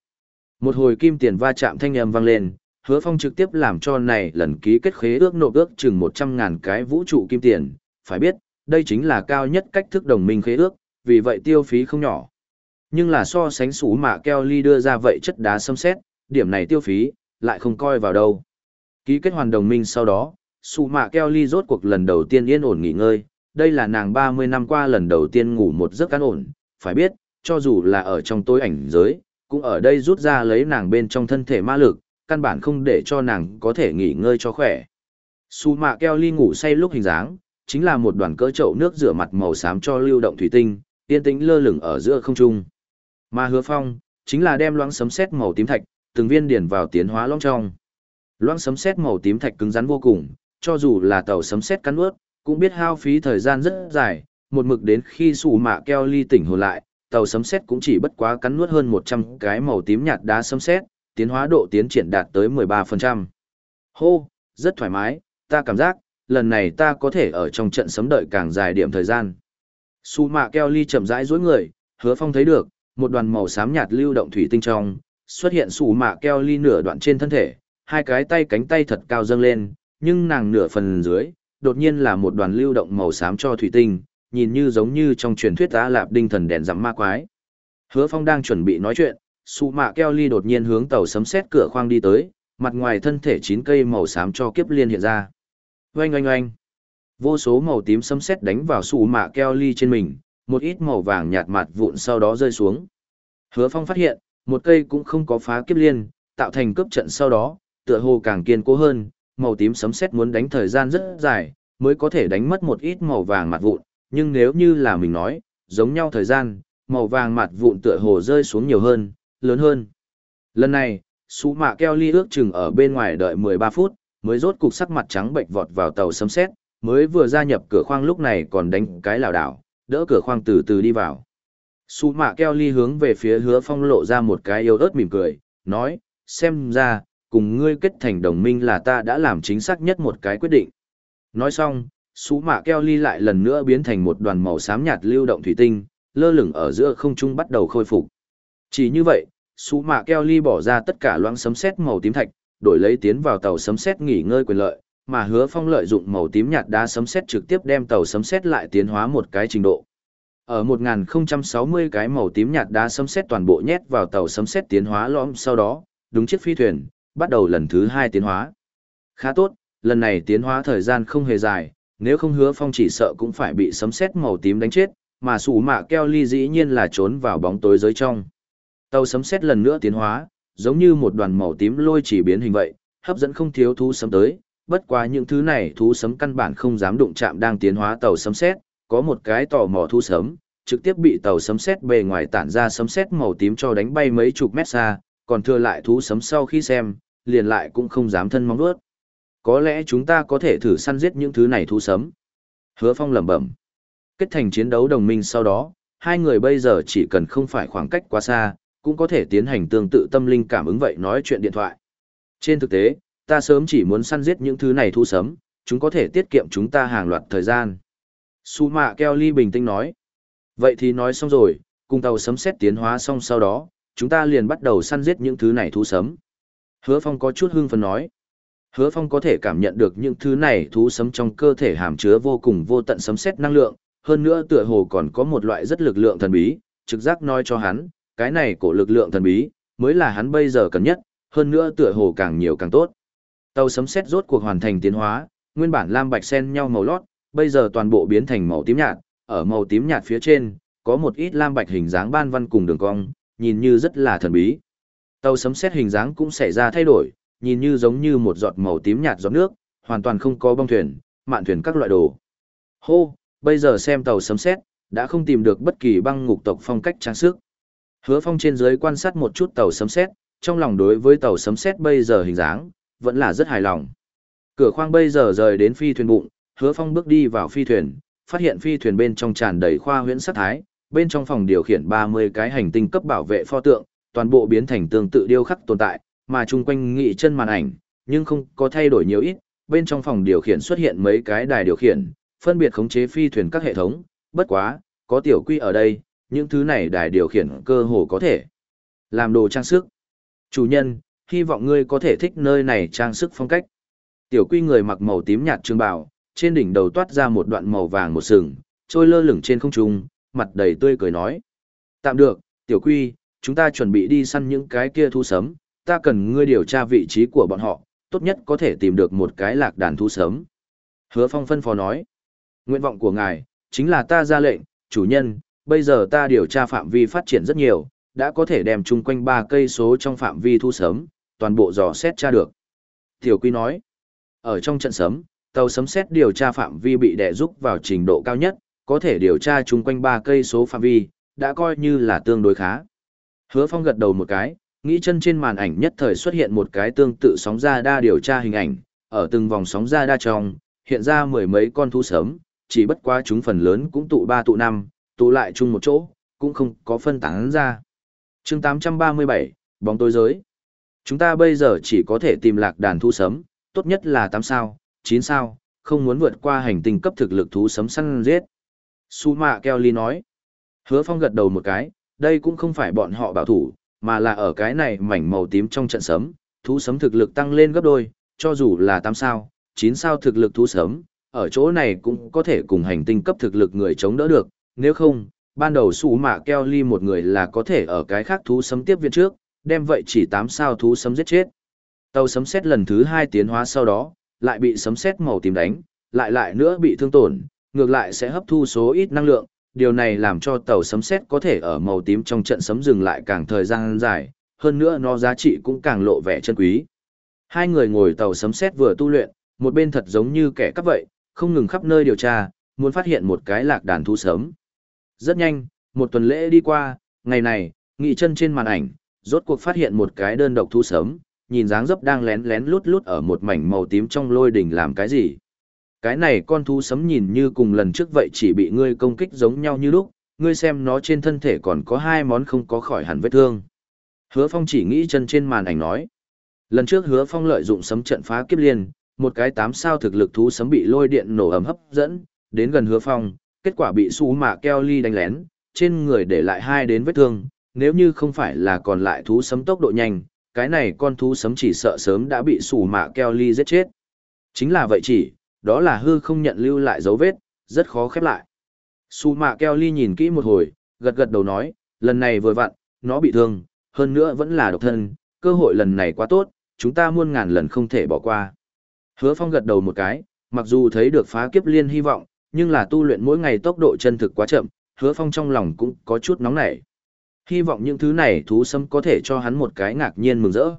Một hồi kim tiền va chạm thanh âm vang lên, hứa phong trực tiếp làm cho này lần ký kết khế ước nộp ước chừng một trăm ngàn cái vũ trụ kim tiền, phải biết, đây chính là cao nhất cách thức đồng minh khế ước, vì vậy tiêu phí không nhỏ. Nhưng là so sánh sủ mạ keo ly đưa ra vậy chất đá xâm xét, điểm này tiêu phí, lại không coi vào đâu. Ký kết hoàn đồng minh sau đó, sủ mạ keo ly rốt cuộc lần đầu tiên yên ổn nghỉ ngơi, đây là nàng 30 năm qua lần đầu tiên ngủ một giấc an ổn, phải biết, cho dù là ở trong tối ảnh giới, cũng ở đây rút ra lấy nàng bên trong thân thể ma lực, căn bản không để cho nàng có thể nghỉ ngơi cho khỏe. Su mạ keo ly ngủ say lúc hình dáng, chính là một đoàn cỡ chậu nước rửa mặt màu xám cho lưu động thủy tinh, tiên tĩnh lơ lửng ở giữa không trung. Mà hứa phong, chính là đem loãng sấm sét màu tím thạch, từng viên điển vào tiến hóa long trong. Loãng sấm sét màu tím thạch cứng rắn vô cùng, cho dù là tàu sấm sét cắn ướt, cũng biết hao phí thời gian rất dài, một mực đến khi sủ mạ keo ly tỉnh hồn lại, tàu sấm sét cũng chỉ bất quá cắn nuốt hơn 100 cái màu tím nhạt đá sấm sét, tiến hóa độ tiến triển đạt tới 13%. Hô, rất thoải mái, ta cảm giác, lần này ta có thể ở trong trận sấm đợi càng dài điểm thời gian. Su mạ keo ly chậm rãi dối người, hứa phong thấy được, một đoàn màu xám nhạt lưu động thủy tinh trong, xuất hiện su mạ keo ly nửa đoạn trên thân thể, hai cái tay cánh tay thật cao dâng lên, nhưng nàng nửa phần dưới, đột nhiên là một đoàn lưu động màu xám cho thủy tinh, nhìn như giống như trong truyền thuyết Á Lạp Đinh thần đèn rằm ma quái. Hứa Phong đang chuẩn bị nói chuyện, sụ Mạ Keo Ly đột nhiên hướng tàu sấm sét cửa khoang đi tới, mặt ngoài thân thể chín cây màu xám cho kiếp liên hiện ra. Oanh oanh oanh. Vô số màu tím sấm sét đánh vào sụ Mạ Keo Ly trên mình, một ít màu vàng nhạt mặt vụn sau đó rơi xuống. Hứa Phong phát hiện, một cây cũng không có phá kiếp liên, tạo thành cướp trận sau đó, tựa hồ càng kiên cố hơn, màu tím sấm sét muốn đánh thời gian rất dài, mới có thể đánh mất một ít màu vàng mặt vụn, nhưng nếu như là mình nói, giống nhau thời gian, màu vàng mặt vụn tựa hồ rơi xuống nhiều hơn, lớn hơn. Lần này, Sú Mạ Keo Ly ước chừng ở bên ngoài đợi 13 phút, mới rốt cục sắc mặt trắng bệnh vọt vào tàu sấm xét, mới vừa gia nhập cửa khoang lúc này còn đánh cái lảo đảo, đỡ cửa khoang từ từ đi vào. Sú Mạ Keo Ly hướng về phía Hứa Phong lộ ra một cái yêu ớt mỉm cười, nói: "Xem ra, cùng ngươi kết thành đồng minh là ta đã làm chính xác nhất một cái quyết định." Nói xong, Sú mạ keo ly lại lần nữa biến thành một đoàn màu xám nhạt lưu động thủy tinh, lơ lửng ở giữa không trung bắt đầu khôi phục. Chỉ như vậy, Sú mạ keo ly bỏ ra tất cả loãng sấm sét màu tím thạch, đổi lấy tiến vào tàu sấm sét nghỉ ngơi quyền lợi, mà hứa phong lợi dụng màu tím nhạt đá sấm sét trực tiếp đem tàu sấm sét lại tiến hóa một cái trình độ. Ở 1060 cái màu tím nhạt đá sấm sét toàn bộ nhét vào tàu sấm sét tiến hóa lõm sau đó, đúng chiếc phi thuyền, bắt đầu lần thứ hai tiến hóa. Khá tốt, lần này tiến hóa thời gian không hề dài, nếu không hứa phong chỉ sợ cũng phải bị sấm sét màu tím đánh chết, mà Sú mạ keo ly dĩ nhiên là trốn vào bóng tối giới trong. Tàu sấm sét lần nữa tiến hóa, giống như một đoàn màu tím lôi chỉ biến hình vậy, hấp dẫn không thiếu thú sấm tới, bất quá những thứ này thú sấm căn bản không dám đụng chạm đang tiến hóa tàu sấm sét, có một cái tò mò thú sấm, trực tiếp bị tàu sấm sét bề ngoài tản ra sấm sét màu tím cho đánh bay mấy chục mét xa, còn thừa lại thú sấm sau khi xem, liền lại cũng không dám thân móng vuốt có lẽ chúng ta có thể thử săn giết những thứ này thú sấm. Hứa Phong lẩm bẩm. Kết thành chiến đấu đồng minh sau đó, hai người bây giờ chỉ cần không phải khoảng cách quá xa, cũng có thể tiến hành tương tự tâm linh cảm ứng vậy nói chuyện điện thoại. Trên thực tế, ta sớm chỉ muốn săn giết những thứ này thu sớm chúng có thể tiết kiệm chúng ta hàng loạt thời gian. Su mạ Kelly bình tĩnh nói. Vậy thì nói xong rồi, cùng tàu sấm xét tiến hóa xong sau đó, chúng ta liền bắt đầu săn giết những thứ này thú sấm. Hứa Phong có chút hưng phấn nói. Hứa Phong có thể cảm nhận được những thứ này thú sấm trong cơ thể hàm chứa vô cùng vô tận sấm xét năng lượng, hơn nữa tựa hồ còn có một loại rất lực lượng thần bí, trực giác nói cho hắn, cái này cổ lực lượng thần bí, mới là hắn bây giờ cần nhất, hơn nữa tựa hồ càng nhiều càng tốt. Tàu sấm sét rốt cuộc hoàn thành tiến hóa, nguyên bản lam bạch xen nhau màu lót, bây giờ toàn bộ biến thành màu tím nhạt, ở màu tím nhạt phía trên, có một ít lam bạch hình dáng ban văn cùng đường cong, nhìn như rất là thần bí. Tàu sấm sét hình dáng cũng xảy ra thay đổi, nhìn như giống như một giọt màu tím nhạt giọt nước, hoàn toàn không có bong thuyền, mạn thuyền các loại đồ. Hô, bây giờ xem tàu sấm xét, đã không tìm được bất kỳ băng ngục tộc phong cách trang sức. Hứa Phong trên dưới quan sát một chút tàu sấm xét, trong lòng đối với tàu sấm sét bây giờ hình dáng, vẫn là rất hài lòng. Cửa khoang bây giờ rời đến phi thuyền bụng, hứa phong bước đi vào phi thuyền, phát hiện phi thuyền bên trong tràn đầy khoa huyễn sát thái, bên trong phòng điều khiển 30 cái hành tinh cấp bảo vệ pho tượng, toàn bộ biến thành tương tự điêu khắc tồn tại, mà chung quanh nghị chân màn ảnh, nhưng không có thay đổi nhiều ít, bên trong phòng điều khiển xuất hiện mấy cái đài điều khiển, phân biệt khống chế phi thuyền các hệ thống, bất quá, có tiểu quy ở đây, những thứ này đài điều khiển cơ hồ có thể làm đồ trang sức. Chủ nhân, hy vọng ngươi có thể thích nơi này trang sức phong cách. Tiểu quy người mặc màu tím nhạt trường bào, trên đỉnh đầu toát ra một đoạn màu vàng một sừng, trôi lơ lửng trên không trung, mặt đầy tươi cười nói. Tạm được, tiểu quy, chúng ta chuẩn bị đi săn những cái kia thu sấm, ta cần ngươi điều tra vị trí của bọn họ, tốt nhất có thể tìm được một cái lạc đàn thu sấm. Hứa phong phân phó nói. Nguyện vọng của ngài, chính là ta ra lệnh, chủ nhân, bây giờ ta điều tra phạm vi phát triển rất nhiều, đã có thể đem chung quanh ba cây số trong phạm vi thu sớm, toàn bộ dò xét tra được. Tiểu Quy nói, ở trong trận sấm, tàu sấm xét điều tra phạm vi bị đè rút vào trình độ cao nhất, có thể điều tra chung quanh ba cây số phạm vi, đã coi như là tương đối khá. Hứa Phong gật đầu một cái, nghĩ chân trên màn ảnh nhất thời xuất hiện một cái tương tự sóng ra đa điều tra hình ảnh, ở từng vòng sóng ra đa trong, hiện ra mười mấy con thú sớm, chỉ bất quá chúng phần lớn cũng tụ ba tụ năm, tụ lại chung một chỗ, cũng không có phân tán ra. chương 837, bóng tối giới. Chúng ta bây giờ chỉ có thể tìm lạc đàn thú sấm, tốt nhất là 8 sao, 9 sao, không muốn vượt qua hành tinh cấp thực lực thú sấm săn giết. Su Mạ Kelly nói. Hứa Phong gật đầu một cái, đây cũng không phải bọn họ bảo thủ, mà là ở cái này mảnh màu tím trong trận sấm, thú sấm thực lực tăng lên gấp đôi, cho dù là 8 sao, 9 sao thực lực thú sấm, ở chỗ này cũng có thể cùng hành tinh cấp thực lực người chống đỡ được, nếu không, ban đầu sủ Mạ Kelly một người là có thể ở cái khác thú sấm tiếp viện trước, đem vậy chỉ 8 sao thú sấm giết chết. Tàu sấm xét lần thứ 2 tiến hóa sau đó, lại bị sấm xét màu tím đánh, lại lại nữa bị thương tổn, ngược lại sẽ hấp thu số ít năng lượng, điều này làm cho tàu sấm xét có thể ở màu tím trong trận sấm dừng lại càng thời gian dài, hơn nữa nó giá trị cũng càng lộ vẻ chân quý. Hai người ngồi tàu sấm xét vừa tu luyện, một bên thật giống như kẻ cắp vậy, không ngừng khắp nơi điều tra, muốn phát hiện một cái lạc đàn thú sớm. Rất nhanh, một tuần lễ đi qua, ngày này, nghị chân trên màn ảnh, rốt cuộc phát hiện một cái đơn độc thú sớm, nhìn dáng dấp đang lén lén lút lút ở một mảnh màu tím trong lôi đỉnh làm cái gì. Cái này con thú sấm nhìn như cùng lần trước vậy chỉ bị ngươi công kích giống nhau như lúc, ngươi xem nó trên thân thể còn có hai món không có khỏi hẳn vết thương. Hứa Phong chỉ nghĩ chân trên màn ảnh nói. Lần trước Hứa Phong lợi dụng sấm trận phá kiếp liên, một cái tám sao thực lực thú sấm bị lôi điện nổ ấm hấp dẫn, đến gần Hứa Phong, kết quả bị su mạ keo ly đánh lén, trên người để lại hai đến vết thương, nếu như không phải là còn lại thú sấm tốc độ nhanh, cái này con thú sấm chỉ sợ sớm đã bị su mạ keo ly giết chết. Chính là vậy chỉ, đó là hư không nhận lưu lại dấu vết, rất khó khép lại. Su mạ keo ly nhìn kỹ một hồi, gật gật đầu nói, lần này vừa vặn, nó bị thương, hơn nữa vẫn là độc thân, cơ hội lần này quá tốt, chúng ta muôn ngàn lần không thể bỏ qua. Hứa phong gật đầu một cái, mặc dù thấy được phá kiếp liên hy vọng, nhưng là tu luyện mỗi ngày tốc độ chân thực quá chậm, hứa phong trong lòng cũng có chút nóng nảy. Hy vọng những thứ này thú sấm có thể cho hắn một cái ngạc nhiên mừng rỡ.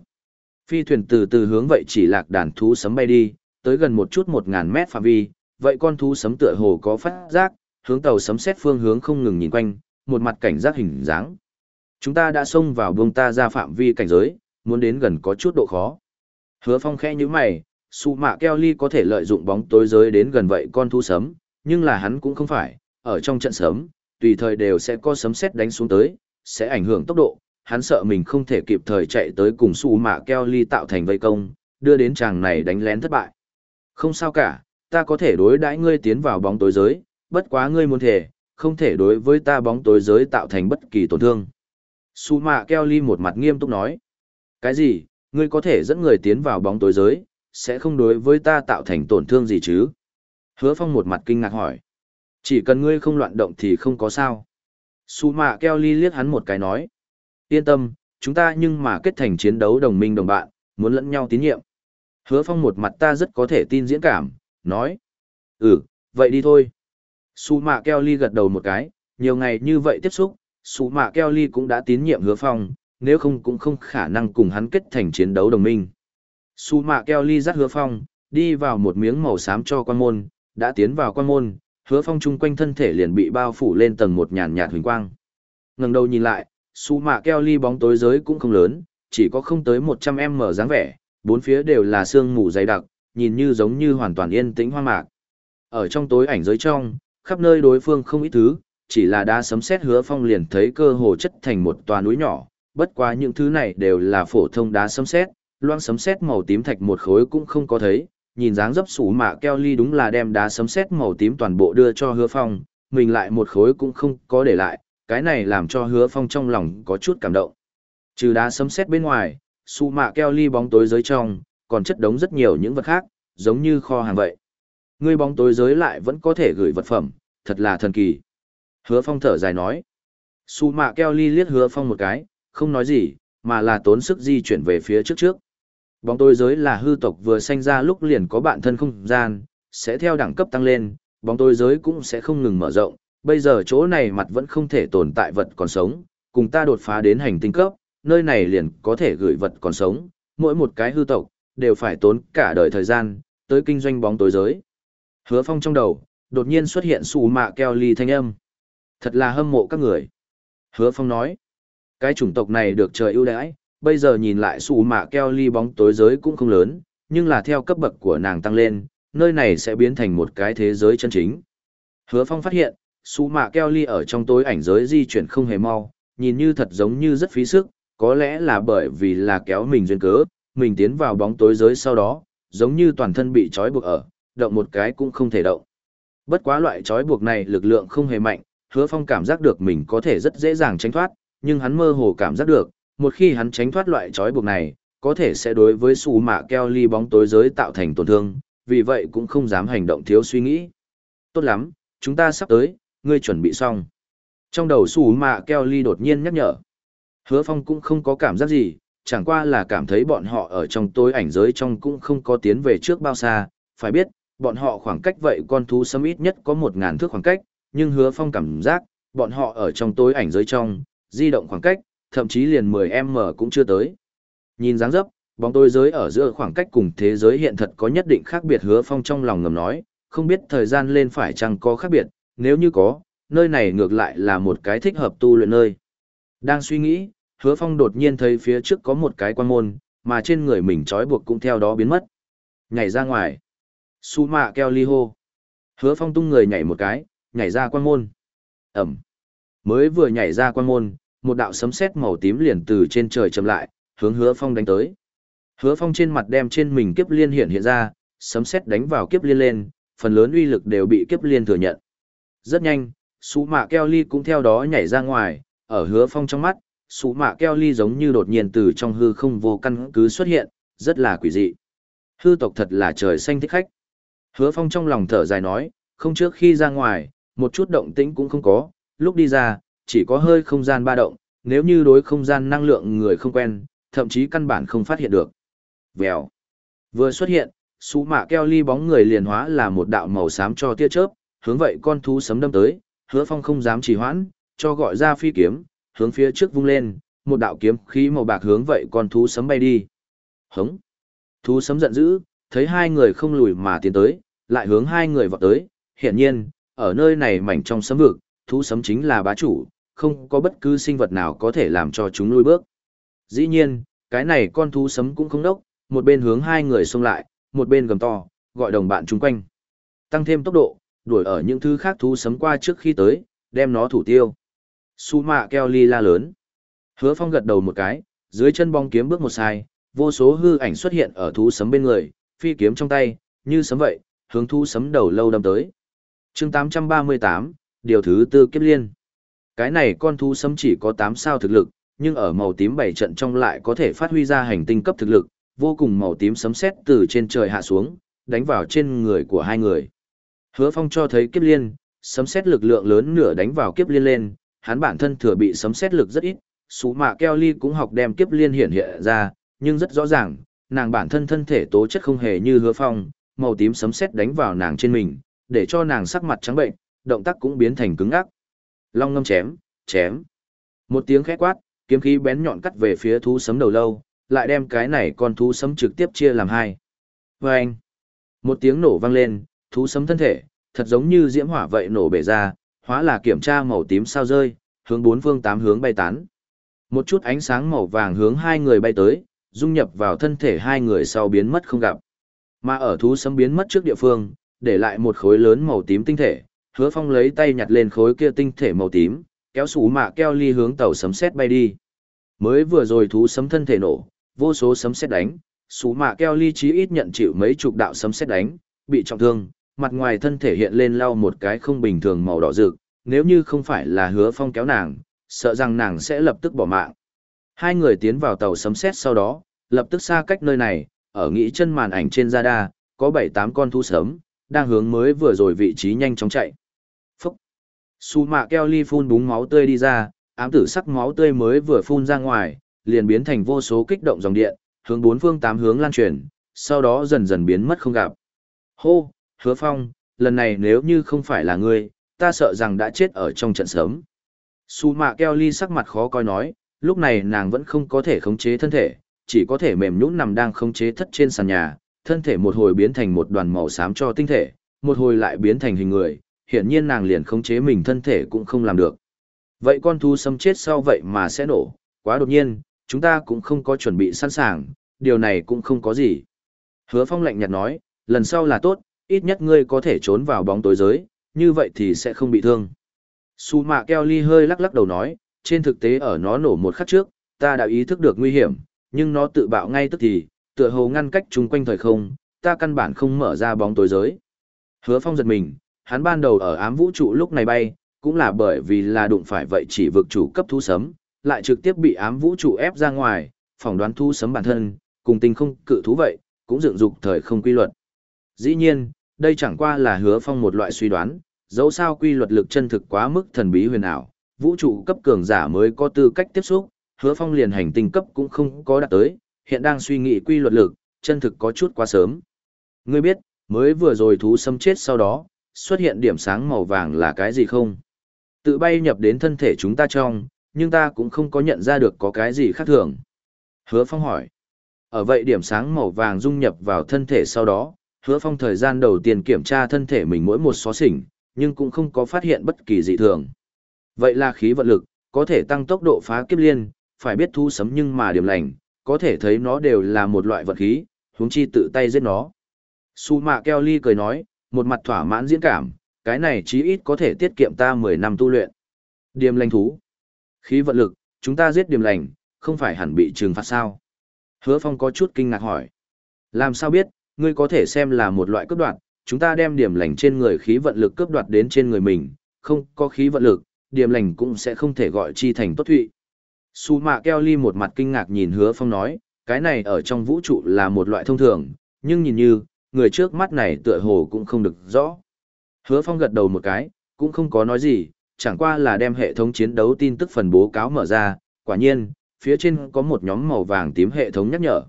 Phi thuyền từ từ hướng vậy chỉ lạc đàn thú sấm bay đi, tới gần một chút một ngàn mét phạm vi, vậy con thú sấm tựa hồ có phát giác, hướng tàu sấm xét phương hướng không ngừng nhìn quanh, một mặt cảnh giác hình dáng. Chúng ta đã xông vào buông ta ra phạm vi cảnh giới, muốn đến gần có chút độ khó. Hứa phong khẽ như mày, su mạ keo ly có thể lợi dụng bóng tối giới đến gần vậy con thú sấm, nhưng là hắn cũng không phải, ở trong trận sớm, tùy thời đều sẽ có sấm sét đánh xuống tới, sẽ ảnh hưởng tốc độ, hắn sợ mình không thể kịp thời chạy tới cùng su mạ keo ly tạo thành vây công, đưa đến chàng này đánh lén thất bại. Không sao cả, ta có thể đối đãi ngươi tiến vào bóng tối giới, bất quá ngươi muốn thể, không thể đối với ta bóng tối giới tạo thành bất kỳ tổn thương. Su mạ keo ly một mặt nghiêm túc nói. Cái gì, ngươi có thể dẫn người tiến vào bóng tối giới, sẽ không đối với ta tạo thành tổn thương gì chứ? Hứa phong một mặt kinh ngạc hỏi. Chỉ cần ngươi không loạn động thì không có sao. Su mạ keo ly liếc hắn một cái nói. Yên tâm, chúng ta nhưng mà kết thành chiến đấu đồng minh đồng bạn, muốn lẫn nhau tín nhiệm. Hứa phong một mặt ta rất có thể tin diễn cảm, nói. Ừ, vậy đi thôi. Su mạ keo ly gật đầu một cái, nhiều ngày như vậy tiếp xúc, Su mạ keo ly cũng đã tín nhiệm hứa phong, nếu không cũng không khả năng cùng hắn kết thành chiến đấu đồng minh. Su mạ keo ly dắt hứa phong, đi vào một miếng màu xám cho quan môn, đã tiến vào quan môn, hứa phong chung quanh thân thể liền bị bao phủ lên tầng một nhàn nhạt huỳnh quang ngẩng đầu nhìn lại su mạ keo ly bóng tối giới cũng không lớn chỉ có không tới 100m dáng vẻ, bốn phía đều là sương mù dày đặc, nhìn như giống như hoàn toàn yên tĩnh hoang mạc. Ở trong tối ảnh giới trong, khắp nơi đối phương không ít thứ, chỉ là đá sấm sét hứa phong liền thấy cơ hồ chất thành một tòa núi nhỏ, bất quá những thứ này đều là phổ thông đá sấm sét, loang sấm sét màu tím thạch một khối cũng không có thấy, nhìn dáng dấp sủ mạ keo ly đúng là đem đá sấm sét màu tím toàn bộ đưa cho hứa phong, mình lại một khối cũng không có để lại, cái này làm cho hứa phong trong lòng có chút cảm động. Trừ đá sấm sét bên ngoài, sủ mạ keo ly bóng tối giới trong, còn chất đống rất nhiều những vật khác, giống như kho hàng vậy. Ngươi bóng tối giới lại vẫn có thể gửi vật phẩm, thật là thần kỳ. Hứa phong thở dài nói. sủ mạ keo ly liếc hứa phong một cái, không nói gì, mà là tốn sức di chuyển về phía trước trước. Bóng tối giới là hư tộc vừa sanh ra lúc liền có bạn thân không gian, sẽ theo đẳng cấp tăng lên, bóng tối giới cũng sẽ không ngừng mở rộng. Bây giờ chỗ này mặt vẫn không thể tồn tại vật còn sống, cùng ta đột phá đến hành tinh cấp, nơi này liền có thể gửi vật còn sống, mỗi một cái hư tộc, đều phải tốn cả đời thời gian, tới kinh doanh bóng tối giới. Hứa phong trong đầu, đột nhiên xuất hiện xù mạ keo ly thanh âm. Thật là hâm mộ các người. Hứa phong nói, cái chủng tộc này được trời ưu đãi, bây giờ nhìn lại xù mạ keo ly bóng tối giới cũng không lớn, nhưng là theo cấp bậc của nàng tăng lên, nơi này sẽ biến thành một cái thế giới chân chính. Hứa phong phát hiện, xù mạ keo ly ở trong tối ảnh giới di chuyển không hề mau, nhìn như thật giống như rất phí sức, có lẽ là bởi vì là kéo mình duyên cớ, mình tiến vào bóng tối giới sau đó, giống như toàn thân bị trói buộc ở, động một cái cũng không thể động. Bất quá loại trói buộc này lực lượng không hề mạnh, hứa phong cảm giác được mình có thể rất dễ dàng tránh thoát, nhưng hắn mơ hồ cảm giác được, một khi hắn tránh thoát loại trói buộc này, có thể sẽ đối với sù mạ keo ly bóng tối giới tạo thành tổn thương, vì vậy cũng không dám hành động thiếu suy nghĩ. Tốt lắm, chúng ta sắp tới, ngươi chuẩn bị xong. Trong đầu sù mạ keo ly đột nhiên nhắc nhở. Hứa phong cũng không có cảm giác gì, chẳng qua là cảm thấy bọn họ ở trong tối ảnh giới trong cũng không có tiến về trước bao xa, phải biết, bọn họ khoảng cách vậy con thú sâm ít nhất có một ngàn thước khoảng cách, nhưng hứa phong cảm giác, bọn họ ở trong tối ảnh giới trong, di động khoảng cách, thậm chí liền 10m cũng chưa tới. Nhìn dáng dấp, bóng tối giới ở giữa khoảng cách cùng thế giới hiện thật có nhất định khác biệt hứa phong trong lòng ngầm nói, không biết thời gian lên phải chăng có khác biệt, nếu như có, nơi này ngược lại là một cái thích hợp tu luyện nơi. Đang suy nghĩ, hứa phong đột nhiên thấy phía trước có một cái quan môn, mà trên người mình trói buộc cũng theo đó biến mất. Nhảy ra ngoài. Su mạ keo ly hô. Hứa phong tung người nhảy một cái, nhảy ra quan môn. Ẩm. Mới vừa nhảy ra quan môn, một đạo sấm sét màu tím liền từ trên trời chậm lại, hướng hứa phong đánh tới. Hứa phong trên mặt đem trên mình kiếp liên hiện hiện ra, sấm sét đánh vào kiếp liên lên, phần lớn uy lực đều bị kiếp liên thừa nhận. Rất nhanh, sú mạ keo ly cũng theo đó nhảy ra ngoài, ở hứa phong trong mắt, sú mạ keo ly giống như đột nhiên từ trong hư không vô căn cứ xuất hiện, rất là quỷ dị. Hư tộc thật là trời xanh thích khách. Hứa phong trong lòng thở dài nói, không trước khi ra ngoài, một chút động tĩnh cũng không có, lúc đi ra, chỉ có hơi không gian ba động, nếu như đối không gian năng lượng người không quen, thậm chí căn bản không phát hiện được. Vèo. Vừa xuất hiện, sú mạ keo ly bóng người liền hóa là một đạo màu xám cho tia chớp, hướng vậy con thú sấm đâm tới, hứa phong không dám trì hoãn, cho gọi ra phi kiếm, hướng phía trước vung lên, một đạo kiếm khí màu bạc hướng vậy con thú sấm bay đi. Hống. Thú sấm giận dữ, thấy hai người không lùi mà tiến tới, lại hướng hai người vọt tới, hiển nhiên, ở nơi này mảnh trong sấm vực, thú sấm chính là bá chủ, không có bất cứ sinh vật nào có thể làm cho chúng lui bước. Dĩ nhiên, cái này con thú sấm cũng không đốc, một bên hướng hai người xông lại, một bên gầm to, gọi đồng bạn chung quanh. Tăng thêm tốc độ, đuổi ở những thứ khác thú sấm qua trước khi tới, đem nó thủ tiêu. Su mạ keo ly la lớn. Hứa phong gật đầu một cái, dưới chân bong kiếm bước một sai, vô số hư ảnh xuất hiện ở thú sấm bên người, phi kiếm trong tay, như sấm vậy, hướng thú sấm đầu lâu đâm tới. chương 838, điều thứ tư kiếp liên. Cái này con thú sấm chỉ có 8 sao thực lực, nhưng ở màu tím bảy trận trong lại có thể phát huy ra hành tinh cấp thực lực, vô cùng màu tím sấm sét từ trên trời hạ xuống, đánh vào trên người của hai người. Hứa Phong cho thấy kiếp liên, sấm sét lực lượng lớn nửa đánh vào kiếp liên lên, hắn bản thân thừa bị sấm sét lực rất ít, Sú Mạ Kelly cũng học đem kiếp liên hiện hiện ra, nhưng rất rõ ràng, nàng bản thân thân thể tố chất không hề như Hứa Phong, màu tím sấm sét đánh vào nàng trên mình, để cho nàng sắc mặt trắng bệnh, động tác cũng biến thành cứng ngắc. Long ngâm chém, chém. Một tiếng khét quát, kiếm khí bén nhọn cắt về phía thú sấm đầu lâu, lại đem cái này con thú sấm trực tiếp chia làm hai. Và anh, một tiếng nổ vang lên, thú sấm thân thể, thật giống như diễm hỏa vậy nổ bể ra, hóa là kiểm tra màu tím sao rơi, hướng bốn phương tám hướng bay tán. Một chút ánh sáng màu vàng hướng hai người bay tới, dung nhập vào thân thể hai người sau biến mất không gặp. Mà ở thú sấm biến mất trước địa phương, để lại một khối lớn màu tím tinh thể, hứa phong lấy tay nhặt lên khối kia tinh thể màu tím, kéo sủ mạ keo ly hướng tàu sấm sét bay đi. Mới vừa rồi thú sấm thân thể nổ, vô số sấm sét đánh, sủ mạ keo ly chí ít nhận chịu mấy chục đạo sấm sét đánh, bị trọng thương, mặt ngoài thân thể hiện lên lau một cái không bình thường màu đỏ rực, nếu như không phải là hứa phong kéo nàng, sợ rằng nàng sẽ lập tức bỏ mạng. Hai người tiến vào tàu sấm sét sau đó, lập tức xa cách nơi này, ở nghĩ chân màn ảnh trên radar, có 7-8 con thú sấm đang hướng mới vừa rồi vị trí nhanh chóng chạy. Su mạ keo ly phun búng máu tươi đi ra, ám tử sắc máu tươi mới vừa phun ra ngoài, liền biến thành vô số kích động dòng điện, hướng bốn phương tám hướng lan truyền, sau đó dần dần biến mất không gặp. Hô, hứa phong, lần này nếu như không phải là ngươi, ta sợ rằng đã chết ở trong trận sớm. Su mạ keo ly sắc mặt khó coi nói, lúc này nàng vẫn không có thể khống chế thân thể, chỉ có thể mềm nhũn nằm đang khống chế thất trên sàn nhà, thân thể một hồi biến thành một đoàn màu xám cho tinh thể, một hồi lại biến thành hình người, hiển nhiên nàng liền khống chế mình thân thể cũng không làm được. Vậy con thú sâm chết sau vậy mà sẽ nổ, quá đột nhiên, chúng ta cũng không có chuẩn bị sẵn sàng, điều này cũng không có gì. Hứa phong lạnh nhạt nói, lần sau là tốt, ít nhất ngươi có thể trốn vào bóng tối giới, như vậy thì sẽ không bị thương. Su mạ keo ly hơi lắc lắc đầu nói, trên thực tế ở nó nổ một khắc trước, ta đã ý thức được nguy hiểm, nhưng nó tự bạo ngay tức thì, tựa hồ ngăn cách chung quanh thời không, ta căn bản không mở ra bóng tối giới. Hứa phong giật mình, hắn ban đầu ở ám vũ trụ lúc này bay, cũng là bởi vì là đụng phải vậy chỉ vực chủ cấp thú sấm, lại trực tiếp bị ám vũ trụ ép ra ngoài, phỏng đoán thú sấm bản thân, cùng tình không cự thú vậy, cũng dựng dục thời không quy luật. Dĩ nhiên, đây chẳng qua là hứa phong một loại suy đoán, dẫu sao quy luật lực chân thực quá mức thần bí huyền ảo, vũ trụ cấp cường giả mới có tư cách tiếp xúc, hứa phong liền hành tinh cấp cũng không có đạt tới, hiện đang suy nghĩ quy luật lực, chân thực có chút quá sớm. Ngươi biết, mới vừa rồi thú sấm chết sau đó, xuất hiện điểm sáng màu vàng là cái gì không? Tự bay nhập đến thân thể chúng ta trong, nhưng ta cũng không có nhận ra được có cái gì khác thường. Hứa Phong hỏi. Ở vậy điểm sáng màu vàng dung nhập vào thân thể sau đó, Hứa Phong thời gian đầu tiên kiểm tra thân thể mình mỗi một xó xỉnh, nhưng cũng không có phát hiện bất kỳ dị thường. Vậy là khí vận lực, có thể tăng tốc độ phá kiếp liên, phải biết thu sấm nhưng mà điểm lành, có thể thấy nó đều là một loại vật khí, huống chi tự tay giết nó. Su mạ keo ly cười nói, một mặt thỏa mãn diễn cảm, cái này chí ít có thể tiết kiệm ta 10 năm tu luyện. Điềm lành thú. Khí vận lực, chúng ta giết điềm lành, không phải hẳn bị trừng phạt sao? Hứa Phong có chút kinh ngạc hỏi. Làm sao biết, ngươi có thể xem là một loại cướp đoạt, chúng ta đem điểm lành trên người khí vận lực cướp đoạt đến trên người mình, không có khí vận lực, điểm lành cũng sẽ không thể gọi chi thành tốt thụy. Su mạ keo ly một mặt kinh ngạc nhìn hứa phong nói, cái này ở trong vũ trụ là một loại thông thường, nhưng nhìn như, người trước mắt này tựa hồ cũng không được rõ. Hứa phong gật đầu một cái, cũng không có nói gì, chẳng qua là đem hệ thống chiến đấu tin tức phần bố cáo mở ra, quả nhiên, phía trên có một nhóm màu vàng tím hệ thống nhắc nhở.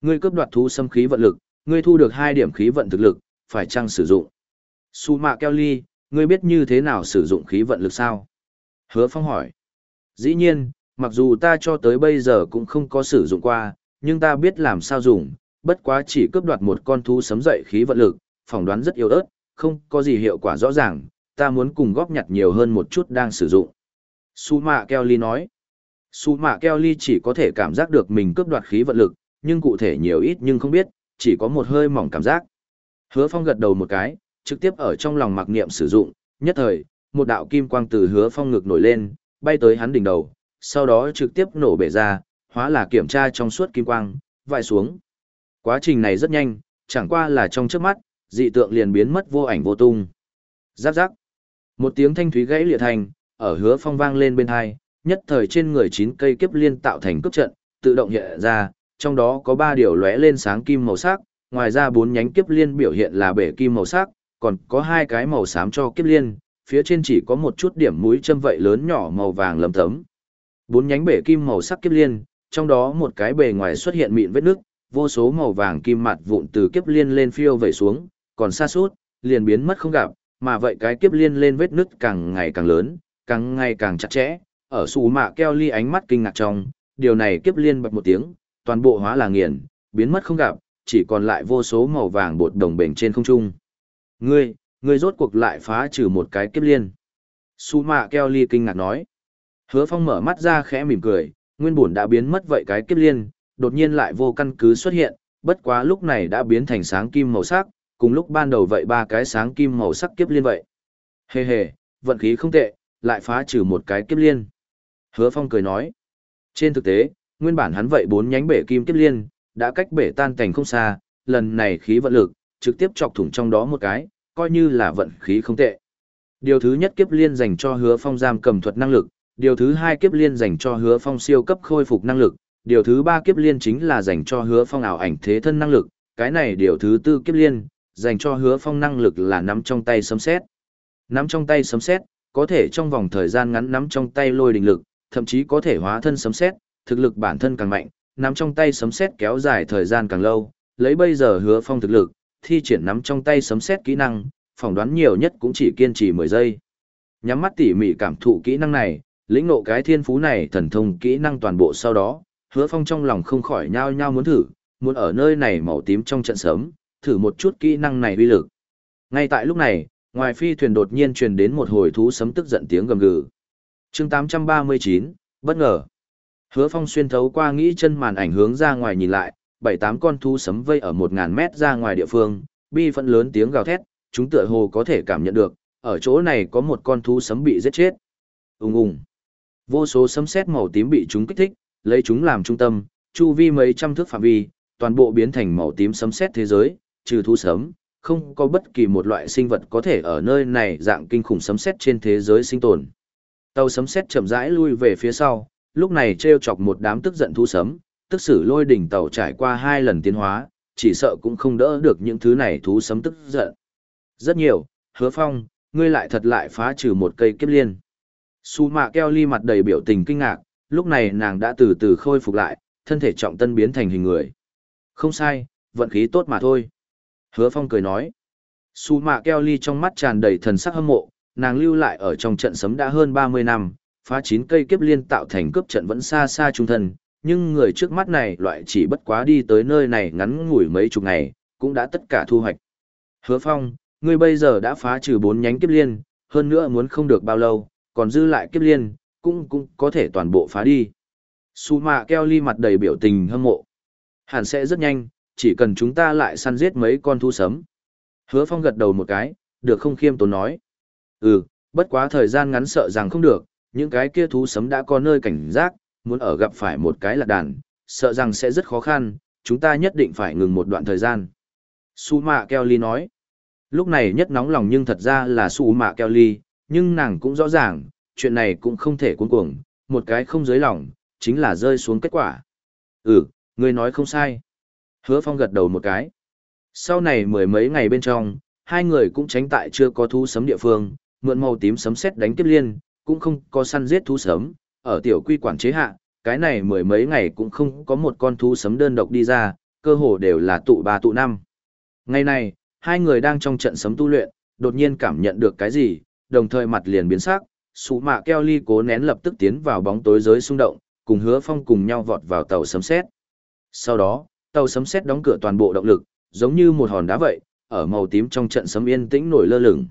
Ngươi cướp đoạt thú xâm khí vận lực, ngươi thu được 2 điểm khí vận thực lực, phải chăng sử dụng? Su mạ Kelly, ngươi biết như thế nào sử dụng khí vận lực sao? Hứa phong hỏi. Dĩ nhiên, mặc dù ta cho tới bây giờ cũng không có sử dụng qua, nhưng ta biết làm sao dùng, bất quá chỉ cướp đoạt một con thú sấm dậy khí vận lực, phỏng đoán rất yếu ớt, không có gì hiệu quả rõ ràng, ta muốn cùng góp nhặt nhiều hơn một chút đang sử dụng. Su mạ Kelly nói, Su mạ Kelly chỉ có thể cảm giác được mình cướp đoạt khí vận lực, nhưng cụ thể nhiều ít nhưng không biết, chỉ có một hơi mỏng cảm giác. Hứa phong gật đầu một cái, trực tiếp ở trong lòng mặc niệm sử dụng, nhất thời, một đạo kim quang từ hứa phong ngực nổi lên, bay tới hắn đỉnh đầu, sau đó trực tiếp nổ bể ra, hóa là kiểm tra trong suốt kim quang, vại xuống. Quá trình này rất nhanh, chẳng qua là trong trước mắt, dị tượng liền biến mất vô ảnh vô tung. Giáp giáp. Một tiếng thanh thúy gãy lịa thành, ở hứa phong vang lên bên hai, nhất thời trên người chín cây kiếp liên tạo thành cướp trận, tự động hiện ra, trong đó có ba điều lóe lên sáng kim màu sắc, ngoài ra bốn nhánh kiếp liên biểu hiện là bể kim màu sắc, còn có hai cái màu xám cho kiếp liên, phía trên chỉ có một chút điểm mũi châm vậy lớn nhỏ màu vàng lấm tấm. Bốn nhánh bể kim màu sắc kiếp liên, trong đó một cái bề ngoài xuất hiện mịn vết nước, vô số màu vàng kim mặt vụn từ kiếp liên lên phiêu về xuống, còn xa suốt, liền biến mất không gặp, mà vậy cái kiếp liên lên vết nứt càng ngày càng lớn, càng ngày càng chặt chẽ, ở xù mạ keo ly ánh mắt kinh ngạc trong, điều này kiếp liên bật một tiếng, toàn bộ hóa là nghiền, biến mất không gặp, chỉ còn lại vô số màu vàng bột đồng bền trên không trung. Ngươi, ngươi rốt cuộc lại phá trừ một cái kiếp liên. Su mạ keo ly kinh ngạc nói. Hứa phong mở mắt ra khẽ mỉm cười, Nguyên bổn đã biến mất vậy cái kiếp liên, đột nhiên lại vô căn cứ xuất hiện, bất quá lúc này đã biến thành sáng kim màu sắc, cùng lúc ban đầu vậy ba cái sáng kim màu sắc kiếp liên vậy. Hề hề, vận khí không tệ, lại phá trừ một cái kiếp liên. Hứa Phong cười nói. Trên thực tế, nguyên bản hắn vậy bốn nhánh bể kim kiếp liên, đã cách bể tan cảnh không xa, lần này khí vận lực, trực tiếp chọc thủng trong đó một cái, coi như là vận khí không tệ. Điều thứ nhất kiếp liên dành cho hứa phong giam cầm thuật năng lực, điều thứ hai kiếp liên dành cho hứa phong siêu cấp khôi phục năng lực, điều thứ ba kiếp liên chính là dành cho hứa phong ảo ảnh thế thân năng lực, cái này điều thứ tư kiếp liên, dành cho hứa phong năng lực là nắm trong tay sấm xét. Nắm trong tay sấm xét, có thể trong vòng thời gian ngắn nắm trong tay lôi đình lực, thậm chí có thể hóa thân sấm xét, thực lực bản thân càng mạnh, nắm trong tay sấm xét kéo dài thời gian càng lâu, lấy bây giờ hứa phong thực lực, thi triển nắm trong tay sấm xét kỹ năng, phỏng đoán nhiều nhất cũng chỉ kiên trì 10 giây. Nhắm mắt tỉ mỉ cảm thụ kỹ năng này, lĩnh ngộ cái thiên phú này thần thông kỹ năng toàn bộ sau đó, hứa phong trong lòng không khỏi nhao nhao muốn thử, muốn ở nơi này màu tím trong trận sớm, thử một chút kỹ năng này uy lực. Ngay tại lúc này, ngoài phi thuyền đột nhiên truyền đến một hồi thú sấm tức giận tiếng gầm gừ. chương 839, bất ngờ. Hứa phong xuyên thấu qua nghĩ chân màn ảnh hướng ra ngoài nhìn lại, bảy tám con thú sấm vây ở một ngàn mét ra ngoài địa phương, bi phẫn lớn tiếng gào thét, chúng tựa hồ có thể cảm nhận được, ở chỗ này có một con thú sấm bị giết chết. Ùng ùng. Vô số sấm sét màu tím bị chúng kích thích, lấy chúng làm trung tâm, chu vi mấy trăm thước phạm vi, toàn bộ biến thành màu tím sấm sét thế giới, trừ thú sấm, không có bất kỳ một loại sinh vật có thể ở nơi này dạng kinh khủng sấm sét trên thế giới sinh tồn. Tàu sấm sét chậm rãi lui về phía sau, lúc này treo chọc một đám tức giận thú sấm, tức sử lôi đỉnh tàu trải qua hai lần tiến hóa, chỉ sợ cũng không đỡ được những thứ này thú sấm tức giận. Rất nhiều, hứa phong, ngươi lại thật lại phá trừ một cây kiếp liên. Su mạ keo ly mặt đầy biểu tình kinh ngạc, lúc này nàng đã từ từ khôi phục lại, thân thể trọng tân biến thành hình người. Không sai, vận khí tốt mà thôi. Hứa phong cười nói. Su mạ keo ly trong mắt tràn đầy thần sắc hâm mộ, nàng lưu lại ở trong trận sấm đã hơn 30 năm, phá chín cây kiếp liên tạo thành cướp trận vẫn xa xa trung thần, nhưng người trước mắt này loại chỉ bất quá đi tới nơi này ngắn ngủi mấy chục ngày, cũng đã tất cả thu hoạch. Hứa Phong, ngươi bây giờ đã phá trừ bốn nhánh kiếp liên, hơn nữa muốn không được bao lâu, còn dư lại kiếp liên, cũng cũng có thể toàn bộ phá đi. Su mạ keo ly mặt đầy biểu tình hâm mộ. Hẳn sẽ rất nhanh, chỉ cần chúng ta lại săn giết mấy con thu sấm. Hứa Phong gật đầu một cái, được không khiêm tốn nói. Ừ, bất quá thời gian ngắn sợ rằng không được, những cái kia thú sấm đã có nơi cảnh giác, muốn ở gặp phải một cái lạc đàn, sợ rằng sẽ rất khó khăn, chúng ta nhất định phải ngừng một đoạn thời gian. Su Mạ Kelly nói, lúc này nhất nóng lòng nhưng thật ra là Su Mạ Kelly, nhưng nàng cũng rõ ràng, chuyện này cũng không thể cuốn cuồng, một cái không giới lòng, chính là rơi xuống kết quả. Ừ, người nói không sai. Hứa Phong gật đầu một cái. Sau này mười mấy ngày bên trong, hai người cũng tránh tại chưa có thú sấm địa phương, mượn màu tím sấm sét đánh tiếp liên, cũng không có săn giết thú sấm, ở tiểu quy quản chế hạ, cái này mười mấy ngày cũng không có một con thú sấm đơn độc đi ra, cơ hồ đều là tụ ba tụ năm. Ngày này, hai người đang trong trận sấm tu luyện, đột nhiên cảm nhận được cái gì, đồng thời mặt liền biến sắc, sụ mạ keo ly cố nén lập tức tiến vào bóng tối giới xung động, cùng hứa phong cùng nhau vọt vào tàu sấm xét. Sau đó, tàu sấm xét đóng cửa toàn bộ động lực, giống như một hòn đá vậy, ở màu tím trong trận sấm yên tĩnh nổi lơ lửng.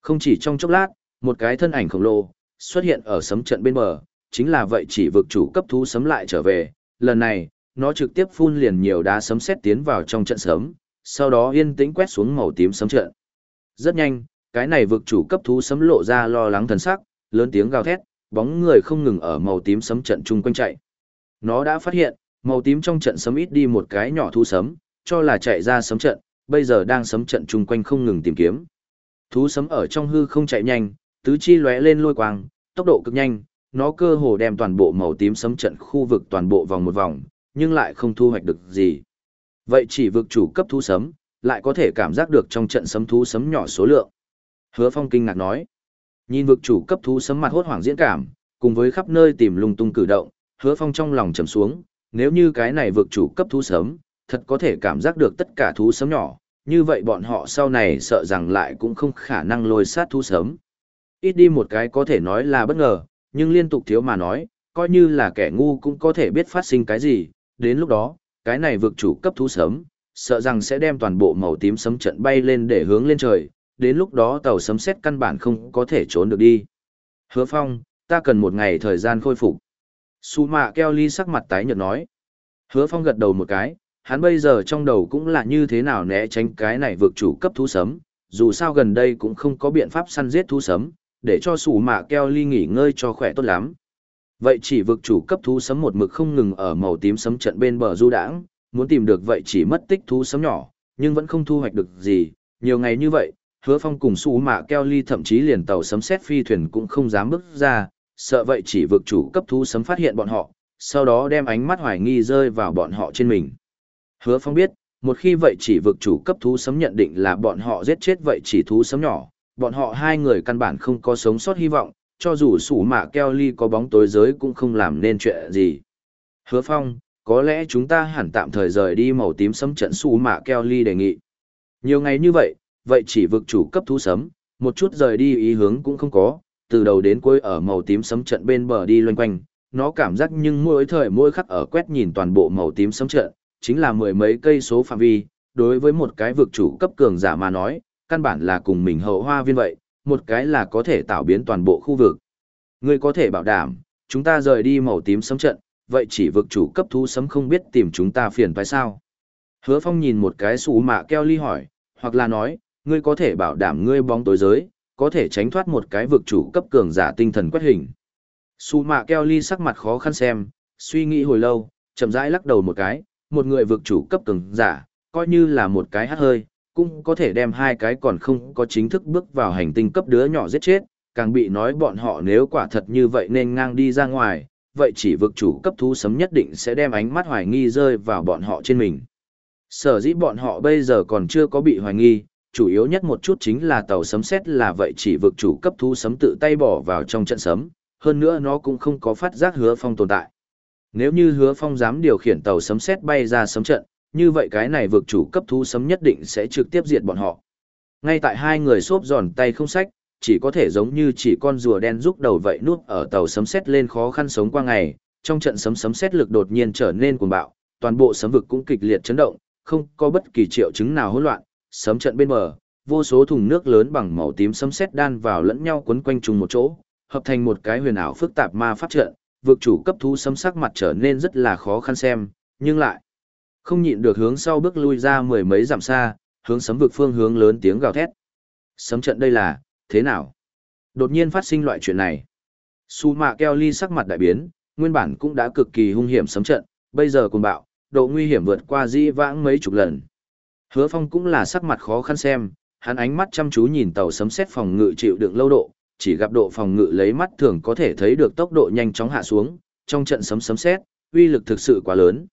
Không chỉ trong chốc lát, một cái thân ảnh khổng lồ xuất hiện ở sấm trận bên bờ, chính là vậy chỉ vực chủ cấp thú sấm lại trở về, lần này, nó trực tiếp phun liền nhiều đá sấm sét tiến vào trong trận sấm, sau đó yên tĩnh quét xuống màu tím sấm trận. Rất nhanh, cái này vực chủ cấp thú sấm lộ ra lo lắng thần sắc, lớn tiếng gào thét, bóng người không ngừng ở màu tím sấm trận chung quanh chạy. Nó đã phát hiện, màu tím trong trận sấm ít đi một cái nhỏ thú sấm, cho là chạy ra sấm trận, bây giờ đang sấm trận chung quanh không ngừng tìm kiếm. Thú sấm ở trong hư không chạy nhanh, tứ chi lóe lên lôi quang, tốc độ cực nhanh, nó cơ hồ đem toàn bộ màu tím sấm trận khu vực toàn bộ vòng một vòng, nhưng lại không thu hoạch được gì. Vậy chỉ vực chủ cấp thú sấm, lại có thể cảm giác được trong trận sấm thú sấm nhỏ số lượng. Hứa Phong kinh ngạc nói, nhìn vực chủ cấp thú sấm mặt hốt hoảng diễn cảm, cùng với khắp nơi tìm lung tung cử động, Hứa Phong trong lòng trầm xuống, nếu như cái này vực chủ cấp thú sấm, thật có thể cảm giác được tất cả thú sấm nhỏ, như vậy bọn họ sau này sợ rằng lại cũng không khả năng lôi sát thú sấm. Ít đi một cái có thể nói là bất ngờ, nhưng liên tục thiếu mà nói, coi như là kẻ ngu cũng có thể biết phát sinh cái gì, đến lúc đó, cái này vực chủ cấp thú sấm, sợ rằng sẽ đem toàn bộ màu tím sấm trận bay lên để hướng lên trời, đến lúc đó tàu sấm xét căn bản không có thể trốn được đi. Hứa Phong, ta cần một ngày thời gian khôi phục. Su mạ keo ly sắc mặt tái nhợt nói. Hứa phong gật đầu một cái, hắn bây giờ trong đầu cũng là như thế nào né tránh cái này vượt chủ cấp thú sấm, dù sao gần đây cũng không có biện pháp săn giết thú sấm, để cho sủ mạ keo ly nghỉ ngơi cho khỏe tốt lắm. Vậy chỉ vực chủ cấp thú sấm một mực không ngừng ở màu tím sấm trận bên bờ du đãng, muốn tìm được vậy chỉ mất tích thú sấm nhỏ, nhưng vẫn không thu hoạch được gì, nhiều ngày như vậy, hứa phong cùng su mạ keo ly thậm chí liền tàu sấm xét phi thuyền cũng không dám bước ra, sợ vậy chỉ vực chủ cấp thú sấm phát hiện bọn họ, sau đó đem ánh mắt hoài nghi rơi vào bọn họ trên mình. Hứa phong biết, một khi vậy chỉ vực chủ cấp thú sấm nhận định là bọn họ giết chết vậy chỉ thú sấm nhỏ, bọn họ hai người căn bản không có sống sót hy vọng, cho dù sủ mạ keo ly có bóng tối giới cũng không làm nên chuyện gì. Hứa phong, có lẽ chúng ta hẳn tạm thời rời đi màu tím sấm trận sủ mạ keo ly đề nghị. Nhiều ngày như vậy, vậy chỉ vực chủ cấp thú sấm, một chút rời đi ý hướng cũng không có, từ đầu đến cuối ở màu tím sấm trận bên bờ đi loanh quanh, nó cảm giác nhưng mỗi thời mỗi khắc ở quét nhìn toàn bộ màu tím sấm trận, chính là mười mấy cây số phạm vi, đối với một cái vực chủ cấp cường giả mà nói, căn bản là cùng mình hậu hoa viên vậy, một cái là có thể tạo biến toàn bộ khu vực. Ngươi có thể bảo đảm, chúng ta rời đi màu tím sấm trận, vậy chỉ vực chủ cấp thú sấm không biết tìm chúng ta phiền phải sao. Hứa Phong nhìn một cái sủ mạ keo ly hỏi, hoặc là nói, ngươi có thể bảo đảm ngươi bóng tối giới, có thể tránh thoát một cái vực chủ cấp cường giả tinh thần quét hình. Su mạ keo ly sắc mặt khó khăn xem, suy nghĩ hồi lâu, chậm rãi lắc đầu một cái, một người vực chủ cấp cường giả, coi như là một cái hát hơi, cũng có thể đem hai cái còn không có chính thức bước vào hành tinh cấp đứa nhỏ giết chết, càng bị nói bọn họ nếu quả thật như vậy nên ngang đi ra ngoài, vậy chỉ vực chủ cấp thú sấm nhất định sẽ đem ánh mắt hoài nghi rơi vào bọn họ trên mình. Sở dĩ bọn họ bây giờ còn chưa có bị hoài nghi, chủ yếu nhất một chút chính là tàu sấm xét là vậy chỉ vực chủ cấp thu sấm tự tay bỏ vào trong trận sấm, hơn nữa nó cũng không có phát giác hứa phong tồn tại. Nếu như hứa phong dám điều khiển tàu sấm xét bay ra sấm trận, như vậy cái này vực chủ cấp thu sấm nhất định sẽ trực tiếp diệt bọn họ. Ngay tại hai người xốp giòn tay không sách, chỉ có thể giống như chỉ con rùa đen rúc đầu vậy nuốt ở tàu sấm xét lên khó khăn sống qua ngày, trong trận sấm sấm xét lực đột nhiên trở nên cuồng bạo, toàn bộ sấm vực cũng kịch liệt chấn động, không có bất kỳ triệu chứng nào hỗn loạn, sấm trận bên bờ, vô số thùng nước lớn bằng màu tím sấm sét đan vào lẫn nhau quấn quanh chung một chỗ, hợp thành một cái huyền ảo phức tạp ma pháp trận, vực chủ cấp thú sấm sắc mặt trở nên rất là khó khăn xem, nhưng lại không nhịn được hướng sau bước lui ra mười mấy dặm xa, hướng sấm vực phương hướng lớn tiếng gào thét. Sấm trận đây là, thế nào? Đột nhiên phát sinh loại chuyện này. Su mạ keo ly sắc mặt đại biến, nguyên bản cũng đã cực kỳ hung hiểm sấm trận, bây giờ cùng bạo, độ nguy hiểm vượt qua di vãng mấy chục lần. Hứa phong cũng là sắc mặt khó khăn xem, hắn ánh mắt chăm chú nhìn tàu sấm xét phòng ngự chịu đựng lâu độ, chỉ gặp độ phòng ngự lấy mắt thường có thể thấy được tốc độ nhanh chóng hạ xuống, trong trận sấm sấm xét, uy lực thực sự quá lớn.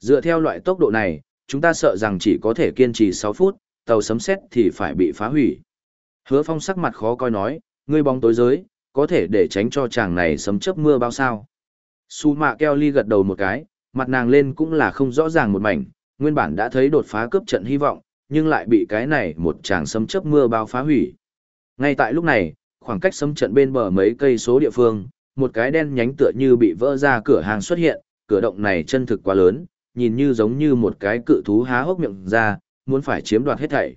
Dựa theo loại tốc độ này, chúng ta sợ rằng chỉ có thể kiên trì 6 phút, tàu sấm xét thì phải bị phá hủy. Hứa phong sắc mặt khó coi nói, ngươi bóng tối giới, có thể để tránh cho chàng này sấm chớp mưa bao sao. Su mạ keo ly gật đầu một cái, mặt nàng lên cũng là không rõ ràng một mảnh, nguyên bản đã thấy đột phá cướp trận hy vọng, nhưng lại bị cái này một tràng sấm chớp mưa bao phá hủy. Ngay tại lúc này, khoảng cách sấm trận bên bờ mấy cây số địa phương, một cái đen nhánh tựa như bị vỡ ra cửa hàng xuất hiện, cửa động này chân thực quá lớn, nhìn như giống như một cái cự thú há hốc miệng ra, muốn phải chiếm đoạt hết thảy.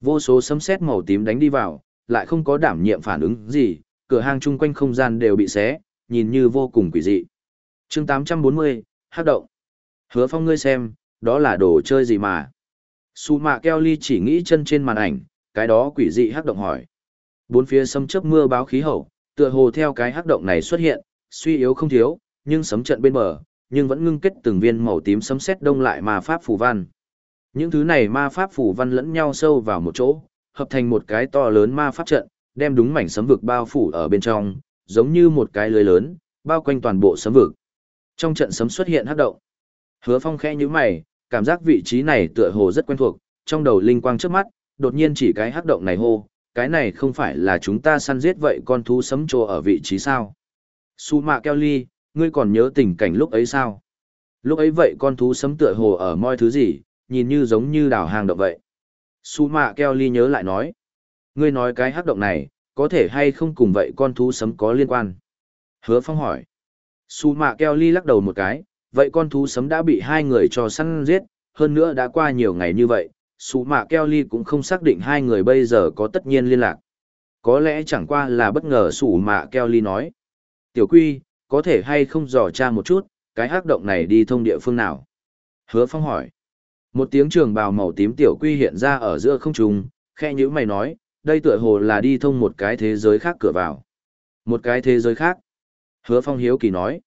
Vô số sấm sét màu tím đánh đi vào, lại không có đảm nhiệm phản ứng gì, cửa hàng chung quanh không gian đều bị xé, nhìn như vô cùng quỷ dị. Chương 840, Hắc động. Hứa Phong ngươi xem, đó là đồ chơi gì mà? Su mạ keo ly chỉ nghĩ chân trên màn ảnh, cái đó quỷ dị hắc động hỏi. Bốn phía sấm chớp mưa báo khí hậu, tựa hồ theo cái hắc động này xuất hiện, suy yếu không thiếu, nhưng sấm trận bên bờ, nhưng vẫn ngưng kết từng viên màu tím sấm sét đông lại ma pháp phù văn. Những thứ này ma pháp phù văn lẫn nhau sâu vào một chỗ, hợp thành một cái to lớn ma pháp trận, đem đúng mảnh sấm vực bao phủ ở bên trong, giống như một cái lưới lớn, bao quanh toàn bộ sấm vực. Trong trận sấm xuất hiện hắc động. Hứa Phong khẽ nhíu mày, cảm giác vị trí này tựa hồ rất quen thuộc, trong đầu linh quang trước mắt, đột nhiên chỉ cái hắc động này hô, cái này không phải là chúng ta săn giết vậy con thú sấm trồ ở vị trí sao? Su mạ keo ly, ngươi còn nhớ tình cảnh lúc ấy sao? Lúc ấy vậy con thú sấm tựa hồ ở mọi thứ gì, nhìn như giống như đào hàng động vậy. Su mạ keo ly nhớ lại nói, ngươi nói cái hắc động này, có thể hay không cùng vậy con thú sấm có liên quan? Hứa phong hỏi. Su mạ keo ly lắc đầu một cái, vậy con thú sấm đã bị hai người cho săn giết, hơn nữa đã qua nhiều ngày như vậy, Sú Mạ Kelly cũng không xác định hai người bây giờ có tất nhiên liên lạc. Có lẽ chẳng qua là bất ngờ Sú Mạ Kelly nói. Tiểu Quy, có thể hay không dò tra một chút, cái hắc động này đi thông địa phương nào? Hứa Phong hỏi. Một tiếng trường bào màu tím tiểu quy hiện ra ở giữa không trung, khe nhữ mày nói, đây tựa hồ là đi thông một cái thế giới khác cửa vào. Một cái thế giới khác. Hứa Phong hiếu kỳ nói.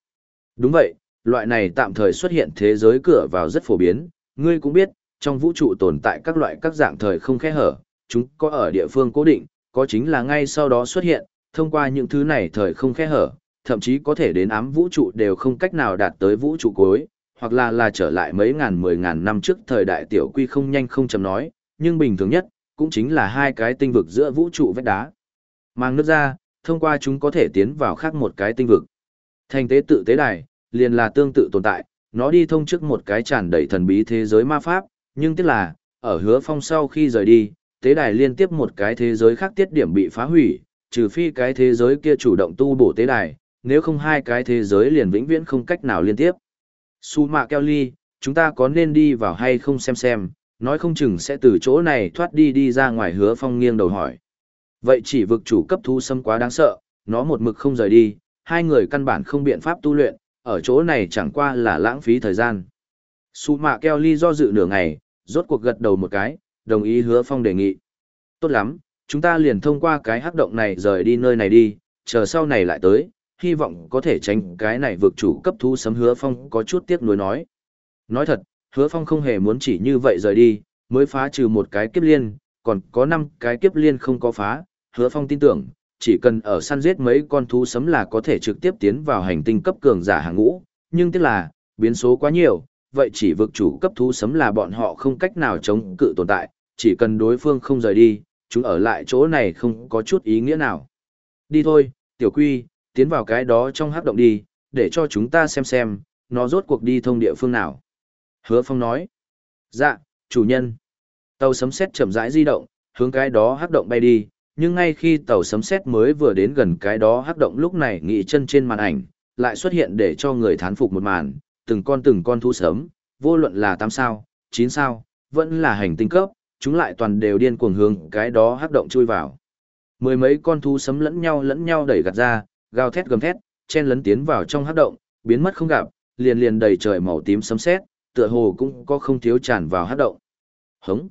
Đúng vậy, loại này tạm thời xuất hiện thế giới cửa vào rất phổ biến, ngươi cũng biết, trong vũ trụ tồn tại các loại các dạng thời không khe hở, chúng có ở địa phương cố định, có chính là ngay sau đó xuất hiện, thông qua những thứ này thời không khe hở, thậm chí có thể đến ám vũ trụ đều không cách nào đạt tới vũ trụ cuối, hoặc là là trở lại mấy ngàn mười ngàn năm trước thời đại tiểu quy không nhanh không chậm nói, nhưng bình thường nhất, cũng chính là hai cái tinh vực giữa vũ trụ vách đá. Mang nước ra, thông qua chúng có thể tiến vào khác một cái tinh vực. Thành tế tự tế đài, liền là tương tự tồn tại, nó đi thông trước một cái tràn đầy thần bí thế giới ma pháp, nhưng tiếc là, ở hứa phong sau khi rời đi, tế đài liên tiếp một cái thế giới khác tiết điểm bị phá hủy, trừ phi cái thế giới kia chủ động tu bổ tế đài, nếu không hai cái thế giới liền vĩnh viễn không cách nào liên tiếp. Su mạ keo ly, chúng ta có nên đi vào hay không xem xem, nói không chừng sẽ từ chỗ này thoát đi đi ra ngoài hứa phong nghiêng đầu hỏi. Vậy chỉ vực chủ cấp thu xâm quá đáng sợ, nó một mực không rời đi, hai người căn bản không biện pháp tu luyện, ở chỗ này chẳng qua là lãng phí thời gian. Su mạ keo ly do dự nửa ngày, rốt cuộc gật đầu một cái, đồng ý hứa phong đề nghị. Tốt lắm, chúng ta liền thông qua cái hắc động này rời đi nơi này đi, chờ sau này lại tới, hy vọng có thể tránh cái này vượt chủ cấp thu sấm hứa phong có chút tiếc nuối nói. Nói thật, hứa phong không hề muốn chỉ như vậy rời đi, mới phá trừ một cái kiếp liên, còn có năm cái kiếp liên không có phá, hứa phong tin tưởng, chỉ cần ở săn giết mấy con thú sấm là có thể trực tiếp tiến vào hành tinh cấp cường giả hàng ngũ, nhưng tiếc là, biến số quá nhiều, vậy chỉ vực chủ cấp thú sấm là bọn họ không cách nào chống cự tồn tại, chỉ cần đối phương không rời đi, chúng ở lại chỗ này không có chút ý nghĩa nào. Đi thôi, tiểu quy, tiến vào cái đó trong hắc động đi, để cho chúng ta xem xem, nó rốt cuộc đi thông địa phương nào. Hứa Phong nói, dạ, chủ nhân. Tàu sấm sét chậm rãi di động, hướng cái đó hắc động bay đi, nhưng ngay khi tàu sấm sét mới vừa đến gần cái đó hắc động lúc này nghị chân trên màn ảnh, lại xuất hiện để cho người thán phục một màn, từng con từng con thu sớm, vô luận là 8 sao, 9 sao, vẫn là hành tinh cấp, chúng lại toàn đều điên cuồng hướng cái đó hắc động chui vào. Mười mấy con thú sấm lẫn nhau lẫn nhau đẩy gạt ra, gào thét gầm thét, chen lấn tiến vào trong hắc động, biến mất không gặp, liền liền đầy trời màu tím sấm sét, tựa hồ cũng có không thiếu tràn vào hắc động. Hống.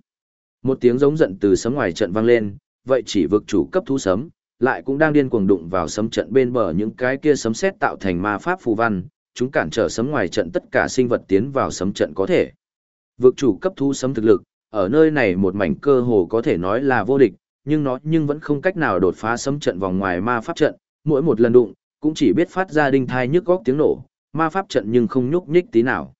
Một tiếng giống giận từ sấm ngoài trận vang lên, vậy chỉ vực chủ cấp thú sấm, lại cũng đang điên cuồng đụng vào sấm trận bên bờ những cái kia sấm sét tạo thành ma pháp phù văn, chúng cản trở sấm ngoài trận tất cả sinh vật tiến vào sấm trận có thể. Vực chủ cấp thú sấm thực lực, ở nơi này một mảnh cơ hồ có thể nói là vô địch, nhưng nó nhưng vẫn không cách nào đột phá sấm trận vòng ngoài ma pháp trận, mỗi một lần đụng, cũng chỉ biết phát ra đinh thai nhức góc tiếng nổ, ma pháp trận nhưng không nhúc nhích tí nào.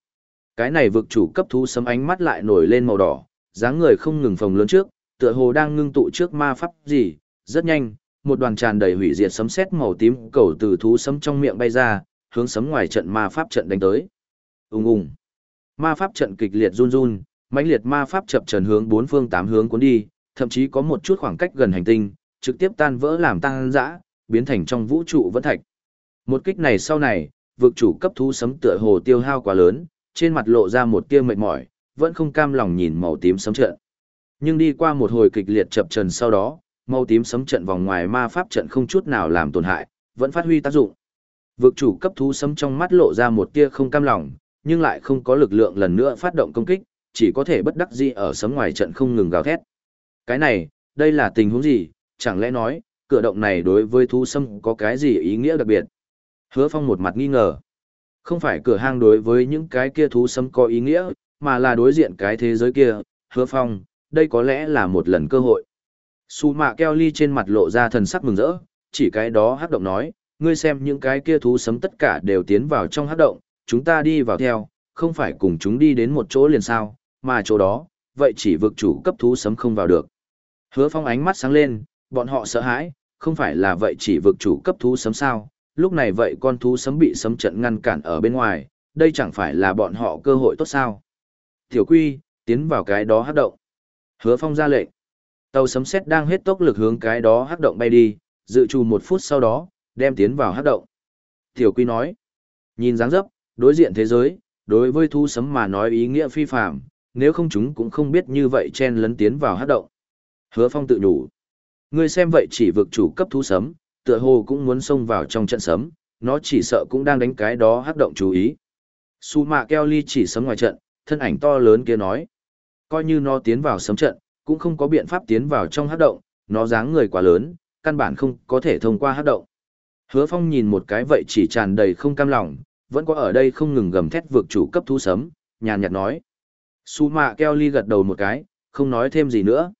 Cái này vực chủ cấp thú sấm ánh mắt lại nổi lên màu đỏ, dáng người không ngừng phồng lớn trước, tựa hồ đang ngưng tụ trước ma pháp gì, rất nhanh, một đoàn tràn đầy hủy diệt sấm sét màu tím cầu từ thú sấm trong miệng bay ra, hướng sấm ngoài trận ma pháp trận đánh tới. Ùng ùng. Ma pháp trận kịch liệt run run, mãnh liệt ma pháp chập trần hướng bốn phương tám hướng cuốn đi, thậm chí có một chút khoảng cách gần hành tinh, trực tiếp tan vỡ làm tăng dã, biến thành trong vũ trụ vẫn thạch. Một kích này sau này, vực chủ cấp thú sấm tựa hồ tiêu hao quá lớn, trên mặt lộ ra một tia mệt mỏi, vẫn không cam lòng nhìn màu tím sấm trận. Nhưng đi qua một hồi kịch liệt chập trần sau đó, màu tím sấm trận vòng ngoài ma pháp trận không chút nào làm tổn hại, vẫn phát huy tác dụng. Vực chủ cấp thú sấm trong mắt lộ ra một tia không cam lòng, nhưng lại không có lực lượng lần nữa phát động công kích, chỉ có thể bất đắc dĩ ở sấm ngoài trận không ngừng gào thét. Cái này, đây là tình huống gì, chẳng lẽ nói, cửa động này đối với thú sâm có cái gì ý nghĩa đặc biệt? Hứa Phong một mặt nghi ngờ. Không phải cửa hang đối với những cái kia thú sâm có ý nghĩa, mà là đối diện cái thế giới kia. Hứa Phong, đây có lẽ là một lần cơ hội. Su mạ keo ly trên mặt lộ ra thần sắc mừng rỡ, chỉ cái đó hắc động nói, ngươi xem những cái kia thú sấm tất cả đều tiến vào trong hắc động, chúng ta đi vào theo, không phải cùng chúng đi đến một chỗ liền sao, mà chỗ đó, vậy chỉ vực chủ cấp thú sấm không vào được. Hứa phong ánh mắt sáng lên, bọn họ sợ hãi, không phải là vậy chỉ vực chủ cấp thú sấm sao, lúc này vậy con thú sấm bị sấm trận ngăn cản ở bên ngoài, đây chẳng phải là bọn họ cơ hội tốt sao. Tiểu quy, tiến vào cái đó hắc động. Hứa phong ra lệnh. Tàu sấm sét đang hết tốc lực hướng cái đó hắc động bay đi, dự trù một phút sau đó, đem tiến vào hắc động. Tiểu quy nói. Nhìn dáng dấp, đối diện thế giới, đối với thu sấm mà nói ý nghĩa phi phạm, nếu không chúng cũng không biết như vậy chen lấn tiến vào hắc động. Hứa phong tự nhủ. Ngươi xem vậy chỉ vực chủ cấp thu sấm, tựa hồ cũng muốn xông vào trong trận sấm, nó chỉ sợ cũng đang đánh cái đó hắc động chú ý. Su mạ Kelly chỉ sấm ngoài trận, thân ảnh to lớn kia nói. Coi như nó tiến vào sấm trận, cũng không có biện pháp tiến vào trong hát động, nó dáng người quá lớn, căn bản không có thể thông qua hát động. Hứa Phong nhìn một cái vậy chỉ tràn đầy không cam lòng, vẫn có ở đây không ngừng gầm thét vượt chủ cấp thú sấm, nhàn nhạt nói. Su mạ keo ly gật đầu một cái, không nói thêm gì nữa.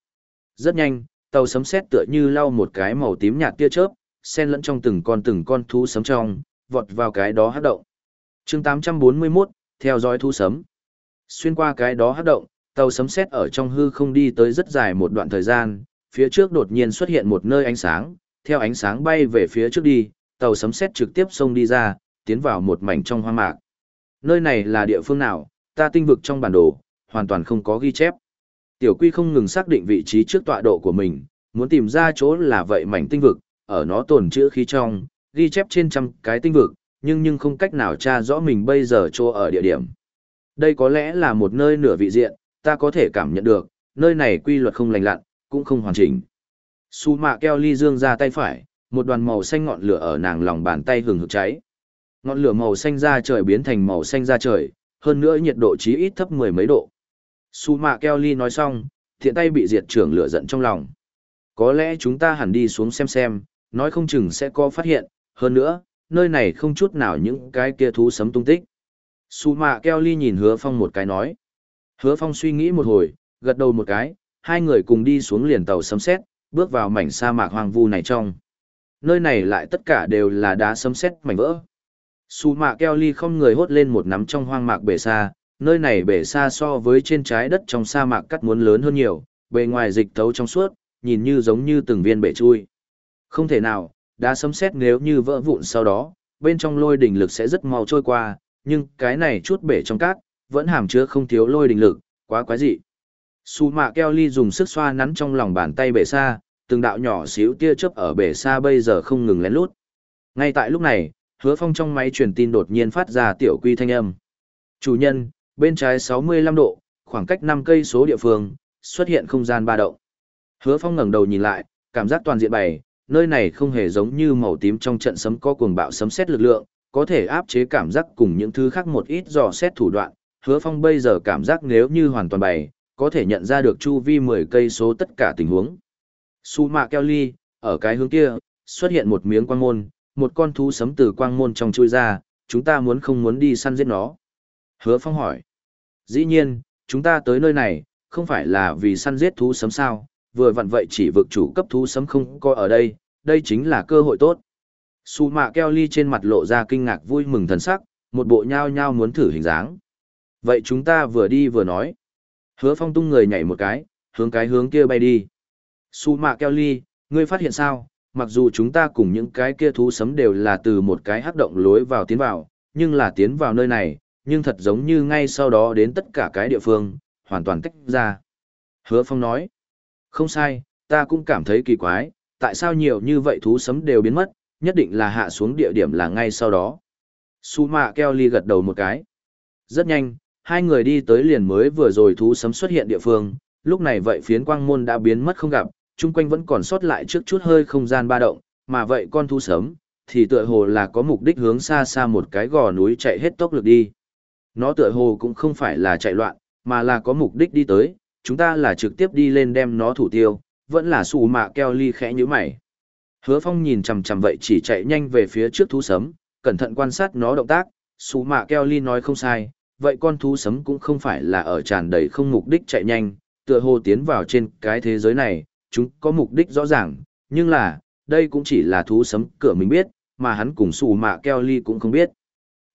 Rất nhanh, tàu sấm sét tựa như lau một cái màu tím nhạt tia chớp, xen lẫn trong từng con từng con thú sấm trong, vọt vào cái đó hát động. Chương 841, theo dõi thú sấm. Xuyên qua cái đó hát động, tàu sấm sét ở trong hư không đi tới rất dài một đoạn thời gian, phía trước đột nhiên xuất hiện một nơi ánh sáng, theo ánh sáng bay về phía trước đi, tàu sấm sét trực tiếp xông đi ra, tiến vào một mảnh trong hoang mạc. Nơi này là địa phương nào, ta tinh vực trong bản đồ, hoàn toàn không có ghi chép. Tiểu Quy không ngừng xác định vị trí trước tọa độ của mình, muốn tìm ra chỗ là vậy mảnh tinh vực, ở nó tồn trữ khí trong, ghi chép trên trăm cái tinh vực, nhưng nhưng không cách nào tra rõ mình bây giờ chỗ ở địa điểm. Đây có lẽ là một nơi nửa vị diện, ta có thể cảm nhận được, nơi này quy luật không lành lặn, cũng không hoàn chỉnh. Su mạ keo ly dương ra tay phải, một đoàn màu xanh ngọn lửa ở nàng lòng bàn tay hừng hực cháy. Ngọn lửa màu xanh ra trời biến thành màu xanh ra trời, hơn nữa nhiệt độ chí ít thấp mười mấy độ. Su mạ keo ly nói xong, thiện tay bị diệt trưởng lửa giận trong lòng. Có lẽ chúng ta hẳn đi xuống xem xem, nói không chừng sẽ có phát hiện, hơn nữa, nơi này không chút nào những cái kia thú sấm tung tích. Su mạ keo ly nhìn hứa phong một cái nói. Hứa phong suy nghĩ một hồi, gật đầu một cái, hai người cùng đi xuống liền tàu sấm sét, bước vào mảnh sa mạc hoang vu này trong. Nơi này lại tất cả đều là đá sấm sét mảnh vỡ. Su mạ keo ly không người hốt lên một nắm trong hoang mạc bể xa, nơi này bể xa so với trên trái đất trong sa mạc cắt muốn lớn hơn nhiều, bề ngoài dịch thấu trong suốt, nhìn như giống như từng viên bể chui. Không thể nào, đá sấm sét nếu như vỡ vụn sau đó, bên trong lôi đỉnh lực sẽ rất mau trôi qua, nhưng cái này chút bể trong cát, vẫn hàm chứa không thiếu lôi đình lực, quá quái dị. Su mạ keo ly dùng sức xoa nắn trong lòng bàn tay bể xa, từng đạo nhỏ xíu tia chớp ở bể xa bây giờ không ngừng lén lút. Ngay tại lúc này, hứa phong trong máy truyền tin đột nhiên phát ra tiểu quy thanh âm. Chủ nhân, bên trái 65 độ, khoảng cách 5 cây số địa phương, xuất hiện không gian ba động. Hứa phong ngẩng đầu nhìn lại, cảm giác toàn diện bày, nơi này không hề giống như màu tím trong trận sấm có cuồng bạo sấm xét lực lượng, có thể áp chế cảm giác cùng những thứ khác một ít dò xét thủ đoạn. Hứa phong bây giờ cảm giác nếu như hoàn toàn bày, có thể nhận ra được chu vi 10 cây số tất cả tình huống. Su mạ keo ly, ở cái hướng kia, xuất hiện một miếng quang môn, một con thú sấm từ quang môn trong chui ra, chúng ta muốn không muốn đi săn giết nó. Hứa phong hỏi. Dĩ nhiên, chúng ta tới nơi này, không phải là vì săn giết thú sấm sao, vừa vặn vậy chỉ vực chủ cấp thú sấm không có ở đây, đây chính là cơ hội tốt. Su mạ keo ly trên mặt lộ ra kinh ngạc vui mừng thần sắc, một bộ nhao nhao muốn thử hình dáng. Vậy chúng ta vừa đi vừa nói. Hứa phong tung người nhảy một cái, hướng cái hướng kia bay đi. Su mạ keo ly, ngươi phát hiện sao, mặc dù chúng ta cùng những cái kia thú sấm đều là từ một cái hắc động lối vào tiến vào, nhưng là tiến vào nơi này, nhưng thật giống như ngay sau đó đến tất cả cái địa phương, hoàn toàn tách ra. Hứa phong nói, không sai, ta cũng cảm thấy kỳ quái, tại sao nhiều như vậy thú sấm đều biến mất, nhất định là hạ xuống địa điểm là ngay sau đó. Su mạ keo ly gật đầu một cái. Rất nhanh, hai người đi tới liền mới vừa rồi thú sấm xuất hiện địa phương, lúc này vậy phiến quang môn đã biến mất không gặp, chung quanh vẫn còn sót lại trước chút hơi không gian ba động, mà vậy con thú sấm, thì tựa hồ là có mục đích hướng xa xa một cái gò núi chạy hết tốc lực đi. Nó tựa hồ cũng không phải là chạy loạn, mà là có mục đích đi tới, chúng ta là trực tiếp đi lên đem nó thủ tiêu, vẫn là xù mạ keo ly khẽ như mày. Hứa phong nhìn chằm chằm vậy chỉ chạy nhanh về phía trước thú sấm, cẩn thận quan sát nó động tác, xù mạ keo ly nói không sai, vậy con thú sấm cũng không phải là ở tràn đầy không mục đích chạy nhanh, tựa hồ tiến vào trên cái thế giới này, chúng có mục đích rõ ràng, nhưng là, đây cũng chỉ là thú sấm cửa mình biết, mà hắn cùng xù mạ keo ly cũng không biết.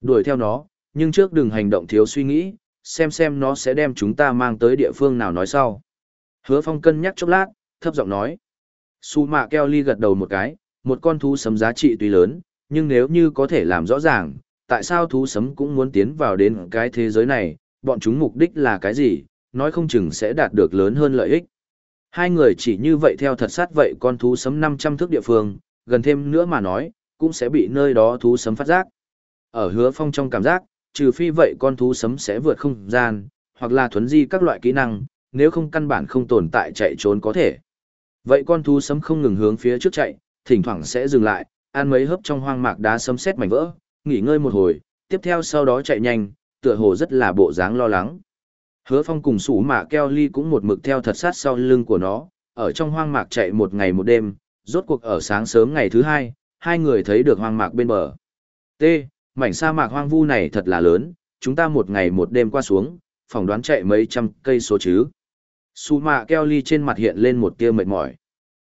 Đuổi theo nó, nhưng trước đừng hành động thiếu suy nghĩ, xem xem nó sẽ đem chúng ta mang tới địa phương nào nói sau. Hứa phong cân nhắc chốc lát, thấp giọng nói. Su mạ keo ly gật đầu một cái, một con thú sấm giá trị tuy lớn, nhưng nếu như có thể làm rõ ràng, tại sao thú sấm cũng muốn tiến vào đến cái thế giới này, bọn chúng mục đích là cái gì, nói không chừng sẽ đạt được lớn hơn lợi ích. Hai người chỉ như vậy theo thật sát vậy con thú sấm 500 thước địa phương, gần thêm nữa mà nói, cũng sẽ bị nơi đó thú sấm phát giác. Ở hứa phong trong cảm giác, trừ phi vậy con thú sấm sẽ vượt không gian, hoặc là thuấn di các loại kỹ năng, nếu không căn bản không tồn tại chạy trốn có thể. Vậy con thú sấm không ngừng hướng phía trước chạy, thỉnh thoảng sẽ dừng lại, ăn mấy hớp trong hoang mạc đá sấm sét mảnh vỡ, nghỉ ngơi một hồi, tiếp theo sau đó chạy nhanh, tựa hồ rất là bộ dáng lo lắng. Hứa Phong cùng sủ mạ keo ly cũng một mực theo thật sát sau lưng của nó, ở trong hoang mạc chạy một ngày một đêm, rốt cuộc ở sáng sớm ngày thứ hai, hai người thấy được hoang mạc bên bờ. T, mảnh sa mạc hoang vu này thật là lớn, chúng ta một ngày một đêm qua xuống, phỏng đoán chạy mấy trăm cây số chứ. Su mạ keo ly trên mặt hiện lên một tia mệt mỏi.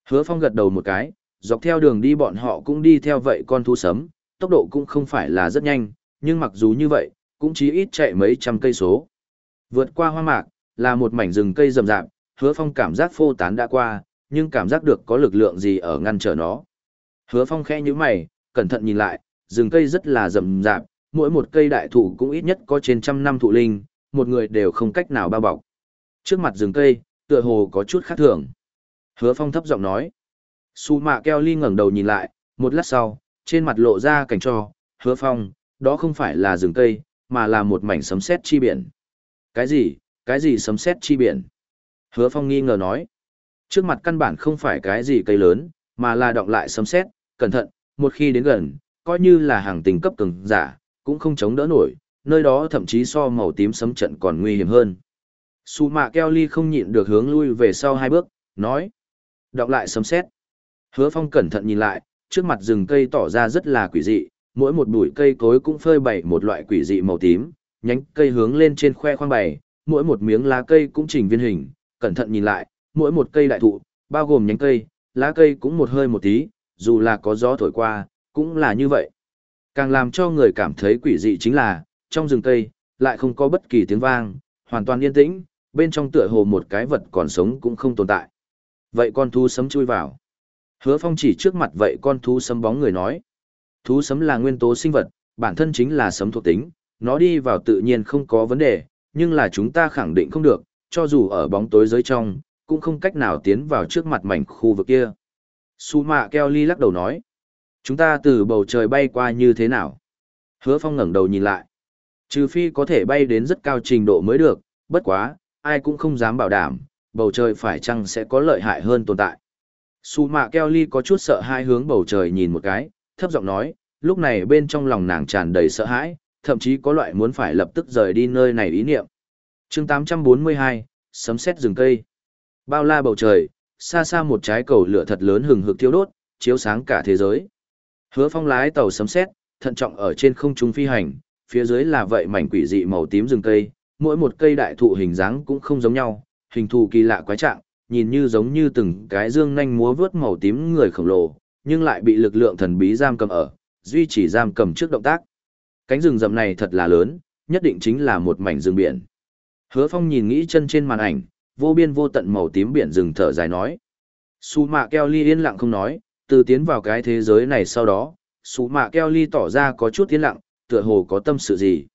Hứa Phong gật đầu một cái, dọc theo đường đi bọn họ cũng đi theo vậy con thú sấm, tốc độ cũng không phải là rất nhanh, nhưng mặc dù như vậy, cũng chỉ ít chạy mấy trăm cây số. Vượt qua hoa mạc, là một mảnh rừng cây rậm rạp, hứa phong cảm giác phô tán đã qua, nhưng cảm giác được có lực lượng gì ở ngăn trở nó. Hứa phong khẽ như mày, cẩn thận nhìn lại, rừng cây rất là rậm rạp, mỗi một cây đại thụ cũng ít nhất có trên trăm năm thụ linh, một người đều không cách nào bao bọc. Trước mặt rừng cây, tựa hồ có chút khác thường. Hứa phong thấp giọng nói. Su mạ keo ly ngẩng đầu nhìn lại, một lát sau, trên mặt lộ ra cảnh cho, hứa phong, đó không phải là rừng cây, mà là một mảnh sấm sét chi biển. Cái gì, cái gì sấm sét chi biển? Hứa phong nghi ngờ nói. Trước mặt căn bản không phải cái gì cây lớn, mà là động lại sấm sét, cẩn thận, một khi đến gần, coi như là hàng tình cấp cường giả, cũng không chống đỡ nổi, nơi đó thậm chí so màu tím sấm trận còn nguy hiểm hơn. Su mạ keo ly không nhịn được hướng lui về sau hai bước, nói. Đọc lại sấm sét. Hứa phong cẩn thận nhìn lại, trước mặt rừng cây tỏ ra rất là quỷ dị, mỗi một bụi cây cối cũng phơi bày một loại quỷ dị màu tím, nhánh cây hướng lên trên khoe khoang bày, mỗi một miếng lá cây cũng chỉnh viên hình, cẩn thận nhìn lại, mỗi một cây đại thụ, bao gồm nhánh cây, lá cây cũng một hơi một tí, dù là có gió thổi qua, cũng là như vậy. Càng làm cho người cảm thấy quỷ dị chính là, trong rừng cây, lại không có bất kỳ tiếng vang, hoàn toàn yên tĩnh, bên trong tựa hồ một cái vật còn sống cũng không tồn tại. Vậy con thú sấm chui vào. Hứa phong chỉ trước mặt vậy con thú sấm bóng người nói. Thú sấm là nguyên tố sinh vật, bản thân chính là sấm thuộc tính, nó đi vào tự nhiên không có vấn đề, nhưng là chúng ta khẳng định không được, cho dù ở bóng tối giới trong, cũng không cách nào tiến vào trước mặt mảnh khu vực kia. Su mạ Kelly lắc đầu nói. Chúng ta từ bầu trời bay qua như thế nào? Hứa phong ngẩng đầu nhìn lại. Trừ phi có thể bay đến rất cao trình độ mới được, bất quá, ai cũng không dám bảo đảm, bầu trời phải chăng sẽ có lợi hại hơn tồn tại. Su mạ Kelly có chút sợ hai hướng bầu trời nhìn một cái, thấp giọng nói, lúc này bên trong lòng nàng tràn đầy sợ hãi, thậm chí có loại muốn phải lập tức rời đi nơi này ý niệm. chương 842, sấm sét rừng cây. Bao la bầu trời, xa xa một trái cầu lửa thật lớn hừng hực thiêu đốt, chiếu sáng cả thế giới. Hứa phong lái tàu sấm sét, thận trọng ở trên không trung phi hành, phía dưới là vậy mảnh quỷ dị màu tím rừng cây, mỗi một cây đại thụ hình dáng cũng không giống nhau, hình thù kỳ lạ quái trạng, nhìn như giống như từng cái dương nhanh múa vướt màu tím người khổng lồ, nhưng lại bị lực lượng thần bí giam cầm ở, duy trì giam cầm trước động tác. Cánh rừng rậm này thật là lớn, nhất định chính là một mảnh rừng biển. Hứa Phong nhìn nghĩ chân trên màn ảnh, vô biên vô tận màu tím biển rừng thở dài nói. Su mạ keo ly yên lặng không nói, từ tiến vào cái thế giới này sau đó, Su mạ keo ly tỏ ra có chút yên lặng, tựa hồ có tâm sự gì.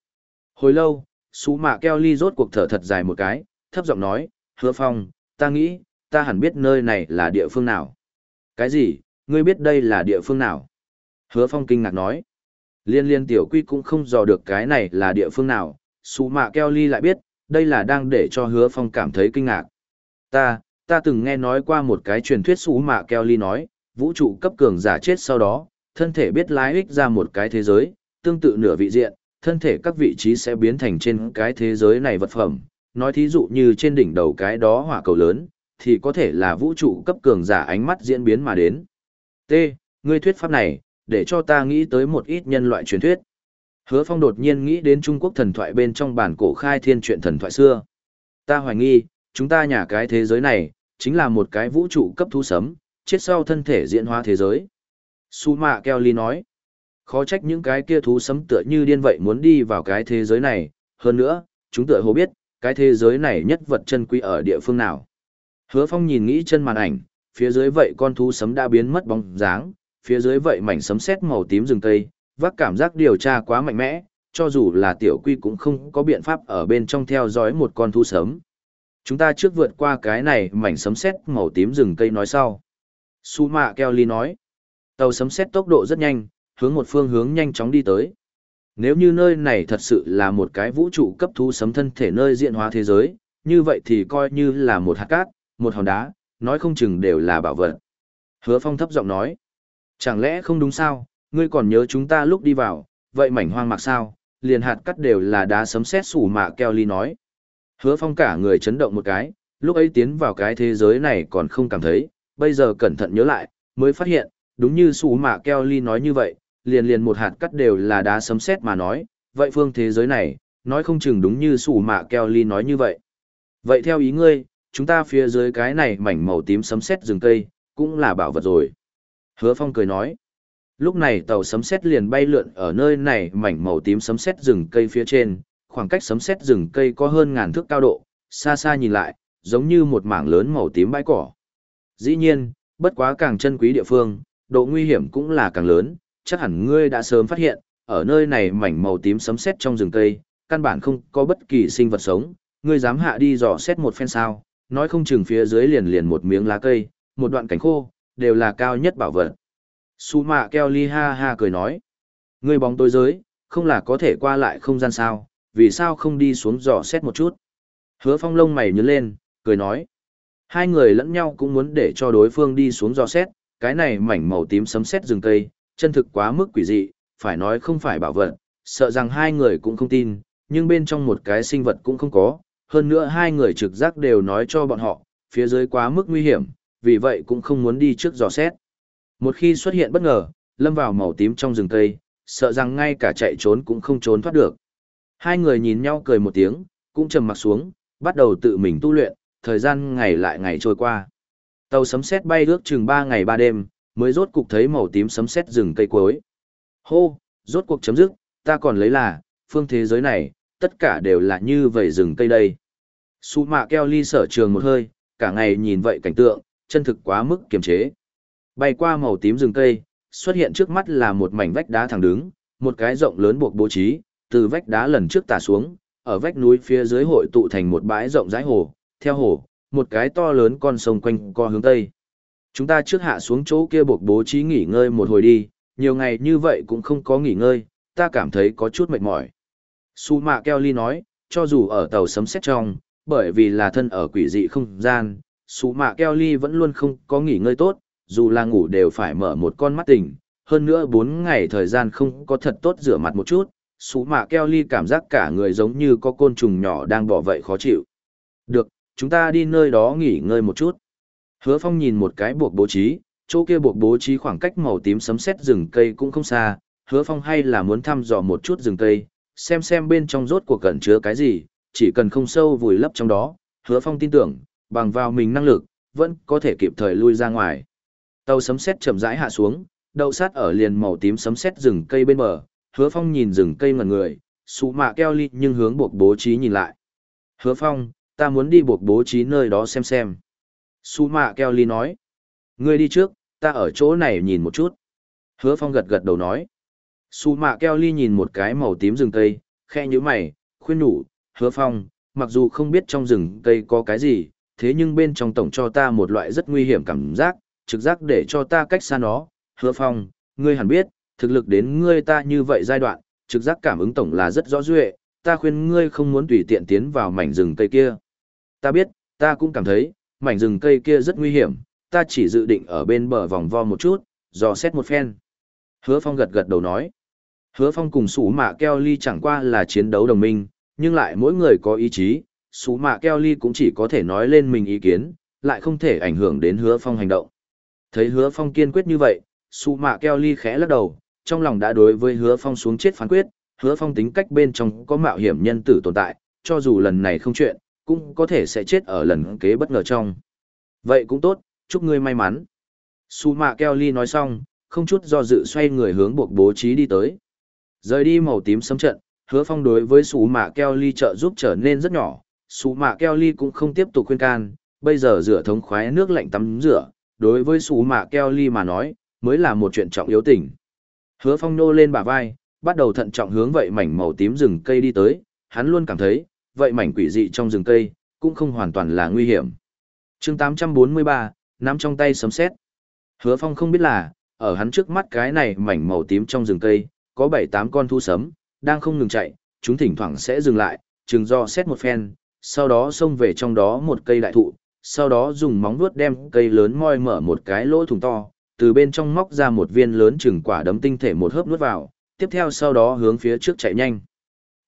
Hồi lâu, Su mạ keo ly rốt cuộc thở thật dài một cái, thấp giọng nói, hứa phong, ta nghĩ, ta hẳn biết nơi này là địa phương nào. Cái gì, ngươi biết đây là địa phương nào? Hứa phong kinh ngạc nói. Liên liên tiểu quy cũng không dò được cái này là địa phương nào, Sú mạ keo ly lại biết, đây là đang để cho hứa phong cảm thấy kinh ngạc. Ta, ta từng nghe nói qua một cái truyền thuyết Sú mạ keo ly nói, vũ trụ cấp cường giả chết sau đó, thân thể biết lái ích ra một cái thế giới, tương tự nửa vị diện, thân thể các vị trí sẽ biến thành trên cái thế giới này vật phẩm. Nói thí dụ như trên đỉnh đầu cái đó hỏa cầu lớn, thì có thể là vũ trụ cấp cường giả ánh mắt diễn biến mà đến. T. Ngươi thuyết pháp này, để cho ta nghĩ tới một ít nhân loại truyền thuyết. Hứa Phong đột nhiên nghĩ đến Trung Quốc thần thoại bên trong bản cổ khai thiên truyện thần thoại xưa. Ta hoài nghi, chúng ta nhà cái thế giới này, chính là một cái vũ trụ cấp thú sấm, chết sau thân thể diễn hóa thế giới. Su Mạ Kelly nói, khó trách những cái kia thú sấm tựa như điên vậy muốn đi vào cái thế giới này, hơn nữa, chúng tựa hồ biết, cái thế giới này nhất vật chân quý ở địa phương nào. Hứa Phong nhìn nghĩ chân màn ảnh, phía dưới vậy con thú sấm đã biến mất bóng dáng, phía dưới vậy mảnh sấm sét màu tím rừng tây, vác cảm giác điều tra quá mạnh mẽ, cho dù là tiểu quy cũng không có biện pháp ở bên trong theo dõi một con thú sấm. Chúng ta trước vượt qua cái này mảnh sấm sét màu tím rừng cây nói sau. Su mạ Kelly nói, tàu sấm sét tốc độ rất nhanh, hướng một phương hướng nhanh chóng đi tới. Nếu như nơi này thật sự là một cái vũ trụ cấp thú sấm thân thể nơi diện hóa thế giới, như vậy thì coi như là một hạt cát, một hòn đá, nói không chừng đều là bảo vật. Hứa Phong thấp giọng nói. Chẳng lẽ không đúng sao, ngươi còn nhớ chúng ta lúc đi vào, vậy mảnh hoang mạc sao, liền hạt cắt đều là đá sấm sét sủ mạ keo ly nói. Hứa phong cả người chấn động một cái, lúc ấy tiến vào cái thế giới này còn không cảm thấy, bây giờ cẩn thận nhớ lại, mới phát hiện, đúng như sủ mạ keo ly nói như vậy, liền liền một hạt cắt đều là đá sấm sét mà nói, vậy phương thế giới này, nói không chừng đúng như sủ mạ keo ly nói như vậy. Vậy theo ý ngươi, chúng ta phía dưới cái này mảnh màu tím sấm sét rừng cây, cũng là bảo vật rồi. Hứa Phong cười nói. Lúc này tàu sấm sét liền bay lượn ở nơi này mảnh màu tím sấm sét rừng cây phía trên, khoảng cách sấm sét rừng cây có hơn ngàn thước cao độ, xa xa nhìn lại, giống như một mảng lớn màu tím bãi cỏ. Dĩ nhiên, bất quá càng chân quý địa phương, độ nguy hiểm cũng là càng lớn, chắc hẳn ngươi đã sớm phát hiện, ở nơi này mảnh màu tím sấm sét trong rừng cây, căn bản không có bất kỳ sinh vật sống, ngươi dám hạ đi dò xét một phen sao, nói không chừng phía dưới liền liền một miếng lá cây, một đoạn cảnh khô, đều là cao nhất bảo vật. Su mạ keo ly ha ha cười nói. người bóng tối giới, không là có thể qua lại không gian sao, vì sao không đi xuống dò xét một chút. Hứa phong lông mày nhớ lên, cười nói. Hai người lẫn nhau cũng muốn để cho đối phương đi xuống dò xét, cái này mảnh màu tím sấm sét rừng cây, chân thực quá mức quỷ dị, phải nói không phải bảo vật, sợ rằng hai người cũng không tin, nhưng bên trong một cái sinh vật cũng không có, hơn nữa hai người trực giác đều nói cho bọn họ, phía dưới quá mức nguy hiểm, vì vậy cũng không muốn đi trước dò xét. Một khi xuất hiện bất ngờ, lâm vào màu tím trong rừng cây, sợ rằng ngay cả chạy trốn cũng không trốn thoát được. Hai người nhìn nhau cười một tiếng, cũng trầm mặt xuống, bắt đầu tự mình tu luyện, thời gian ngày lại ngày trôi qua. Tàu sấm sét bay ước chừng 3 ngày 3 đêm, mới rốt cục thấy màu tím sấm sét rừng cây cuối. Hô, rốt cuộc chấm dứt, ta còn lấy là, phương thế giới này, tất cả đều là như vậy rừng cây đây. Su mạ keo ly sở trường một hơi, cả ngày nhìn vậy cảnh tượng, chân thực quá mức kiềm chế. Bay qua màu tím rừng cây, xuất hiện trước mắt là một mảnh vách đá thẳng đứng, một cái rộng lớn buộc bố trí, từ vách đá lần trước tả xuống, ở vách núi phía dưới hội tụ thành một bãi rộng rãi hồ, theo hồ, một cái to lớn con sông quanh co hướng tây. Chúng ta trước hạ xuống chỗ kia buộc bố trí nghỉ ngơi một hồi đi, nhiều ngày như vậy cũng không có nghỉ ngơi, ta cảm thấy có chút mệt mỏi. Su Mạ Kelly nói, cho dù ở tàu sấm xét trong, bởi vì là thân ở quỷ dị không gian, Su Mạ Kelly vẫn luôn không có nghỉ ngơi tốt, dù là ngủ đều phải mở một con mắt tỉnh, hơn nữa 4 ngày thời gian không có thật tốt rửa mặt một chút, Su Mạ Kelly cảm giác cả người giống như có côn trùng nhỏ đang bỏ vậy khó chịu. Được, chúng ta đi nơi đó nghỉ ngơi một chút. Hứa Phong nhìn một cái buộc bố trí, chỗ kia buộc bố trí khoảng cách màu tím sấm sét rừng cây cũng không xa, Hứa Phong hay là muốn thăm dò một chút rừng cây, xem xem bên trong rốt cuộc cẩn chứa cái gì, chỉ cần không sâu vùi lấp trong đó, hứa phong tin tưởng, bằng vào mình năng lực, vẫn có thể kịp thời lui ra ngoài. Tàu sấm sét chậm rãi hạ xuống, đậu sát ở liền màu tím sấm sét rừng cây bên bờ, hứa phong nhìn rừng cây ngẩn người, sụ mạ keo ly nhưng hướng buộc bố trí nhìn lại. Hứa phong, ta muốn đi buộc bố trí nơi đó xem xem. Su mạ keo ly nói. Ngươi đi trước, ta ở chỗ này nhìn một chút. Hứa phong gật gật đầu nói. Su mạ keo ly nhìn một cái màu tím rừng cây, khe như mày, khuyên nhủ, hứa phong, mặc dù không biết trong rừng cây có cái gì, thế nhưng bên trong tổng cho ta một loại rất nguy hiểm cảm giác, trực giác để cho ta cách xa nó, hứa phong, ngươi hẳn biết, thực lực đến ngươi ta như vậy giai đoạn, trực giác cảm ứng tổng là rất rõ duệ, ta khuyên ngươi không muốn tùy tiện tiến vào mảnh rừng cây kia. Ta biết, ta cũng cảm thấy, mảnh rừng cây kia rất nguy hiểm, ta chỉ dự định ở bên bờ vòng vo một chút, dò xét một phen. Hứa Phong gật gật đầu nói. Hứa Phong cùng Sú Mạ Keo Ly chẳng qua là chiến đấu đồng minh, nhưng lại mỗi người có ý chí, Sú Mạ Keo Ly cũng chỉ có thể nói lên mình ý kiến, lại không thể ảnh hưởng đến Hứa Phong hành động. Thấy Hứa Phong kiên quyết như vậy, Sú Mạ Keo Ly khẽ lắc đầu, trong lòng đã đối với Hứa Phong xuống chết phán quyết, Hứa Phong tính cách bên trong có mạo hiểm nhân tử tồn tại, cho dù lần này không chuyện, cũng có thể sẽ chết ở lần kế bất ngờ trong. Vậy cũng tốt, chúc ngươi may mắn. Sú Mạ Keo Ly nói xong, không chút do dự xoay người hướng buộc bố trí đi tới. Rời đi màu tím sấm trận, hứa phong đối với sủ mạ keo ly trợ giúp trở nên rất nhỏ, sủ mạ keo ly cũng không tiếp tục khuyên can, bây giờ rửa thống khoái nước lạnh tắm rửa, đối với sủ mạ keo ly mà nói, mới là một chuyện trọng yếu tình. Hứa phong nô lên bả vai, bắt đầu thận trọng hướng vậy mảnh màu tím rừng cây đi tới, hắn luôn cảm thấy, vậy mảnh quỷ dị trong rừng cây, cũng không hoàn toàn là nguy hiểm. chương 843, nắm trong tay sấm sét. Hứa phong không biết là, ở hắn trước mắt cái này mảnh màu tím trong rừng cây, có bảy tám con thu sấm, đang không ngừng chạy, chúng thỉnh thoảng sẽ dừng lại, chừng do xét một phen, sau đó xông về trong đó một cây đại thụ, sau đó dùng móng vuốt đem cây lớn moi mở một cái lỗ thủng to, từ bên trong móc ra một viên lớn chừng quả đấm tinh thể một hớp nuốt vào, tiếp theo sau đó hướng phía trước chạy nhanh.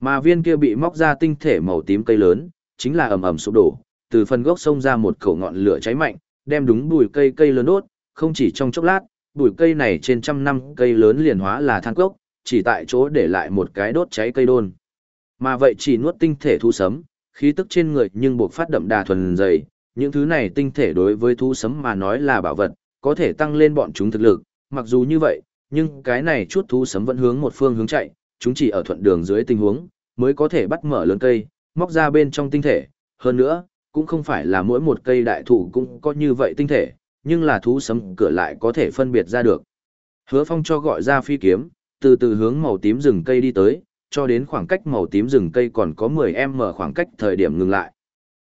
Mà viên kia bị móc ra tinh thể màu tím cây lớn, chính là ầm ầm sụp đổ, từ phần gốc xông ra một khẩu ngọn lửa cháy mạnh, đem đúng bùi cây cây lớn đốt, không chỉ trong chốc lát, bùi cây này trên trăm năm cây lớn liền hóa là than cốc, chỉ tại chỗ để lại một cái đốt cháy cây đôn. Mà vậy chỉ nuốt tinh thể thu sấm, khí tức trên người nhưng buộc phát đậm đà thuần dày, những thứ này tinh thể đối với thu sấm mà nói là bảo vật, có thể tăng lên bọn chúng thực lực, mặc dù như vậy, nhưng cái này chút thu sấm vẫn hướng một phương hướng chạy, chúng chỉ ở thuận đường dưới tình huống, mới có thể bắt mở lớn cây, móc ra bên trong tinh thể, hơn nữa, cũng không phải là mỗi một cây đại thụ cũng có như vậy tinh thể, nhưng là thú sấm cửa lại có thể phân biệt ra được. Hứa Phong cho gọi ra phi kiếm, từ từ hướng màu tím rừng cây đi tới, cho đến khoảng cách màu tím rừng cây còn có 10m khoảng cách thời điểm ngừng lại.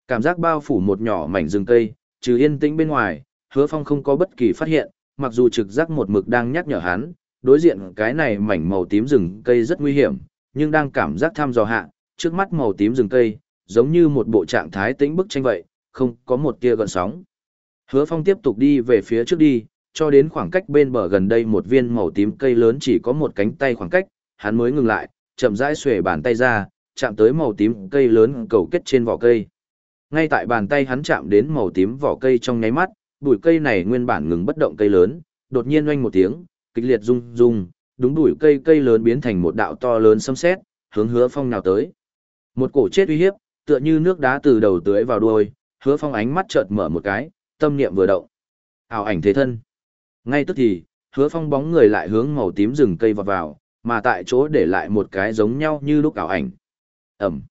Cảm giác bao phủ một nhỏ mảnh rừng cây, trừ yên tĩnh bên ngoài, Hứa Phong không có bất kỳ phát hiện, mặc dù trực giác một mực đang nhắc nhở hắn, đối diện cái này mảnh màu tím rừng cây rất nguy hiểm, nhưng đang cảm giác thăm dò hạ, trước mắt màu tím rừng cây, giống như một bộ trạng thái tĩnh bức tranh vậy, không có một tia gợn sóng. Hứa Phong tiếp tục đi về phía trước đi, cho đến khoảng cách bên bờ gần đây một viên màu tím cây lớn chỉ có một cánh tay khoảng cách, hắn mới ngừng lại, chậm rãi xuề bàn tay ra, chạm tới màu tím cây lớn cầu kết trên vỏ cây. Ngay tại bàn tay hắn chạm đến màu tím vỏ cây trong nháy mắt, bụi cây này nguyên bản ngừng bất động cây lớn, đột nhiên oanh một tiếng, kịch liệt rung rung, đúng bụi cây cây lớn biến thành một đạo to lớn xâm xét, hướng Hứa Phong nào tới. Một cổ chết uy hiếp, tựa như nước đá từ đầu tưới vào đuôi, Hứa Phong ánh mắt chợt mở một cái, tâm niệm vừa động. Ảo ảnh thế thân. Ngay tức thì, hứa phong bóng người lại hướng màu tím rừng cây vọt vào, mà tại chỗ để lại một cái giống nhau như lúc ảo ảnh. Ẩm.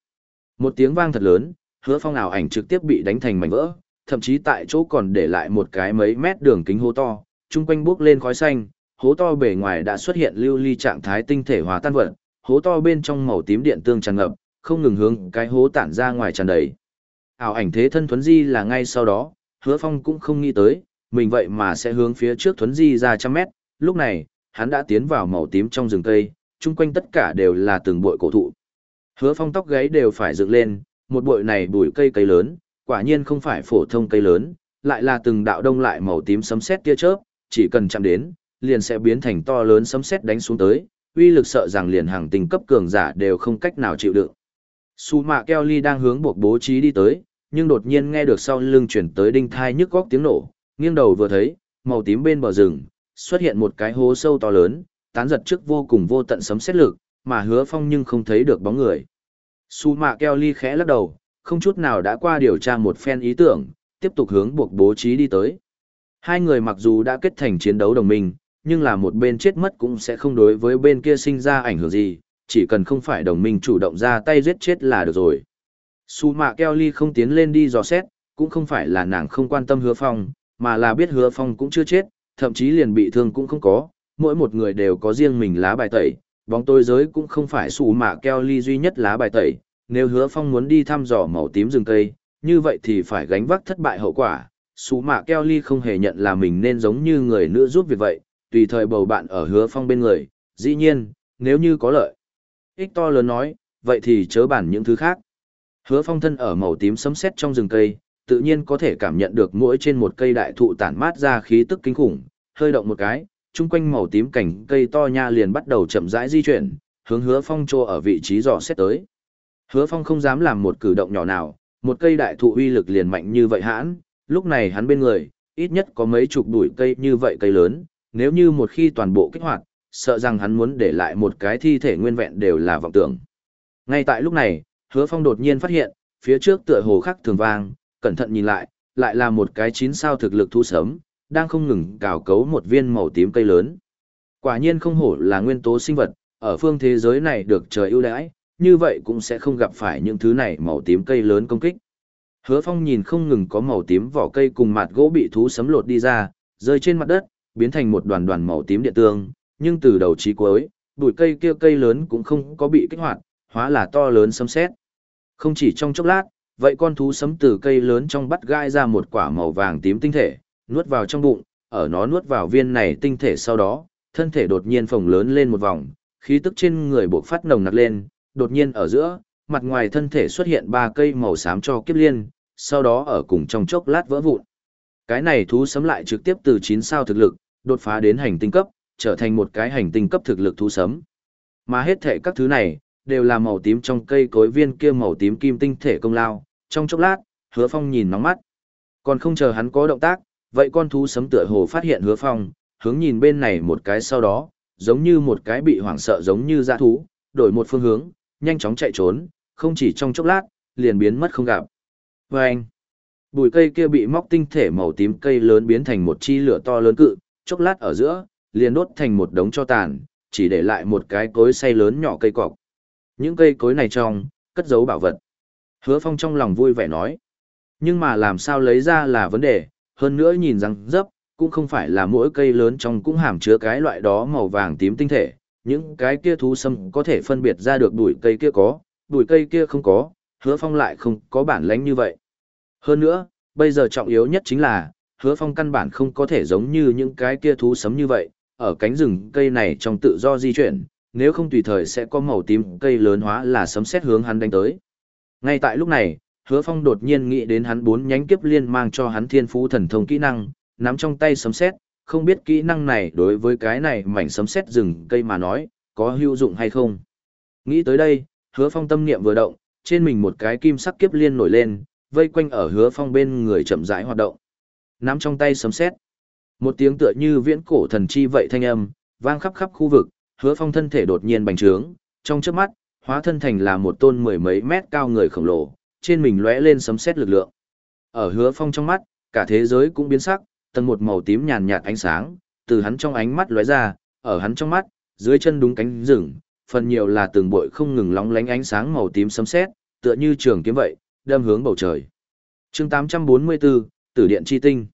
Một tiếng vang thật lớn, hứa phong ảo ảnh trực tiếp bị đánh thành mảnh vỡ, thậm chí tại chỗ còn để lại một cái mấy mét đường kính hố to, chung quanh bước lên khói xanh, hố to bề ngoài đã xuất hiện lưu ly trạng thái tinh thể hòa tan vật, hố to bên trong màu tím điện tương tràn ngập, không ngừng hướng cái hố tản ra ngoài tràn đầy. Ảo ảnh thế thân thuấn di là ngay sau đó, hứa phong cũng không nghĩ tới, mình vậy mà sẽ hướng phía trước thuấn di ra trăm mét, lúc này, hắn đã tiến vào màu tím trong rừng cây, chung quanh tất cả đều là từng bụi cổ thụ. Hứa phong tóc gáy đều phải dựng lên, một bụi này bụi cây cây lớn, quả nhiên không phải phổ thông cây lớn, lại là từng đạo đông lại màu tím sấm sét tia chớp, chỉ cần chạm đến, liền sẽ biến thành to lớn sấm sét đánh xuống tới, uy lực sợ rằng liền hàng tình cấp cường giả đều không cách nào chịu đựng. Su mạ Kelly đang hướng buộc bố trí đi tới, nhưng đột nhiên nghe được sau lưng chuyển tới đinh thai nhức góc tiếng nổ, nghiêng đầu vừa thấy, màu tím bên bờ rừng, xuất hiện một cái hố sâu to lớn, tán giật trước vô cùng vô tận sấm xét lực, mà hứa phong nhưng không thấy được bóng người. Su mạ keo ly khẽ lắc đầu, không chút nào đã qua điều tra một phen ý tưởng, tiếp tục hướng buộc bố trí đi tới. Hai người mặc dù đã kết thành chiến đấu đồng minh, nhưng là một bên chết mất cũng sẽ không đối với bên kia sinh ra ảnh hưởng gì, chỉ cần không phải đồng minh chủ động ra tay giết chết là được rồi. Su mạ keo ly không tiến lên đi dò xét, cũng không phải là nàng không quan tâm hứa phong, mà là biết hứa phong cũng chưa chết, thậm chí liền bị thương cũng không có, mỗi một người đều có riêng mình lá bài tẩy, bóng tối giới cũng không phải su mạ keo ly duy nhất lá bài tẩy, nếu hứa phong muốn đi thăm dò màu tím rừng cây, như vậy thì phải gánh vác thất bại hậu quả. Sú mạ keo ly không hề nhận là mình nên giống như người nữa giúp việc vậy, tùy thời bầu bạn ở hứa phong bên người, dĩ nhiên, nếu như có lợi. Ích to lớn nói, vậy thì chớ bản những thứ khác. Hứa phong thân ở màu tím sấm sét trong rừng cây, tự nhiên có thể cảm nhận được mỗi trên một cây đại thụ tản mát ra khí tức kinh khủng, hơi động một cái, chung quanh màu tím cảnh cây to nha liền bắt đầu chậm rãi di chuyển, hướng hứa phong trô ở vị trí dò xét tới. Hứa phong không dám làm một cử động nhỏ nào, một cây đại thụ uy lực liền mạnh như vậy hãn, lúc này hắn bên người, ít nhất có mấy chục đuổi cây như vậy cây lớn, nếu như một khi toàn bộ kích hoạt, sợ rằng hắn muốn để lại một cái thi thể nguyên vẹn đều là vọng tưởng. Ngay tại lúc này, hứa phong đột nhiên phát hiện, phía trước tựa hồ khắc thường vang, cẩn thận nhìn lại, lại là một cái chín sao thực lực thu sớm, đang không ngừng cào cấu một viên màu tím cây lớn. Quả nhiên không hổ là nguyên tố sinh vật, ở phương thế giới này được trời ưu đãi, như vậy cũng sẽ không gặp phải những thứ này màu tím cây lớn công kích. Hứa Phong nhìn không ngừng có màu tím vỏ cây cùng mặt gỗ bị thú sấm lột đi ra, rơi trên mặt đất, biến thành một đoàn đoàn màu tím điện tương, nhưng từ đầu chí cuối, bụi cây kia cây lớn cũng không có bị kích hoạt, hóa là to lớn sấm sét. Không chỉ trong chốc lát, vậy con thú sấm từ cây lớn trong bắt gai ra một quả màu vàng tím tinh thể, nuốt vào trong bụng, ở nó nuốt vào viên này tinh thể sau đó, thân thể đột nhiên phồng lớn lên một vòng, khí tức trên người bộc phát nồng nặc lên, đột nhiên ở giữa, mặt ngoài thân thể xuất hiện ba cây màu xám cho kiếp liên, sau đó ở cùng trong chốc lát vỡ vụn. Cái này thú sấm lại trực tiếp từ 9 sao thực lực, đột phá đến hành tinh cấp, trở thành một cái hành tinh cấp thực lực thú sấm. Mà hết thể các thứ này, đều là màu tím trong cây cối viên kia màu tím kim tinh thể công lao. Trong chốc lát, hứa phong nhìn nóng mắt. Còn không chờ hắn có động tác, vậy con thú sấm tựa hồ phát hiện hứa phong, hướng nhìn bên này một cái sau đó, giống như một cái bị hoảng sợ giống như dã thú, đổi một phương hướng, nhanh chóng chạy trốn, không chỉ trong chốc lát, liền biến mất không gặp. Và anh, bụi cây kia bị móc tinh thể màu tím cây lớn biến thành một chi lửa to lớn cự, chốc lát ở giữa, liền đốt thành một đống cho tàn, chỉ để lại một cái cối xay lớn nhỏ cây cọc. Những cây cối này trong, cất giấu bảo vật. Hứa Phong trong lòng vui vẻ nói. Nhưng mà làm sao lấy ra là vấn đề, hơn nữa nhìn rằng dấp, cũng không phải là mỗi cây lớn trong cũng hàm chứa cái loại đó màu vàng tím tinh thể. Những cái kia thú sâm có thể phân biệt ra được đuổi cây kia có, đuổi cây kia không có, hứa phong lại không có bản lánh như vậy. Hơn nữa, bây giờ trọng yếu nhất chính là, hứa phong căn bản không có thể giống như những cái kia thú sấm như vậy, ở cánh rừng cây này trong tự do di chuyển, nếu không tùy thời sẽ có màu tím cây lớn hóa là sấm xét hướng hắn đánh tới. Ngay tại lúc này, hứa phong đột nhiên nghĩ đến hắn bốn nhánh kiếp liên mang cho hắn thiên phú thần thông kỹ năng, nắm trong tay sấm xét, không biết kỹ năng này đối với cái này mảnh sấm xét rừng cây mà nói, có hữu dụng hay không. Nghĩ tới đây, hứa phong tâm niệm vừa động, trên mình một cái kim sắc kiếp liên nổi lên, vây quanh ở hứa phong bên người chậm rãi hoạt động. Nắm trong tay sấm xét. Một tiếng tựa như viễn cổ thần chi vậy thanh âm, vang khắp khắp khu vực, hứa phong thân thể đột nhiên bành trướng, trong chớp mắt, hóa thân thành là một tôn mười mấy mét cao người khổng lồ, trên mình lóe lên sấm xét lực lượng. Ở hứa phong trong mắt, cả thế giới cũng biến sắc, tầng một màu tím nhàn nhạt ánh sáng, từ hắn trong ánh mắt lóe ra, ở hắn trong mắt, dưới chân đúng cánh rừng, phần nhiều là từng bội không ngừng lóng lánh ánh sáng màu tím sấm sét, tựa như trường kiếm vậy, đâm hướng bầu trời. Chương 844, Tử điện chi tinh.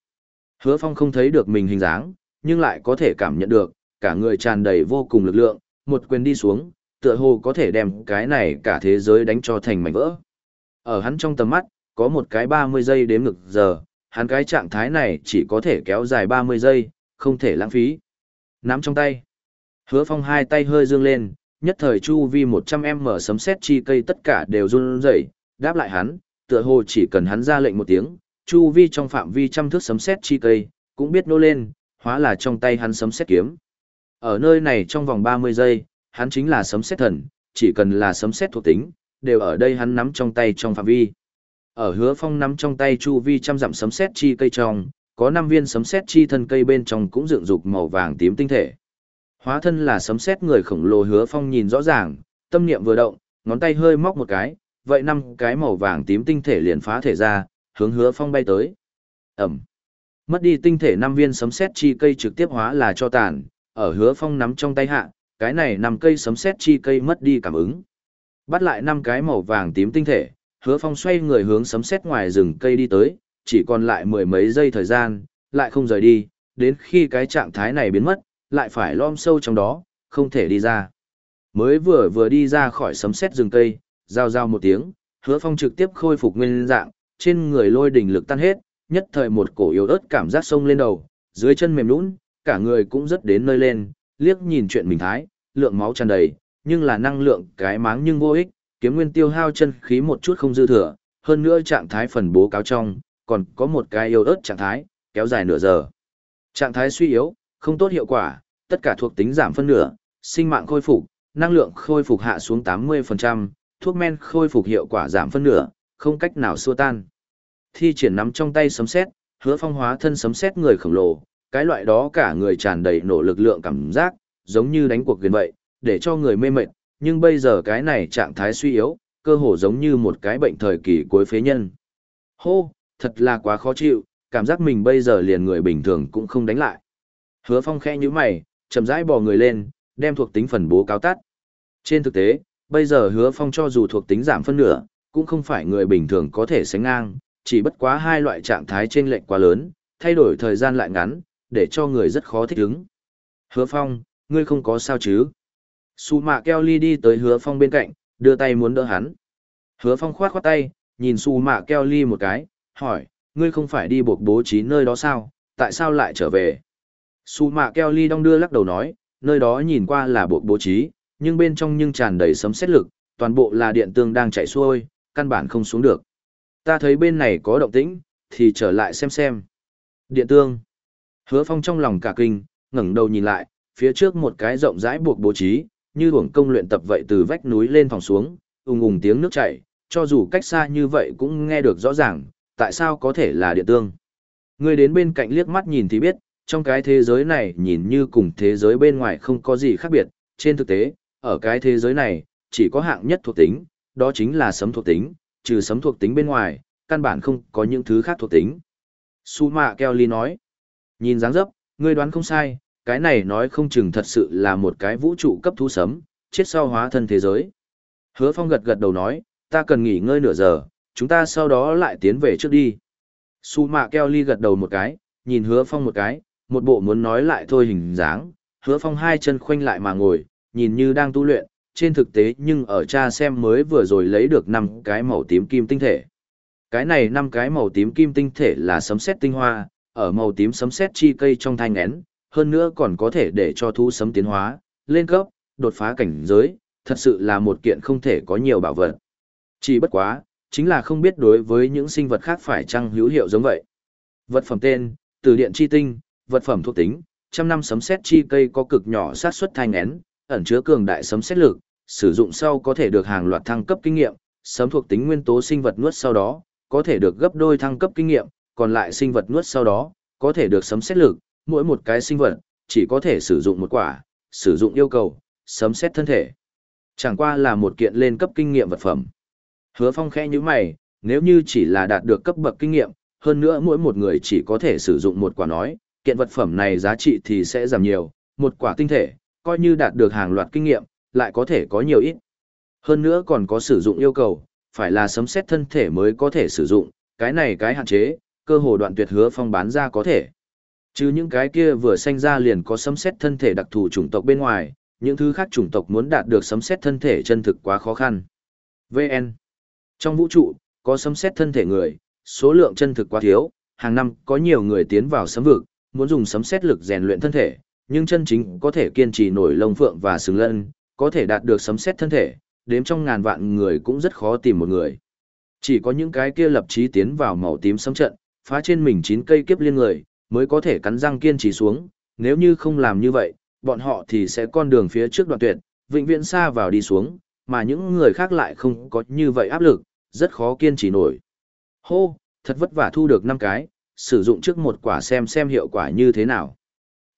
Hứa Phong không thấy được mình hình dáng, nhưng lại có thể cảm nhận được, cả người tràn đầy vô cùng lực lượng, một quyền đi xuống, tựa hồ có thể đem cái này cả thế giới đánh cho thành mảnh vỡ. Ở hắn trong tầm mắt, có một cái 30 giây đếm ngực giờ, hắn cái trạng thái này chỉ có thể kéo dài 30 giây, không thể lãng phí. Nắm trong tay. Hứa Phong hai tay hơi dương lên, nhất thời chu vi 100m sấm sét chi cây tất cả đều run rẩy, đáp lại hắn, tựa hồ chỉ cần hắn ra lệnh một tiếng, chu vi trong phạm vi trăm thước sấm sét chi cây, cũng biết nô lên, hóa là trong tay hắn sấm sét kiếm. Ở nơi này trong vòng 30 giây, hắn chính là sấm sét thần, chỉ cần là sấm sét thuộc tính, đều ở đây hắn nắm trong tay trong phạm vi. Ở hứa phong nắm trong tay chu vi trăm dặm sấm sét chi cây trong, có 5 viên sấm sét chi thân cây bên trong cũng dựng dục màu vàng tím tinh thể. Hóa thân là sấm sét người khổng lồ hứa phong nhìn rõ ràng, tâm niệm vừa động, ngón tay hơi móc một cái, vậy năm cái màu vàng tím tinh thể liền phá thể ra, hướng hứa phong bay tới. Ẩm. Mất đi tinh thể năm viên sấm sét chi cây trực tiếp hóa là cho tàn, ở hứa phong nắm trong tay hạ, cái này nằm cây sấm sét chi cây mất đi cảm ứng. Bắt lại năm cái màu vàng tím tinh thể, hứa phong xoay người hướng sấm sét ngoài rừng cây đi tới, chỉ còn lại mười mấy giây thời gian, lại không rời đi, đến khi cái trạng thái này biến mất, lại phải lom sâu trong đó, không thể đi ra. Mới vừa vừa đi ra khỏi sấm sét rừng cây, giao giao một tiếng, hứa phong trực tiếp khôi phục nguyên dạng, trên người lôi đỉnh lực tan hết, nhất thời một cổ yếu ớt cảm giác sông lên đầu, dưới chân mềm lún, cả người cũng rất đến nơi lên, liếc nhìn chuyện mình thái, lượng máu tràn đầy, nhưng là năng lượng cái máng nhưng vô ích, kiếm nguyên tiêu hao chân khí một chút không dư thừa, hơn nữa trạng thái phần bố cáo trong, còn có một cái yếu ớt trạng thái, kéo dài nửa giờ. Trạng thái suy yếu, không tốt hiệu quả, tất cả thuộc tính giảm phân nửa, sinh mạng khôi phục, năng lượng khôi phục hạ xuống 80%, thuốc men khôi phục hiệu quả giảm phân nửa, không cách nào xua tan. Thi triển nắm trong tay sấm sét, hứa phong hóa thân sấm sét người khổng lồ, cái loại đó cả người tràn đầy nổ lực lượng cảm giác, giống như đánh cuộc gần vậy, để cho người mê mệt, nhưng bây giờ cái này trạng thái suy yếu, cơ hồ giống như một cái bệnh thời kỳ cuối phế nhân. Hô, thật là quá khó chịu, cảm giác mình bây giờ liền người bình thường cũng không đánh lại. Hứa phong khẽ như mày, chậm rãi bò người lên, đem thuộc tính phần bố cáo tắt. Trên thực tế, bây giờ hứa phong cho dù thuộc tính giảm phân nửa, cũng không phải người bình thường có thể sánh ngang, chỉ bất quá hai loại trạng thái trên lệnh quá lớn, thay đổi thời gian lại ngắn, để cho người rất khó thích ứng. Hứa phong, ngươi không có sao chứ? Su mạ keo ly đi tới hứa phong bên cạnh, đưa tay muốn đỡ hắn. Hứa phong khoát khoát tay, nhìn su mạ keo ly một cái, hỏi, ngươi không phải đi buộc bố trí nơi đó sao, tại sao lại trở về? Su mạ keo ly đong đưa lắc đầu nói, nơi đó nhìn qua là buộc bố trí, nhưng bên trong nhưng tràn đầy sấm xét lực, toàn bộ là điện tương đang chạy xuôi, căn bản không xuống được. Ta thấy bên này có động tĩnh, thì trở lại xem xem. Điện tương. Hứa phong trong lòng cả kinh, ngẩng đầu nhìn lại, phía trước một cái rộng rãi buộc bố trí, như uổng công luyện tập vậy từ vách núi lên phòng xuống, ùng ùng tiếng nước chảy, cho dù cách xa như vậy cũng nghe được rõ ràng, tại sao có thể là địa tương. Người đến bên cạnh liếc mắt nhìn thì biết, trong cái thế giới này nhìn như cùng thế giới bên ngoài không có gì khác biệt, trên thực tế, ở cái thế giới này, chỉ có hạng nhất thuộc tính, đó chính là sấm thuộc tính, trừ sấm thuộc tính bên ngoài, căn bản không có những thứ khác thuộc tính. Su Mạ Kelly nói, nhìn dáng dấp, ngươi đoán không sai, cái này nói không chừng thật sự là một cái vũ trụ cấp thú sấm, chết sau hóa thân thế giới. Hứa Phong gật gật đầu nói, ta cần nghỉ ngơi nửa giờ, chúng ta sau đó lại tiến về trước đi. Su Mạ Kelly gật đầu một cái, nhìn Hứa Phong một cái, một bộ muốn nói lại thôi hình dáng, Hứa Phong hai chân khoanh lại mà ngồi, nhìn như đang tu luyện, trên thực tế nhưng ở cha xem mới vừa rồi lấy được năm cái màu tím kim tinh thể. Cái này năm cái màu tím kim tinh thể là sấm sét tinh hoa, ở màu tím sấm sét chi cây trong thanh én, hơn nữa còn có thể để cho thú sấm tiến hóa, lên cấp, đột phá cảnh giới, thật sự là một kiện không thể có nhiều bảo vật. Chỉ bất quá, chính là không biết đối với những sinh vật khác phải chăng hữu hiệu giống vậy. Vật phẩm tên, từ điện chi tinh, vật phẩm thuộc tính, trăm năm sấm sét chi cây có cực nhỏ sát suất thanh én, ẩn chứa cường đại sấm sét lực, sử dụng sau có thể được hàng loạt thăng cấp kinh nghiệm, sấm thuộc tính nguyên tố sinh vật nuốt sau đó, có thể được gấp đôi thăng cấp kinh nghiệm, còn lại sinh vật nuốt sau đó, có thể được sấm xét lực, mỗi một cái sinh vật, chỉ có thể sử dụng một quả, sử dụng yêu cầu, sấm xét thân thể. Chẳng qua là một kiện lên cấp kinh nghiệm vật phẩm. Hứa phong khẽ như mày, nếu như chỉ là đạt được cấp bậc kinh nghiệm, hơn nữa mỗi một người chỉ có thể sử dụng một quả nói, kiện vật phẩm này giá trị thì sẽ giảm nhiều, một quả tinh thể, coi như đạt được hàng loạt kinh nghiệm, lại có thể có nhiều ít. Hơn nữa còn có sử dụng yêu cầu, phải là sấm xét thân thể mới có thể sử dụng, cái này cái hạn chế, cơ hồ đoạn tuyệt hứa phong bán ra có thể. Chứ những cái kia vừa sanh ra liền có sấm xét thân thể đặc thù chủng tộc bên ngoài, những thứ khác chủng tộc muốn đạt được sấm xét thân thể chân thực quá khó khăn. VN Trong vũ trụ, có sấm xét thân thể người, số lượng chân thực quá thiếu, hàng năm có nhiều người tiến vào sấm vực, muốn dùng sấm xét lực rèn luyện thân thể, nhưng chân chính có thể kiên trì nổi lông phượng và sừng lân, có thể đạt được sấm xét thân thể, đếm trong ngàn vạn người cũng rất khó tìm một người. Chỉ có những cái kia lập chí tiến vào màu tím sấm trận, phá trên mình chín cây kiếp liên người, mới có thể cắn răng kiên trì xuống, nếu như không làm như vậy, bọn họ thì sẽ con đường phía trước đoạn tuyệt, vĩnh viễn xa vào đi xuống, mà những người khác lại không có như vậy áp lực, rất khó kiên trì nổi. Hô, thật vất vả thu được 5 cái, sử dụng trước một quả xem xem hiệu quả như thế nào.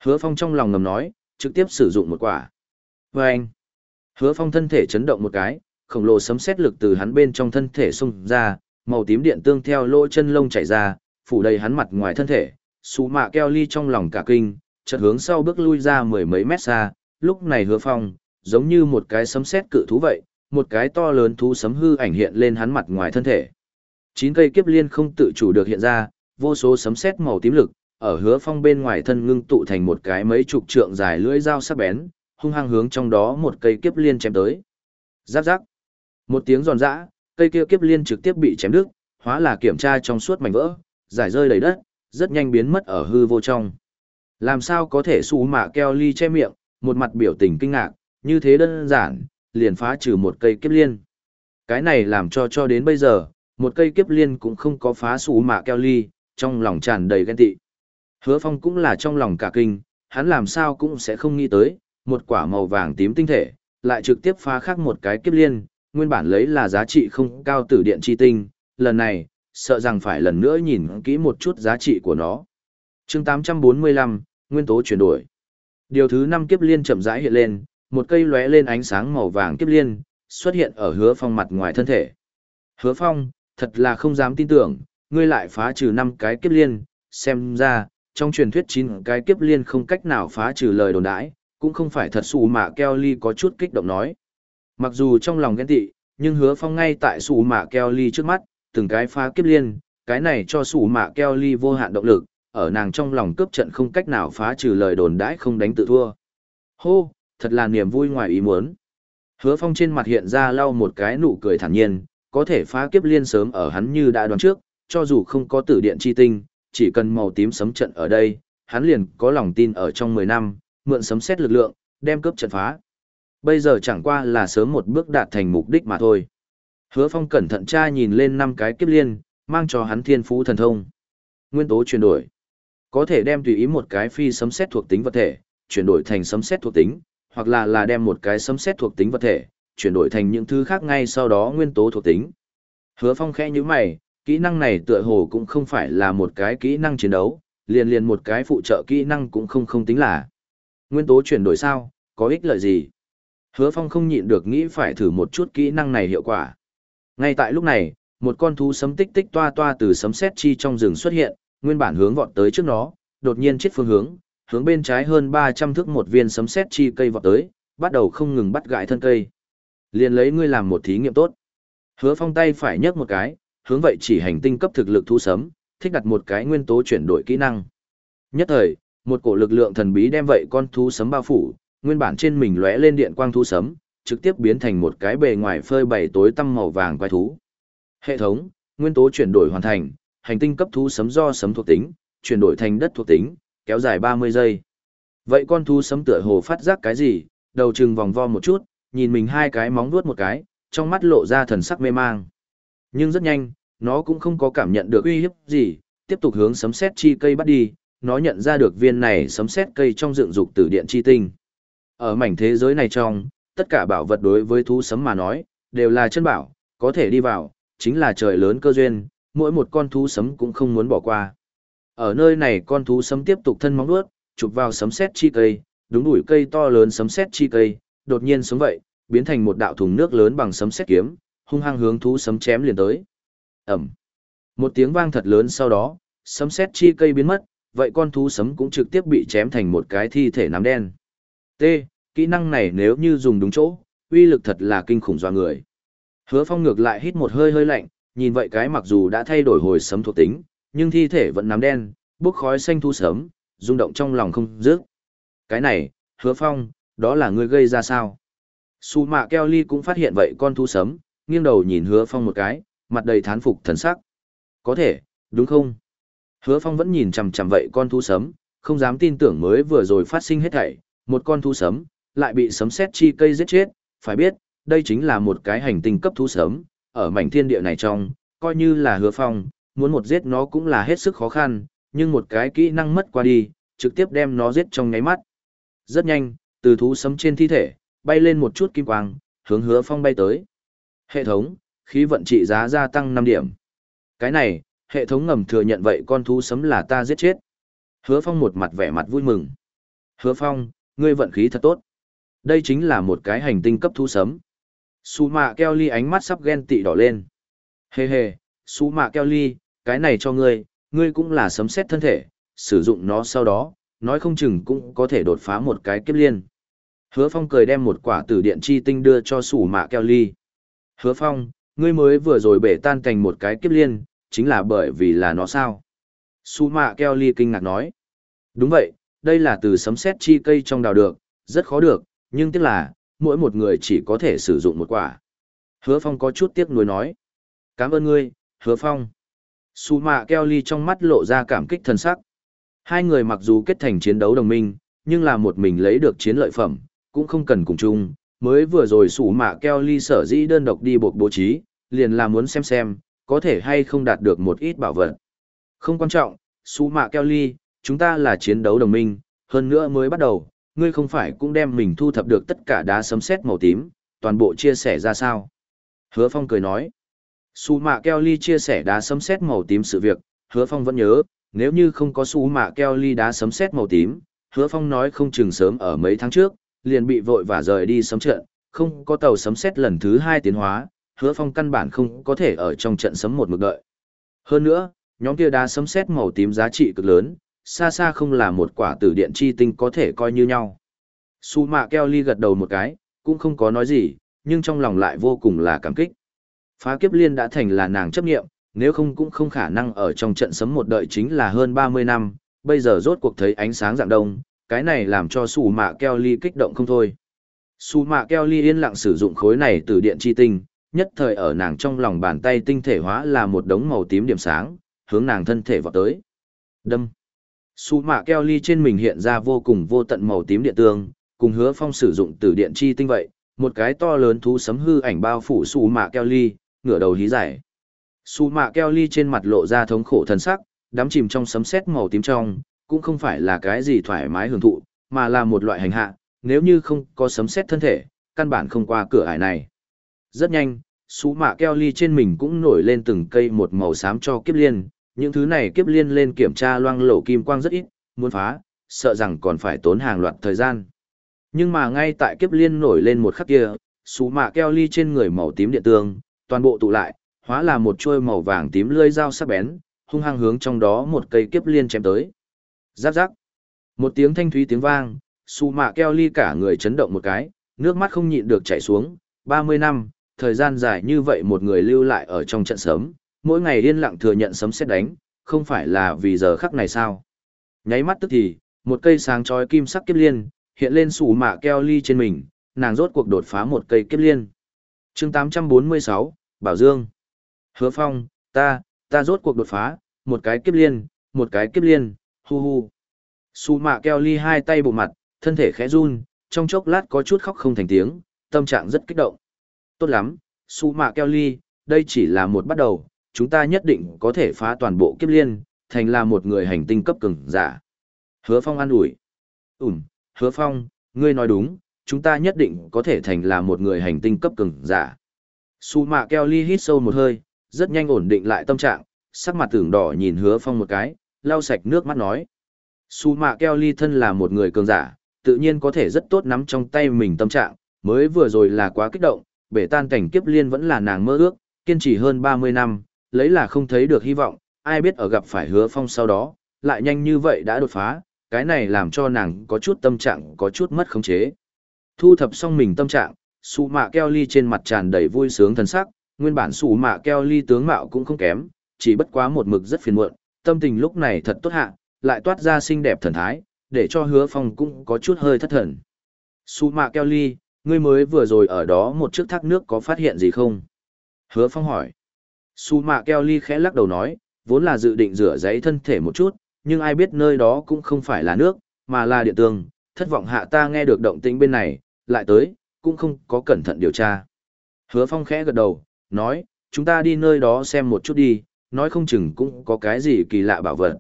Hứa Phong trong lòng ngầm nói, trực tiếp sử dụng một quả. Và anh, Hứa Phong thân thể chấn động một cái, khổng lồ sấm sét lực từ hắn bên trong thân thể xung ra, màu tím điện tương theo lỗ chân lông chảy ra, phủ đầy hắn mặt ngoài thân thể. xù mạ keo ly trong lòng cả kinh, chợt hướng sau bước lui ra mười mấy mét xa, lúc này Hứa Phong, giống như một cái sấm sét cự thú vậy, một cái to lớn thú sấm hư ảnh hiện lên hắn mặt ngoài thân thể. Chín cây kiếp liên không tự chủ được hiện ra, vô số sấm sét màu tím lực, ở Hứa Phong bên ngoài thân ngưng tụ thành một cái mấy chục trượng dài lưỡi dao sắc bén, hung hăng hướng trong đó một cây kiếp liên chém tới. Giáp giáp. Một tiếng giòn giã, cây kia kiếp liên trực tiếp bị chém đứt, hóa là kiểm tra trong suốt mảnh vỡ, giải rơi đầy đất, rất nhanh biến mất ở hư vô trong. Làm sao có thể xú mạ keo ly che miệng, một mặt biểu tình kinh ngạc, như thế đơn giản, liền phá trừ một cây kiếp liên. Cái này làm cho cho đến bây giờ, một cây kiếp liên cũng không có phá xú mạ keo ly, trong lòng tràn đầy ghen tị. Hứa phong cũng là trong lòng cả kinh, hắn làm sao cũng sẽ không nghĩ tới, một quả màu vàng tím tinh thể, lại trực tiếp phá khắc một cái kiếp liên, nguyên bản lấy là giá trị không cao tử điện chi tinh, lần này, sợ rằng phải lần nữa nhìn kỹ một chút giá trị của nó. chương 845, Nguyên tố chuyển đổi. Điều thứ 5 kiếp liên chậm rãi hiện lên, một cây lóe lên ánh sáng màu vàng kiếp liên, xuất hiện ở hứa phong mặt ngoài thân thể. Hứa phong, thật là không dám tin tưởng, ngươi lại phá trừ 5 cái kiếp liên, xem ra, trong truyền thuyết 9 cái kiếp liên không cách nào phá trừ lời đồn đãi, cũng không phải thật xù mà Kelly có chút kích động nói. Mặc dù trong lòng ghen tị, nhưng hứa phong ngay tại xù mạ keo ly trước mắt, từng cái phá kiếp liên, cái này cho sủ mạ keo ly vô hạn động lực, ở nàng trong lòng cướp trận không cách nào phá trừ lời đồn đãi không đánh tự thua. Hô, thật là niềm vui ngoài ý muốn. Hứa phong trên mặt hiện ra lau một cái nụ cười thản nhiên, có thể phá kiếp liên sớm ở hắn như đã đoán trước, cho dù không có tử điện chi tinh, chỉ cần màu tím sấm trận ở đây, hắn liền có lòng tin ở trong 10 năm, mượn sấm xét lực lượng, đem cướp trận phá. Bây giờ chẳng qua là sớm một bước đạt thành mục đích mà thôi. Hứa Phong cẩn thận tra nhìn lên năm cái kiếp liên, mang cho hắn thiên phú thần thông. Nguyên tố chuyển đổi. Có thể đem tùy ý một cái phi sấm xét thuộc tính vật thể, chuyển đổi thành sấm xét thuộc tính, hoặc là là đem một cái sấm xét thuộc tính vật thể, chuyển đổi thành những thứ khác ngay sau đó nguyên tố thuộc tính. Hứa Phong khẽ như mày, kỹ năng này tựa hồ cũng không phải là một cái kỹ năng chiến đấu, liền liền một cái phụ trợ kỹ năng cũng không không tính là. Nguyên tố chuyển đổi sao, có ích lợi gì? Hứa Phong không nhịn được nghĩ phải thử một chút kỹ năng này hiệu quả. Ngay tại lúc này, một con thú sấm tích tích toa toa từ sấm sét chi trong rừng xuất hiện, nguyên bản hướng vọt tới trước nó, đột nhiên chết phương hướng, hướng bên trái hơn 300 thước một viên sấm sét chi cây vọt tới, bắt đầu không ngừng bắt gãi thân cây. Liền lấy ngươi làm một thí nghiệm tốt. Hứa Phong tay phải nhấc một cái, hướng vậy chỉ hành tinh cấp thực lực thú sấm, thích đặt một cái nguyên tố chuyển đổi kỹ năng. Nhất thời, một cổ lực lượng thần bí đem vậy con thú sấm bao phủ, nguyên bản trên mình lóe lên điện quang thú sấm, trực tiếp biến thành một cái bề ngoài phơi bày tối tăm màu vàng quái thú. Hệ thống, nguyên tố chuyển đổi hoàn thành, hành tinh cấp thú sấm do sấm thuộc tính, chuyển đổi thành đất thuộc tính, kéo dài 30 giây. Vậy con thú sấm tựa hồ phát giác cái gì, đầu trừng vòng vo một chút, nhìn mình hai cái móng vuốt một cái, trong mắt lộ ra thần sắc mê mang. Nhưng rất nhanh, nó cũng không có cảm nhận được uy hiếp gì, tiếp tục hướng sấm sét chi cây bắt đi, nó nhận ra được viên này sấm sét cây trong dựng dục từ điện chi tinh. Ở mảnh thế giới này trong, tất cả bảo vật đối với thú sấm mà nói, đều là chân bảo, có thể đi vào, chính là trời lớn cơ duyên, mỗi một con thú sấm cũng không muốn bỏ qua. Ở nơi này con thú sấm tiếp tục thân móng đuốt, chụp vào sấm sét chi cây, đúng đuổi cây to lớn sấm sét chi cây, đột nhiên sống vậy, biến thành một đạo thùng nước lớn bằng sấm sét kiếm, hung hăng hướng thú sấm chém liền tới. Ẩm. Một tiếng vang thật lớn sau đó, sấm sét chi cây biến mất, vậy con thú sấm cũng trực tiếp bị chém thành một cái thi thể nám đen. T, kỹ năng này nếu như dùng đúng chỗ, uy lực thật là kinh khủng doa người. Hứa Phong ngược lại hít một hơi hơi lạnh, nhìn vậy cái mặc dù đã thay đổi hồi sấm thuộc tính, nhưng thi thể vẫn nắm đen, bốc khói xanh thu sớm, rung động trong lòng không dứt. Cái này, Hứa Phong, đó là ngươi gây ra sao? Su mạ keo ly cũng phát hiện vậy con thu sấm, nghiêng đầu nhìn Hứa Phong một cái, mặt đầy thán phục thần sắc. Có thể, đúng không? Hứa Phong vẫn nhìn chằm chằm vậy con thu sấm, không dám tin tưởng mới vừa rồi phát sinh hết thảy, một con thu sấm, lại bị sấm sét chi cây giết chết, phải biết, đây chính là một cái hành tinh cấp thú sấm, ở mảnh thiên địa này trong, coi như là hứa phong, muốn một giết nó cũng là hết sức khó khăn, nhưng một cái kỹ năng mất qua đi, trực tiếp đem nó giết trong nháy mắt. Rất nhanh, từ thú sấm trên thi thể, bay lên một chút kim quang, hướng hứa phong bay tới. Hệ thống, khí vận trị giá gia tăng 5 điểm. Cái này, hệ thống ngầm thừa nhận vậy con thú sấm là ta giết chết. Hứa phong một mặt vẻ mặt vui mừng. Hứa phong, ngươi vận khí thật tốt. Đây chính là một cái hành tinh cấp thu sấm. Su mạ keo ly ánh mắt sắp ghen tị đỏ lên. Hề hề, su mạ keo ly, cái này cho ngươi, ngươi cũng là sấm xét thân thể, sử dụng nó sau đó, nói không chừng cũng có thể đột phá một cái kiếp liên. Hứa Phong cười đem một quả tử điện chi tinh đưa cho sủ mạ keo ly. Hứa Phong, ngươi mới vừa rồi bể tan thành một cái kiếp liên, chính là bởi vì là nó sao? Su mạ keo ly kinh ngạc nói. Đúng vậy, đây là từ sấm xét chi cây trong đào được, rất khó được, nhưng tiếc là, mỗi một người chỉ có thể sử dụng một quả. Hứa Phong có chút tiếc nuối nói. Cảm ơn ngươi, Hứa Phong. Su mạ keo ly trong mắt lộ ra cảm kích thần sắc. Hai người mặc dù kết thành chiến đấu đồng minh, nhưng là một mình lấy được chiến lợi phẩm, cũng không cần cùng chung. Mới vừa rồi Su mạ keo ly sở dĩ đơn độc đi buộc bố trí, liền là muốn xem xem, có thể hay không đạt được một ít bảo vật. Không quan trọng, Su mạ keo ly, chúng ta là chiến đấu đồng minh, hơn nữa mới bắt đầu, ngươi không phải cũng đem mình thu thập được tất cả đá sấm sét màu tím, toàn bộ chia sẻ ra sao? Hứa Phong cười nói. Su mạ keo ly chia sẻ đá sấm sét màu tím sự việc, Hứa Phong vẫn nhớ, nếu như không có su mạ keo ly đá sấm sét màu tím, Hứa Phong nói không chừng sớm ở mấy tháng trước, liền bị vội và rời đi sấm trận, không có tàu sấm sét lần thứ hai tiến hóa, Hứa Phong căn bản không có thể ở trong trận sấm một mực đợi. Hơn nữa, nhóm kia đá sấm sét màu tím giá trị cực lớn, xa xa không là một quả tử điện chi tinh có thể coi như nhau. Su mạ keo ly gật đầu một cái, cũng không có nói gì, nhưng trong lòng lại vô cùng là cảm kích. Phá kiếp liên đã thành là nàng chấp nghiệm, nếu không cũng không khả năng ở trong trận sấm một đợi chính là hơn 30 năm, bây giờ rốt cuộc thấy ánh sáng dạng đông, cái này làm cho su mạ keo ly kích động không thôi. Su mạ keo ly yên lặng sử dụng khối này từ điện chi tinh, nhất thời ở nàng trong lòng bàn tay tinh thể hóa là một đống màu tím điểm sáng, hướng nàng thân thể vọt tới. Đâm. Su mạ keo ly trên mình hiện ra vô cùng vô tận màu tím điện tương, cùng hứa phong sử dụng từ điện chi tinh vậy, một cái to lớn thú sấm hư ảnh bao phủ su mạ keo ly, ngửa đầu hí giải. Su mạ keo ly trên mặt lộ ra thống khổ thần sắc, đắm chìm trong sấm sét màu tím trong, cũng không phải là cái gì thoải mái hưởng thụ, mà là một loại hành hạ, nếu như không có sấm sét thân thể, căn bản không qua cửa ải này. Rất nhanh, sú mạ keo ly trên mình cũng nổi lên từng cây một màu xám cho kiếp liên, những thứ này kiếp liên lên kiểm tra loang lổ kim quang rất ít, muốn phá, sợ rằng còn phải tốn hàng loạt thời gian. Nhưng mà ngay tại kiếp liên nổi lên một khắc kia, sú mạ keo ly trên người màu tím điện tương, toàn bộ tụ lại, hóa là một chuôi màu vàng tím lưỡi dao sắc bén, hung hăng hướng trong đó một cây kiếp liên chém tới. Giáp giáp. Một tiếng thanh thúy tiếng vang, su mạ keo ly cả người chấn động một cái, nước mắt không nhịn được chảy xuống. 30 năm, thời gian dài như vậy một người lưu lại ở trong trận sớm, mỗi ngày yên lặng thừa nhận sấm sét đánh, không phải là vì giờ khắc này sao. Nháy mắt tức thì, một cây sáng chói kim sắc kiếp liên, hiện lên sủ mạ keo ly trên mình, nàng rốt cuộc đột phá một cây kiếp liên. chương 846, Bảo Dương. Hứa phong, ta, ta rốt cuộc đột phá, một cái kiếp liên, một cái kiếp liên, hu hu. Su mạ keo ly hai tay bộ mặt, thân thể khẽ run, trong chốc lát có chút khóc không thành tiếng, tâm trạng rất kích động. Tốt lắm, su mạ keo ly, đây chỉ là một bắt đầu, chúng ta nhất định có thể phá toàn bộ kiếp liên, thành là một người hành tinh cấp cường giả. Hứa phong an ủi. Ừm, hứa phong, ngươi nói đúng, chúng ta nhất định có thể thành là một người hành tinh cấp cường giả. Su mạ keo ly hít sâu một hơi, rất nhanh ổn định lại tâm trạng, sắc mặt tưởng đỏ nhìn hứa phong một cái, lau sạch nước mắt nói. Su mạ keo ly thân là một người cường giả, tự nhiên có thể rất tốt nắm trong tay mình tâm trạng, mới vừa rồi là quá kích động, bể tan cảnh kiếp liên vẫn là nàng mơ ước, kiên trì hơn 30 năm, lấy là không thấy được hy vọng, ai biết ở gặp phải hứa phong sau đó, lại nhanh như vậy đã đột phá, cái này làm cho nàng có chút tâm trạng có chút mất khống chế. Thu thập xong mình tâm trạng, Sù mạ keo ly trên mặt tràn đầy vui sướng thần sắc, nguyên bản Sù mạ keo ly tướng mạo cũng không kém, chỉ bất quá một mực rất phiền muộn, tâm tình lúc này thật tốt hạ, lại toát ra xinh đẹp thần thái, để cho hứa phong cũng có chút hơi thất thần. Sù mạ keo ly, ngươi mới vừa rồi ở đó một chiếc thác nước có phát hiện gì không? Hứa phong hỏi. Su mạ keo ly khẽ lắc đầu nói, vốn là dự định rửa giấy thân thể một chút, nhưng ai biết nơi đó cũng không phải là nước, mà là địa tường, thất vọng hạ ta nghe được động tĩnh bên này, lại tới, cũng không có cẩn thận điều tra. Hứa phong khẽ gật đầu, nói, chúng ta đi nơi đó xem một chút đi, nói không chừng cũng có cái gì kỳ lạ bảo vật.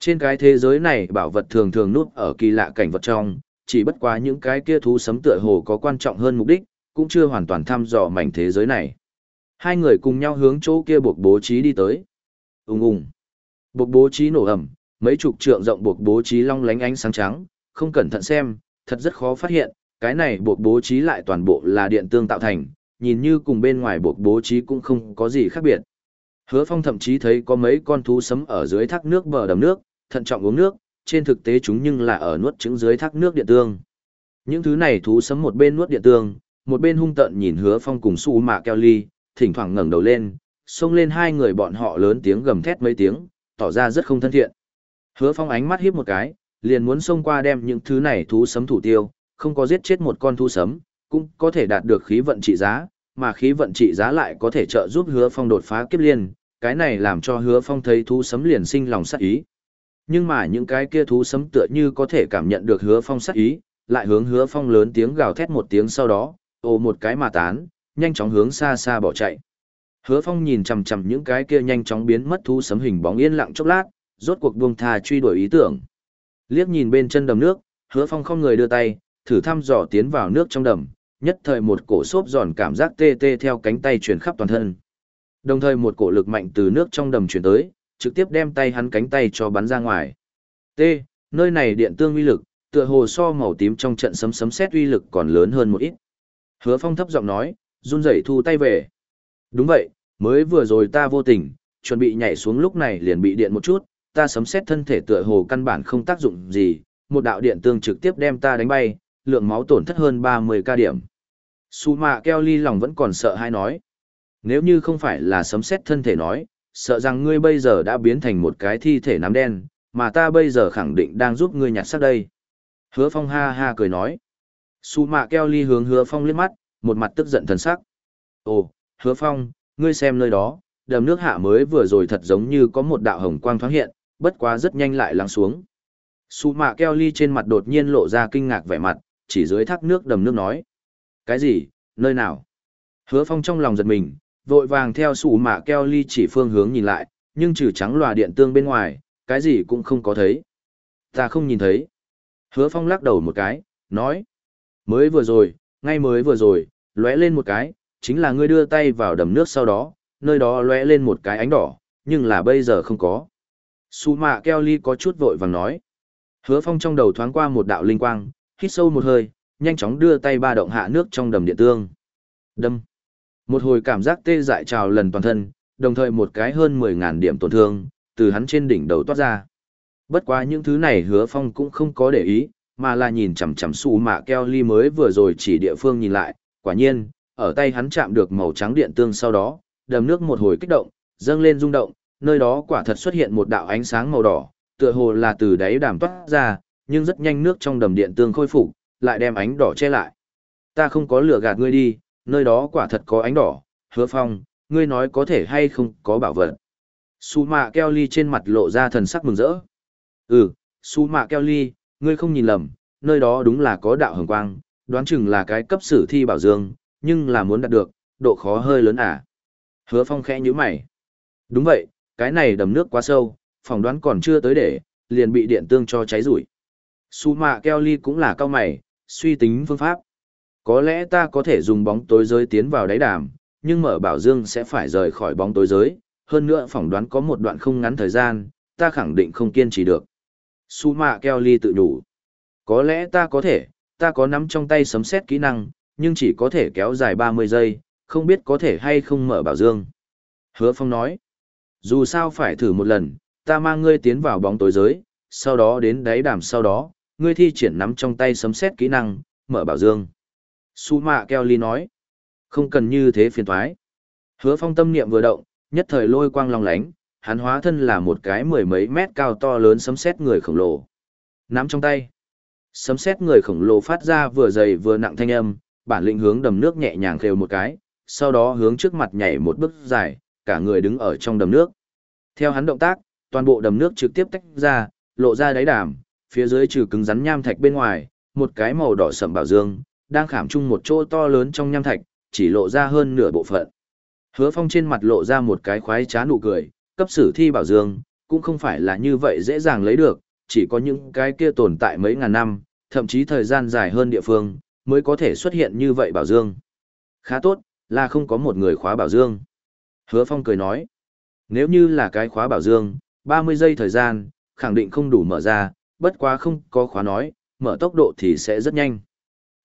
Trên cái thế giới này bảo vật thường thường núp ở kỳ lạ cảnh vật trong, chỉ bất quá những cái kia thú sấm tựa hồ có quan trọng hơn mục đích, cũng chưa hoàn toàn thăm dò mảnh thế giới này. Hai người cùng nhau hướng chỗ kia buộc bố trí đi tới. Ung ung. Buộc bố trí nổ ẩm, mấy chục trượng rộng buộc bố trí long lánh ánh sáng trắng, không cẩn thận xem, thật rất khó phát hiện, cái này buộc bố trí lại toàn bộ là điện tương tạo thành, nhìn như cùng bên ngoài buộc bố trí cũng không có gì khác biệt. Hứa Phong thậm chí thấy có mấy con thú sấm ở dưới thác nước bờ đầm nước, thận trọng uống nước, trên thực tế chúng nhưng là ở nuốt trứng dưới thác nước điện tương. Những thứ này thú sấm một bên nuốt điện tương, một bên hung tợn nhìn Hứa Phong cùng Su Mạ Keo Ly, thỉnh thoảng ngẩng đầu lên, xông lên hai người bọn họ lớn tiếng gầm thét mấy tiếng, tỏ ra rất không thân thiện. Hứa Phong ánh mắt híp một cái, liền muốn xông qua đem những thứ này thú sấm thủ tiêu, không có giết chết một con thú sấm, cũng có thể đạt được khí vận trị giá, mà khí vận trị giá lại có thể trợ giúp hứa phong đột phá kiếp liên, cái này làm cho hứa phong thấy thú sấm liền sinh lòng sát ý. Nhưng mà những cái kia thú sấm tựa như có thể cảm nhận được hứa phong sát ý, lại hướng hứa phong lớn tiếng gào thét một tiếng sau đó, ồ một cái mà tán, nhanh chóng hướng xa xa bỏ chạy. Hứa phong nhìn chằm chằm những cái kia nhanh chóng biến mất thú sấm hình bóng yên lặng chốc lát, rốt cuộc buông tha truy đuổi ý tưởng. Liếc nhìn bên chân đầm nước, hứa phong không người đưa tay, thử thăm dò tiến vào nước trong đầm, nhất thời một cổ xốp giòn cảm giác tê tê theo cánh tay truyền khắp toàn thân. Đồng thời một cổ lực mạnh từ nước trong đầm truyền tới, trực tiếp đem tay hắn cánh tay cho bắn ra ngoài. T, nơi này điện tương uy lực, tựa hồ so màu tím trong trận sấm sấm sét uy lực còn lớn hơn một ít. Hứa Phong thấp giọng nói, run rẩy thu tay về. Đúng vậy, mới vừa rồi ta vô tình, chuẩn bị nhảy xuống lúc này liền bị điện một chút, ta sấm xét thân thể tựa hồ căn bản không tác dụng gì, một đạo điện tương trực tiếp đem ta đánh bay, lượng máu tổn thất hơn 30 ca điểm. Su mạ keo ly lòng vẫn còn sợ hay nói. Nếu như không phải là sấm xét thân thể nói, sợ rằng ngươi bây giờ đã biến thành một cái thi thể nám đen, mà ta bây giờ khẳng định đang giúp ngươi nhặt xác đây. Hứa phong ha ha cười nói. Su mạ keo ly hướng hứa phong liếc mắt, một mặt tức giận thần sắc. Ồ, hứa phong, ngươi xem nơi đó, đầm nước hạ mới vừa rồi thật giống như có một đạo hồng quang thoáng hiện, bất quá rất nhanh lại lắng xuống. Su mạ keo ly trên mặt đột nhiên lộ ra kinh ngạc vẻ mặt, chỉ dưới thác nước đầm nước nói. Cái gì, nơi nào? Hứa phong trong lòng giật mình, vội vàng theo sủ mạ keo ly chỉ phương hướng nhìn lại, nhưng trừ trắng lòa điện tương bên ngoài, cái gì cũng không có thấy. Ta không nhìn thấy. Hứa Phong lắc đầu một cái, nói. Mới vừa rồi, ngay mới vừa rồi, lóe lên một cái, chính là ngươi đưa tay vào đầm nước sau đó, nơi đó lóe lên một cái ánh đỏ, nhưng là bây giờ không có. Su mạ Kelly có chút vội vàng nói. Hứa Phong trong đầu thoáng qua một đạo linh quang, hít sâu một hơi, nhanh chóng đưa tay ba động hạ nước trong đầm điện tương. Đâm. Một hồi cảm giác tê dại trào lần toàn thân, đồng thời một cái hơn 10.000 điểm tổn thương, từ hắn trên đỉnh đầu toát ra. Bất quá những thứ này hứa phong cũng không có để ý, mà là nhìn chằm chằm su mạ keo ly mới vừa rồi chỉ địa phương nhìn lại, quả nhiên, ở tay hắn chạm được màu trắng điện tương sau đó, đầm nước một hồi kích động, dâng lên rung động, nơi đó quả thật xuất hiện một đạo ánh sáng màu đỏ, tựa hồ là từ đáy đàm toát ra, nhưng rất nhanh nước trong đầm điện tương khôi phục, lại đem ánh đỏ che lại. Ta không có lửa gạt ngươi đi, nơi đó quả thật có ánh đỏ, hứa phong, ngươi nói có thể hay không có bảo vật. Su mạ keo ly trên mặt lộ ra thần sắc mừng rỡ. Ừ, su mạ keo ly, ngươi không nhìn lầm, nơi đó đúng là có đạo hồng quang, đoán chừng là cái cấp sử thi bảo dương, nhưng là muốn đạt được, độ khó hơi lớn à. Hứa phong khẽ nhíu mày. Đúng vậy, cái này đầm nước quá sâu, phỏng đoán còn chưa tới để, liền bị điện tương cho cháy rủi. Su mạ keo ly cũng là cao mày, suy tính phương pháp. Có lẽ ta có thể dùng bóng tối giới tiến vào đáy đàm, nhưng mở bảo dương sẽ phải rời khỏi bóng tối giới, hơn nữa phỏng đoán có một đoạn không ngắn thời gian, ta khẳng định không kiên trì được. Su mạ Kelly tự đủ. Có lẽ ta có thể, ta có nắm trong tay sấm xét kỹ năng, nhưng chỉ có thể kéo dài 30 giây, không biết có thể hay không mở bảo dương. Hứa Phong nói, dù sao phải thử một lần, ta mang ngươi tiến vào bóng tối giới, sau đó đến đáy đàm sau đó, ngươi thi triển nắm trong tay sấm xét kỹ năng, mở bảo dương. Su mạ Kelly nói, không cần như thế phiền thoái. Hứa Phong tâm niệm vừa động, nhất thời lôi quang long lánh, hắn hóa thân là một cái mười mấy mét cao to lớn sấm sét người khổng lồ. Nắm trong tay. Sấm sét người khổng lồ phát ra vừa dày vừa nặng thanh âm, bản lĩnh hướng đầm nước nhẹ nhàng khều một cái, sau đó hướng trước mặt nhảy một bước dài, cả người đứng ở trong đầm nước. Theo hắn động tác, toàn bộ đầm nước trực tiếp tách ra, lộ ra đáy đàm, phía dưới trừ cứng rắn nham thạch bên ngoài, một cái màu đỏ sậm bảo dương, đang khảm chung một chỗ to lớn trong nham thạch, chỉ lộ ra hơn nửa bộ phận. Hứa Phong trên mặt lộ ra một cái khoái trá nụ cười, cấp sử thi bảo dương, cũng không phải là như vậy dễ dàng lấy được, chỉ có những cái kia tồn tại mấy ngàn năm, thậm chí thời gian dài hơn địa phương, mới có thể xuất hiện như vậy bảo dương. Khá tốt, là không có một người khóa bảo dương. Hứa Phong cười nói, nếu như là cái khóa bảo dương, 30 giây thời gian, khẳng định không đủ mở ra, bất quá không có khóa nói, mở tốc độ thì sẽ rất nhanh.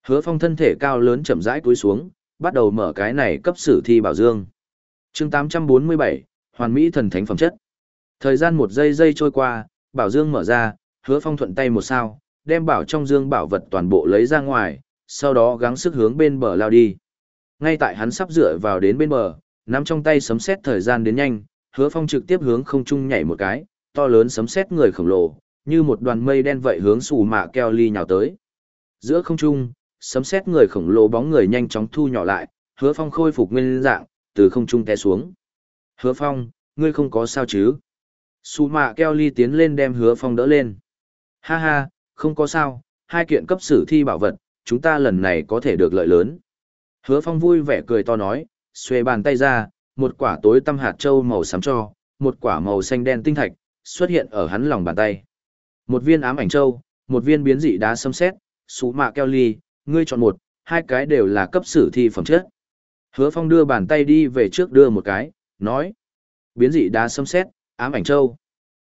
Hứa Phong thân thể cao lớn chậm rãi cúi xuống, bắt đầu mở cái này cấp sử thi bảo dương. chương 847, Hoàn Mỹ thần thánh phẩm chất. Thời gian một giây giây trôi qua, bảo dương mở ra, hứa phong thuận tay một sao, đem bảo trong dương bảo vật toàn bộ lấy ra ngoài, sau đó gắng sức hướng bên bờ lao đi. Ngay tại hắn sắp dựa vào đến bên bờ, nắm trong tay sấm sét thời gian đến nhanh, hứa phong trực tiếp hướng không trung nhảy một cái, to lớn sấm sét người khổng lồ, như một đoàn mây đen vậy hướng xù mạ keo ly nhào tới. Giữa không trung, sấm sét người khổng lồ bóng người nhanh chóng thu nhỏ lại, hứa phong khôi phục nguyên dạng, từ không trung té xuống. Hứa phong, ngươi không có sao chứ? Su mạ keo ly tiến lên đem hứa phong đỡ lên. Ha ha, không có sao, hai kiện cấp sử thi bảo vật, chúng ta lần này có thể được lợi lớn. Hứa phong vui vẻ cười to nói, xuê bàn tay ra, một quả tối tăm hạt châu màu xám cho, một quả màu xanh đen tinh thạch, xuất hiện ở hắn lòng bàn tay. Một viên ám ảnh châu, một viên biến dị đá sấm sét, sú mạ keo ly, ngươi chọn một, hai cái đều là cấp sử thi phẩm chất. Hứa Phong đưa bàn tay đi về trước đưa một cái, nói. Biến dị đá sấm xét, ám ảnh châu.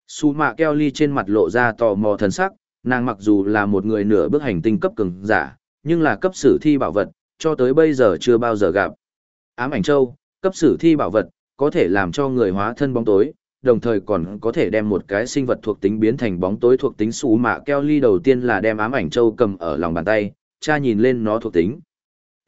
Su mạ keo ly trên mặt lộ ra tò mò thần sắc, nàng mặc dù là một người nửa bước hành tinh cấp cường giả, nhưng là cấp sử thi bảo vật, cho tới bây giờ chưa bao giờ gặp. Ám ảnh châu, cấp sử thi bảo vật, có thể làm cho người hóa thân bóng tối, đồng thời còn có thể đem một cái sinh vật thuộc tính biến thành bóng tối thuộc tính Su mạ keo ly đầu tiên là đem ám ảnh châu cầm ở lòng bàn tay, cha nhìn lên nó thuộc tính.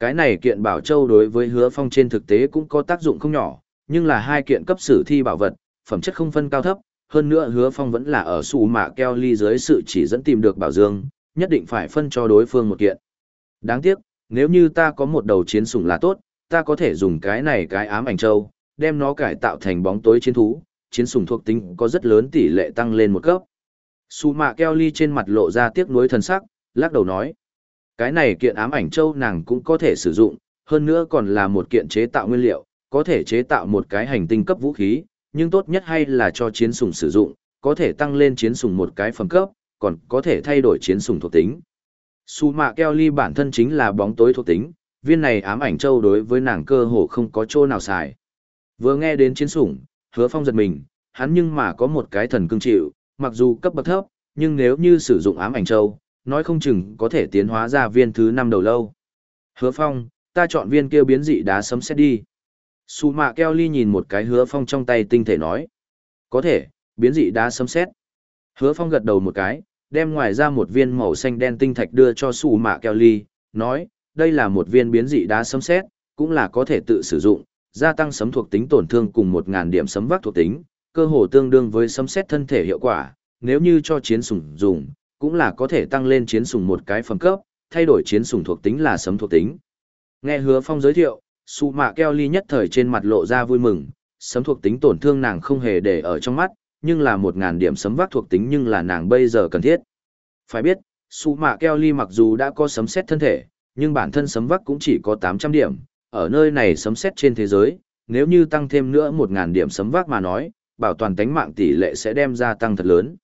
Cái này kiện bảo châu đối với hứa phong trên thực tế cũng có tác dụng không nhỏ, nhưng là hai kiện cấp sử thi bảo vật, phẩm chất không phân cao thấp, hơn nữa hứa phong vẫn là ở sủ mạ keo ly dưới sự chỉ dẫn tìm được bảo dương, nhất định phải phân cho đối phương một kiện. Đáng tiếc, nếu như ta có một đầu chiến sủng là tốt, ta có thể dùng cái này cái ám ảnh châu, đem nó cải tạo thành bóng tối chiến thú, chiến sủng thuộc tính có rất lớn tỷ lệ tăng lên một cấp. Su mạ keo ly trên mặt lộ ra tiếc nuối thần sắc, lắc đầu nói. Cái này kiện ám ảnh châu nàng cũng có thể sử dụng, hơn nữa còn là một kiện chế tạo nguyên liệu, có thể chế tạo một cái hành tinh cấp vũ khí, nhưng tốt nhất hay là cho chiến sủng sử dụng, có thể tăng lên chiến sủng một cái phẩm cấp, còn có thể thay đổi chiến sủng thuộc tính. Su mạ Kelly bản thân chính là bóng tối thuộc tính, viên này ám ảnh châu đối với nàng cơ hồ không có chỗ nào xài. Vừa nghe đến chiến sủng, hứa phong giật mình, hắn nhưng mà có một cái thần cương chịu, mặc dù cấp bậc thấp, nhưng nếu như sử dụng ám ảnh châu, nói không chừng có thể tiến hóa ra viên thứ năm đầu lâu. Hứa phong, ta chọn viên kia biến dị đá sấm xét đi. Su mạ keo ly nhìn một cái hứa phong trong tay tinh thể nói. Có thể, biến dị đá sấm xét. Hứa phong gật đầu một cái, đem ngoài ra một viên màu xanh đen tinh thạch đưa cho su mạ keo ly, nói, đây là một viên biến dị đá sấm xét, cũng là có thể tự sử dụng, gia tăng sấm thuộc tính tổn thương cùng 1.000 điểm sấm vác thuộc tính, cơ hồ tương đương với sấm xét thân thể hiệu quả, nếu như cho chiến sủng dùng, cũng là có thể tăng lên chiến sủng một cái phẩm cấp, thay đổi chiến sủng thuộc tính là sấm thuộc tính. Nghe hứa phong giới thiệu, su mạ keo ly nhất thời trên mặt lộ ra vui mừng, sấm thuộc tính tổn thương nàng không hề để ở trong mắt, nhưng là một ngàn điểm sấm vác thuộc tính nhưng là nàng bây giờ cần thiết. Phải biết, su mạ keo ly mặc dù đã có sấm xét thân thể, nhưng bản thân sấm vác cũng chỉ có 800 điểm, ở nơi này sấm xét trên thế giới, nếu như tăng thêm nữa một ngàn điểm sấm vác mà nói, bảo toàn tánh mạng tỷ lệ sẽ đem ra tăng thật lớn.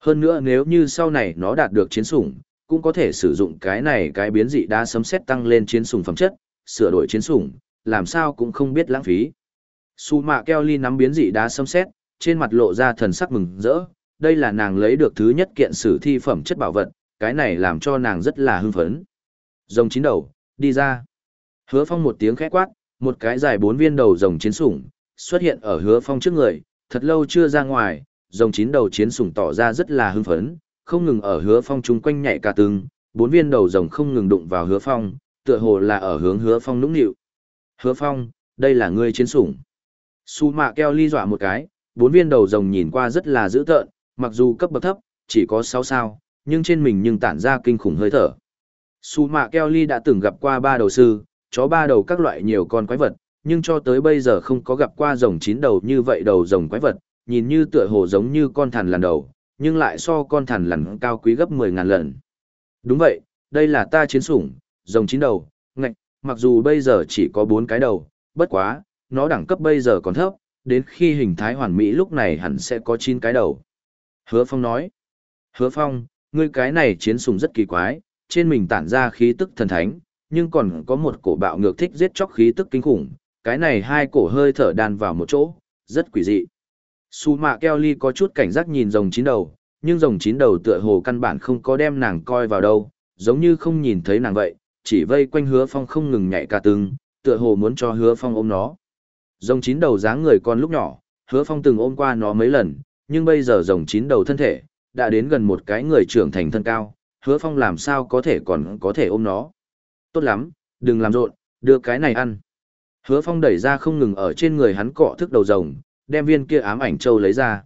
Hơn nữa nếu như sau này nó đạt được chiến sủng, cũng có thể sử dụng cái này cái biến dị đa sấm xét tăng lên chiến sủng phẩm chất, sửa đổi chiến sủng, làm sao cũng không biết lãng phí. Su mạ keo ly nắm biến dị đá xâm xét, trên mặt lộ ra thần sắc mừng rỡ, đây là nàng lấy được thứ nhất kiện sử thi phẩm chất bảo vật, cái này làm cho nàng rất là hưng phấn. Rồng chín đầu, đi ra. Hứa phong một tiếng khẽ quát, một cái dài bốn viên đầu rồng chiến sủng, xuất hiện ở hứa phong trước người, thật lâu chưa ra ngoài, rồng chín đầu chiến sủng tỏ ra rất là hưng phấn, không ngừng ở hứa phong chung quanh nhảy cả từng, bốn viên đầu rồng không ngừng đụng vào hứa phong, tựa hồ là ở hướng hứa phong nũng nịu. Hứa phong, đây là ngươi chiến sủng. Su mạ keo ly dọa một cái, bốn viên đầu rồng nhìn qua rất là dữ tợn, mặc dù cấp bậc thấp, chỉ có sáu sao, nhưng trên mình nhưng tản ra kinh khủng hơi thở. Su mạ keo ly đã từng gặp qua ba đầu sư, chó ba đầu các loại nhiều con quái vật, nhưng cho tới bây giờ không có gặp qua rồng chín đầu như vậy đầu rồng quái vật, nhìn như tựa hồ giống như con thằn lằn đầu, nhưng lại so con thằn lằn cao quý gấp mười ngàn lần. Đúng vậy, đây là ta chiến sủng, rồng chín đầu, ngạch, mặc dù bây giờ chỉ có bốn cái đầu, bất quá, nó đẳng cấp bây giờ còn thấp, đến khi hình thái hoàn mỹ lúc này hẳn sẽ có chín cái đầu. Hứa Phong nói, Hứa Phong, ngươi cái này chiến sùng rất kỳ quái, trên mình tản ra khí tức thần thánh, nhưng còn có một cổ bạo ngược thích giết chóc khí tức kinh khủng, cái này hai cổ hơi thở đan vào một chỗ, rất quỷ dị. Su mạ keo ly có chút cảnh giác nhìn rồng chín đầu, nhưng rồng chín đầu tựa hồ căn bản không có đem nàng coi vào đâu, giống như không nhìn thấy nàng vậy, chỉ vây quanh hứa phong không ngừng nhảy cả từng, tựa hồ muốn cho hứa phong ôm nó. Rồng chín đầu dáng người con lúc nhỏ, hứa phong từng ôm qua nó mấy lần, nhưng bây giờ rồng chín đầu thân thể, đã đến gần một cái người trưởng thành thân cao, hứa phong làm sao có thể còn có thể ôm nó. Tốt lắm, đừng làm rộn, đưa cái này ăn. Hứa phong đẩy ra không ngừng ở trên người hắn cọ thức đầu rồng, đem viên kia ám ảnh châu lấy ra.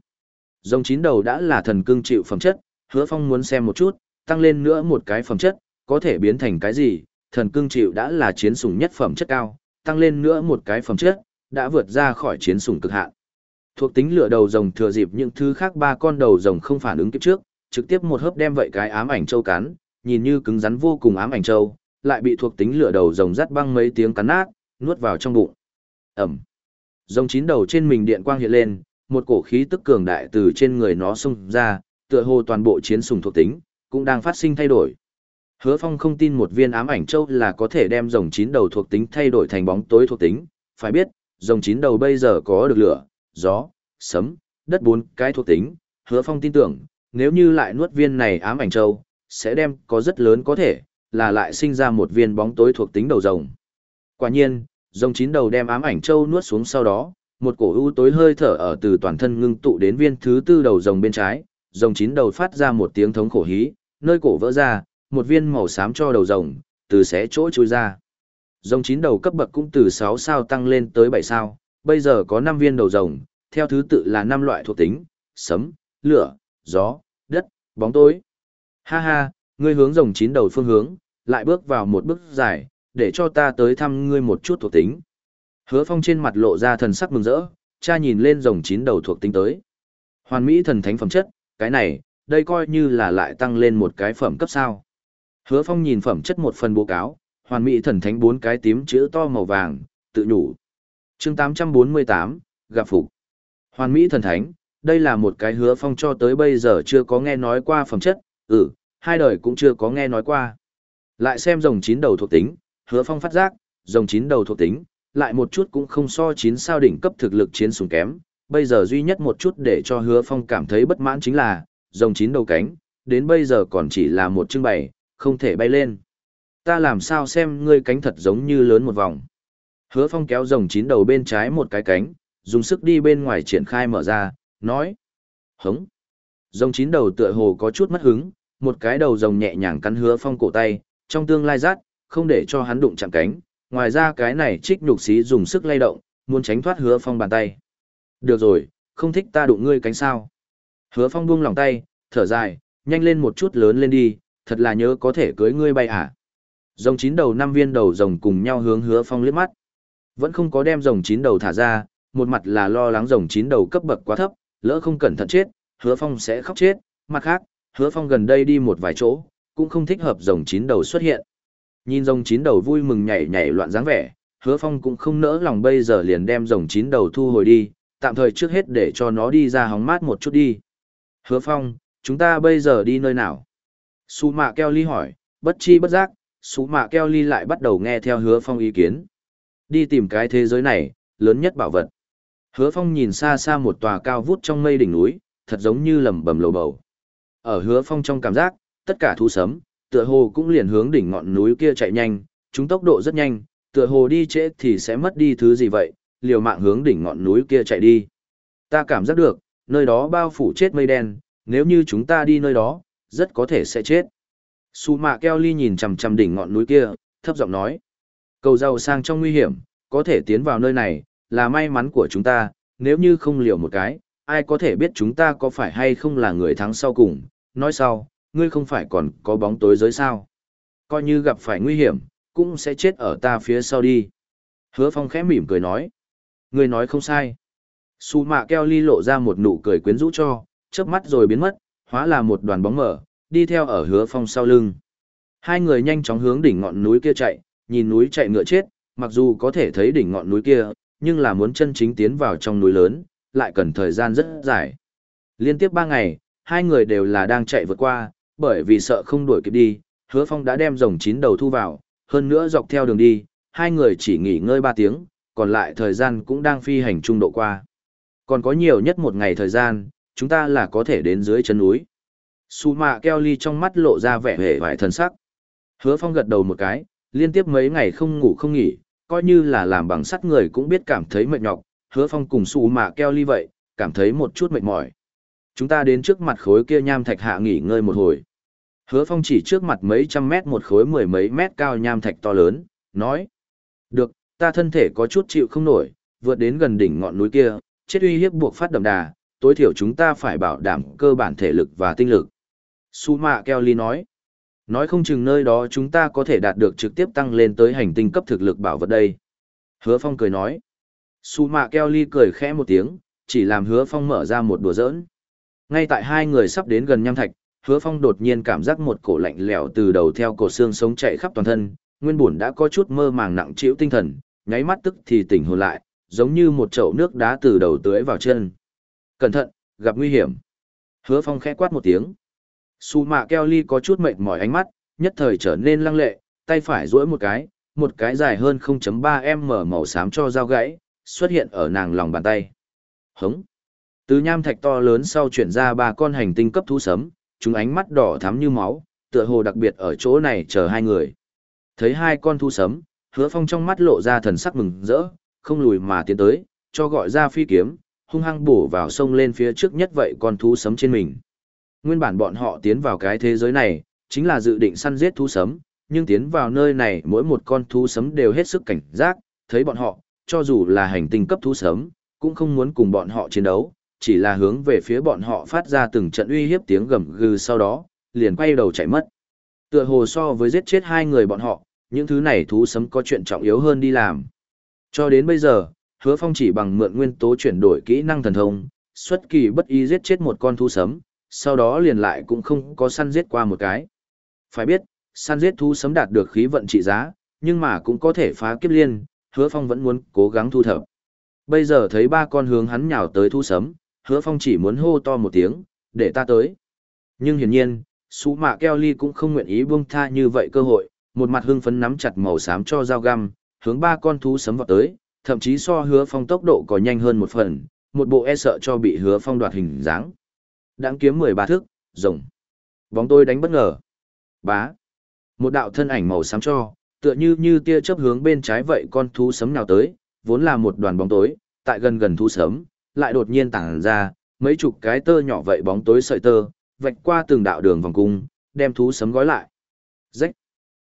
Rồng chín đầu đã là thần cương chịu phẩm chất, hứa phong muốn xem một chút, tăng lên nữa một cái phẩm chất, có thể biến thành cái gì, thần cương chịu đã là chiến sủng nhất phẩm chất cao, tăng lên nữa một cái phẩm chất, đã vượt ra khỏi chiến sủng cực hạn. Thuộc tính lửa đầu rồng thừa dịp những thứ khác ba con đầu rồng không phản ứng kịp trước, trực tiếp một hớp đem vậy cái ám ảnh châu cắn, nhìn như cứng rắn vô cùng ám ảnh châu, lại bị thuộc tính lửa đầu rồng rắt băng mấy tiếng cắn nát, nuốt vào trong bụng. Ẩm. Rồng chín đầu trên mình điện quang hiện lên, một cổ khí tức cường đại từ trên người nó xung ra, tựa hồ toàn bộ chiến sủng thuộc tính, cũng đang phát sinh thay đổi. Hứa Phong không tin một viên ám ảnh châu là có thể đem rồng chín đầu thuộc tính thay đổi thành bóng tối thuộc tính, phải biết, rồng chín đầu bây giờ có được lửa, gió, sấm, đất bốn cái thuộc tính, Hứa Phong tin tưởng, nếu như lại nuốt viên này ám ảnh châu, sẽ đem có rất lớn có thể, là lại sinh ra một viên bóng tối thuộc tính đầu rồng. Quả nhiên, rồng chín đầu đem ám ảnh châu nuốt xuống sau đó, một cổ u tối hơi thở ở từ toàn thân ngưng tụ đến viên thứ tư đầu rồng bên trái, rồng chín đầu phát ra một tiếng thống khổ hí, nơi cổ vỡ ra, một viên màu xám cho đầu rồng, từ xé chỗ chui ra. Rồng chín đầu cấp bậc cũng từ 6 sao tăng lên tới 7 sao, bây giờ có 5 viên đầu rồng, theo thứ tự là 5 loại thuộc tính, sấm, lửa, gió, đất, bóng tối. Ha ha, ngươi hướng rồng chín đầu phương hướng, lại bước vào một bước dài, để cho ta tới thăm ngươi một chút thuộc tính. Hứa Phong trên mặt lộ ra thần sắc mừng rỡ, cha nhìn lên rồng chín đầu thuộc tính tới. Hoàn mỹ thần thánh phẩm chất, cái này, đây coi như là lại tăng lên một cái phẩm cấp sao. Hứa Phong nhìn phẩm chất một phần báo cáo, hoàn mỹ thần thánh bốn cái tím chữ to màu vàng, tự nhủ. Chương 848, gặp phục. Hoàn mỹ thần thánh, đây là một cái hứa phong cho tới bây giờ chưa có nghe nói qua phẩm chất, ừ, hai đời cũng chưa có nghe nói qua. Lại xem rồng chín đầu thuộc tính, hứa phong phát giác, rồng chín đầu thuộc tính, lại một chút cũng không so chín sao đỉnh cấp thực lực chiến súng kém. Bây giờ duy nhất một chút để cho hứa phong cảm thấy bất mãn chính là, rồng chín đầu cánh, đến bây giờ còn chỉ là một trưng bày, không thể bay lên. Ta làm sao xem ngươi cánh thật giống như lớn một vòng. Hứa phong kéo rồng chín đầu bên trái một cái cánh, dùng sức đi bên ngoài triển khai mở ra, nói. Hống. Rồng chín đầu tựa hồ có chút mất hứng, một cái đầu rồng nhẹ nhàng cắn hứa phong cổ tay, trong tương lai rát, không để cho hắn đụng chạm cánh. Ngoài ra cái này trích nhục xí dùng sức lay động, muốn tránh thoát hứa phong bàn tay. Được rồi, không thích ta đụng ngươi cánh sao. Hứa phong buông lòng tay, thở dài, nhanh lên một chút lớn lên đi, thật là nhớ có thể cưới ngươi bay à. Rồng chín đầu năm viên đầu rồng cùng nhau hướng hứa phong liếc mắt. Vẫn không có đem rồng chín đầu thả ra, một mặt là lo lắng rồng chín đầu cấp bậc quá thấp, lỡ không cẩn thận chết, hứa phong sẽ khóc chết, mặt khác, hứa phong gần đây đi một vài chỗ, cũng không thích hợp rồng chín đầu xuất hiện. Nhìn rồng chín đầu vui mừng nhảy nhảy loạn dáng vẻ, hứa phong cũng không nỡ lòng bây giờ liền đem rồng chín đầu thu hồi đi, tạm thời trước hết để cho nó đi ra hóng mát một chút đi. Hứa phong, chúng ta bây giờ đi nơi nào? Sú mạ keo ly hỏi, bất chi bất giác, sú mạ keo ly lại bắt đầu nghe theo hứa phong ý kiến. Đi tìm cái thế giới này, lớn nhất bảo vật. Hứa phong nhìn xa xa một tòa cao vút trong mây đỉnh núi, thật giống như lầm bầm lầu bầu. Ở hứa phong trong cảm giác, tất cả thú sấm, tựa hồ cũng liền hướng đỉnh ngọn núi kia chạy nhanh, chúng tốc độ rất nhanh, tựa hồ đi trễ thì sẽ mất đi thứ gì vậy, liều mạng hướng đỉnh ngọn núi kia chạy đi. Ta cảm giác được, nơi đó bao phủ chết mây đen, nếu như chúng ta đi nơi đó, rất có thể sẽ chết. Su mạ keo ly nhìn chằm chằm đỉnh ngọn núi kia, thấp giọng nói. Cầu giàu sang trong nguy hiểm, có thể tiến vào nơi này, là may mắn của chúng ta, nếu như không liều một cái, ai có thể biết chúng ta có phải hay không là người thắng sau cùng, nói sau, ngươi không phải còn có bóng tối giới sao. Coi như gặp phải nguy hiểm, cũng sẽ chết ở ta phía sau đi. Hứa phong khẽ mỉm cười nói. Ngươi nói không sai. Su mạ keo ly lộ ra một nụ cười quyến rũ cho, chớp mắt rồi biến mất, hóa là một đoàn bóng mở, đi theo ở hứa phong sau lưng. Hai người nhanh chóng hướng đỉnh ngọn núi kia chạy, nhìn núi chạy ngựa chết, mặc dù có thể thấy đỉnh ngọn núi kia, nhưng là muốn chân chính tiến vào trong núi lớn, lại cần thời gian rất dài. Liên tiếp ba ngày, hai người đều là đang chạy vượt qua, bởi vì sợ không đuổi kịp đi, hứa phong đã đem rồng chín đầu thu vào, hơn nữa dọc theo đường đi, hai người chỉ nghỉ ngơi ba tiếng, còn lại thời gian cũng đang phi hành trung độ qua. Còn có nhiều nhất một ngày thời gian, chúng ta là có thể đến dưới chân núi. Su mạ keo ly trong mắt lộ ra vẻ hề vải thần sắc. Hứa phong gật đầu một cái, liên tiếp mấy ngày không ngủ không nghỉ, coi như là làm bằng sắt người cũng biết cảm thấy mệt nhọc, hứa phong cùng su mạ keo ly vậy, cảm thấy một chút mệt mỏi. Chúng ta đến trước mặt khối kia nham thạch hạ nghỉ ngơi một hồi. Hứa phong chỉ trước mặt mấy trăm mét một khối mười mấy mét cao nham thạch to lớn, nói. Được, ta thân thể có chút chịu không nổi, vượt đến gần đỉnh ngọn núi kia, chết uy hiếp buộc phát đậm đà, tối thiểu chúng ta phải bảo đảm cơ bản thể lực và tinh lực. Su Mạ Kelly nói, nói không chừng nơi đó chúng ta có thể đạt được trực tiếp tăng lên tới hành tinh cấp thực lực bảo vật đây. Hứa Phong cười nói, Su Mạ Kelly cười khẽ một tiếng, chỉ làm Hứa Phong mở ra một đùa giỡn. Ngay tại hai người sắp đến gần nham thạch, Hứa Phong đột nhiên cảm giác một cổ lạnh lẽo từ đầu theo cổ xương sống chạy khắp toàn thân, nguyên bổn đã có chút mơ màng nặng trĩu tinh thần, nháy mắt tức thì tỉnh hồn lại, giống như một chậu nước đá từ đầu tưới vào chân. Cẩn thận, gặp nguy hiểm. Hứa Phong khẽ quát một tiếng. Su mạ keo ly có chút mệt mỏi ánh mắt, nhất thời trở nên lăng lệ, tay phải duỗi một cái, một cái dài hơn 0.3m màu xám cho dao gãy, xuất hiện ở nàng lòng bàn tay. Hống. Từ nham thạch to lớn sau chuyển ra ba con hành tinh cấp thú sấm, chúng ánh mắt đỏ thắm như máu, tựa hồ đặc biệt ở chỗ này chờ hai người. Thấy hai con thú sấm, hứa phong trong mắt lộ ra thần sắc mừng rỡ, không lùi mà tiến tới, cho gọi ra phi kiếm, hung hăng bổ vào sông lên phía trước nhất vậy con thú sấm trên mình. Nguyên bản bọn họ tiến vào cái thế giới này, chính là dự định săn giết thú sấm, nhưng tiến vào nơi này mỗi một con thú sấm đều hết sức cảnh giác, thấy bọn họ, cho dù là hành tinh cấp thú sấm, cũng không muốn cùng bọn họ chiến đấu, chỉ là hướng về phía bọn họ phát ra từng trận uy hiếp tiếng gầm gừ sau đó, liền quay đầu chạy mất. Tựa hồ so với giết chết hai người bọn họ, những thứ này thú sấm có chuyện trọng yếu hơn đi làm. Cho đến bây giờ, hứa phong chỉ bằng mượn nguyên tố chuyển đổi kỹ năng thần thông, xuất kỳ bất ý giết chết một con thú sấm, sau đó liền lại cũng không có săn giết qua một cái. Phải biết, săn giết thú sấm đạt được khí vận trị giá, nhưng mà cũng có thể phá kiếp liên, hứa phong vẫn muốn cố gắng thu thập. Bây giờ thấy ba con hướng hắn nhào tới thú sấm, hứa phong chỉ muốn hô to một tiếng, để ta tới. Nhưng hiển nhiên, Sú mạ keo ly cũng không nguyện ý buông tha như vậy cơ hội, một mặt hưng phấn nắm chặt màu xám cho dao găm, hướng ba con thú sấm vào tới, thậm chí so hứa phong tốc độ có nhanh hơn một phần, một bộ e sợ cho bị hứa phong đoạt hình dáng. Đáng kiếm 13 thước, rồng. Bóng tôi đánh bất ngờ. Bá. Một đạo thân ảnh màu xám cho, tựa như như tia chớp hướng bên trái vậy con thú sấm nào tới, vốn là một đoàn bóng tối, tại gần gần thú sấm, lại đột nhiên tản ra, mấy chục cái tơ nhỏ vậy bóng tối sợi tơ, vạch qua từng đạo đường vòng cung, đem thú sấm gói lại. Rách.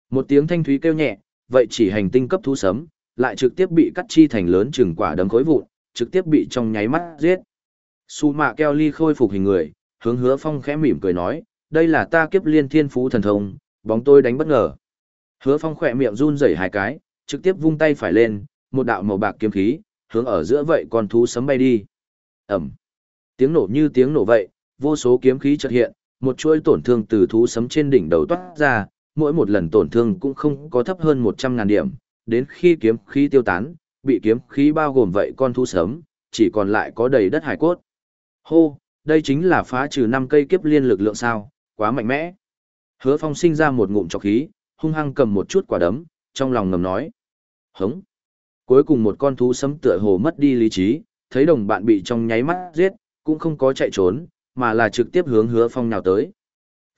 Một tiếng thanh thúy kêu nhẹ, vậy chỉ hành tinh cấp thú sấm, lại trực tiếp bị cắt chi thành lớn chừng quả đấm khối vụn, trực tiếp bị trong nháy mắt giết. Su mạ keo ly khôi phục hình người, hướng hứa phong khẽ mỉm cười nói, đây là ta kiếp liên thiên phú thần thông, bóng tôi đánh bất ngờ. Hứa phong khỏe miệng run rẩy hai cái, trực tiếp vung tay phải lên, một đạo màu bạc kiếm khí, hướng ở giữa vậy con thú sấm bay đi. Ẩm. Tiếng nổ như tiếng nổ vậy, vô số kiếm khí chợt hiện, một chuỗi tổn thương từ thú sấm trên đỉnh đầu toát ra, mỗi một lần tổn thương cũng không có thấp hơn 100.000 điểm, đến khi kiếm khí tiêu tán, bị kiếm khí bao gồm vậy con thú sấm, chỉ còn lại có đầy đất hải cốt. Hô, đây chính là phá trừ năm cây kiếp liên lực lượng sao, quá mạnh mẽ. Hứa Phong sinh ra một ngụm trọc khí, hung hăng cầm một chút quả đấm, trong lòng ngầm nói. Hống. Cuối cùng một con thú sấm tựa hồ mất đi lý trí, thấy đồng bạn bị trong nháy mắt giết, cũng không có chạy trốn, mà là trực tiếp hướng hứa phong nào tới.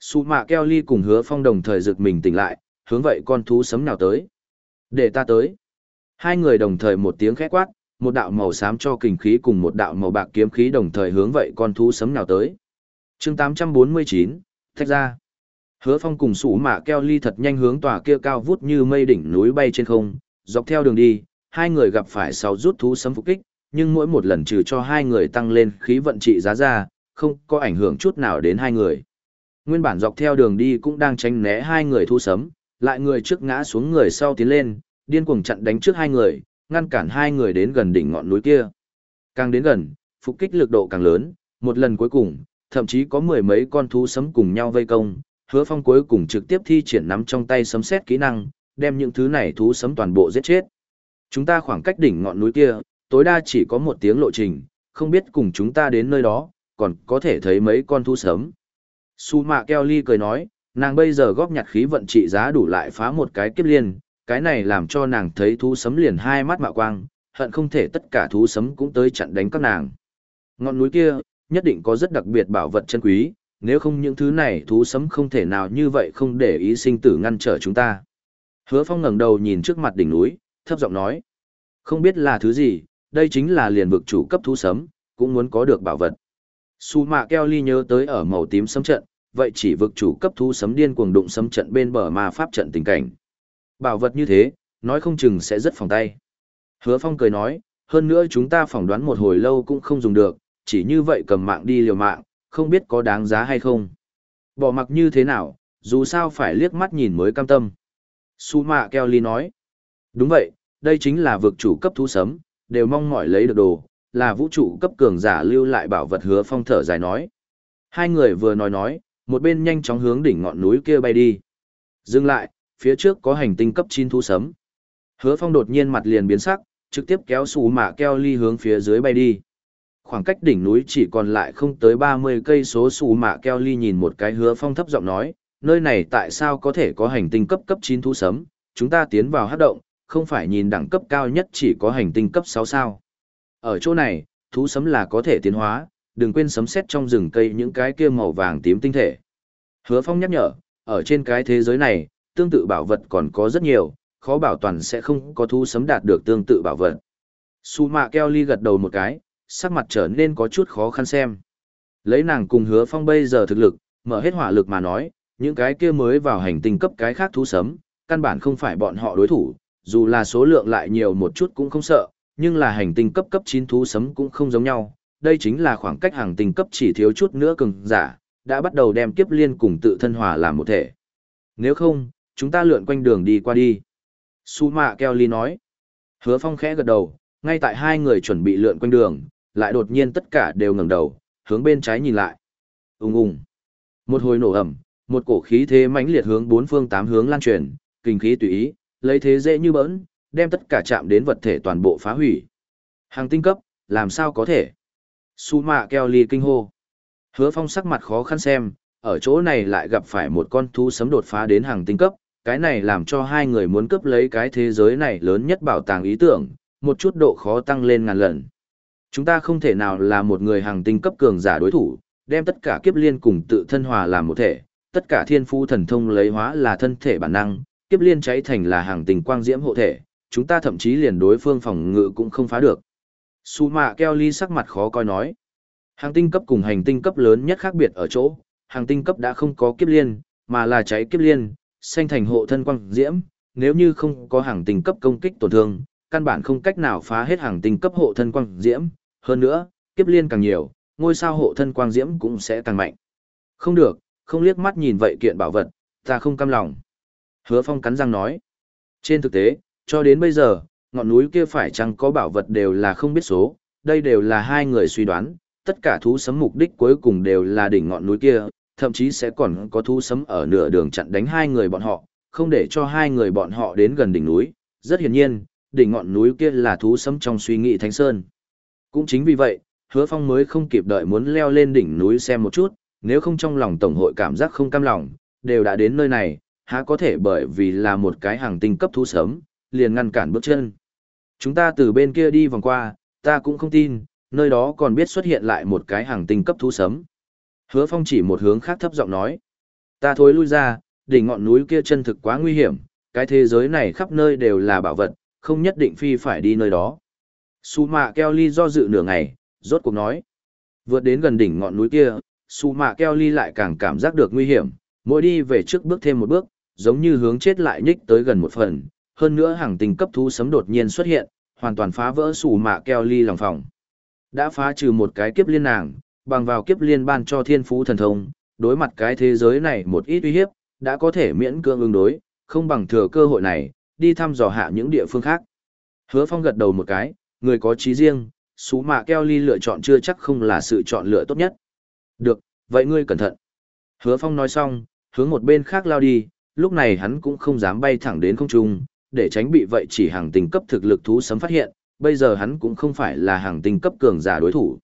Su mạ keo ly cùng hứa phong đồng thời giựt mình tỉnh lại, hướng vậy con thú sấm nào tới. Để ta tới. Hai người đồng thời một tiếng khẽ quát, một đạo màu xám cho kình khí cùng một đạo màu bạc kiếm khí đồng thời hướng vậy con thú sấm nào tới. chương 849, thách ra. Hứa phong cùng sủ mạ keo ly thật nhanh hướng tòa kia cao vút như mây đỉnh núi bay trên không, dọc theo đường đi, hai người gặp phải sáu rút thú sấm phục kích, nhưng mỗi một lần trừ cho hai người tăng lên khí vận trị giá ra, không có ảnh hưởng chút nào đến hai người. Nguyên bản dọc theo đường đi cũng đang tránh né hai người thu sấm, lại người trước ngã xuống người sau tiến lên, điên cuồng chặn đánh trước hai người, ngăn cản hai người đến gần đỉnh ngọn núi kia. Càng đến gần, phục kích lực độ càng lớn, một lần cuối cùng, thậm chí có mười mấy con thú sấm cùng nhau vây công, hứa phong cuối cùng trực tiếp thi triển nắm trong tay sấm xét kỹ năng, đem những thứ này thú sấm toàn bộ giết chết. Chúng ta khoảng cách đỉnh ngọn núi kia, tối đa chỉ có một tiếng lộ trình, không biết cùng chúng ta đến nơi đó, còn có thể thấy mấy con thú sấm. Su mạ Kelly cười nói, nàng bây giờ góp nhặt khí vận trị giá đủ lại phá một cái kiếp liên, cái này làm cho nàng thấy thú sấm liền hai mắt mạo quang, hận không thể tất cả thú sấm cũng tới chặn đánh các nàng. Ngọn núi kia, nhất định có rất đặc biệt bảo vật chân quý, nếu không những thứ này thú sấm không thể nào như vậy không để ý sinh tử ngăn trở chúng ta. Hứa Phong ngẩng đầu nhìn trước mặt đỉnh núi, thấp giọng nói, không biết là thứ gì, đây chính là liền vực chủ cấp thú sấm, cũng muốn có được bảo vật. Su mạ keo ly nhớ tới ở màu tím sấm trận, vậy chỉ vực chủ cấp thú sấm điên cuồng đụng sấm trận bên bờ ma pháp trận tình cảnh. Bảo vật như thế, nói không chừng sẽ rất phòng tay. Hứa Phong cười nói, hơn nữa chúng ta phỏng đoán một hồi lâu cũng không dùng được, chỉ như vậy cầm mạng đi liều mạng, không biết có đáng giá hay không. Bỏ mặc như thế nào, dù sao phải liếc mắt nhìn mới cam tâm. Su mạ keo ly nói, đúng vậy, đây chính là vực chủ cấp thú sấm, đều mong mỏi lấy được đồ, là vũ trụ cấp cường giả lưu lại bảo vật hứa phong thở dài nói. Hai người vừa nói nói, một bên nhanh chóng hướng đỉnh ngọn núi kia bay đi. Dừng lại, phía trước có hành tinh cấp chín thú sấm. Hứa phong đột nhiên mặt liền biến sắc, trực tiếp kéo sủ mạ keo ly hướng phía dưới bay đi. Khoảng cách đỉnh núi chỉ còn lại không tới 30 cây số sủ mạ keo ly nhìn một cái hứa phong thấp giọng nói, nơi này tại sao có thể có hành tinh cấp cấp 9 thú sấm, chúng ta tiến vào hát động, không phải nhìn đẳng cấp cao nhất chỉ có hành tinh cấp 6 sao. Ở chỗ này, thú sấm là có thể tiến hóa, đừng quên sấm xét trong rừng cây những cái kia màu vàng tím tinh thể. Hứa Phong nhắc nhở, ở trên cái thế giới này, tương tự bảo vật còn có rất nhiều, khó bảo toàn sẽ không có thu sấm đạt được tương tự bảo vật. Su mạ keo ly gật đầu một cái, sắc mặt trở nên có chút khó khăn xem. Lấy nàng cùng hứa phong bây giờ thực lực, mở hết hỏa lực mà nói, những cái kia mới vào hành tinh cấp cái khác thu sấm, căn bản không phải bọn họ đối thủ, dù là số lượng lại nhiều một chút cũng không sợ, nhưng là hành tinh cấp cấp 9 thú sấm cũng không giống nhau, đây chính là khoảng cách hàng tinh cấp chỉ thiếu chút nữa cường giả, đã bắt đầu đem kiếp liên cùng tự thân hòa làm một thể. Nếu không, chúng ta lượn quanh đường đi qua đi. Su mạ Kelly nói. Hứa phong khẽ gật đầu, ngay tại hai người chuẩn bị lượn quanh đường, lại đột nhiên tất cả đều ngẩng đầu, hướng bên trái nhìn lại. Ung ung. Một hồi nổ ẩm, một cổ khí thế mãnh liệt hướng bốn phương tám hướng lan truyền, kinh khí tùy ý, lấy thế dễ như bỡn, đem tất cả chạm đến vật thể toàn bộ phá hủy. Hàng tinh cấp, làm sao có thể? Su mạ keo ly kinh hô. Hứa phong sắc mặt khó khăn xem, ở chỗ này lại gặp phải một con thú sấm đột phá đến hàng tinh cấp, cái này làm cho hai người muốn cướp lấy cái thế giới này lớn nhất bảo tàng ý tưởng, một chút độ khó tăng lên ngàn lần. Chúng ta không thể nào là một người hàng tinh cấp cường giả đối thủ, đem tất cả kiếp liên cùng tự thân hòa làm một thể, tất cả thiên phu thần thông lấy hóa là thân thể bản năng, kiếp liên cháy thành là hàng tinh quang diễm hộ thể, chúng ta thậm chí liền đối phương phòng ngự cũng không phá được. Su mạ keo ly sắc mặt khó coi nói. Hàng tinh cấp cùng hành tinh cấp lớn nhất khác biệt ở chỗ, hàng tinh cấp đã không có kiếp liên, mà là cháy kiếp liên, xanh thành hộ thân quang diễm, nếu như không có hàng tinh cấp công kích tổn thương, căn bản không cách nào phá hết hàng tinh cấp hộ thân quang diễm, hơn nữa, kiếp liên càng nhiều, ngôi sao hộ thân quang diễm cũng sẽ càng mạnh. Không được, không liếc mắt nhìn vậy kiện bảo vật, ta không cam lòng. Hứa Phong cắn răng nói. Trên thực tế, cho đến bây giờ, ngọn núi kia phải chăng có bảo vật đều là không biết số, đây đều là hai người suy đoán, tất cả thú sấm mục đích cuối cùng đều là đỉnh ngọn núi kia, thậm chí sẽ còn có thú sấm ở nửa đường chặn đánh hai người bọn họ, không để cho hai người bọn họ đến gần đỉnh núi. Rất hiển nhiên, đỉnh ngọn núi kia là thú sấm trong suy nghĩ Thánh Sơn. Cũng chính vì vậy, hứa phong mới không kịp đợi muốn leo lên đỉnh núi xem một chút, nếu không trong lòng tổng hội cảm giác không cam lòng, đều đã đến nơi này, há có thể bởi vì là một cái hàng tinh cấp thú sớm, liền ngăn cản bước chân. Chúng ta từ bên kia đi vòng qua, ta cũng không tin, nơi đó còn biết xuất hiện lại một cái hàng tinh cấp thú sấm. Hứa phong chỉ một hướng khác thấp giọng nói, ta thối lui ra, đỉnh ngọn núi kia chân thực quá nguy hiểm, cái thế giới này khắp nơi đều là bảo vật, không nhất định phi phải đi nơi đó. Su mạ keo ly do dự nửa ngày, rốt cuộc nói. Vượt đến gần đỉnh ngọn núi kia, su mạ keo ly lại càng cảm giác được nguy hiểm, mỗi đi về trước bước thêm một bước, giống như hướng chết lại nhích tới gần một phần. Hơn nữa hàng tình cấp thú sấm đột nhiên xuất hiện, hoàn toàn phá vỡ su mạ keo ly lòng phòng. Đã phá trừ một cái kiếp liên nàng, bằng vào kiếp liên ban cho thiên phú thần thông, đối mặt cái thế giới này một ít uy hiếp, đã có thể miễn cưỡng ứng đối, không bằng thừa cơ hội này, đi thăm dò hạ những địa phương khác. Hứa Phong gật đầu một cái, người có trí riêng, Sú Mạ Keo Ly lựa chọn chưa chắc không là sự chọn lựa tốt nhất. Được, vậy ngươi cẩn thận. Hứa Phong nói xong, hướng một bên khác lao đi, lúc này hắn cũng không dám bay thẳng đến không trung, để tránh bị vậy chỉ hàng tình cấp thực lực thú sấm phát hiện, bây giờ hắn cũng không phải là hàng tinh cấp cường giả đối thủ.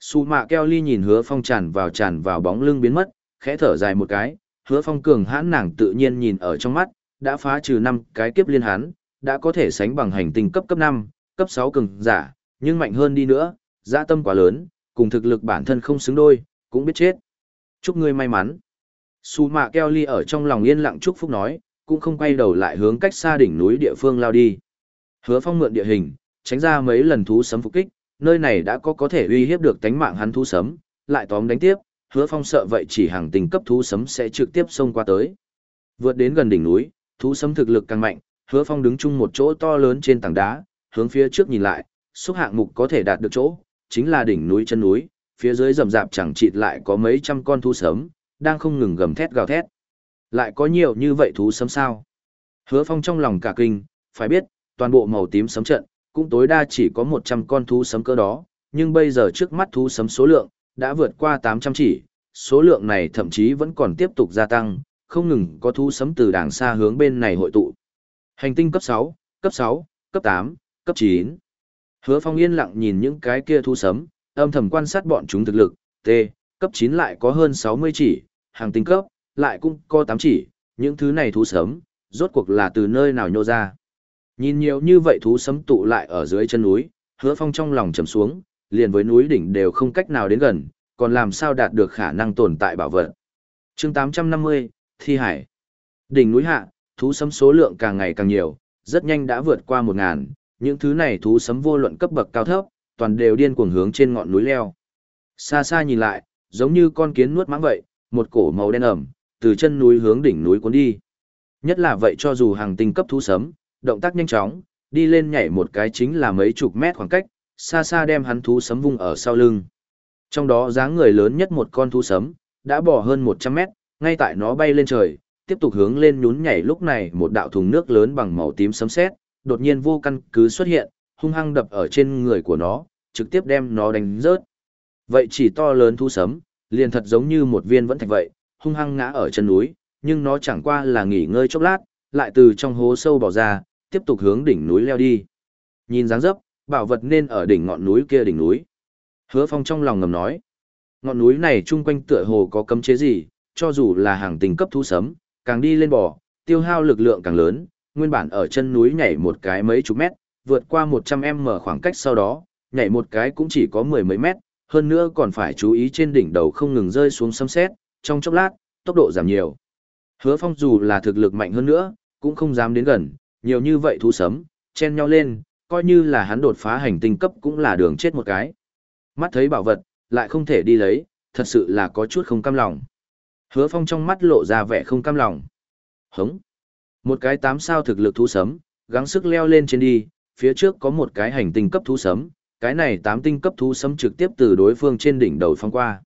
su Mạ Keo Ly nhìn Hứa Phong tràn vào tràn vào bóng lưng biến mất, khẽ thở dài một cái, Hứa Phong cường hãn nàng tự nhiên nhìn ở trong mắt, đã phá trừ năm cái kiếp liên hắn, đã có thể sánh bằng hành tinh cấp cấp 5, cấp 6 cường giả, nhưng mạnh hơn đi nữa, dạ tâm quá lớn, cùng thực lực bản thân không xứng đôi, cũng biết chết. Chúc ngươi may mắn. Su mạ Kelly ở trong lòng yên lặng chúc phúc nói, cũng không quay đầu lại hướng cách xa đỉnh núi địa phương lao đi. Hứa phong mượn địa hình, tránh ra mấy lần thú sấm phục kích, nơi này đã có có thể uy hiếp được tánh mạng hắn thú sấm, lại tóm đánh tiếp, hứa phong sợ vậy chỉ hàng tình cấp thú sấm sẽ trực tiếp xông qua tới. Vượt đến gần đỉnh núi, thú sấm thực lực càng mạnh, hứa phong đứng chung một chỗ to lớn trên tảng đá, hướng phía trước nhìn lại, xúc hạng mục có thể đạt được chỗ, chính là đỉnh núi chân núi, phía dưới rầm rạp chẳng chịt lại có mấy trăm con thú sấm, đang không ngừng gầm thét gào thét. Lại có nhiều như vậy thú sấm sao? Hứa phong trong lòng cả kinh, phải biết, toàn bộ màu tím sấm trận, cũng tối đa chỉ có 100 con thú sấm cơ đó, nhưng bây giờ trước mắt thú sấm số lượng, đã vượt qua 800 chỉ, số lượng này thậm chí vẫn còn tiếp tục gia tăng, không ngừng có thú sấm từ đàng xa hướng bên này hội tụ. Hành tinh cấp 6, cấp 6, cấp 8, cấp 9. Hứa Phong yên lặng nhìn những cái kia thú sấm, âm thầm quan sát bọn chúng thực lực, T, cấp 9 lại có hơn 60 chỉ, hàng tinh cấp, lại cũng có 8 chỉ, những thứ này thú sấm, rốt cuộc là từ nơi nào nhô ra. Nhìn nhiều như vậy thú sấm tụ lại ở dưới chân núi, Hứa Phong trong lòng trầm xuống, liền với núi đỉnh đều không cách nào đến gần, còn làm sao đạt được khả năng tồn tại bảo vật. Chương 850, Thi Hải. Đỉnh núi hạ, thú sấm số lượng càng ngày càng nhiều, rất nhanh đã vượt qua 1000, những thứ này thú sấm vô luận cấp bậc cao thấp, toàn đều điên cuồng hướng trên ngọn núi leo. Xa xa nhìn lại, giống như con kiến nuốt mãng vậy, một cổ màu đen ẩm, từ chân núi hướng đỉnh núi cuốn đi. Nhất là vậy cho dù hàng tinh cấp thú sấm, động tác nhanh chóng, đi lên nhảy một cái chính là mấy chục mét khoảng cách, xa xa đem hắn thú sấm vung ở sau lưng. Trong đó dáng người lớn nhất một con thú sấm, đã bỏ hơn 100 mét, ngay tại nó bay lên trời, tiếp tục hướng lên nhún nhảy lúc này một đạo thùng nước lớn bằng màu tím sấm sét, đột nhiên vô căn cứ xuất hiện, hung hăng đập ở trên người của nó, trực tiếp đem nó đánh rớt. Vậy chỉ to lớn thú sấm, liền thật giống như một viên vẫn thạch vậy, hung hăng ngã ở chân núi, nhưng nó chẳng qua là nghỉ ngơi chốc lát, lại từ trong hố sâu bỏ ra, tiếp tục hướng đỉnh núi leo đi. Nhìn dáng dấp, bảo vật nên ở đỉnh ngọn núi kia đỉnh núi. Hứa Phong trong lòng ngầm nói, ngọn núi này chung quanh tựa hồ có cấm chế gì, cho dù là hàng tình cấp thú sấm, càng đi lên bò, tiêu hao lực lượng càng lớn, nguyên bản ở chân núi nhảy một cái mấy chục mét, vượt qua 100m khoảng cách sau đó, nhảy một cái cũng chỉ có mười mấy mét, hơn nữa còn phải chú ý trên đỉnh đầu không ngừng rơi xuống sấm sét, trong chốc lát, tốc độ giảm nhiều. Hứa Phong dù là thực lực mạnh hơn nữa, cũng không dám đến gần, nhiều như vậy thú sấm, chen nhau lên, coi như là hắn đột phá hành tinh cấp cũng là đường chết một cái. Mắt thấy bảo vật, lại không thể đi lấy, thật sự là có chút không cam lòng. Hứa Phong trong mắt lộ ra vẻ không cam lòng. Hống. Một cái tám sao thực lực thú sấm, gắng sức leo lên trên đi, phía trước có một cái hành tinh cấp thú sấm, cái này tám tinh cấp thú sấm trực tiếp từ đối phương trên đỉnh đầu phong qua.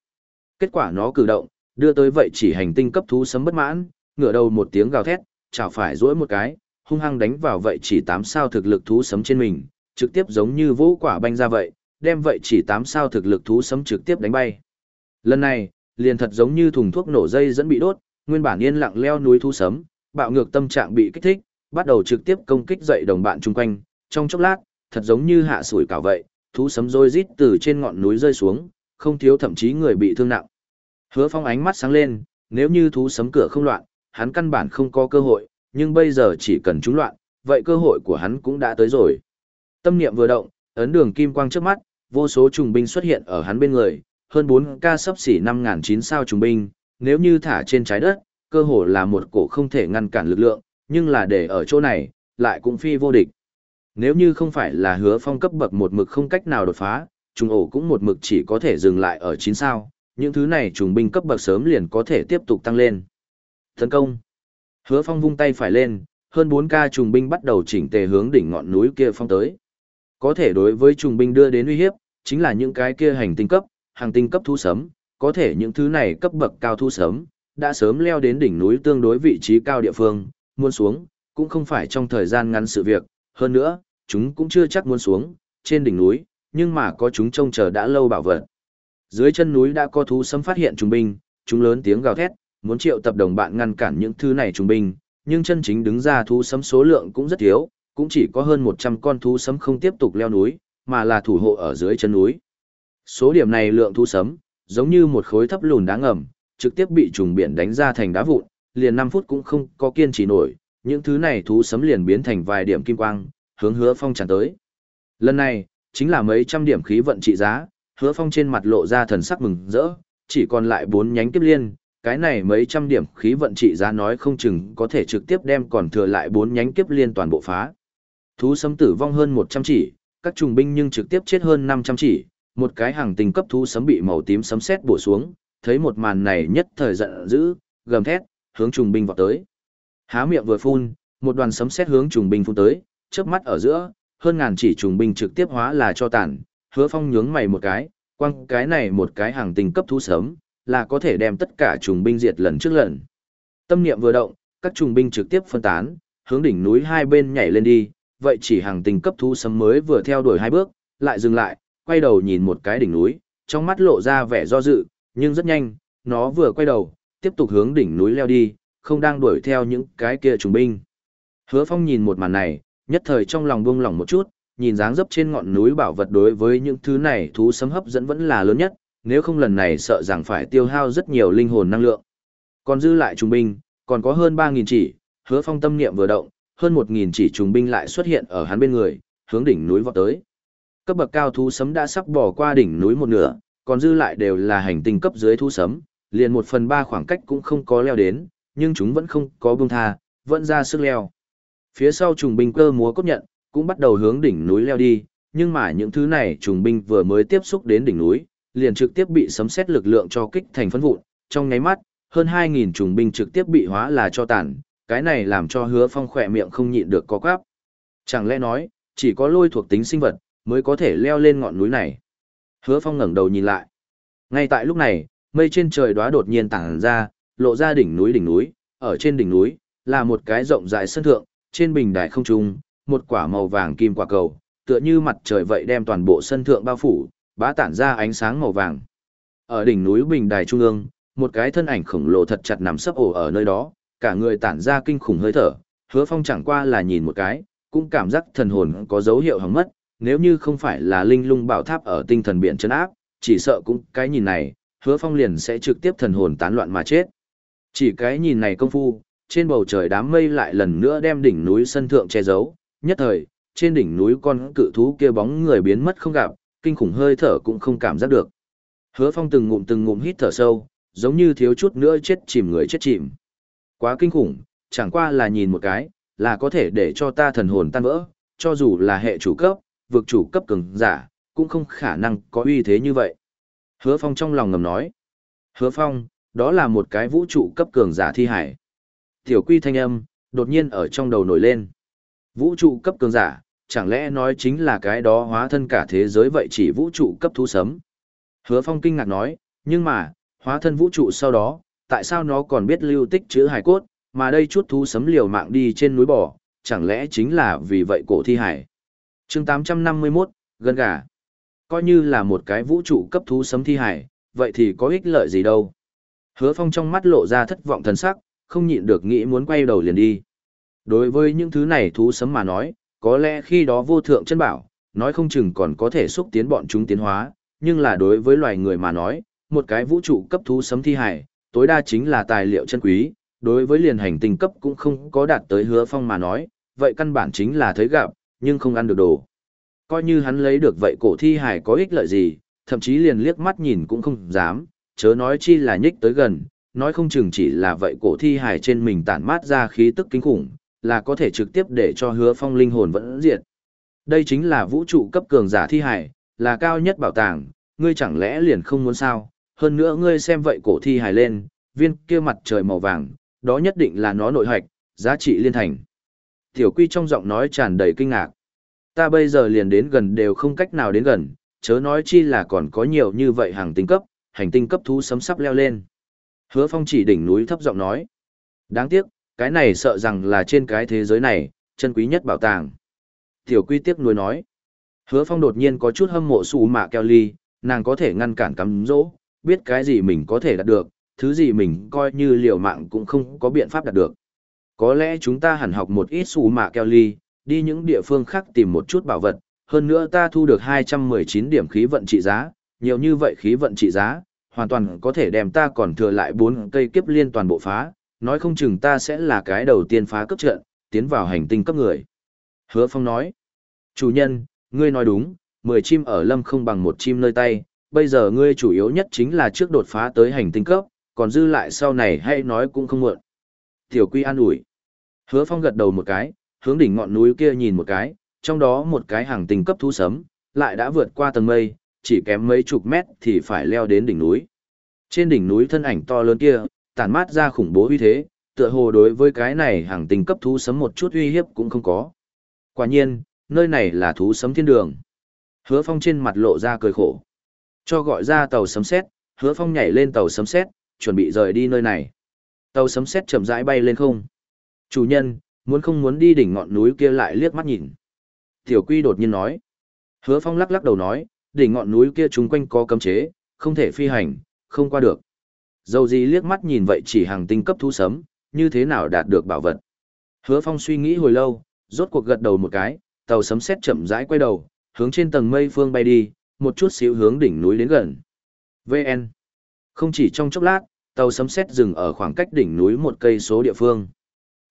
Kết quả nó cử động, đưa tới vậy chỉ hành tinh cấp thú sấm bất mãn, ngửa đầu một tiếng gào thét, chảo phải duỗi một cái, hung hăng đánh vào vậy chỉ tám sao thực lực thú sấm trên mình, trực tiếp giống như vũ quả banh ra vậy, đem vậy chỉ tám sao thực lực thú sấm trực tiếp đánh bay. Lần này, liền thật giống như thùng thuốc nổ dây dẫn bị đốt, nguyên bản yên lặng leo núi thú sấm, bạo ngược tâm trạng bị kích thích, bắt đầu trực tiếp công kích dậy đồng bạn chung quanh, trong chốc lát, thật giống như hạ sủi cảo vậy, thú sấm rôi rít từ trên ngọn núi rơi xuống, không thiếu thậm chí người bị thương nặng. Hứa Phong ánh mắt sáng lên, nếu như thú sấm cửa không loạn, hắn căn bản không có cơ hội, nhưng bây giờ chỉ cần trúng loạn, vậy cơ hội của hắn cũng đã tới rồi. Tâm niệm vừa động, ấn đường kim quang trước mắt, vô số trùng binh xuất hiện ở hắn bên người, hơn 4 ca sấp xỉ 5.900 sao trùng binh, nếu như thả trên trái đất, cơ hồ là một cổ không thể ngăn cản lực lượng, nhưng là để ở chỗ này, lại cũng phi vô địch. Nếu như không phải là hứa phong cấp bậc một mực không cách nào đột phá, trùng ổ cũng một mực chỉ có thể dừng lại ở 9 sao, những thứ này trùng binh cấp bậc sớm liền có thể tiếp tục tăng lên. Tấn công. Hứa phong vung tay phải lên, hơn 4 ca trùng binh bắt đầu chỉnh tề hướng đỉnh ngọn núi kia phong tới. Có thể đối với trùng binh đưa đến uy hiếp, chính là những cái kia hành tinh cấp, hàng tinh cấp thu sấm, có thể những thứ này cấp bậc cao thu sấm, đã sớm leo đến đỉnh núi tương đối vị trí cao địa phương, muốn xuống, cũng không phải trong thời gian ngắn sự việc, hơn nữa, chúng cũng chưa chắc muốn xuống, trên đỉnh núi, nhưng mà có chúng trông chờ đã lâu bảo vật. Dưới chân núi đã có thú sấm phát hiện trùng binh, chúng lớn tiếng gào thét, muốn triệu tập đồng bạn ngăn cản những thứ này trùng binh, nhưng chân chính đứng ra thú sấm số lượng cũng rất thiếu, cũng chỉ có hơn 100 con thú sấm không tiếp tục leo núi, mà là thủ hộ ở dưới chân núi. Số điểm này lượng thú sấm, giống như một khối thấp lùn đá ngầm, trực tiếp bị trùng biển đánh ra thành đá vụn, liền 5 phút cũng không có kiên trì nổi, những thứ này thú sấm liền biến thành vài điểm kim quang, hướng hứa phong tràn tới. Lần này, chính là mấy trăm điểm khí vận trị giá, hứa phong trên mặt lộ ra thần sắc mừng rỡ, chỉ còn lại bốn nhánh kiếp liên, cái này mấy trăm điểm khí vận trị giá nói không chừng có thể trực tiếp đem còn thừa lại bốn nhánh kiếp liên toàn bộ phá. Thú sấm tử vong hơn 100 chỉ, các trùng binh nhưng trực tiếp chết hơn 500 chỉ, một cái hàng tình cấp thú sấm bị màu tím sấm sét bổ xuống, thấy một màn này nhất thời giận dữ, gầm thét, hướng trùng binh vọt tới. Há miệng vừa phun, một đoàn sấm sét hướng trùng binh phun tới, chớp mắt ở giữa, hơn ngàn chỉ trùng binh trực tiếp hóa là cho tàn, Hứa Phong nhướng mày một cái, quăng cái này một cái hàng tình cấp thú sấm, là có thể đem tất cả trùng binh diệt lần trước lần. Tâm niệm vừa động, các trùng binh trực tiếp phân tán, hướng đỉnh núi hai bên nhảy lên đi, vậy chỉ hàng tình cấp thú sấm mới vừa theo đuổi hai bước, lại dừng lại, quay đầu nhìn một cái đỉnh núi, trong mắt lộ ra vẻ do dự, nhưng rất nhanh, nó vừa quay đầu, tiếp tục hướng đỉnh núi leo đi, không đang đuổi theo những cái kia trùng binh. Hứa Phong nhìn một màn này, nhất thời trong lòng buông lỏng một chút, nhìn dáng dấp trên ngọn núi bảo vật đối với những thứ này thú sấm hấp dẫn vẫn là lớn nhất, nếu không lần này sợ rằng phải tiêu hao rất nhiều linh hồn năng lượng. Còn dư lại trùng binh, còn có hơn 3.000 chỉ, hứa phong tâm niệm vừa động, hơn 1.000 chỉ trùng binh lại xuất hiện ở hắn bên người, hướng đỉnh núi vọt tới. Cấp bậc cao thú sấm đã sắp bỏ qua đỉnh núi một nửa, còn dư lại đều là hành tinh cấp dưới thú sấm, liền một phần ba khoảng cách cũng không có leo đến, nhưng chúng vẫn không có buông tha, vẫn ra sức leo. Phía sau trùng binh cơ múa cốt nhận, cũng bắt đầu hướng đỉnh núi leo đi, nhưng mà những thứ này trùng binh vừa mới tiếp xúc đến đỉnh núi, liền trực tiếp bị sấm xét lực lượng cho kích thành phân vụn, trong nháy mắt, hơn 2000 trùng binh trực tiếp bị hóa là cho tàn, cái này làm cho Hứa Phong khỏe miệng không nhịn được có quắp. Chẳng lẽ nói, chỉ có lôi thuộc tính sinh vật mới có thể leo lên ngọn núi này. Hứa Phong ngẩng đầu nhìn lại. Ngay tại lúc này, mây trên trời đóa đột nhiên tản ra, lộ ra đỉnh núi đỉnh núi, ở trên đỉnh núi là một cái rộng rãi sân thượng, trên bình đài không trung, một quả màu vàng kim quả cầu, tựa như mặt trời vậy đem toàn bộ sân thượng bao phủ, bá tản ra ánh sáng màu vàng. Ở đỉnh núi bình đài trung ương, một cái thân ảnh khổng lồ thật chặt nằm sấp ổ ở nơi đó, cả người tản ra kinh khủng hơi thở, hứa phong chẳng qua là nhìn một cái, cũng cảm giác thần hồn có dấu hiệu hỏng mất, nếu như không phải là linh lung bảo tháp ở tinh thần biển chân áp, chỉ sợ cũng cái nhìn này, hứa phong liền sẽ trực tiếp thần hồn tán loạn mà chết. Chỉ cái nhìn này công phu, trên bầu trời đám mây lại lần nữa đem đỉnh núi sân thượng che giấu, nhất thời, trên đỉnh núi con cự thú kia bóng người biến mất không gặp, kinh khủng hơi thở cũng không cảm giác được. Hứa Phong từng ngụm từng ngụm hít thở sâu, giống như thiếu chút nữa chết chìm người chết chìm. Quá kinh khủng, chẳng qua là nhìn một cái, là có thể để cho ta thần hồn tan vỡ, cho dù là hệ chủ cấp, vực chủ cấp cường giả, cũng không khả năng có uy thế như vậy. Hứa Phong trong lòng ngầm nói. Hứa Phong, đó là một cái vũ trụ cấp cường giả thi hải. Tiểu quy thanh âm, đột nhiên ở trong đầu nổi lên. Vũ trụ cấp cường giả, chẳng lẽ nói chính là cái đó hóa thân cả thế giới vậy chỉ vũ trụ cấp thú sấm. Hứa Phong kinh ngạc nói, nhưng mà, hóa thân vũ trụ sau đó, tại sao nó còn biết lưu tích chữ hải cốt, mà đây chút thú sấm liều mạng đi trên núi bò, chẳng lẽ chính là vì vậy cổ thi hải. chương 851, gần gà. Coi như là một cái vũ trụ cấp thú sấm thi hải, vậy thì có ích lợi gì đâu. Hứa Phong trong mắt lộ ra thất vọng thần sắc, không nhịn được nghĩ muốn quay đầu liền đi. Đối với những thứ này thú sấm mà nói, có lẽ khi đó vô thượng chân bảo, nói không chừng còn có thể xúc tiến bọn chúng tiến hóa, nhưng là đối với loài người mà nói, một cái vũ trụ cấp thú sấm thi hải, tối đa chính là tài liệu chân quý, đối với liền hành tinh cấp cũng không có đạt tới hứa phong mà nói, vậy căn bản chính là thấy gặp, nhưng không ăn được đồ. Coi như hắn lấy được vậy cổ thi hải có ích lợi gì, thậm chí liền liếc mắt nhìn cũng không dám, chớ nói chi là nhích tới gần, nói không chừng chỉ là vậy cổ thi hải trên mình tản mát ra khí tức kinh khủng, là có thể trực tiếp để cho hứa phong linh hồn vẫn diệt. Đây chính là vũ trụ cấp cường giả thi hải, là cao nhất bảo tàng, ngươi chẳng lẽ liền không muốn sao, hơn nữa ngươi xem vậy cổ thi hải lên, viên kia mặt trời màu vàng, đó nhất định là nó nội hoạch, giá trị liên thành. Tiểu quy trong giọng nói tràn đầy kinh ngạc. Ta bây giờ liền đến gần đều không cách nào đến gần, chớ nói chi là còn có nhiều như vậy hàng tinh cấp, hành tinh cấp thú sấm sắp leo lên. Hứa phong chỉ đỉnh núi thấp giọng nói. Đáng tiếc, cái này sợ rằng là trên cái thế giới này, chân quý nhất bảo tàng. Tiểu quy tiếc nuối nói. Hứa phong đột nhiên có chút hâm mộ sủ mạ keo ly, nàng có thể ngăn cản cắm dỗ, biết cái gì mình có thể đạt được, thứ gì mình coi như liều mạng cũng không có biện pháp đạt được. Có lẽ chúng ta hẳn học một ít sủ mạ keo ly, đi những địa phương khác tìm một chút bảo vật, hơn nữa ta thu được 219 điểm khí vận trị giá, nhiều như vậy khí vận trị giá, hoàn toàn có thể đem ta còn thừa lại 4 cây kiếp liên toàn bộ phá, nói không chừng ta sẽ là cái đầu tiên phá cấp trận, tiến vào hành tinh cấp người. Hứa Phong nói, chủ nhân, ngươi nói đúng, 10 chim ở lâm không bằng một chim nơi tay, bây giờ ngươi chủ yếu nhất chính là trước đột phá tới hành tinh cấp, còn dư lại sau này hay nói cũng không muộn. Tiểu Quy an ủi. Hứa Phong gật đầu một cái, hướng đỉnh ngọn núi kia nhìn một cái, trong đó một cái hàng tinh cấp thú sấm, lại đã vượt qua tầng mây, chỉ kém mấy chục mét thì phải leo đến đỉnh núi. Trên đỉnh núi thân ảnh to lớn kia, tản mát ra khủng bố uy thế, tựa hồ đối với cái này hàng tình cấp thú sấm một chút uy hiếp cũng không có. Quả nhiên, nơi này là thú sấm thiên đường. Hứa Phong trên mặt lộ ra cười khổ. Cho gọi ra tàu sấm sét, Hứa Phong nhảy lên tàu sấm sét, chuẩn bị rời đi nơi này. Tàu sấm sét chậm rãi bay lên không. Chủ nhân, muốn không muốn đi đỉnh ngọn núi kia lại liếc mắt nhìn. Tiểu Quy đột nhiên nói. Hứa Phong lắc lắc đầu nói, đỉnh ngọn núi kia chúng quanh có cấm chế, không thể phi hành, không qua được. Dầu gì liếc mắt nhìn vậy chỉ hàng tinh cấp thú sấm, như thế nào đạt được bảo vật. Hứa Phong suy nghĩ hồi lâu, rốt cuộc gật đầu một cái, tàu sấm sét chậm rãi quay đầu, hướng trên tầng mây phương bay đi, một chút xíu hướng đỉnh núi đến gần. VN. Không chỉ trong chốc lát, tàu sấm sét dừng ở khoảng cách đỉnh núi một cây số địa phương.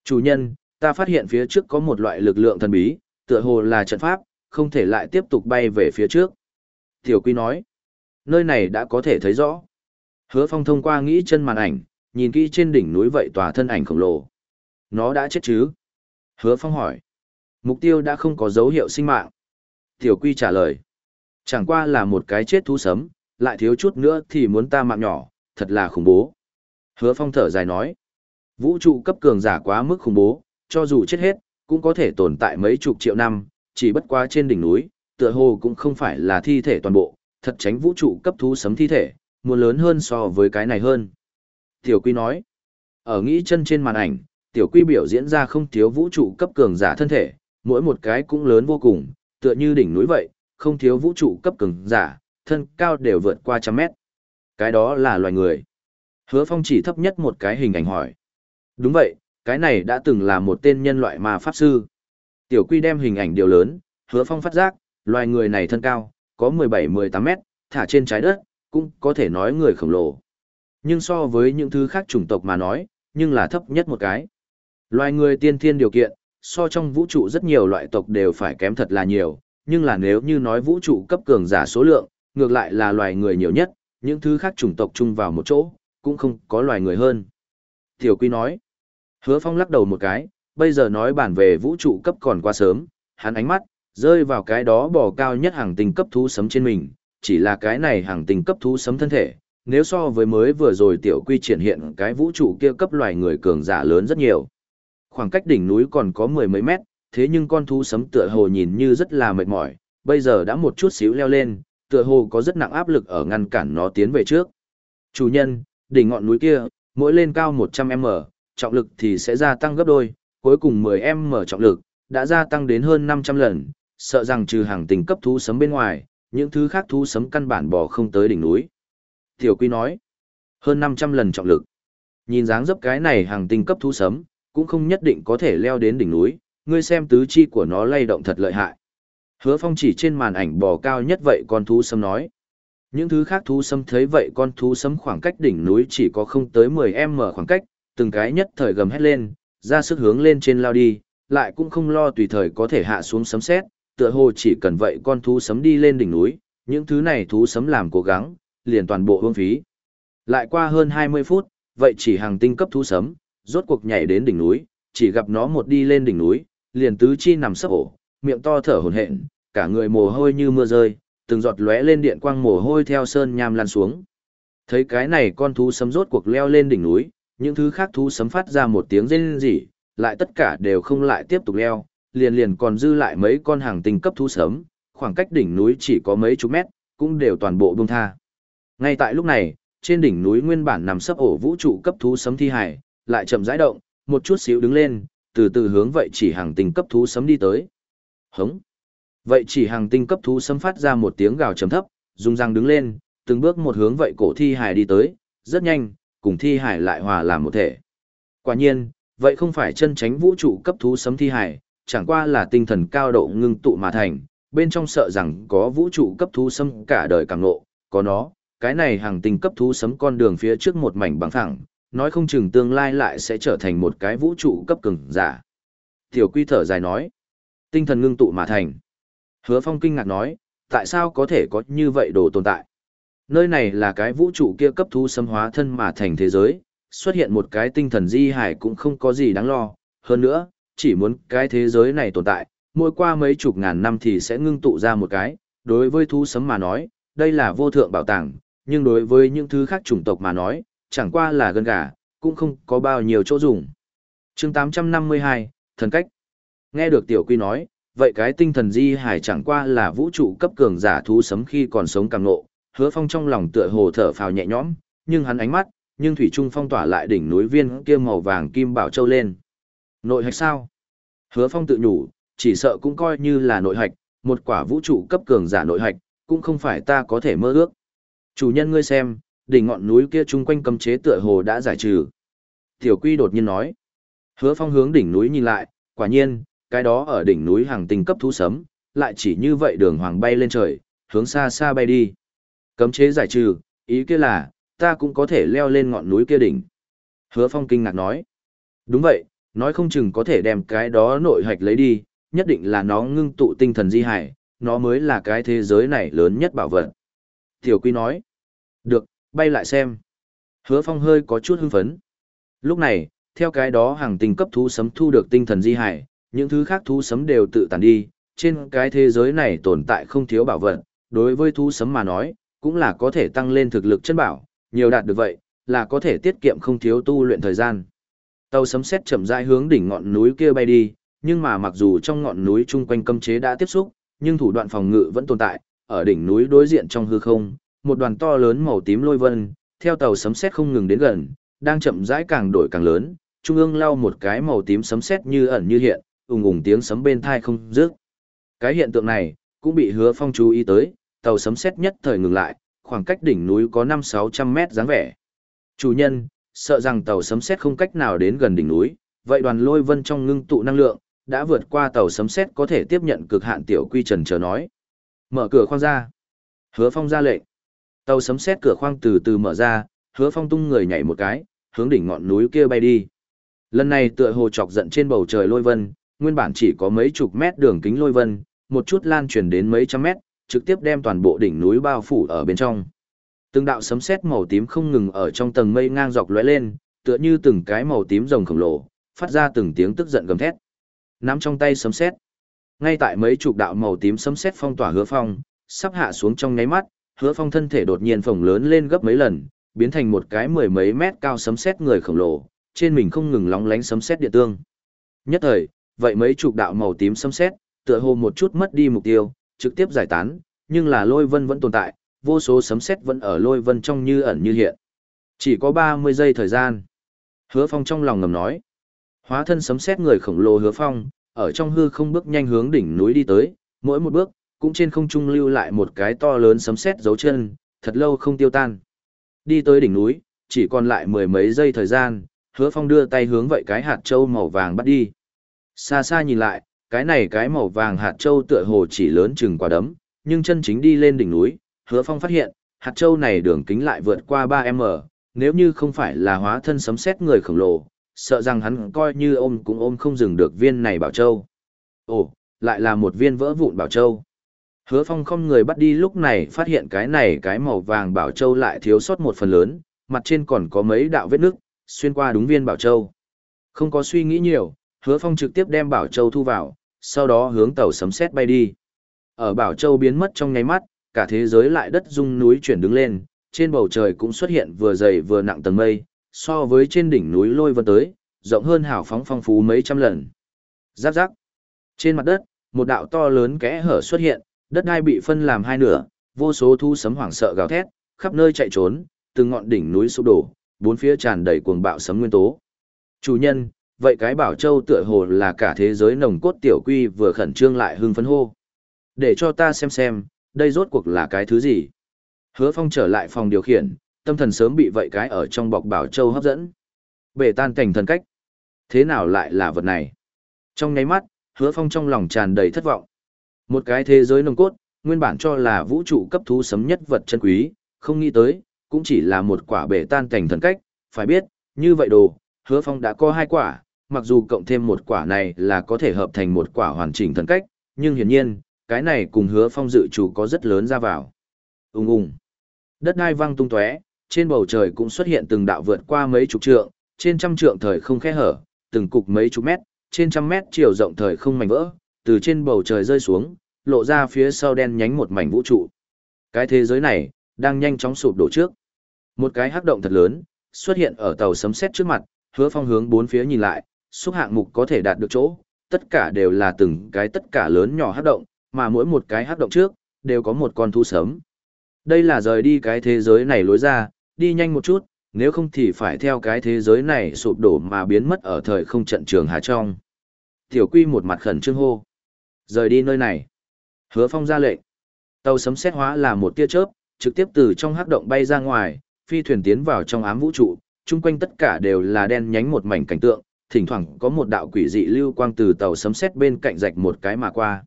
Chủ nhân, ta phát hiện phía trước có một loại lực lượng thần bí, tựa hồ là trận pháp, không thể lại tiếp tục bay về phía trước. Tiểu Quy nói, nơi này đã có thể thấy rõ. Hứa Phong thông qua nghĩ chân màn ảnh, nhìn kỹ trên đỉnh núi vậy tòa thân ảnh khổng lồ. Nó đã chết chứ? Hứa Phong hỏi. Mục tiêu đã không có dấu hiệu sinh mạng. Tiểu Quy trả lời. Chẳng qua là một cái chết thú sấm, lại thiếu chút nữa thì muốn ta mạng nhỏ, thật là khủng bố. Hứa Phong thở dài nói. Vũ trụ cấp cường giả quá mức khủng bố, cho dù chết hết, cũng có thể tồn tại mấy chục triệu năm, chỉ bất quá trên đỉnh núi, tựa hồ cũng không phải là thi thể toàn bộ, thật tránh vũ trụ cấp thú sấm thi thể, muốn lớn hơn so với cái này hơn. Tiểu Quy nói, ở nghĩ chân trên màn ảnh, Tiểu Quy biểu diễn ra không thiếu vũ trụ cấp cường giả thân thể, mỗi một cái cũng lớn vô cùng, tựa như đỉnh núi vậy, không thiếu vũ trụ cấp cường giả, thân cao đều vượt qua trăm mét. Cái đó là loài người. Hứa Phong chỉ thấp nhất một cái hình ảnh hỏi. Đúng vậy, cái này đã từng là một tên nhân loại mà pháp sư. Tiểu Quy đem hình ảnh điều lớn, Hứa Phong phát giác, loài người này thân cao, có 17-18 mét, thả trên trái đất, cũng có thể nói người khổng lồ. Nhưng so với những thứ khác chủng tộc mà nói, nhưng là thấp nhất một cái. Loài người tiên thiên điều kiện, so trong vũ trụ rất nhiều loại tộc đều phải kém thật là nhiều, nhưng là nếu như nói vũ trụ cấp cường giả số lượng, ngược lại là loài người nhiều nhất, những thứ khác chủng tộc chung vào một chỗ, cũng không có loài người hơn. Tiểu Quy nói, hứa phong lắc đầu một cái, bây giờ nói bản về vũ trụ cấp còn quá sớm, hắn ánh mắt, rơi vào cái đó bò cao nhất hàng tinh cấp thú sấm trên mình, chỉ là cái này hàng tình cấp thú sấm thân thể, nếu so với mới vừa rồi tiểu quy triển hiện cái vũ trụ kia cấp loài người cường giả lớn rất nhiều. Khoảng cách đỉnh núi còn có mười mấy mét, thế nhưng con thú sấm tựa hồ nhìn như rất là mệt mỏi, bây giờ đã một chút xíu leo lên, tựa hồ có rất nặng áp lực ở ngăn cản nó tiến về trước. Chủ nhân, đỉnh ngọn núi kia, mỗi lên cao 100m, trọng lực thì sẽ gia tăng gấp đôi, cuối cùng 10m trọng lực, đã gia tăng đến hơn 500 lần, sợ rằng trừ hàng tình cấp thú sấm bên ngoài, những thứ khác thú sấm căn bản bò không tới đỉnh núi. Tiểu Quy nói, hơn 500 lần trọng lực. Nhìn dáng dấp cái này hàng tinh cấp thú sấm, cũng không nhất định có thể leo đến đỉnh núi, ngươi xem tứ chi của nó lay động thật lợi hại. Hứa Phong chỉ trên màn ảnh bò cao nhất vậy con thú sấm nói. Những thứ khác thú sấm thấy vậy con thú sấm khoảng cách đỉnh núi chỉ có không tới 10m khoảng cách, từng cái nhất thời gầm hét lên, ra sức hướng lên trên lao đi, lại cũng không lo tùy thời có thể hạ xuống sấm sét, tựa hồ chỉ cần vậy con thú sấm đi lên đỉnh núi, những thứ này thú sấm làm cố gắng, liền toàn bộ hương phí. Lại qua hơn 20 phút, vậy chỉ hàng tinh cấp thú sấm, rốt cuộc nhảy đến đỉnh núi, chỉ gặp nó một đi lên đỉnh núi, liền tứ chi nằm sấp ổ, miệng to thở hổn hển, cả người mồ hôi như mưa rơi, từng giọt lóe lên điện quang mồ hôi theo sơn nham lan xuống. Thấy cái này con thú sấm rốt cuộc leo lên đỉnh núi, những thứ khác thú sấm phát ra một tiếng rên rỉ, lại tất cả đều không lại tiếp tục leo, liền liền còn dư lại mấy con hàng tinh cấp thú sớm khoảng cách đỉnh núi chỉ có mấy chục mét, cũng đều toàn bộ buông tha. Ngay tại lúc này, trên đỉnh núi nguyên bản nằm sấp ổ vũ trụ cấp thú sấm thi hải, lại chậm rãi động, một chút xíu đứng lên, từ từ hướng vậy chỉ hàng tinh cấp thú sấm đi tới. Hống. Vậy chỉ hàng tinh cấp thú sấm phát ra một tiếng gào trầm thấp, dùng răng đứng lên, từng bước một hướng vậy cổ thi hải đi tới, rất nhanh, cùng thi hải lại hòa làm một thể. Quả nhiên, vậy không phải chân tránh vũ trụ cấp thú sấm thi hải, chẳng qua là tinh thần cao độ ngưng tụ mà thành, bên trong sợ rằng có vũ trụ cấp thú sấm cả đời càng ngộ, có nó, cái này hàng tinh cấp thú sấm con đường phía trước một mảnh bằng thẳng, nói không chừng tương lai lại sẽ trở thành một cái vũ trụ cấp cường giả. Tiểu quy thở dài nói, tinh thần ngưng tụ mà thành. Hứa phong kinh ngạc nói, tại sao có thể có như vậy đồ tồn tại? Nơi này là cái vũ trụ kia cấp thú sấm hóa thân mà thành thế giới, xuất hiện một cái tinh thần di hải cũng không có gì đáng lo, hơn nữa, chỉ muốn cái thế giới này tồn tại, mỗi qua mấy chục ngàn năm thì sẽ ngưng tụ ra một cái, đối với thú sấm mà nói, đây là vô thượng bảo tàng, nhưng đối với những thứ khác chủng tộc mà nói, chẳng qua là gân gà, cũng không có bao nhiêu chỗ dùng. chương 852, thần cách. Nghe được tiểu quy nói, vậy cái tinh thần di hải chẳng qua là vũ trụ cấp cường giả thú sấm khi còn sống càng ngộ, hứa phong trong lòng tựa hồ thở phào nhẹ nhõm, nhưng hắn ánh mắt, nhưng thủy trung phong tỏa lại đỉnh núi viên kia màu vàng kim bảo châu lên. Nội hạch sao? Hứa phong tự nhủ, chỉ sợ cũng coi như là nội hạch, một quả vũ trụ cấp cường giả nội hạch, cũng không phải ta có thể mơ ước. Chủ nhân ngươi xem, đỉnh ngọn núi kia chung quanh cấm chế tựa hồ đã giải trừ. Tiểu Quy đột nhiên nói. Hứa Phong hướng đỉnh núi nhìn lại, quả nhiên, cái đó ở đỉnh núi hàng tinh cấp thú sấm, lại chỉ như vậy đường hoàng bay lên trời, hướng xa xa bay đi. Cấm chế giải trừ, ý kia là, ta cũng có thể leo lên ngọn núi kia đỉnh. Hứa Phong kinh ngạc nói. Đúng vậy, nói không chừng có thể đem cái đó nội hạch lấy đi, nhất định là nó ngưng tụ tinh thần di hải, nó mới là cái thế giới này lớn nhất bảo vật. Tiểu Quy nói. Được, bay lại xem. Hứa Phong hơi có chút hưng phấn. Lúc này, theo cái đó hàng tinh cấp thú sấm thu được tinh thần di hải, những thứ khác thú sấm đều tự tàn đi, trên cái thế giới này tồn tại không thiếu bảo vật, đối với thú sấm mà nói, cũng là có thể tăng lên thực lực chân bảo, nhiều đạt được vậy, là có thể tiết kiệm không thiếu tu luyện thời gian. Tàu sấm xét chậm rãi hướng đỉnh ngọn núi kia bay đi, nhưng mà mặc dù trong ngọn núi chung quanh cấm chế đã tiếp xúc, nhưng thủ đoạn phòng ngự vẫn tồn tại, ở đỉnh núi đối diện trong hư không, một đoàn to lớn màu tím lôi vân, theo tàu sấm sét không ngừng đến gần, đang chậm rãi càng đổi càng lớn, trung ương lao một cái màu tím sấm sét như ẩn như hiện, ùng ùng tiếng sấm bên thai không dứt. Cái hiện tượng này cũng bị Hứa Phong chú ý tới, tàu sấm sét nhất thời ngừng lại, khoảng cách đỉnh núi có 5-600 mét dáng vẻ. Chủ nhân, sợ rằng tàu sấm sét không cách nào đến gần đỉnh núi, vậy đoàn lôi vân trong ngưng tụ năng lượng, đã vượt qua tàu sấm sét có thể tiếp nhận cực hạn tiểu quy trần chờ nói. Mở cửa khoang ra. Hứa Phong ra lệnh. Tàu sấm sét cửa khoang từ từ mở ra, hứa phong tung người nhảy một cái, hướng đỉnh ngọn núi kia bay đi. Lần này tựa hồ chọc giận trên bầu trời lôi vân, nguyên bản chỉ có mấy chục mét đường kính lôi vân, một chút lan truyền đến mấy trăm mét, trực tiếp đem toàn bộ đỉnh núi bao phủ ở bên trong. Từng đạo sấm sét màu tím không ngừng ở trong tầng mây ngang dọc lóe lên, tựa như từng cái màu tím rồng khổng lồ, phát ra từng tiếng tức giận gầm thét. Nắm trong tay sấm sét. Ngay tại mấy chục đạo màu tím sấm sét phong tỏa Hứa Phong, sắp hạ xuống trong nháy mắt, Hứa Phong thân thể đột nhiên phồng lớn lên gấp mấy lần, biến thành một cái mười mấy mét cao sấm sét người khổng lồ, trên mình không ngừng lóng lánh sấm sét địa tương. Nhất thời, vậy mấy chục đạo màu tím sấm sét, tựa hồ một chút mất đi mục tiêu, trực tiếp giải tán, nhưng là lôi vân vẫn tồn tại, vô số sấm sét vẫn ở lôi vân trong như ẩn như hiện. Chỉ có 30 giây thời gian. Hứa Phong trong lòng ngầm nói. Hóa thân sấm sét người khổng lồ Hứa Phong, ở trong hư không bước nhanh hướng đỉnh núi đi tới, mỗi một bước, cũng trên không trung lưu lại một cái to lớn sấm sét dấu chân, thật lâu không tiêu tan. Đi tới đỉnh núi, chỉ còn lại mười mấy giây thời gian, Hứa Phong đưa tay hướng vậy cái hạt châu màu vàng bắt đi. Xa xa nhìn lại, cái này cái màu vàng hạt châu tựa hồ chỉ lớn chừng quả đấm, nhưng chân chính đi lên đỉnh núi, hứa phong phát hiện, hạt châu này đường kính lại vượt qua 3m, nếu như không phải là hóa thân sấm xét người khổng lồ, sợ rằng hắn coi như ôm cũng ôm không dừng được viên này bảo châu. Ồ, lại là một viên vỡ vụn bảo châu. Hứa phong không người bắt đi lúc này phát hiện cái này cái màu vàng bảo châu lại thiếu sót một phần lớn, mặt trên còn có mấy đạo vết nước, xuyên qua đúng viên bảo châu. Không có suy nghĩ nhiều, hứa phong trực tiếp đem bảo châu thu vào, sau đó hướng tàu sấm xét bay đi. Ở Bảo Châu biến mất trong nháy mắt, cả thế giới lại đất rung núi chuyển đứng lên, trên bầu trời cũng xuất hiện vừa dày vừa nặng tầng mây, so với trên đỉnh núi lôi vân tới, rộng hơn hào phóng phong phú mấy trăm lần. Giáp giáp. Trên mặt đất, một đạo to lớn kẽ hở xuất hiện, đất đai bị phân làm hai nửa, vô số thu sấm hoảng sợ gào thét, khắp nơi chạy trốn, từng ngọn đỉnh núi sụp đổ, bốn phía tràn đầy cuồng bạo sấm nguyên tố. Chủ nhân, vậy cái bảo châu tựa hồ là cả thế giới nồng cốt tiểu quy vừa khẩn trương lại hưng phấn hô. Để cho ta xem xem, đây rốt cuộc là cái thứ gì. Hứa phong trở lại phòng điều khiển, tâm thần sớm bị vậy cái ở trong bọc bảo châu hấp dẫn. Bể tan cảnh thần cách. Thế nào lại là vật này? Trong nháy mắt, hứa phong trong lòng tràn đầy thất vọng. Một cái thế giới nồng cốt, nguyên bản cho là vũ trụ cấp thú sấm nhất vật chân quý, không nghĩ tới, cũng chỉ là một quả bể tan cảnh thần cách, phải biết, như vậy đồ, hứa phong đã có hai quả, mặc dù cộng thêm một quả này là có thể hợp thành một quả hoàn chỉnh thần cách, nhưng hiển nhiên, cái này cùng hứa phong dự chủ có rất lớn ra vào. Ung ung. Đất đai văng tung tóe, trên bầu trời cũng xuất hiện từng đạo vượt qua mấy chục trượng, trên trăm trượng thời không khe hở, từng cục mấy chục mét, trên trăm mét chiều rộng thời không mảnh vỡ, từ trên bầu trời rơi xuống, lộ ra phía sau đen nhánh một mảnh vũ trụ. Cái thế giới này, đang nhanh chóng sụp đổ trước. Một cái hắc động thật lớn, xuất hiện ở tàu sấm sét trước mặt, hứa phong hướng bốn phía nhìn lại, xúc hạng mục có thể đạt được chỗ, tất cả đều là từng cái tất cả lớn nhỏ hắc động, mà mỗi một cái hắc động trước, đều có một con thú sớm. Đây là rời đi cái thế giới này lối ra, đi nhanh một chút, nếu không thì phải theo cái thế giới này sụp đổ mà biến mất ở thời không trận trường hà trong. Tiểu quy một mặt khẩn trương hô. Rời đi nơi này. Hứa phong ra lệnh. Tàu sấm xét hóa là một tia chớp, trực tiếp từ trong hắc động bay ra ngoài, phi thuyền tiến vào trong ám vũ trụ, chung quanh tất cả đều là đen nhánh một mảnh cảnh tượng, thỉnh thoảng có một đạo quỷ dị lưu quang từ tàu sấm xét bên cạnh rạch một cái mà qua.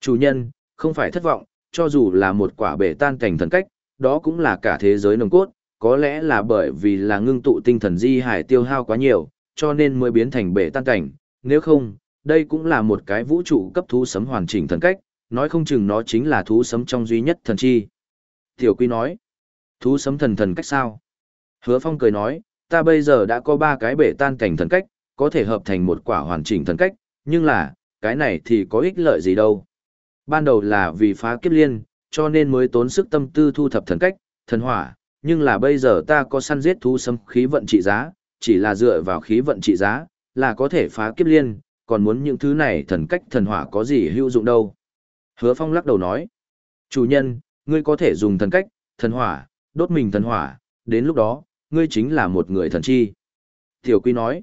Chủ nhân, không phải thất vọng, cho dù là một quả bể tan cảnh thần cách, đó cũng là cả thế giới nồng cốt, có lẽ là bởi vì là ngưng tụ tinh thần di hải tiêu hao quá nhiều, cho nên mới biến thành bể tan cảnh, nếu không, đây cũng là một cái vũ trụ cấp thú sấm hoàn chỉnh thần cách, nói không chừng nó chính là thú sấm trong duy nhất thần chi. Tiểu Quy nói, thú sấm thần thần cách sao? Hứa Phong cười nói, ta bây giờ đã có ba cái bể tan cảnh thần cách, có thể hợp thành một quả hoàn chỉnh thần cách, nhưng là, cái này thì có ích lợi gì đâu. Ban đầu là vì phá kiếp liên, cho nên mới tốn sức tâm tư thu thập thần cách, thần hỏa, nhưng là bây giờ ta có săn giết thú sâm khí vận trị giá, chỉ là dựa vào khí vận trị giá, là có thể phá kiếp liên, còn muốn những thứ này thần cách thần hỏa có gì hữu dụng đâu. Hứa Phong lắc đầu nói, chủ nhân, ngươi có thể dùng thần cách, thần hỏa, đốt mình thần hỏa, đến lúc đó, ngươi chính là một người thần chi. Tiểu Quy nói,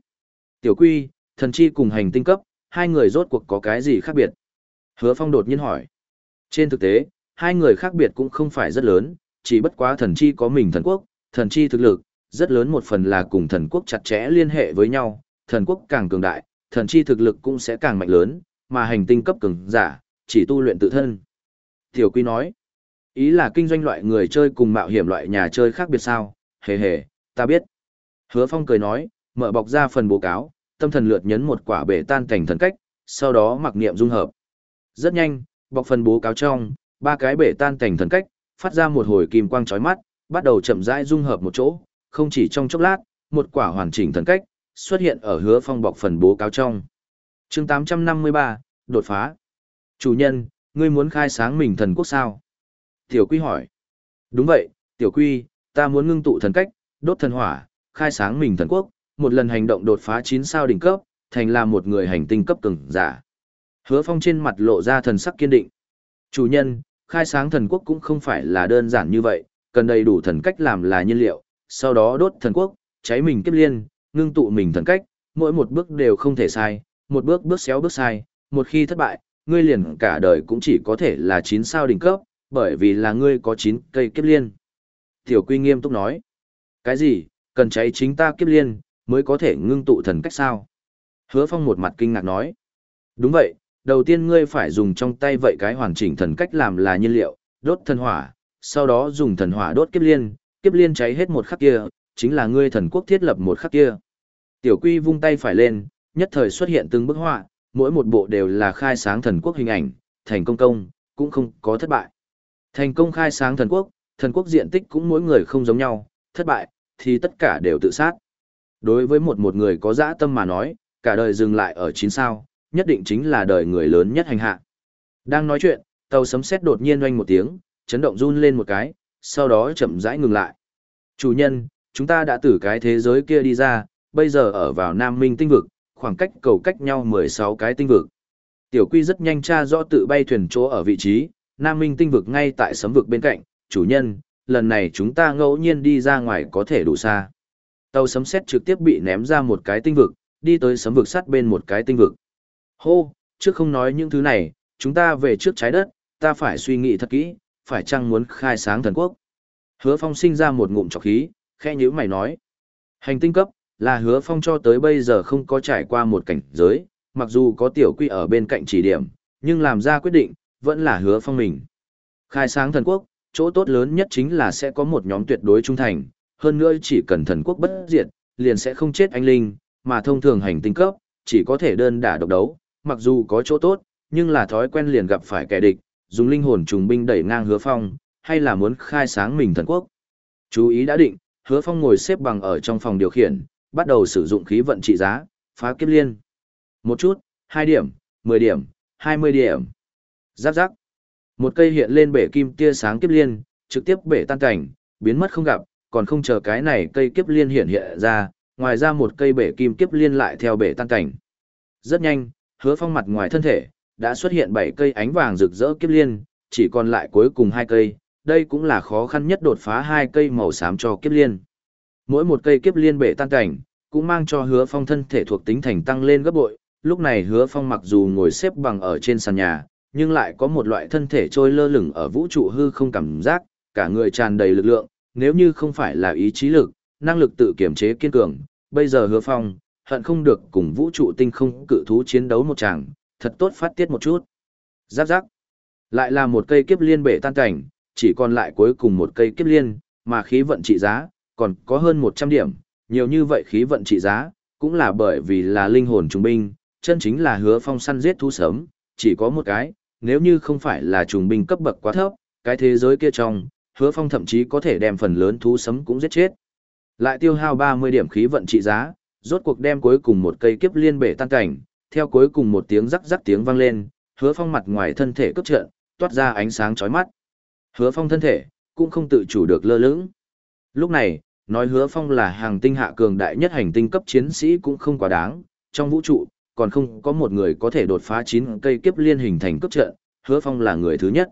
Tiểu Quy, thần chi cùng hành tinh cấp, hai người rốt cuộc có cái gì khác biệt? Hứa Phong đột nhiên hỏi. Trên thực tế, hai người khác biệt cũng không phải rất lớn, chỉ bất quá thần chi có mình thần quốc, thần chi thực lực, rất lớn một phần là cùng thần quốc chặt chẽ liên hệ với nhau, thần quốc càng cường đại, thần chi thực lực cũng sẽ càng mạnh lớn, mà hành tinh cấp cường giả, chỉ tu luyện tự thân. Tiểu Quy nói, ý là kinh doanh loại người chơi cùng mạo hiểm loại nhà chơi khác biệt sao, hề hề, ta biết. Hứa Phong cười nói, mở bọc ra phần bố cáo, tâm thần lượt nhấn một quả bể tan cảnh thần cách, sau đó mặc niệm dung hợp. Rất nhanh, bọc phần bố cáo trong, ba cái bể tan cảnh thần cách, phát ra một hồi kim quang chói mắt, bắt đầu chậm rãi dung hợp một chỗ, không chỉ trong chốc lát, một quả hoàn chỉnh thần cách xuất hiện ở hứa phong bọc phần bố cáo trong. Chương 853, đột phá. Chủ nhân, ngươi muốn khai sáng mình thần quốc sao? Tiểu Quy hỏi. Đúng vậy, Tiểu Quy, ta muốn ngưng tụ thần cách, đốt thần hỏa, khai sáng mình thần quốc, một lần hành động đột phá 9 sao đỉnh cấp, thành là một người hành tinh cấp cường giả. Hứa Phong trên mặt lộ ra thần sắc kiên định. Chủ nhân, khai sáng thần quốc cũng không phải là đơn giản như vậy, cần đầy đủ thần cách làm là nhiên liệu, sau đó đốt thần quốc, cháy mình kiếp liên, ngưng tụ mình thần cách, mỗi một bước đều không thể sai, một bước bước xéo bước sai, một khi thất bại, ngươi liền cả đời cũng chỉ có thể là 9 sao đỉnh cấp, bởi vì là ngươi có 9 cây kiếp liên. Tiểu Quy nghiêm túc nói, cái gì, cần cháy chính ta kiếp liên, mới có thể ngưng tụ thần cách sao? Hứa Phong một mặt kinh ngạc nói, đúng vậy, đầu tiên ngươi phải dùng trong tay vậy cái hoàn chỉnh thần cách làm là nhiên liệu, đốt thần hỏa, sau đó dùng thần hỏa đốt kiếp liên, kiếp liên cháy hết một khắc kia, chính là ngươi thần quốc thiết lập một khắc kia. Tiểu Quy vung tay phải lên, nhất thời xuất hiện từng bức họa, mỗi một bộ đều là khai sáng thần quốc hình ảnh, thành công công, cũng không có thất bại. Thành công khai sáng thần quốc, thần quốc diện tích cũng mỗi người không giống nhau, thất bại, thì tất cả đều tự sát. Đối với một một người có dã tâm mà nói, cả đời dừng lại ở 9 sao, nhất định chính là đời người lớn nhất hành hạ. Đang nói chuyện, tàu sấm sét đột nhiên oanh một tiếng, chấn động run lên một cái, sau đó chậm rãi ngừng lại. Chủ nhân, chúng ta đã từ cái thế giới kia đi ra, bây giờ ở vào Nam Minh tinh vực, khoảng cách cầu cách nhau 16 cái tinh vực. Tiểu Quy rất nhanh tra rõ tự bay thuyền chỗ ở vị trí, Nam Minh tinh vực ngay tại sấm vực bên cạnh, chủ nhân, lần này chúng ta ngẫu nhiên đi ra ngoài có thể đủ xa. Tàu sấm sét trực tiếp bị ném ra một cái tinh vực, đi tới sấm vực sát bên một cái tinh vực. Hô, trước không nói những thứ này, chúng ta về trước trái đất, ta phải suy nghĩ thật kỹ, phải chăng muốn khai sáng thần quốc. Hứa Phong sinh ra một ngụm trọc khí, khẽ nhữ mày nói. Hành tinh cấp, là hứa Phong cho tới bây giờ không có trải qua một cảnh giới, mặc dù có tiểu quy ở bên cạnh chỉ điểm, nhưng làm ra quyết định, vẫn là hứa Phong mình. Khai sáng thần quốc, chỗ tốt lớn nhất chính là sẽ có một nhóm tuyệt đối trung thành, hơn nữa chỉ cần thần quốc bất diệt, liền sẽ không chết anh linh, mà thông thường hành tinh cấp, chỉ có thể đơn đả độc đấu, mặc dù có chỗ tốt, nhưng là thói quen liền gặp phải kẻ địch, dùng linh hồn trùng binh đẩy ngang hứa phong, hay là muốn khai sáng mình thần quốc. Chú ý đã định, hứa phong ngồi xếp bằng ở trong phòng điều khiển, bắt đầu sử dụng khí vận trị giá, phá kiếp liên. Một chút, hai điểm, mười điểm, hai mươi điểm. Giáp giáp. Một cây hiện lên bể kim tia sáng kiếp liên, trực tiếp bể tan cảnh, biến mất không gặp, còn không chờ cái này cây kiếp liên hiện hiện ra, ngoài ra một cây bể kim kiếp liên lại theo bể tan cảnh. Rất nhanh, hứa phong mặt ngoài thân thể, đã xuất hiện bảy cây ánh vàng rực rỡ kiếp liên, chỉ còn lại cuối cùng hai cây, đây cũng là khó khăn nhất đột phá hai cây màu xám cho kiếp liên. Mỗi một cây kiếp liên bể tan cảnh, cũng mang cho hứa phong thân thể thuộc tính thành tăng lên gấp bội, lúc này hứa phong mặc dù ngồi xếp bằng ở trên sàn nhà, nhưng lại có một loại thân thể trôi lơ lửng ở vũ trụ hư không cảm giác, cả người tràn đầy lực lượng, nếu như không phải là ý chí lực, năng lực tự kiểm chế kiên cường, bây giờ hứa phong, hận không được cùng vũ trụ tinh không cự thú chiến đấu một tràng, thật tốt phát tiết một chút. Giáp giáp. Lại là một cây kiếp liên bể tan cảnh, chỉ còn lại cuối cùng một cây kiếp liên, mà khí vận trị giá, còn có hơn 100 điểm, nhiều như vậy khí vận trị giá, cũng là bởi vì là linh hồn trùng binh, chân chính là hứa phong săn giết thú sớm, chỉ có một cái, nếu như không phải là trùng binh cấp bậc quá thấp, cái thế giới kia trong, hứa phong thậm chí có thể đem phần lớn thú sấm cũng giết chết. Lại tiêu hao 30 điểm khí vận trị giá, rốt cuộc đem cuối cùng một cây kiếp liên bể tan cảnh, theo cuối cùng một tiếng rắc rắc tiếng vang lên, hứa phong mặt ngoài thân thể cấp trợn, toát ra ánh sáng chói mắt. Hứa phong thân thể, cũng không tự chủ được lơ lửng. Lúc này, nói hứa phong là hàng tinh hạ cường đại nhất hành tinh cấp chiến sĩ cũng không quá đáng, trong vũ trụ, còn không có một người có thể đột phá 9 cây kiếp liên hình thành cấp trợn, hứa phong là người thứ nhất.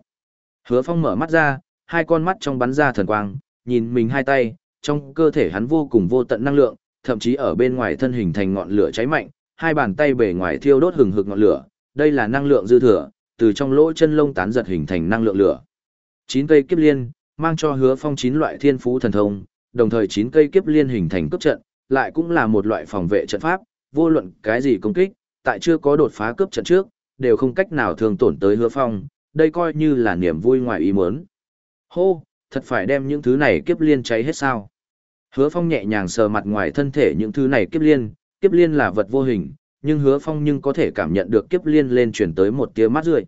Hứa phong mở mắt ra, hai con mắt trong bắn ra thần quang, nhìn mình hai tay, trong cơ thể hắn vô cùng vô tận năng lượng, thậm chí ở bên ngoài thân hình thành ngọn lửa cháy mạnh, hai bàn tay bề ngoài thiêu đốt hừng hực ngọn lửa, đây là năng lượng dư thừa, từ trong lỗ chân lông tán giật hình thành năng lượng lửa. Chín cây kiếp liên, mang cho hứa phong chín loại thiên phú thần thông, đồng thời chín cây kiếp liên hình thành cấp trận, lại cũng là một loại phòng vệ trận pháp, vô luận cái gì công kích, tại chưa có đột phá cướp trận trước, đều không cách nào thường tổn tới hứa phong, đây coi như là niềm vui ngoài ý muốn. Hô, thật phải đem những thứ này kiếp liên cháy hết sao. Hứa Phong nhẹ nhàng sờ mặt ngoài thân thể những thứ này kiếp liên, kiếp liên là vật vô hình, nhưng Hứa Phong nhưng có thể cảm nhận được kiếp liên lên chuyển tới một tia mát rượi.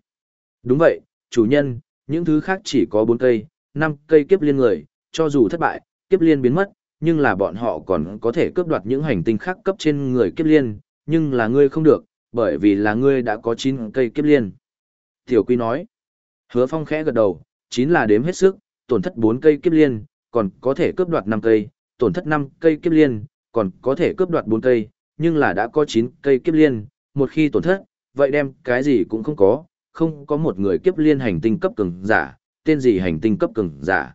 Đúng vậy, chủ nhân, những thứ khác chỉ có 4 cây, 5 cây kiếp liên người, cho dù thất bại, kiếp liên biến mất, nhưng là bọn họ còn có thể cướp đoạt những hành tinh khác cấp trên người kiếp liên, nhưng là ngươi không được, bởi vì là ngươi đã có 9 cây kiếp liên. Tiểu Quy nói, hứa phong khẽ gật đầu, 9 là đếm hết sức, tổn thất 4 cây kiếp liên, còn có thể cướp đoạt 5 cây, tổn thất 5 cây kiếp liên, còn có thể cướp đoạt 4 cây, nhưng là đã có 9 cây kiếp liên, một khi tổn thất, vậy đem cái gì cũng không có, không có một người kiếp liên hành tinh cấp cường giả, tên gì hành tinh cấp cường giả.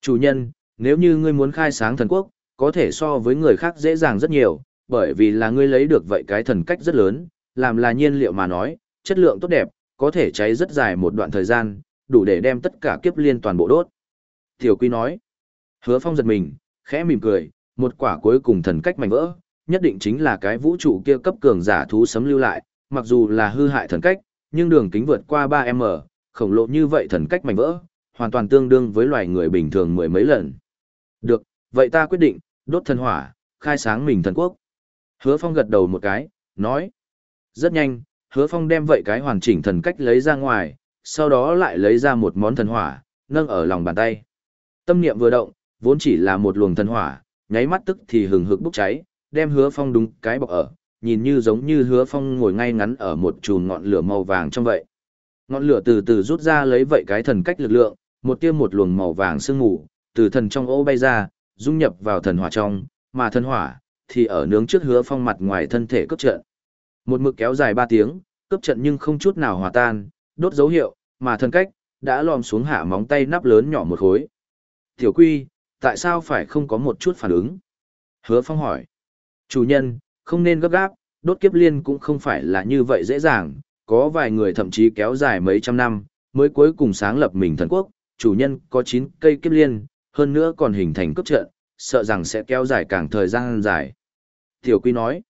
Chủ nhân, nếu như ngươi muốn khai sáng thần quốc, có thể so với người khác dễ dàng rất nhiều, bởi vì là ngươi lấy được vậy cái thần cách rất lớn, làm là nhiên liệu mà nói, chất lượng tốt đẹp, có thể cháy rất dài một đoạn thời gian, đủ để đem tất cả kiếp liên toàn bộ đốt. Tiểu Quy nói, hứa phong giật mình, khẽ mỉm cười, một quả cuối cùng thần cách mảnh vỡ, nhất định chính là cái vũ trụ kia cấp cường giả thú sấm lưu lại, mặc dù là hư hại thần cách, nhưng đường kính vượt qua 3m, khổng lồ như vậy thần cách mảnh vỡ, hoàn toàn tương đương với loài người bình thường mười mấy lần. Được, vậy ta quyết định, đốt thần hỏa, khai sáng mình thần quốc. Hứa Phong gật đầu một cái, nói. Rất nhanh, Hứa Phong đem vậy cái hoàn chỉnh thần cách lấy ra ngoài, sau đó lại lấy ra một món thần hỏa, nâng ở lòng bàn tay. Tâm niệm vừa động, vốn chỉ là một luồng thần hỏa, nháy mắt tức thì hừng hực bốc cháy, đem Hứa Phong đúng cái bọc ở, nhìn như giống như Hứa Phong ngồi ngay ngắn ở một chùm ngọn lửa màu vàng trong vậy. Ngọn lửa từ từ rút ra lấy vậy cái thần cách lực lượng, một tia một luồng màu vàng sương mù, từ thần trong ô bay ra, dung nhập vào thần hỏa trong, mà thần hỏa thì ở nướng trước hứa phong mặt ngoài thân thể cấp trận. Một mực kéo dài 3 tiếng, cấp trận nhưng không chút nào hòa tan, đốt dấu hiệu, mà thần cách đã lòm xuống hạ móng tay nắp lớn nhỏ một khối. Tiểu Quy, tại sao phải không có một chút phản ứng? Hứa Phong hỏi. Chủ nhân, không nên gấp gáp, đốt kiếp liên cũng không phải là như vậy dễ dàng, có vài người thậm chí kéo dài mấy trăm năm, mới cuối cùng sáng lập mình thần quốc, chủ nhân có 9 cây kiếp liên, hơn nữa còn hình thành cấp trận, sợ rằng sẽ kéo dài càng thời gian dài. Tiểu Quy nói,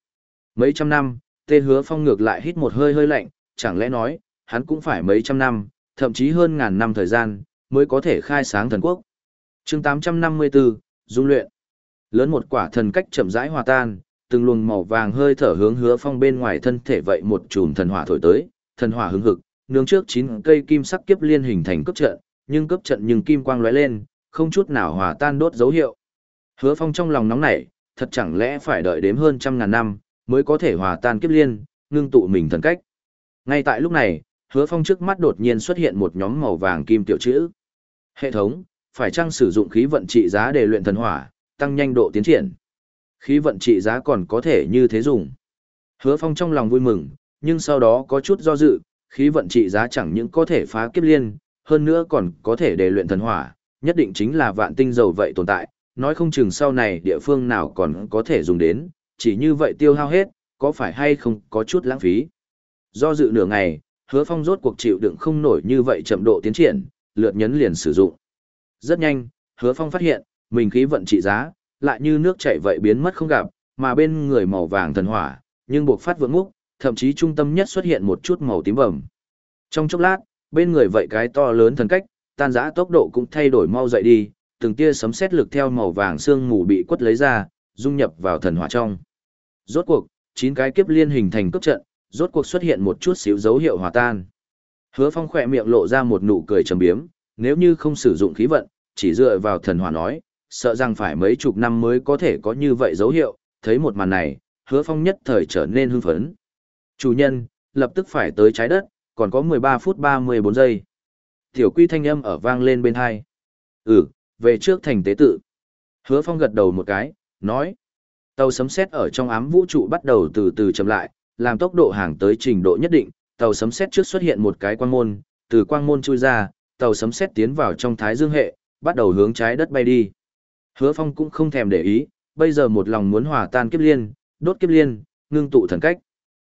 mấy trăm năm, tê hứa phong ngược lại hít một hơi hơi lạnh, chẳng lẽ nói, hắn cũng phải mấy trăm năm, thậm chí hơn ngàn năm thời gian, mới có thể khai sáng thần quốc chương 854, Dung luyện. Lớn một quả thần cách chậm rãi hòa tan, từng luồng màu vàng hơi thở hướng hứa phong bên ngoài thân thể vậy một chùm thần hỏa thổi tới, thần hỏa hứng hực, nướng trước chín cây kim sắc kiếp liên hình thành cấp trận, nhưng cấp trận nhưng kim quang lóe lên, không chút nào hòa tan đốt dấu hiệu. Hứa Phong trong lòng nóng nảy, thật chẳng lẽ phải đợi đếm hơn trăm ngàn năm, mới có thể hòa tan kiếp liên, ngưng tụ mình thần cách. Ngay tại lúc này, Hứa Phong trước mắt đột nhiên xuất hiện một nhóm màu vàng kim tiểu chữ. Hệ thống, phải chăng sử dụng khí vận trị giá để luyện thần hỏa, tăng nhanh độ tiến triển. Khí vận trị giá còn có thể như thế dùng. Hứa Phong trong lòng vui mừng, nhưng sau đó có chút do dự, khí vận trị giá chẳng những có thể phá kiếp liên, hơn nữa còn có thể để luyện thần hỏa, nhất định chính là vạn tinh dầu vậy tồn tại, nói không chừng sau này địa phương nào còn có thể dùng đến, chỉ như vậy tiêu hao hết, có phải hay không có chút lãng phí. Do dự nửa ngày, hứa phong rốt cuộc chịu đựng không nổi như vậy chậm độ tiến triển, lượt nhấn liền sử dụng. Rất nhanh, hứa phong phát hiện, mình khí vận trị giá, lại như nước chảy vậy biến mất không gặp, mà bên người màu vàng thần hỏa, nhưng buộc phát vượng múc, thậm chí trung tâm nhất xuất hiện một chút màu tím bầm. Trong chốc lát, bên người vậy cái to lớn thần cách, tan rã tốc độ cũng thay đổi mau dậy đi, từng tia sấm sét lực theo màu vàng xương mù bị quất lấy ra, dung nhập vào thần hỏa trong. Rốt cuộc, chín cái kiếp liên hình thành cấp trận, rốt cuộc xuất hiện một chút xíu dấu hiệu hòa tan. Hứa Phong khỏe miệng lộ ra một nụ cười trầm biếm, nếu như không sử dụng khí vận, chỉ dựa vào thần hỏa nói, sợ rằng phải mấy chục năm mới có thể có như vậy dấu hiệu, thấy một màn này, Hứa Phong nhất thời trở nên hưng phấn. Chủ nhân, lập tức phải tới trái đất, còn có 13 phút 34 giây. Tiểu quy thanh âm ở vang lên bên hai. Ừ, về trước thành tế tự. Hứa Phong gật đầu một cái, nói. Tàu sấm sét ở trong ám vũ trụ bắt đầu từ từ chậm lại, làm tốc độ hàng tới trình độ nhất định, tàu sấm sét trước xuất hiện một cái quang môn, từ quang môn chui ra, tàu sấm sét tiến vào trong thái dương hệ, bắt đầu hướng trái đất bay đi. Hứa Phong cũng không thèm để ý, bây giờ một lòng muốn hòa tan kiếp liên, đốt kiếp liên, ngưng tụ thần cách.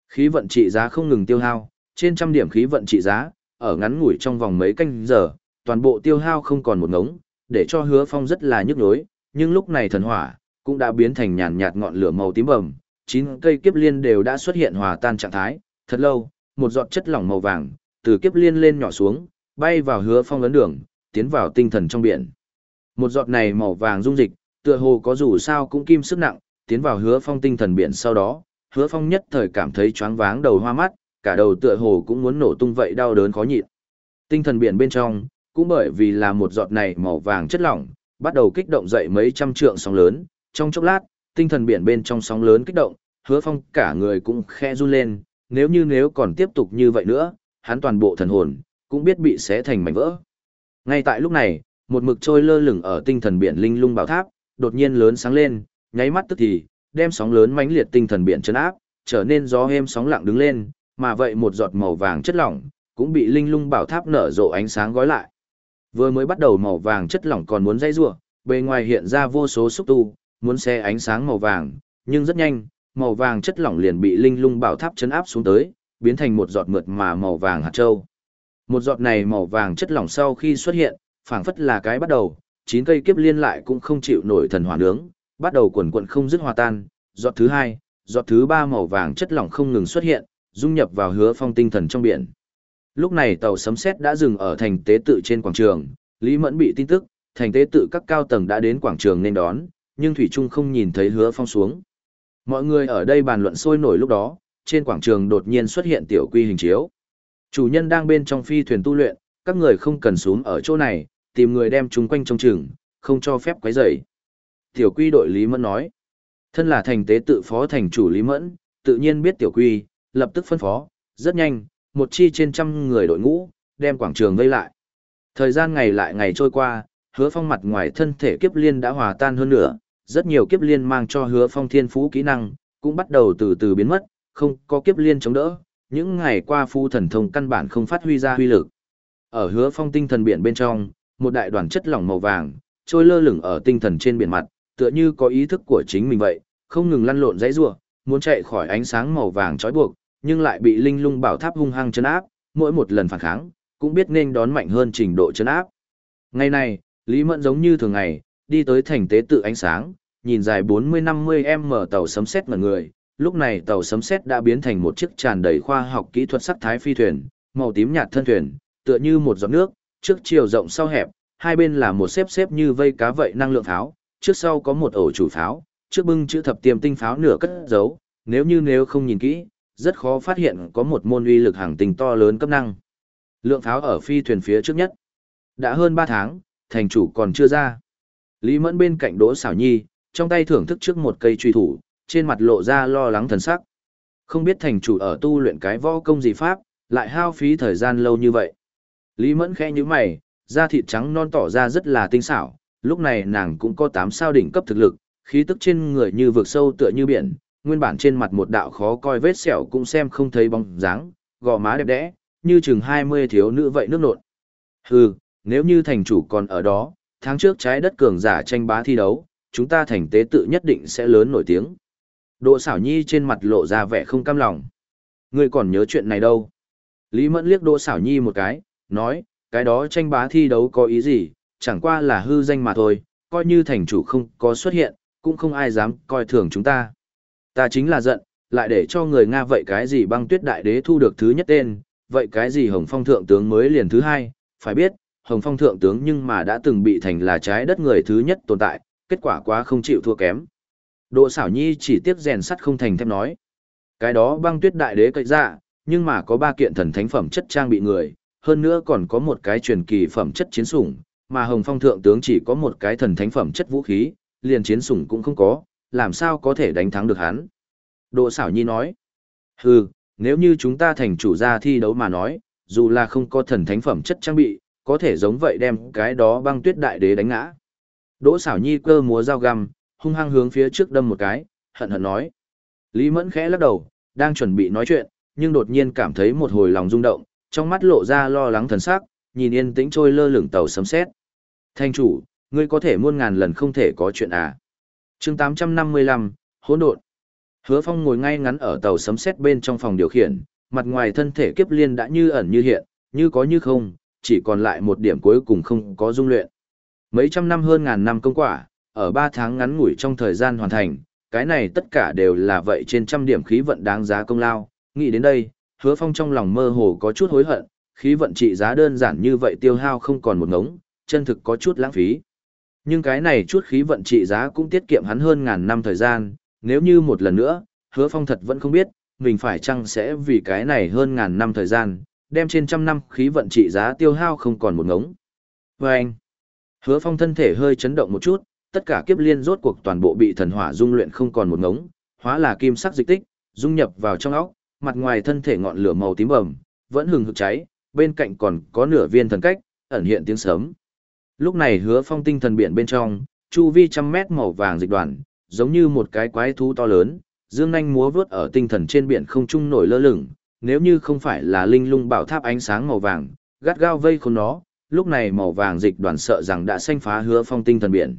Khí vận trị giá không ngừng tiêu hao, trên trăm điểm khí vận trị giá, ở ngắn ngủi trong vòng mấy canh giờ, toàn bộ tiêu hao không còn một ngống, để cho hứa phong rất là nhức nhối, nhưng lúc này thần hỏa, cũng đã biến thành nhàn nhạt ngọn lửa màu tím bầm, chín cây kiếp liên đều đã xuất hiện hòa tan trạng thái, thật lâu, một giọt chất lỏng màu vàng, từ kiếp liên lên nhỏ xuống, bay vào hứa phong ấn đường, tiến vào tinh thần trong biển. Một giọt này màu vàng dung dịch, Tựa hồ có dù sao cũng kim sức nặng, tiến vào hứa phong tinh thần biển sau đó, hứa phong nhất thời cảm thấy choáng váng đầu hoa mắt, cả đầu tựa hồ cũng muốn nổ tung vậy đau đớn khó nhịn. Tinh thần biển bên trong, cũng bởi vì là một giọt này màu vàng chất lỏng, bắt đầu kích động dậy mấy trăm trượng sóng lớn, trong chốc lát, tinh thần biển bên trong sóng lớn kích động, hứa phong cả người cũng khe run lên, nếu như nếu còn tiếp tục như vậy nữa, hắn toàn bộ thần hồn, cũng biết bị xé thành mảnh vỡ. Ngay tại lúc này, một mực trôi lơ lửng ở tinh thần biển linh lung bảo tháp, đột nhiên lớn sáng lên, nháy mắt tức thì, đem sóng lớn mãnh liệt tinh thần biển chấn áp, trở nên gió êm sóng lặng đứng lên, mà vậy một giọt màu vàng chất lỏng, cũng bị linh lung bảo tháp nở rộ ánh sáng gói lại. Vừa mới bắt đầu màu vàng chất lỏng còn muốn dây rủa, bề ngoài hiện ra vô số xúc tu, muốn xe ánh sáng màu vàng, nhưng rất nhanh, màu vàng chất lỏng liền bị linh lung bảo tháp chấn áp xuống tới, biến thành một giọt mượt mà màu vàng hạt châu. Một giọt này màu vàng chất lỏng sau khi xuất hiện, phảng phất là cái bắt đầu, chín cây kiếp liên lại cũng không chịu nổi thần hỏa nướng, bắt đầu quần quần không dứt hòa tan, giọt thứ hai, giọt thứ ba màu vàng chất lỏng không ngừng xuất hiện, dung nhập vào hứa phong tinh thần trong biển. Lúc này tàu sấm sét đã dừng ở thành tế tự trên quảng trường, Lý Mẫn bị tin tức, thành tế tự các cao tầng đã đến quảng trường nên đón, nhưng Thủy Trung không nhìn thấy hứa phong xuống. Mọi người ở đây bàn luận sôi nổi lúc đó, trên quảng trường đột nhiên xuất hiện tiểu quy hình chiếu. Chủ nhân đang bên trong phi thuyền tu luyện, các người không cần xuống ở chỗ này, tìm người đem chúng quanh trong trường, không cho phép quấy rầy. Tiểu quy đội Lý Mẫn nói, thân là thành tế tự phó thành chủ Lý Mẫn, tự nhiên biết tiểu quy, lập tức phân phó, rất nhanh, một chi trên trăm người đội ngũ, đem quảng trường vây lại. Thời gian ngày lại ngày trôi qua, hứa phong mặt ngoài thân thể kiếp liên đã hòa tan hơn nữa, rất nhiều kiếp liên mang cho hứa phong thiên phú kỹ năng, cũng bắt đầu từ từ biến mất, không có kiếp liên chống đỡ, những ngày qua phu thần thông căn bản không phát huy ra huy lực. Ở hứa phong tinh thần biển bên trong, một đại đoàn chất lỏng màu vàng, trôi lơ lửng ở tinh thần trên biển mặt, tựa như có ý thức của chính mình vậy, không ngừng lăn lộn dãy rủa, muốn chạy khỏi ánh sáng màu vàng trói buộc, nhưng lại bị linh lung bảo tháp hung hăng chấn áp, mỗi một lần phản kháng, cũng biết nên đón mạnh hơn trình độ chấn áp. Ngày này, Lý Mẫn giống như thường ngày, đi tới thành tế tự ánh sáng, nhìn dài 40-50 m tàu sấm sét mà người, lúc này tàu sấm sét đã biến thành một chiếc tràn đầy khoa học kỹ thuật sắc thái phi thuyền, màu tím nhạt thân thuyền, tựa như một giọt nước, trước chiều rộng sau hẹp, hai bên là một xếp xếp như vây cá vậy năng lượng pháo, trước sau có một ổ chủ pháo, trước bưng chữ thập tiềm tinh pháo nửa cất giấu, nếu như nếu không nhìn kỹ, rất khó phát hiện có một môn uy lực hàng tinh to lớn cấp năng. Lượng pháo ở phi thuyền phía trước nhất. Đã hơn 3 tháng, thành chủ còn chưa ra. Lý Mẫn bên cạnh Đỗ Xảo Nhi, trong tay thưởng thức trước một cây truy thủ, trên mặt lộ ra lo lắng thần sắc. Không biết thành chủ ở tu luyện cái võ công gì pháp, lại hao phí thời gian lâu như vậy. Lý Mẫn khẽ như mày, da thịt trắng non tỏ ra rất là tinh xảo, lúc này nàng cũng có 8 sao đỉnh cấp thực lực, khí tức trên người như vực sâu tựa như biển, nguyên bản trên mặt một đạo khó coi vết sẹo cũng xem không thấy bóng dáng, gò má đẹp đẽ, như chừng 20 thiếu nữ vậy nước nộn. Hừ, nếu như thành chủ còn ở đó, tháng trước trái đất cường giả tranh bá thi đấu, chúng ta thành tế tự nhất định sẽ lớn nổi tiếng. Độ xảo nhi trên mặt lộ ra vẻ không cam lòng. Ngươi còn nhớ chuyện này đâu? Lý Mẫn liếc Đỗ xảo nhi một cái, nói, cái đó tranh bá thi đấu có ý gì, chẳng qua là hư danh mà thôi, coi như thành chủ không có xuất hiện, cũng không ai dám coi thường chúng ta. Ta chính là giận, lại để cho người Nga vậy cái gì băng tuyết đại đế thu được thứ nhất tên, vậy cái gì hồng phong thượng tướng mới liền thứ hai, phải biết, hồng phong thượng tướng nhưng mà đã từng bị thành là trái đất người thứ nhất tồn tại, kết quả quá không chịu thua kém. Độ xảo nhi chỉ tiếp rèn sắt không thành thép nói. Cái đó băng tuyết đại đế cậy ra, nhưng mà có ba kiện thần thánh phẩm chất trang bị người, hơn nữa còn có một cái truyền kỳ phẩm chất chiến sủng, mà hồng phong thượng tướng chỉ có một cái thần thánh phẩm chất vũ khí, liền chiến sủng cũng không có, làm sao có thể đánh thắng được hắn. Độ xảo nhi nói. Hừ, nếu như chúng ta thành chủ gia thi đấu mà nói, dù là không có thần thánh phẩm chất trang bị, có thể giống vậy đem cái đó băng tuyết đại đế đánh ngã. Đỗ xảo nhi cơ múa dao găm, hung hăng hướng phía trước đâm một cái, hận hận nói. Lý mẫn khẽ lắc đầu, đang chuẩn bị nói chuyện, nhưng đột nhiên cảm thấy một hồi lòng rung động, trong mắt lộ ra lo lắng thần sắc, nhìn yên tĩnh trôi lơ lửng tàu sấm sét. Thanh chủ, ngươi có thể muôn ngàn lần không thể có chuyện à. chương 855, hỗn độn. Hứa Phong ngồi ngay ngắn ở tàu sấm sét bên trong phòng điều khiển, mặt ngoài thân thể kiếp liên đã như ẩn như hiện, như có như không, chỉ còn lại một điểm cuối cùng không có dung luyện. Mấy trăm năm hơn ngàn năm công quả, ở ba tháng ngắn ngủi trong thời gian hoàn thành, cái này tất cả đều là vậy trên trăm điểm khí vận đáng giá công lao. Nghĩ đến đây, hứa phong trong lòng mơ hồ có chút hối hận, khí vận trị giá đơn giản như vậy tiêu hao không còn một ngống, chân thực có chút lãng phí. Nhưng cái này chút khí vận trị giá cũng tiết kiệm hắn hơn ngàn năm thời gian, nếu như một lần nữa, hứa phong thật vẫn không biết, mình phải chăng sẽ vì cái này hơn ngàn năm thời gian, đem trên trăm năm khí vận trị giá tiêu hao không còn một ngống. Và anh, hứa phong thân thể hơi chấn động một chút, tất cả kiếp liên rốt cuộc toàn bộ bị thần hỏa dung luyện không còn một ngống, hóa là kim sắc dịch tích, dung nhập vào trong óc, mặt ngoài thân thể ngọn lửa màu tím bầm, vẫn hừng hực cháy, bên cạnh còn có nửa viên thần cách, ẩn hiện tiếng sớm. Lúc này hứa phong tinh thần biển bên trong, chu vi trăm mét màu vàng dịch đoàn, giống như một cái quái thú to lớn, dương nanh múa vướt ở tinh thần trên biển không trung nổi lơ lửng, nếu như không phải là linh lung bảo tháp ánh sáng màu vàng, gắt gao vây khốn nó, lúc này màu vàng dịch đoàn sợ rằng đã xanh phá hứa phong tinh thần biển.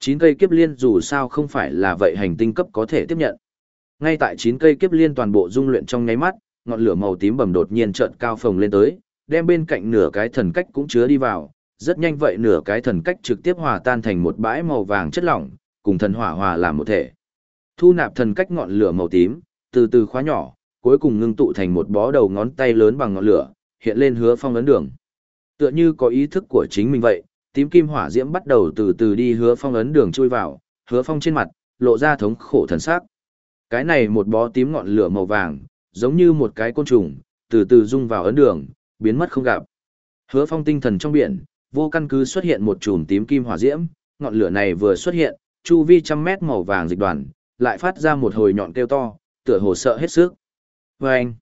Chín cây kiếp liên dù sao không phải là vậy hành tinh cấp có thể tiếp nhận. Ngay tại chín cây kiếp liên toàn bộ dung luyện trong nháy mắt, ngọn lửa màu tím bầm đột nhiên chợt cao phồng lên tới, đem bên cạnh nửa cái thần cách cũng chứa đi vào, rất nhanh vậy nửa cái thần cách trực tiếp hòa tan thành một bãi màu vàng chất lỏng, cùng thần hỏa hòa làm một thể. Thu nạp thần cách ngọn lửa màu tím, từ từ khóa nhỏ, cuối cùng ngưng tụ thành một bó đầu ngón tay lớn bằng ngọn lửa, hiện lên hứa phong ấn đường. Tựa như có ý thức của chính mình vậy, tím kim hỏa diễm bắt đầu từ từ đi hứa phong ấn đường chui vào, hứa phong trên mặt, lộ ra thống khổ thần sắc. Cái này một bó tím ngọn lửa màu vàng, giống như một cái côn trùng, từ từ rung vào ấn đường, biến mất không gặp. Hứa phong tinh thần trong biển, vô căn cứ xuất hiện một chùm tím kim hỏa diễm, ngọn lửa này vừa xuất hiện, chu vi trăm mét màu vàng dịch đoàn, lại phát ra một hồi nhọn kêu to, tựa hồ sợ hết sức. Và anh,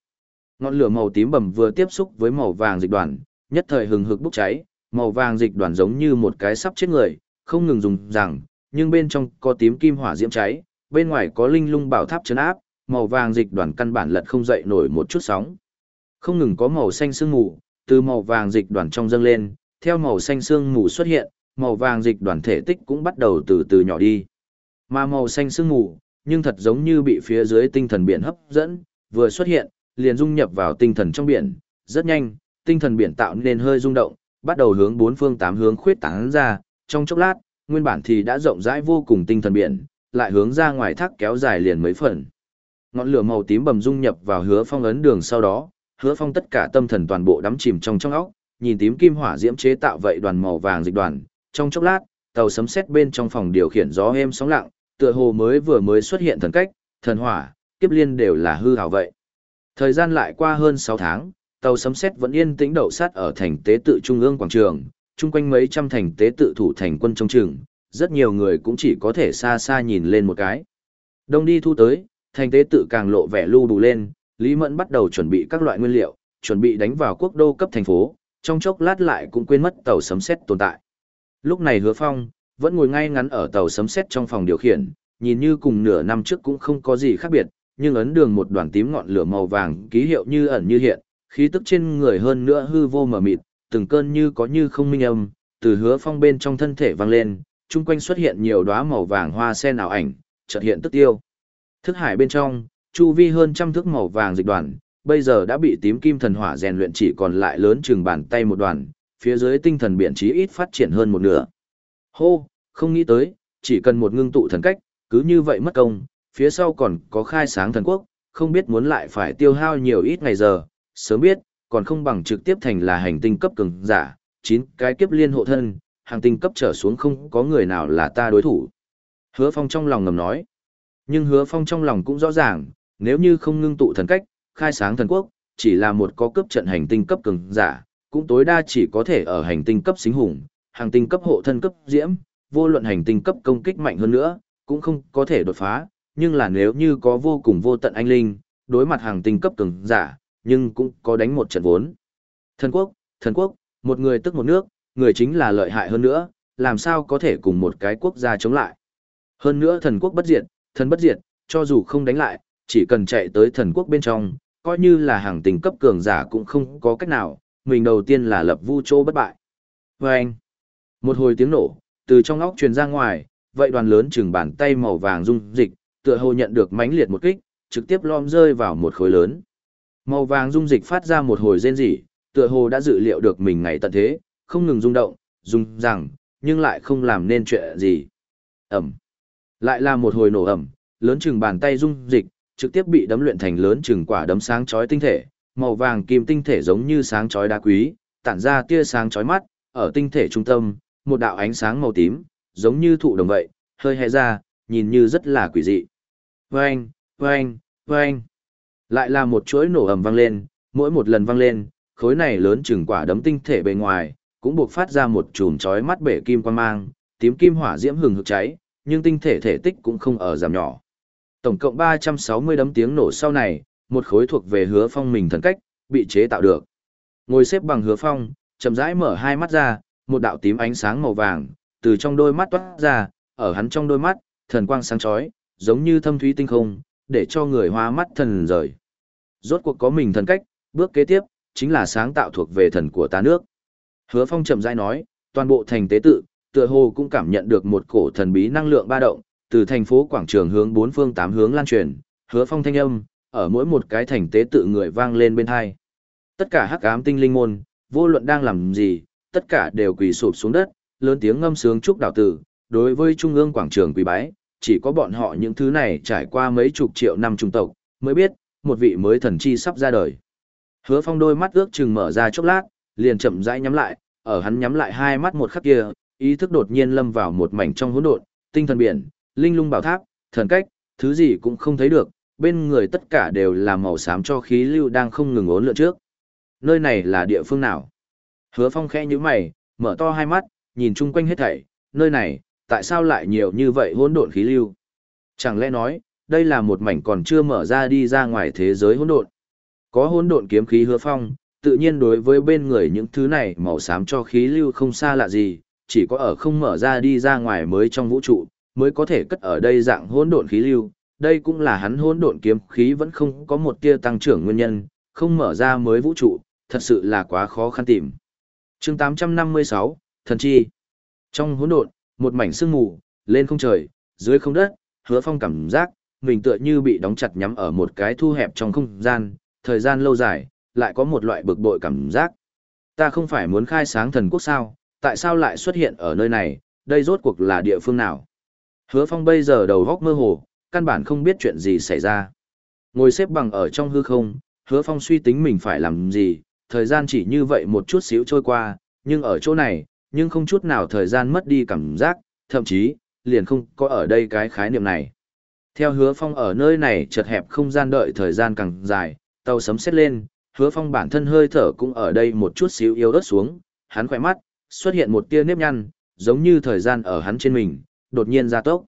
ngọn lửa màu tím bầm vừa tiếp xúc với màu vàng dịch đoàn, nhất thời hừng hực bốc cháy, màu vàng dịch đoàn giống như một cái sắp chết người, không ngừng dùng rằng, nhưng bên trong có tím kim hỏa diễm cháy, bên ngoài có linh lung bảo tháp chấn áp, màu vàng dịch đoàn căn bản lật không dậy nổi một chút sóng. Không ngừng có màu xanh sương mù, từ màu vàng dịch đoàn trong dâng lên, theo màu xanh sương mù xuất hiện, màu vàng dịch đoàn thể tích cũng bắt đầu từ từ nhỏ đi. Mà màu xanh sương mù, nhưng thật giống như bị phía dưới tinh thần biển hấp dẫn, vừa xuất hiện, liền dung nhập vào tinh thần trong biển, rất nhanh, tinh thần biển tạo nên hơi rung động, bắt đầu hướng bốn phương tám hướng khuyết tán ra, trong chốc lát, nguyên bản thì đã rộng rãi vô cùng tinh thần biển, lại hướng ra ngoài thác kéo dài liền mấy phần. Ngọn lửa màu tím bầm dung nhập vào hứa phong ấn đường sau đó, hứa phong tất cả tâm thần toàn bộ đắm chìm trong trong óc, nhìn tím kim hỏa diễm chế tạo vậy đoàn màu vàng dịch đoàn, trong chốc lát, tàu sấm sét bên trong phòng điều khiển gió êm sóng lặng, tựa hồ mới vừa mới xuất hiện thần cách, thần hỏa, kiếp liên đều là hư hào vậy. Thời gian lại qua hơn 6 tháng, tàu sấm sét vẫn yên tĩnh đậu sát ở thành tế tự trung ương quảng trường, chung quanh mấy trăm thành tế tự thủ thành quân trong trường, rất nhiều người cũng chỉ có thể xa xa nhìn lên một cái. Đông đi thu tới, thành tế tự càng lộ vẻ lưu đủ lên, Lý Mẫn bắt đầu chuẩn bị các loại nguyên liệu, chuẩn bị đánh vào quốc đô cấp thành phố, trong chốc lát lại cũng quên mất tàu sấm sét tồn tại. Lúc này Hứa Phong vẫn ngồi ngay ngắn ở tàu sấm sét trong phòng điều khiển, nhìn như cùng nửa năm trước cũng không có gì khác biệt, nhưng ấn đường một đoàn tím ngọn lửa màu vàng ký hiệu như ẩn như hiện, khí tức trên người hơn nữa hư vô mờ mịt, từng cơn như có như không minh âm, từ Hứa Phong bên trong thân thể vang lên, chung quanh xuất hiện nhiều đóa màu vàng hoa sen ảo ảnh, chợt hiện tức tiêu. Thức hải bên trong, chu vi hơn trăm thước màu vàng dịch đoàn, bây giờ đã bị tím kim thần hỏa rèn luyện chỉ còn lại lớn chừng bàn tay một đoàn, phía dưới tinh thần biển trí ít phát triển hơn một nửa. Hô, không nghĩ tới, chỉ cần một ngưng tụ thần cách, cứ như vậy mất công, phía sau còn có khai sáng thần quốc, không biết muốn lại phải tiêu hao nhiều ít ngày giờ, sớm biết, còn không bằng trực tiếp thành là hành tinh cấp cường giả, chín cái kiếp liên hộ thân, hành tinh cấp trở xuống không có người nào là ta đối thủ. Hứa Phong trong lòng ngầm nói. Nhưng Hứa Phong trong lòng cũng rõ ràng, nếu như không ngưng tụ thần cách, khai sáng thần quốc, chỉ là một có cấp trận hành tinh cấp cường giả, cũng tối đa chỉ có thể ở hành tinh cấp xính hùng, hành tinh cấp hộ thân cấp diễm, vô luận hành tinh cấp công kích mạnh hơn nữa, cũng không có thể đột phá, nhưng là nếu như có vô cùng vô tận anh linh, đối mặt hàng tinh cấp cường giả, nhưng cũng có đánh một trận vốn. Thần quốc, thần quốc, một người tức một nước, người chính là lợi hại hơn nữa, làm sao có thể cùng một cái quốc gia chống lại. Hơn nữa thần quốc bất diệt, thần bất diệt, cho dù không đánh lại, chỉ cần chạy tới thần quốc bên trong, coi như là hàng tình cấp cường giả cũng không có cách nào, mình đầu tiên là lập vu chỗ bất bại. Và anh, một hồi tiếng nổ, từ trong óc truyền ra ngoài, vậy đoàn lớn chừng bàn tay màu vàng rung dịch, tựa hồ nhận được mãnh liệt một kích, trực tiếp lom rơi vào một khối lớn. Màu vàng dung dịch phát ra một hồi rên rỉ, tựa hồ đã dự liệu được mình ngày tận thế, không ngừng rung động, rung rằng, nhưng lại không làm nên chuyện gì. Ẩm. Lại là một hồi nổ ẩm, lớn chừng bàn tay dung dịch, trực tiếp bị đấm luyện thành lớn chừng quả đấm sáng chói tinh thể, màu vàng kim tinh thể giống như sáng chói đá quý, tản ra tia sáng chói mắt, ở tinh thể trung tâm, một đạo ánh sáng màu tím, giống như thụ đồng vậy, hơi hé ra, nhìn như rất là quỷ dị. Vâng, vâng, vâng. Lại là một chuỗi nổ ầm vang lên, mỗi một lần vang lên, khối này lớn chừng quả đấm tinh thể bề ngoài, cũng buộc phát ra một chùm chói mắt bể kim quang mang, tím kim hỏa diễm hừng hực cháy, nhưng tinh thể thể tích cũng không ở giảm nhỏ. Tổng cộng 360 đấm tiếng nổ sau này, một khối thuộc về hứa phong mình thần cách, bị chế tạo được. Ngồi xếp bằng hứa phong, chậm rãi mở hai mắt ra, một đạo tím ánh sáng màu vàng, từ trong đôi mắt toát ra, ở hắn trong đôi mắt, thần quang sáng chói, giống như thâm thúy tinh không, để cho người hoa mắt thần rời. Rốt cuộc có mình thần cách, bước kế tiếp, chính là sáng tạo thuộc về thần của ta nước. Hứa Phong chậm rãi nói, toàn bộ thành tế tự, tựa hồ cũng cảm nhận được một cổ thần bí năng lượng ba động, từ thành phố quảng trường hướng bốn phương tám hướng lan truyền, Hứa Phong thanh âm, ở mỗi một cái thành tế tự người vang lên bên hai. Tất cả hắc ám tinh linh môn, vô luận đang làm gì, tất cả đều quỳ sụp xuống đất, lớn tiếng ngâm sướng chúc đạo tử, đối với trung ương quảng trường quỳ bái, chỉ có bọn họ những thứ này trải qua mấy chục triệu năm trung tộc, mới biết, một vị mới thần chi sắp ra đời. Hứa Phong đôi mắt ước chừng mở ra chốc lát, liền chậm rãi nhắm lại, ở hắn nhắm lại hai mắt một khắc kia, ý thức đột nhiên lâm vào một mảnh trong hỗn độn, tinh thần biển, linh lung bảo tháp, thần cách, thứ gì cũng không thấy được, bên người tất cả đều là màu xám cho khí lưu đang không ngừng ốn lượn trước. Nơi này là địa phương nào? Hứa Phong khẽ nhíu mày, mở to hai mắt, nhìn chung quanh hết thảy, nơi này, tại sao lại nhiều như vậy hỗn độn khí lưu? Chẳng lẽ nói, đây là một mảnh còn chưa mở ra đi ra ngoài thế giới hỗn độn? Có hỗn độn kiếm khí Hứa Phong, tự nhiên đối với bên người những thứ này màu xám cho khí lưu không xa lạ gì, chỉ có ở không mở ra đi ra ngoài mới trong vũ trụ, mới có thể cất ở đây dạng hỗn độn khí lưu. Đây cũng là hắn hỗn độn kiếm khí vẫn không có một tia tăng trưởng nguyên nhân, không mở ra mới vũ trụ, thật sự là quá khó khăn tìm. Chương 856, Thần Chi Trong hỗn độn, một mảnh sương mù, lên không trời, dưới không đất, hứa phong cảm giác, mình tựa như bị đóng chặt nhắm ở một cái thu hẹp trong không gian, thời gian lâu dài, lại có một loại bực bội cảm giác. Ta không phải muốn khai sáng thần quốc sao, tại sao lại xuất hiện ở nơi này, đây rốt cuộc là địa phương nào? Hứa Phong bây giờ đầu góc mơ hồ, căn bản không biết chuyện gì xảy ra. Ngồi xếp bằng ở trong hư không, Hứa Phong suy tính mình phải làm gì, thời gian chỉ như vậy một chút xíu trôi qua, nhưng ở chỗ này, nhưng không chút nào thời gian mất đi cảm giác, thậm chí, liền không có ở đây cái khái niệm này. Theo Hứa Phong ở nơi này chật hẹp không gian đợi thời gian càng dài, tàu sấm xét lên, hứa phong bản thân hơi thở cũng ở đây một chút xíu yếu ớt xuống, hắn khỏe mắt, xuất hiện một tia nếp nhăn, giống như thời gian ở hắn trên mình, đột nhiên ra tốc.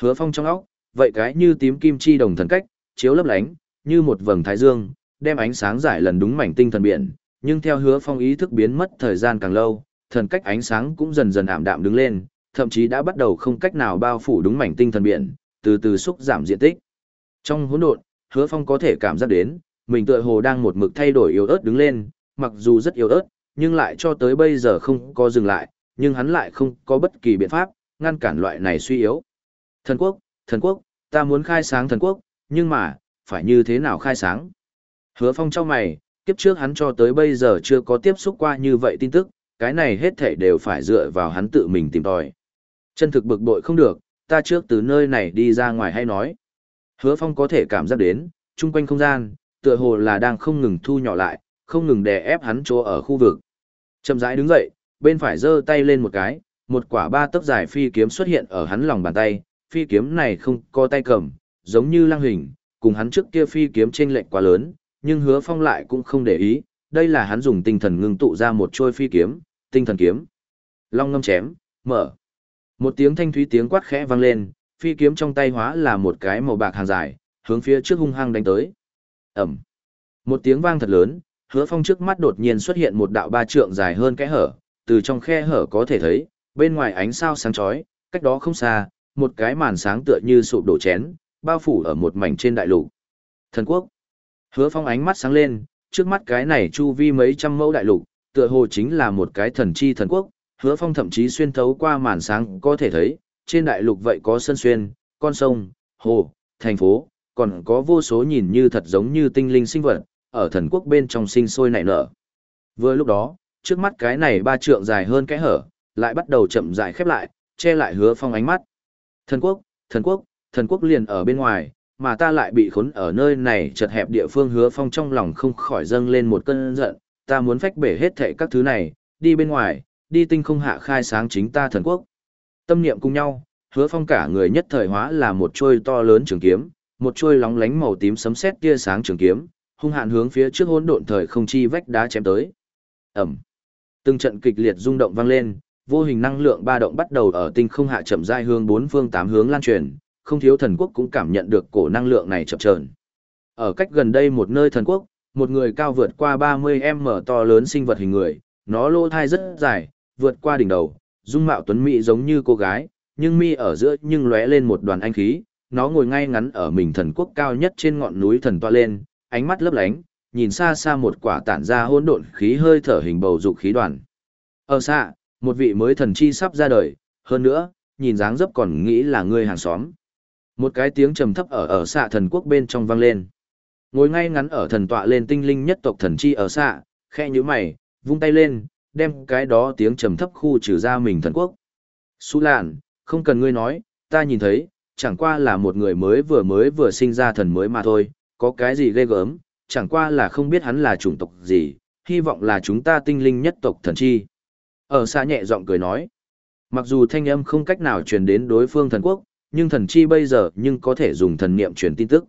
Hứa phong trong óc, vậy cái như tím kim chi đồng thần cách, chiếu lấp lánh, như một vầng thái dương, đem ánh sáng giải lần đúng mảnh tinh thần biển, nhưng theo hứa phong ý thức biến mất thời gian càng lâu, thần cách ánh sáng cũng dần dần ảm đạm đứng lên, thậm chí đã bắt đầu không cách nào bao phủ đúng mảnh tinh thần biển, từ từ xúc giảm diện tích. Trong hỗn độn, hứa phong có thể cảm giác đến, mình tựa hồ đang một mực thay đổi yếu ớt đứng lên, mặc dù rất yếu ớt, nhưng lại cho tới bây giờ không có dừng lại, nhưng hắn lại không có bất kỳ biện pháp, ngăn cản loại này suy yếu. Thần quốc, thần quốc, ta muốn khai sáng thần quốc, nhưng mà, phải như thế nào khai sáng? Hứa phong trong mày, kiếp trước hắn cho tới bây giờ chưa có tiếp xúc qua như vậy tin tức, cái này hết thảy đều phải dựa vào hắn tự mình tìm tòi. Chân thực bực bội không được, ta trước từ nơi này đi ra ngoài hay nói. Hứa phong có thể cảm giác đến, chung quanh không gian, tựa hồ là đang không ngừng thu nhỏ lại, không ngừng đè ép hắn chỗ ở khu vực. Chậm rãi đứng dậy, bên phải giơ tay lên một cái, một quả ba tấc dài phi kiếm xuất hiện ở hắn lòng bàn tay, phi kiếm này không có tay cầm, giống như lăng hình, cùng hắn trước kia phi kiếm chênh lệch quá lớn, nhưng Hứa Phong lại cũng không để ý, đây là hắn dùng tinh thần ngưng tụ ra một trôi phi kiếm, tinh thần kiếm. Long ngâm chém, mở. Một tiếng thanh thúy tiếng quát khẽ vang lên, phi kiếm trong tay hóa là một cái màu bạc hàng dài, hướng phía trước hung hăng đánh tới. Ẩm. Một tiếng vang thật lớn, hứa phong trước mắt đột nhiên xuất hiện một đạo ba trượng dài hơn kẽ hở, từ trong khe hở có thể thấy, bên ngoài ánh sao sáng chói, cách đó không xa, một cái màn sáng tựa như sụp đổ chén, bao phủ ở một mảnh trên đại lục. Thần quốc. Hứa phong ánh mắt sáng lên, trước mắt cái này chu vi mấy trăm mẫu đại lục, tựa hồ chính là một cái thần chi thần quốc, hứa phong thậm chí xuyên thấu qua màn sáng có thể thấy, trên đại lục vậy có sân xuyên, con sông, hồ, thành phố, còn có vô số nhìn như thật giống như tinh linh sinh vật, ở thần quốc bên trong sinh sôi nảy nở. Vừa lúc đó, trước mắt cái này ba trượng dài hơn cái hở, lại bắt đầu chậm rãi khép lại, che lại hứa phong ánh mắt. Thần quốc, thần quốc, thần quốc liền ở bên ngoài, mà ta lại bị khốn ở nơi này chật hẹp địa phương hứa phong trong lòng không khỏi dâng lên một cơn giận, ta muốn phách bể hết thệ các thứ này, đi bên ngoài, đi tinh không hạ khai sáng chính ta thần quốc. Tâm niệm cùng nhau, hứa phong cả người nhất thời hóa là một trôi to lớn trường kiếm, một trôi lóng lánh màu tím sấm sét tia sáng trường kiếm, hung hạn hướng phía trước hỗn độn thời không chi vách đá chém tới. Ẩm. Từng trận kịch liệt rung động vang lên, vô hình năng lượng ba động bắt đầu ở tinh không hạ chậm rãi hướng bốn phương tám hướng lan truyền, không thiếu thần quốc cũng cảm nhận được cổ năng lượng này chậm chờn. Ở cách gần đây một nơi thần quốc, một người cao vượt qua 30m to lớn sinh vật hình người, nó lô thai rất dài, vượt qua đỉnh đầu, dung mạo tuấn mỹ giống như cô gái, nhưng mi ở giữa nhưng lóe lên một đoàn anh khí, nó ngồi ngay ngắn ở mình thần quốc cao nhất trên ngọn núi thần toa lên, ánh mắt lấp lánh, nhìn xa xa một quả tản ra hỗn độn khí hơi thở hình bầu dục khí đoàn. Ở xa, một vị mới thần chi sắp ra đời, hơn nữa, nhìn dáng dấp còn nghĩ là người hàng xóm. Một cái tiếng trầm thấp ở ở xạ thần quốc bên trong vang lên. Ngồi ngay ngắn ở thần tọa lên tinh linh nhất tộc thần chi ở xạ, khe như mày, vung tay lên, đem cái đó tiếng trầm thấp khu trừ ra mình thần quốc. Su lạn, không cần ngươi nói, ta nhìn thấy, chẳng qua là một người mới vừa mới vừa sinh ra thần mới mà thôi, có cái gì ghê gớm, chẳng qua là không biết hắn là chủng tộc gì, hy vọng là chúng ta tinh linh nhất tộc thần chi. Ở xa nhẹ giọng cười nói, mặc dù thanh âm không cách nào truyền đến đối phương thần quốc, nhưng thần chi bây giờ nhưng có thể dùng thần niệm truyền tin tức.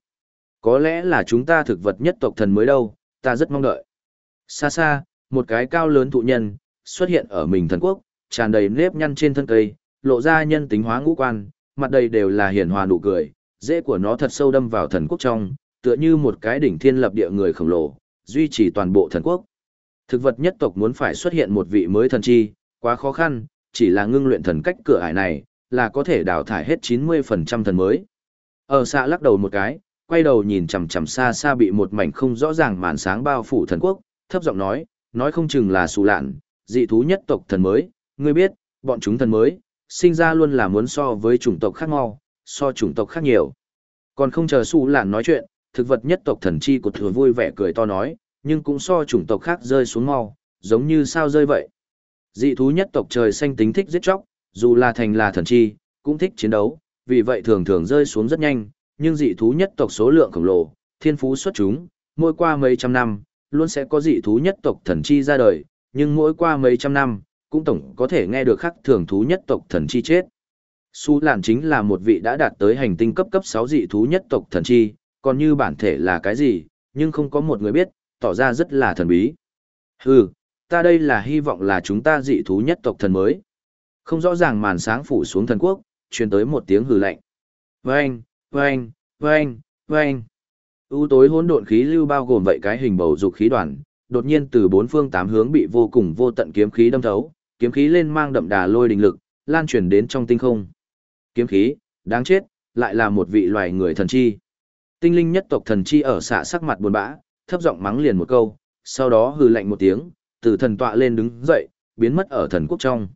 Có lẽ là chúng ta thực vật nhất tộc thần mới đâu, ta rất mong đợi. Xa xa, một cái cao lớn thụ nhân, xuất hiện ở mình thần quốc, tràn đầy nếp nhăn trên thân cây, lộ ra nhân tính hóa ngũ quan, mặt đầy đều là hiền hòa nụ cười, dễ của nó thật sâu đâm vào thần quốc trong, tựa như một cái đỉnh thiên lập địa người khổng lồ, duy trì toàn bộ thần quốc. Thực vật nhất tộc muốn phải xuất hiện một vị mới thần chi, quá khó khăn, chỉ là ngưng luyện thần cách cửa ải này, là có thể đào thải hết 90% thần mới. Ở xa lắc đầu một cái, quay đầu nhìn chằm chằm xa xa bị một mảnh không rõ ràng màn sáng bao phủ thần quốc, thấp giọng nói, nói không chừng là xù lạn, dị thú nhất tộc thần mới, ngươi biết, bọn chúng thần mới, sinh ra luôn là muốn so với chủng tộc khác mau, so chủng tộc khác nhiều. Còn không chờ xù lạn nói chuyện, thực vật nhất tộc thần chi của thừa vui vẻ cười to nói, nhưng cũng so chủng tộc khác rơi xuống mau, giống như sao rơi vậy. Dị thú nhất tộc trời xanh tính thích giết chóc, dù là thành là thần chi, cũng thích chiến đấu, vì vậy thường thường rơi xuống rất nhanh, nhưng dị thú nhất tộc số lượng khổng lồ, thiên phú xuất chúng, mỗi qua mấy trăm năm, luôn sẽ có dị thú nhất tộc thần chi ra đời, nhưng mỗi qua mấy trăm năm, cũng tổng có thể nghe được khắc thường thú nhất tộc thần chi chết. Su Lạn chính là một vị đã đạt tới hành tinh cấp cấp 6 dị thú nhất tộc thần chi, còn như bản thể là cái gì, nhưng không có một người biết, tỏ ra rất là thần bí. Hừ, ta đây là hy vọng là chúng ta dị thú nhất tộc thần mới. Không rõ ràng màn sáng phủ xuống thần quốc, truyền tới một tiếng hừ lạnh. Vâng, vâng, vâng, vâng. U tối hỗn độn khí lưu bao gồm vậy cái hình bầu dục khí đoàn, đột nhiên từ bốn phương tám hướng bị vô cùng vô tận kiếm khí đâm thấu, kiếm khí lên mang đậm đà lôi đình lực, lan truyền đến trong tinh không. Kiếm khí, đáng chết, lại là một vị loài người thần chi. Tinh linh nhất tộc thần chi ở xạ sắc mặt buồn bã, thấp giọng mắng liền một câu, sau đó hừ lạnh một tiếng, từ thần tọa lên đứng dậy, biến mất ở thần quốc trong.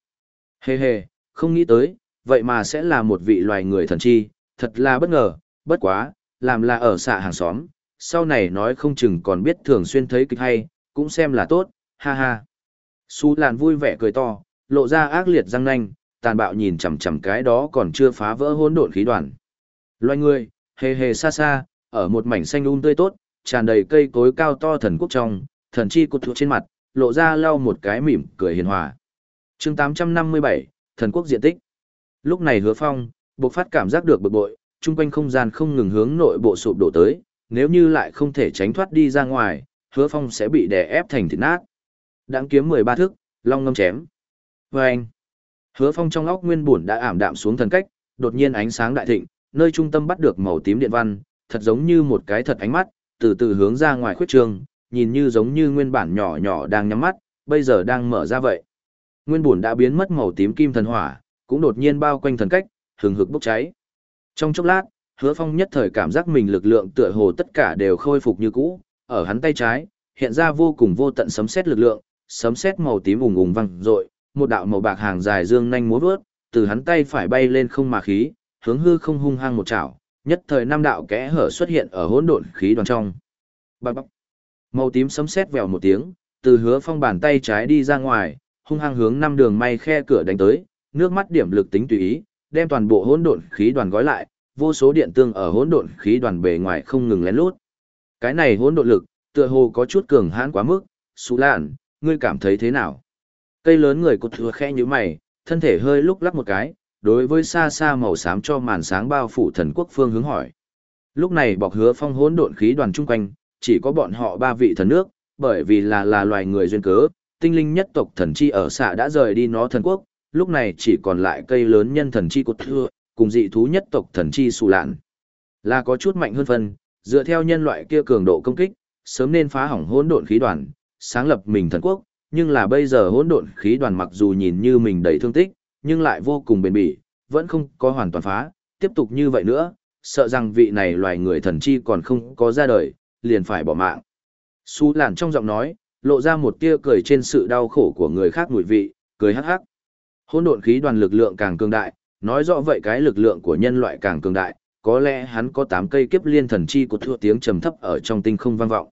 Hê hê, không nghĩ tới, vậy mà sẽ là một vị loài người thần chi, thật là bất ngờ, bất quá, làm là ở xạ hàng xóm, sau này nói không chừng còn biết thường xuyên thấy kịch hay, cũng xem là tốt, ha ha. Su làn vui vẻ cười to, lộ ra ác liệt răng nanh, tàn bạo nhìn chằm chằm cái đó còn chưa phá vỡ hỗn độn khí đoàn. Loài người, hề hề xa xa, ở một mảnh xanh um tươi tốt, tràn đầy cây cối cao to thần quốc trong, thần chi cột thuộc trên mặt, lộ ra lau một cái mỉm cười hiền hòa. chương 857, thần quốc diện tích. Lúc này hứa phong, bộc phát cảm giác được bực bội, chung quanh không gian không ngừng hướng nội bộ sụp đổ tới, nếu như lại không thể tránh thoát đi ra ngoài, hứa phong sẽ bị đè ép thành thịt nát. Đáng kiếm 13 thước, long ngâm chém. Và anh, hứa phong trong óc nguyên buồn đã ảm đạm xuống thần cách, đột nhiên ánh sáng đại thịnh, nơi trung tâm bắt được màu tím điện văn, thật giống như một cái thật ánh mắt, từ từ hướng ra ngoài khuyết trường, nhìn như giống như nguyên bản nhỏ nhỏ đang nhắm mắt, bây giờ đang mở ra vậy. Nguyên buồn đã biến mất màu tím kim thần hỏa, cũng đột nhiên bao quanh thần cách, hừng hực bốc cháy. Trong chốc lát, Hứa Phong nhất thời cảm giác mình lực lượng tựa hồ tất cả đều khôi phục như cũ, ở hắn tay trái, hiện ra vô cùng vô tận sấm sét lực lượng, sấm sét màu tím ùng ùng vang rội, một đạo màu bạc hàng dài dương nhanh múa vớt, từ hắn tay phải bay lên không mà khí, hướng hư không hung hăng một chảo, nhất thời năm đạo kẽ hở xuất hiện ở hỗn độn khí đoàn trong. Bạc bạc. Màu tím sấm sét vèo một tiếng, từ hứa phong bàn tay trái đi ra ngoài, hung hăng hướng năm đường may khe cửa đánh tới, nước mắt điểm lực tính tùy ý, đem toàn bộ hỗn độn khí đoàn gói lại, vô số điện tương ở hỗn độn khí đoàn bề ngoài không ngừng lén lút. Cái này hỗn độn lực, tựa hồ có chút cường hãn quá mức, Sú Lạn, ngươi cảm thấy thế nào? Cây lớn người cột thừa khẽ như mày, thân thể hơi lúc lắc một cái, đối với xa xa màu xám cho màn sáng bao phủ thần quốc phương hướng hỏi. Lúc này bọc hứa phong hỗn độn khí đoàn chung quanh, chỉ có bọn họ ba vị thần nước, bởi vì là là loài người duyên cớ, tinh linh nhất tộc thần chi ở xạ đã rời đi nó thần quốc, lúc này chỉ còn lại cây lớn nhân thần chi cột thưa, cùng dị thú nhất tộc thần chi xù lạn. Là có chút mạnh hơn phần, dựa theo nhân loại kia cường độ công kích, sớm nên phá hỏng hỗn độn khí đoàn, sáng lập mình thần quốc, nhưng là bây giờ hỗn độn khí đoàn mặc dù nhìn như mình đầy thương tích, nhưng lại vô cùng bền bỉ, vẫn không có hoàn toàn phá, tiếp tục như vậy nữa, sợ rằng vị này loài người thần chi còn không có ra đời, liền phải bỏ mạng. Su lạn trong giọng nói, lộ ra một tia cười trên sự đau khổ của người khác mùi vị, cười hắc hắc. Hỗn độn khí đoàn lực lượng càng cường đại, nói rõ vậy cái lực lượng của nhân loại càng cường đại, có lẽ hắn có 8 cây kiếp liên thần chi của thua tiếng trầm thấp ở trong tinh không vang vọng.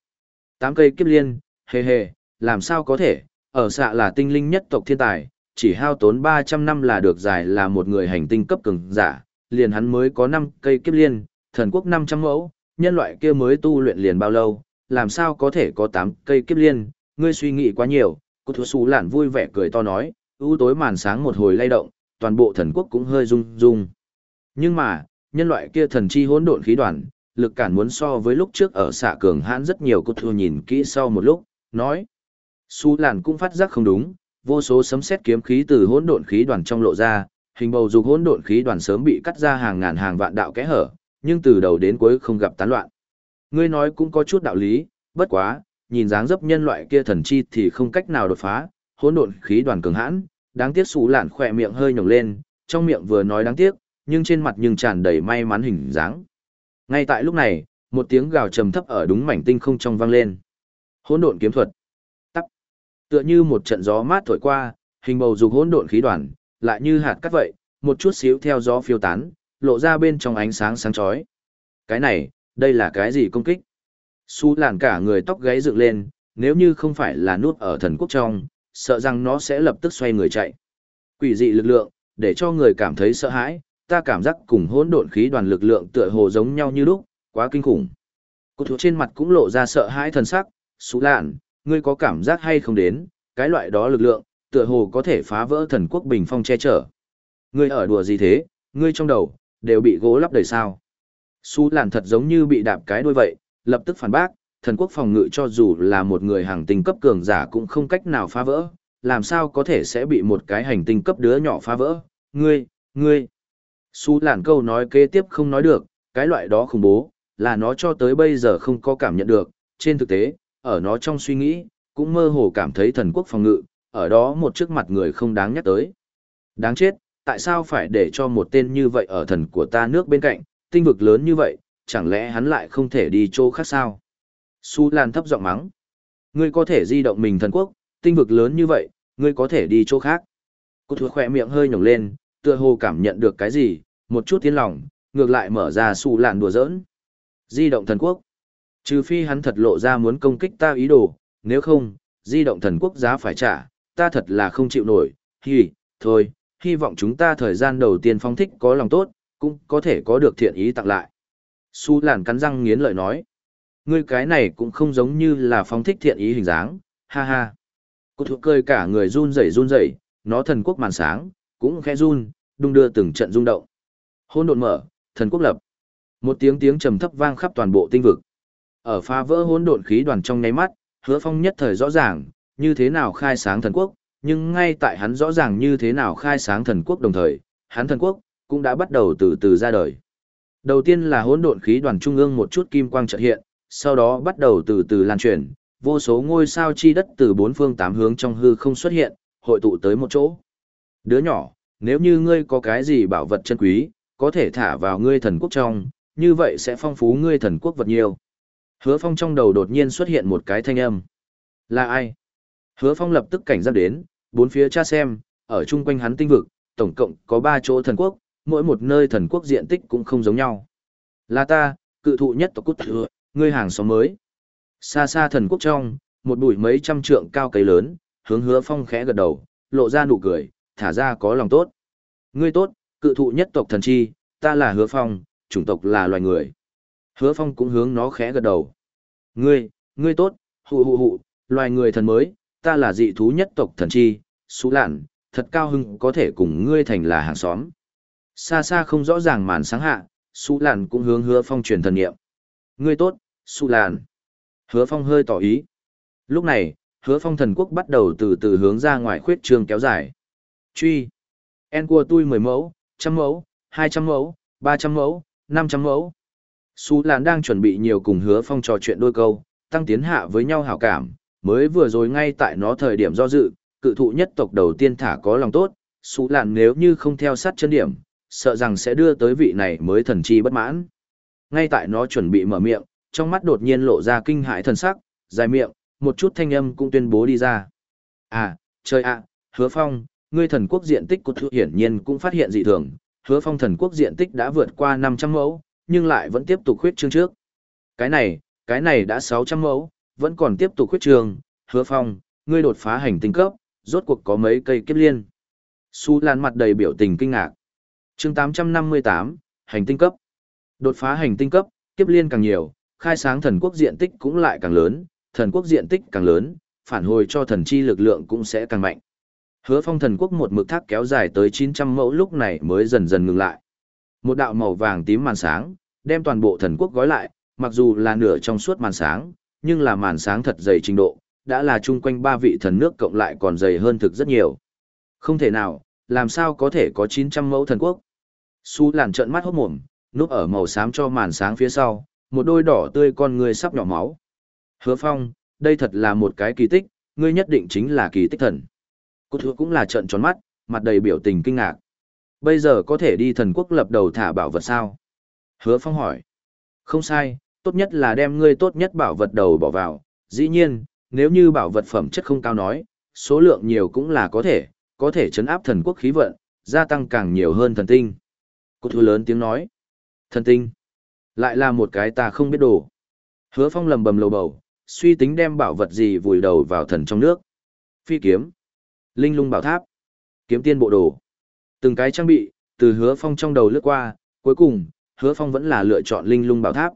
8 cây kiếp liên, hề hề, làm sao có thể, ở xạ là tinh linh nhất tộc thiên tài, chỉ hao tốn 300 năm là được giải là một người hành tinh cấp cường giả, liền hắn mới có 5 cây kiếp liên, thần quốc 500 mẫu, nhân loại kia mới tu luyện liền bao lâu, làm sao có thể có 8 cây kiếp liên, ngươi suy nghĩ quá nhiều, cô thua xú lản vui vẻ cười to nói, ưu tối màn sáng một hồi lay động, toàn bộ thần quốc cũng hơi rung rung. Nhưng mà, nhân loại kia thần chi hỗn độn khí đoàn, lực cản muốn so với lúc trước ở xạ cường hãn rất nhiều cô thua nhìn kỹ sau một lúc, nói. Su làn cũng phát giác không đúng, vô số sấm sét kiếm khí từ hỗn độn khí đoàn trong lộ ra, hình bầu dục hỗn độn khí đoàn sớm bị cắt ra hàng ngàn hàng vạn đạo kẽ hở, nhưng từ đầu đến cuối không gặp tán loạn. Ngươi nói cũng có chút đạo lý, bất quá, nhìn dáng dấp nhân loại kia thần chi thì không cách nào đột phá, hỗn độn khí đoàn cường hãn, đáng tiếc Su lạn khỏe miệng hơi nhổng lên, trong miệng vừa nói đáng tiếc, nhưng trên mặt nhưng tràn đầy may mắn hình dáng. Ngay tại lúc này, một tiếng gào trầm thấp ở đúng mảnh tinh không trong vang lên. Hỗn độn kiếm thuật. Tắc. Tựa như một trận gió mát thổi qua, hình bầu dục hỗn độn khí đoàn, lại như hạt cát vậy, một chút xíu theo gió phiêu tán, lộ ra bên trong ánh sáng sáng chói. Cái này, đây là cái gì công kích? Su làn cả người tóc gáy dựng lên, nếu như không phải là nút ở thần quốc trong, sợ rằng nó sẽ lập tức xoay người chạy. Quỷ dị lực lượng, để cho người cảm thấy sợ hãi, ta cảm giác cùng hỗn độn khí đoàn lực lượng tựa hồ giống nhau như lúc, quá kinh khủng. Cô thủ trên mặt cũng lộ ra sợ hãi thần sắc, Sú Lạn, ngươi có cảm giác hay không đến, cái loại đó lực lượng, tựa hồ có thể phá vỡ thần quốc bình phong che chở. Ngươi ở đùa gì thế, ngươi trong đầu, đều bị gỗ lắp đầy sao. Sú Lạn thật giống như bị đạp cái đuôi vậy, lập tức phản bác, thần quốc phòng ngự cho dù là một người hàng tinh cấp cường giả cũng không cách nào phá vỡ, làm sao có thể sẽ bị một cái hành tinh cấp đứa nhỏ phá vỡ, ngươi, ngươi. Xu lản câu nói kế tiếp không nói được, cái loại đó khủng bố, là nó cho tới bây giờ không có cảm nhận được, trên thực tế, ở nó trong suy nghĩ, cũng mơ hồ cảm thấy thần quốc phòng ngự, ở đó một trước mặt người không đáng nhắc tới. Đáng chết, tại sao phải để cho một tên như vậy ở thần của ta nước bên cạnh, tinh vực lớn như vậy, chẳng lẽ hắn lại không thể đi chỗ khác sao? Su Lan thấp giọng mắng. Ngươi có thể di động mình thần quốc, tinh vực lớn như vậy, ngươi có thể đi chỗ khác. Cô thua khỏe miệng hơi nhổng lên, tựa hồ cảm nhận được cái gì, một chút tiến lòng, ngược lại mở ra Su Lan đùa giỡn. Di động thần quốc. Trừ phi hắn thật lộ ra muốn công kích ta ý đồ, nếu không, di động thần quốc giá phải trả, ta thật là không chịu nổi, Hì, thôi, hy vọng chúng ta thời gian đầu tiên phong thích có lòng tốt, cũng có thể có được thiện ý tặng lại. Su Lan cắn răng nghiến lợi nói ngươi cái này cũng không giống như là phóng thích thiện ý hình dáng, ha ha. Cô thuộc cười cả người run rẩy run rẩy, nó thần quốc màn sáng, cũng khẽ run, đung đưa từng trận rung động. Hôn độn mở, thần quốc lập. Một tiếng tiếng trầm thấp vang khắp toàn bộ tinh vực. Ở pha vỡ hỗn độn khí đoàn trong nháy mắt, hứa phong nhất thời rõ ràng, như thế nào khai sáng thần quốc, nhưng ngay tại hắn rõ ràng như thế nào khai sáng thần quốc đồng thời, hắn thần quốc, cũng đã bắt đầu từ từ ra đời. Đầu tiên là hỗn độn khí đoàn trung ương một chút kim quang chợt hiện, sau đó bắt đầu từ từ lan truyền, vô số ngôi sao chi đất từ bốn phương tám hướng trong hư không xuất hiện, hội tụ tới một chỗ. Đứa nhỏ, nếu như ngươi có cái gì bảo vật chân quý, có thể thả vào ngươi thần quốc trong, như vậy sẽ phong phú ngươi thần quốc vật nhiều. Hứa Phong trong đầu đột nhiên xuất hiện một cái thanh âm. Là ai? Hứa Phong lập tức cảnh giác đến, bốn phía tra xem, ở chung quanh hắn tinh vực, tổng cộng có ba chỗ thần quốc, mỗi một nơi thần quốc diện tích cũng không giống nhau. Là ta, cự thụ nhất tộc cút thừa, ngươi hàng xóm mới. Xa xa thần quốc trong, một bụi mấy trăm trượng cao cây lớn, hướng hứa phong khẽ gật đầu, lộ ra nụ cười, thả ra có lòng tốt. Ngươi tốt, cự thụ nhất tộc thần chi, ta là hứa phong, chủng tộc là loài người. Hứa phong cũng hướng nó khẽ gật đầu. Ngươi, ngươi tốt, hụ hụ hụ, loài người thần mới, ta là dị thú nhất tộc thần chi, xú lạn, thật cao hưng có thể cùng ngươi thành là hàng xóm. Xa xa không rõ ràng màn sáng hạ, xú lạn cũng hướng hứa phong truyền thần niệm. Ngươi tốt, Su Làn. Hứa phong hơi tỏ ý. Lúc này, hứa phong thần quốc bắt đầu từ từ hướng ra ngoài khuyết trường kéo dài. Truy. En của tôi 10 mẫu, trăm mẫu, 200 mẫu, 300 mẫu, 500 mẫu. Su Làn đang chuẩn bị nhiều cùng hứa phong trò chuyện đôi câu, tăng tiến hạ với nhau hảo cảm, mới vừa rồi ngay tại nó thời điểm do dự, cự thụ nhất tộc đầu tiên thả có lòng tốt, Su Làn nếu như không theo sát chân điểm, sợ rằng sẽ đưa tới vị này mới thần chi bất mãn. Ngay tại nó chuẩn bị mở miệng, trong mắt đột nhiên lộ ra kinh hãi thần sắc, dài miệng, một chút thanh âm cũng tuyên bố đi ra. À, trời ạ, hứa phong, ngươi thần quốc diện tích của thư hiển nhiên cũng phát hiện dị thường, hứa phong thần quốc diện tích đã vượt qua 500 mẫu, nhưng lại vẫn tiếp tục khuyết trương trước. Cái này, cái này đã 600 mẫu, vẫn còn tiếp tục khuyết trương, hứa phong, ngươi đột phá hành tinh cấp, rốt cuộc có mấy cây kiếp liên. Su Lan mặt đầy biểu tình kinh ngạc. chương 858, hành tinh cấp. Đột phá hành tinh cấp, kiếp liên càng nhiều, khai sáng thần quốc diện tích cũng lại càng lớn, thần quốc diện tích càng lớn, phản hồi cho thần chi lực lượng cũng sẽ càng mạnh. Hứa phong thần quốc một mực thác kéo dài tới 900 mẫu lúc này mới dần dần ngừng lại. Một đạo màu vàng tím màn sáng, đem toàn bộ thần quốc gói lại, mặc dù là nửa trong suốt màn sáng, nhưng là màn sáng thật dày trình độ, đã là chung quanh ba vị thần nước cộng lại còn dày hơn thực rất nhiều. Không thể nào, làm sao có thể có 900 mẫu thần quốc? Su làn trợn mắt hốt mồm, núp ở màu xám cho màn sáng phía sau, một đôi đỏ tươi con người sắp nhỏ máu. Hứa Phong, đây thật là một cái kỳ tích, ngươi nhất định chính là kỳ tích thần. Cốt hứa cũng là trợn tròn mắt, mặt đầy biểu tình kinh ngạc. Bây giờ có thể đi thần quốc lập đầu thả bảo vật sao? Hứa Phong hỏi. Không sai, tốt nhất là đem ngươi tốt nhất bảo vật đầu bỏ vào. Dĩ nhiên, nếu như bảo vật phẩm chất không cao nói, số lượng nhiều cũng là có thể, có thể chấn áp thần quốc khí vận, gia tăng càng nhiều hơn thần tinh. Cốt hứa lớn tiếng nói. Thần tinh. Lại là một cái ta không biết đồ. Hứa Phong lầm bầm lầu bầu, suy tính đem bảo vật gì vùi đầu vào thần trong nước. Phi kiếm, linh lung bảo tháp, kiếm tiên bộ đồ. Từng cái trang bị, từ hứa phong trong đầu lướt qua, cuối cùng, hứa phong vẫn là lựa chọn linh lung bảo tháp.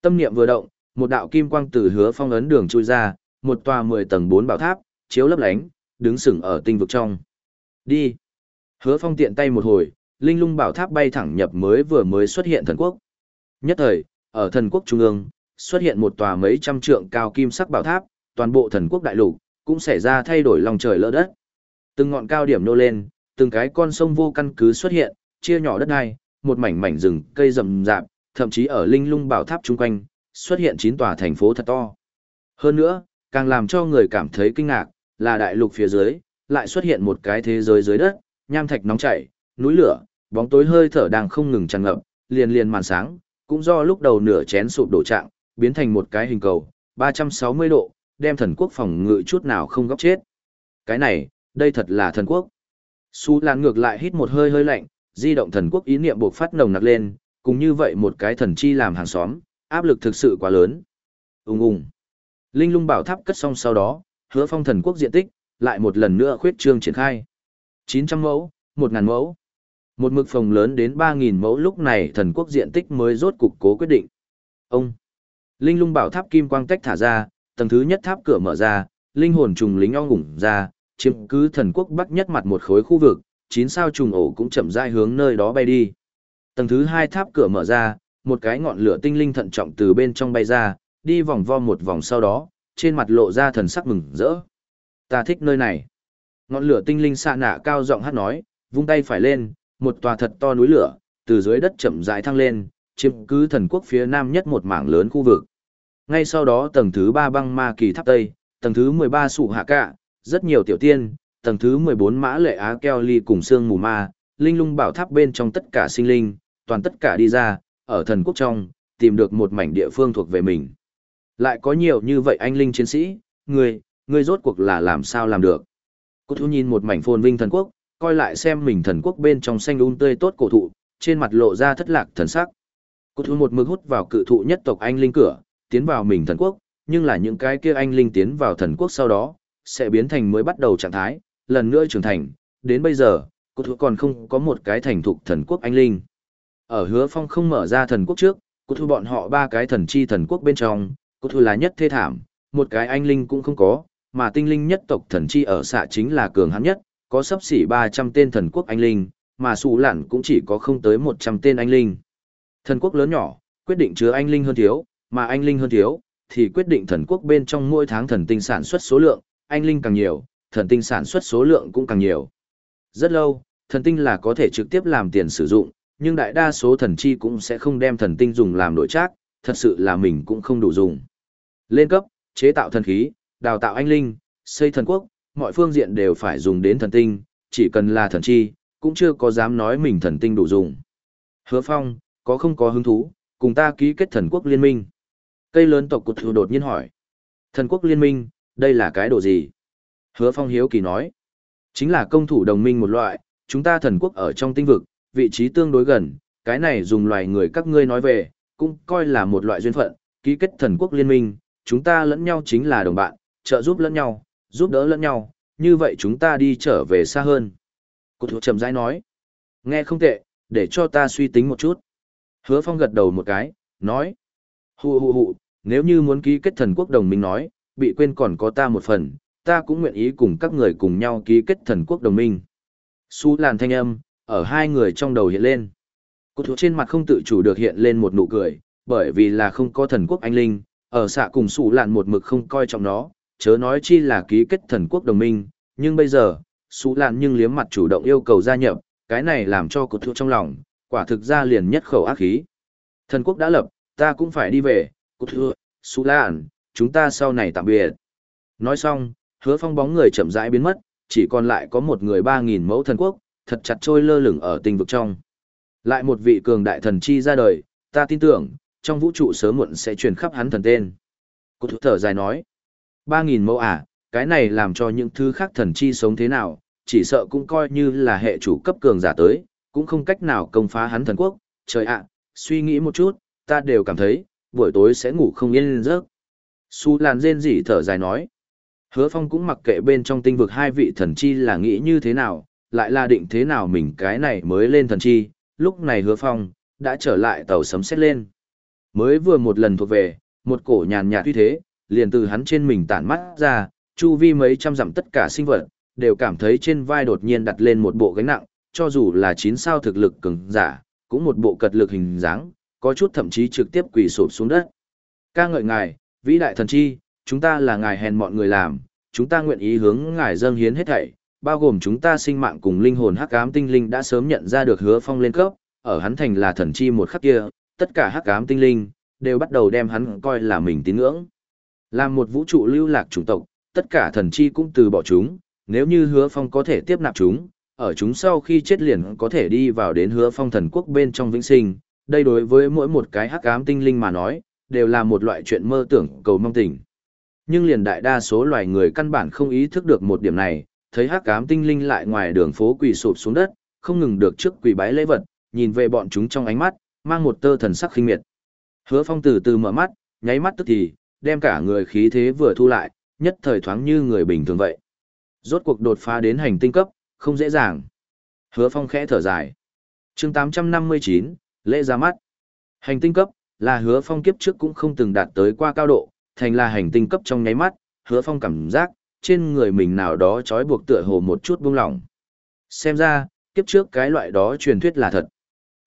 Tâm niệm vừa động, một đạo kim quang từ hứa phong ấn đường chui ra, một tòa mười tầng bốn bảo tháp, chiếu lấp lánh, đứng sừng ở tinh vực trong. Đi. Hứa phong tiện tay một hồi, linh lung bảo tháp bay thẳng nhập mới vừa mới xuất hiện thần quốc. Nhất thời, ở thần quốc trung ương, xuất hiện một tòa mấy trăm trượng cao kim sắc bảo tháp, toàn bộ thần quốc đại lục cũng xảy ra thay đổi lòng trời lỡ đất. Từng ngọn cao điểm nô lên, từng cái con sông vô căn cứ xuất hiện, chia nhỏ đất đai, một mảnh mảnh rừng, cây rậm rạp, thậm chí ở linh lung bảo tháp chung quanh, xuất hiện chín tòa thành phố thật to. Hơn nữa, càng làm cho người cảm thấy kinh ngạc, là đại lục phía dưới, lại xuất hiện một cái thế giới dưới đất, nham thạch nóng chảy, núi lửa, bóng tối hơi thở đang không ngừng tràn ngập, liền liền màn sáng, cũng do lúc đầu nửa chén sụp đổ trạng, biến thành một cái hình cầu, 360 độ, đem thần quốc phòng ngự chút nào không góc chết. Cái này, đây thật là thần quốc. Su Lan ngược lại hít một hơi hơi lạnh, di động thần quốc ý niệm buộc phát nồng nặc lên, cùng như vậy một cái thần chi làm hàng xóm, áp lực thực sự quá lớn. Ung ung. Linh lung bảo tháp cất xong sau đó, hứa phong thần quốc diện tích, lại một lần nữa khuyết trương triển khai. 900 mẫu, 1.000 mẫu. Một mực phòng lớn đến 3.000 mẫu lúc này thần quốc diện tích mới rốt cục cố quyết định. Ông. Linh lung bảo tháp kim quang tách thả ra, tầng thứ nhất tháp cửa mở ra, linh hồn trùng lính ong ủng ra, chiếm cứ thần quốc bắc nhất mặt một khối khu vực, chín sao trùng ổ cũng chậm rãi hướng nơi đó bay đi. Tầng thứ hai tháp cửa mở ra, một cái ngọn lửa tinh linh thận trọng từ bên trong bay ra, đi vòng vo một vòng sau đó, trên mặt lộ ra thần sắc mừng rỡ. Ta thích nơi này. Ngọn lửa tinh linh xạ nạ cao giọng hát nói, vung tay phải lên, một tòa thật to núi lửa, từ dưới đất chậm rãi thăng lên, chiếm cứ thần quốc phía nam nhất một mảng lớn khu vực. Ngay sau đó tầng thứ 3 băng ma kỳ tháp Tây, tầng thứ 13 sụ hạ cạ, rất nhiều tiểu tiên, tầng thứ 14 mã lệ á keo ly cùng xương mù ma, linh lung bảo tháp bên trong tất cả sinh linh, toàn tất cả đi ra, ở thần quốc trong, tìm được một mảnh địa phương thuộc về mình. Lại có nhiều như vậy anh linh chiến sĩ, người, người rốt cuộc là làm sao làm được. Cô thu nhìn một mảnh phồn vinh thần quốc, coi lại xem mình thần quốc bên trong xanh un tươi tốt cổ thụ, trên mặt lộ ra thất lạc thần sắc. Cô thu một mực hút vào cự thụ nhất tộc anh linh cửa, tiến vào mình thần quốc, nhưng là những cái kia anh linh tiến vào thần quốc sau đó, sẽ biến thành mới bắt đầu trạng thái, lần nữa trưởng thành, đến bây giờ, cô thu còn không có một cái thành thục thần quốc anh linh. Ở hứa phong không mở ra thần quốc trước, cô thu bọn họ ba cái thần chi thần quốc bên trong, cô thu là nhất thê thảm, một cái anh linh cũng không có, mà tinh linh nhất tộc thần chi ở xạ chính là cường hãn nhất, có sấp xỉ 300 tên thần quốc anh linh, mà xù lạn cũng chỉ có không tới 100 tên anh linh. Thần quốc lớn nhỏ, quyết định chứa anh linh hơn thiếu, mà anh linh hơn thiếu, thì quyết định thần quốc bên trong mỗi tháng thần tinh sản xuất số lượng, anh linh càng nhiều, thần tinh sản xuất số lượng cũng càng nhiều. Rất lâu, thần tinh là có thể trực tiếp làm tiền sử dụng, nhưng đại đa số thần chi cũng sẽ không đem thần tinh dùng làm đổi trác, thật sự là mình cũng không đủ dùng. Lên cấp, chế tạo thần khí, đào tạo anh linh, xây thần quốc, mọi phương diện đều phải dùng đến thần tinh, chỉ cần là thần chi, cũng chưa có dám nói mình thần tinh đủ dùng. Hứa Phong, có không có hứng thú, cùng ta ký kết thần quốc liên minh. Cây lớn tộc cụt đột nhiên hỏi. Thần quốc liên minh, đây là cái đồ gì? Hứa Phong hiếu kỳ nói. Chính là công thủ đồng minh một loại, chúng ta thần quốc ở trong tinh vực, vị trí tương đối gần, cái này dùng loài người các ngươi nói về, cũng coi là một loại duyên phận, ký kết thần quốc liên minh, chúng ta lẫn nhau chính là đồng bạn, trợ giúp lẫn nhau, giúp đỡ lẫn nhau, như vậy chúng ta đi trở về xa hơn. Cô thủ chậm rãi nói, nghe không tệ, để cho ta suy tính một chút. Hứa Phong gật đầu một cái, nói, hù hù hù, nếu như muốn ký kết thần quốc đồng minh nói, bị quên còn có ta một phần, ta cũng nguyện ý cùng các người cùng nhau ký kết thần quốc đồng minh. Xu làn thanh âm, ở hai người trong đầu hiện lên. Cô thủ trên mặt không tự chủ được hiện lên một nụ cười, bởi vì là không có thần quốc anh linh, ở xạ cùng Su làn một mực không coi trọng nó, chớ nói chi là ký kết thần quốc đồng minh, nhưng bây giờ, Sú làn nhưng liếm mặt chủ động yêu cầu gia nhập, cái này làm cho cột thủ trong lòng, quả thực ra liền nhất khẩu ác khí. Thần quốc đã lập, ta cũng phải đi về, cột thủ, Sú làn, chúng ta sau này tạm biệt. Nói xong, hứa phong bóng người chậm rãi biến mất, chỉ còn lại có một người ba nghìn mẫu thần quốc, thật chặt trôi lơ lửng ở tinh vực trong. Lại một vị cường đại thần chi ra đời, ta tin tưởng, trong vũ trụ sớm muộn sẽ truyền khắp hắn thần tên. Cô thở dài nói, ba nghìn mẫu à, cái này làm cho những thứ khác thần chi sống thế nào, chỉ sợ cũng coi như là hệ chủ cấp cường giả tới, cũng không cách nào công phá hắn thần quốc. Trời ạ, suy nghĩ một chút, ta đều cảm thấy, buổi tối sẽ ngủ không yên giấc. Su làn rên rỉ thở dài nói. Hứa Phong cũng mặc kệ bên trong tinh vực hai vị thần chi là nghĩ như thế nào, lại là định thế nào mình cái này mới lên thần chi, lúc này Hứa Phong đã trở lại tàu sấm xét lên. Mới vừa một lần thuộc về, một cổ nhàn nhạt tuy thế, liền từ hắn trên mình tản mắt ra, chu vi mấy trăm dặm tất cả sinh vật, đều cảm thấy trên vai đột nhiên đặt lên một bộ gánh nặng, cho dù là chín sao thực lực cường giả, cũng một bộ cật lực hình dáng, có chút thậm chí trực tiếp quỳ sụp xuống đất. Ca ngợi ngài, vĩ đại thần chi, chúng ta là ngài hèn mọi người làm, chúng ta nguyện ý hướng ngài dâng hiến hết thảy, bao gồm chúng ta sinh mạng cùng linh hồn hắc ám tinh linh đã sớm nhận ra được hứa phong lên cấp, ở hắn thành là thần chi một khắc kia, tất cả hắc ám tinh linh đều bắt đầu đem hắn coi là mình tín ngưỡng. Làm một vũ trụ lưu lạc chủng tộc, tất cả thần chi cũng từ bỏ chúng, nếu như hứa phong có thể tiếp nạp chúng, ở chúng sau khi chết liền có thể đi vào đến hứa phong thần quốc bên trong vĩnh sinh, đây đối với mỗi một cái hắc ám tinh linh mà nói, đều là một loại chuyện mơ tưởng cầu mong tình. Nhưng liền đại đa số loài người căn bản không ý thức được một điểm này, thấy hắc ám tinh linh lại ngoài đường phố quỳ sụp xuống đất, không ngừng được trước quỳ bái lễ vật, nhìn về bọn chúng trong ánh mắt, mang một tơ thần sắc khinh miệt. Hứa Phong từ từ mở mắt, nháy mắt tức thì, đem cả người khí thế vừa thu lại, nhất thời thoáng như người bình thường vậy. Rốt cuộc đột phá đến hành tinh cấp, không dễ dàng. Hứa Phong khẽ thở dài. Chương 859, lễ ra mắt. Hành tinh cấp là Hứa Phong kiếp trước cũng không từng đạt tới qua cao độ, thành là hành tinh cấp trong nháy mắt, hứa phong cảm giác, trên người mình nào đó trói buộc tựa hồ một chút buông lỏng. Xem ra, kiếp trước cái loại đó truyền thuyết là thật.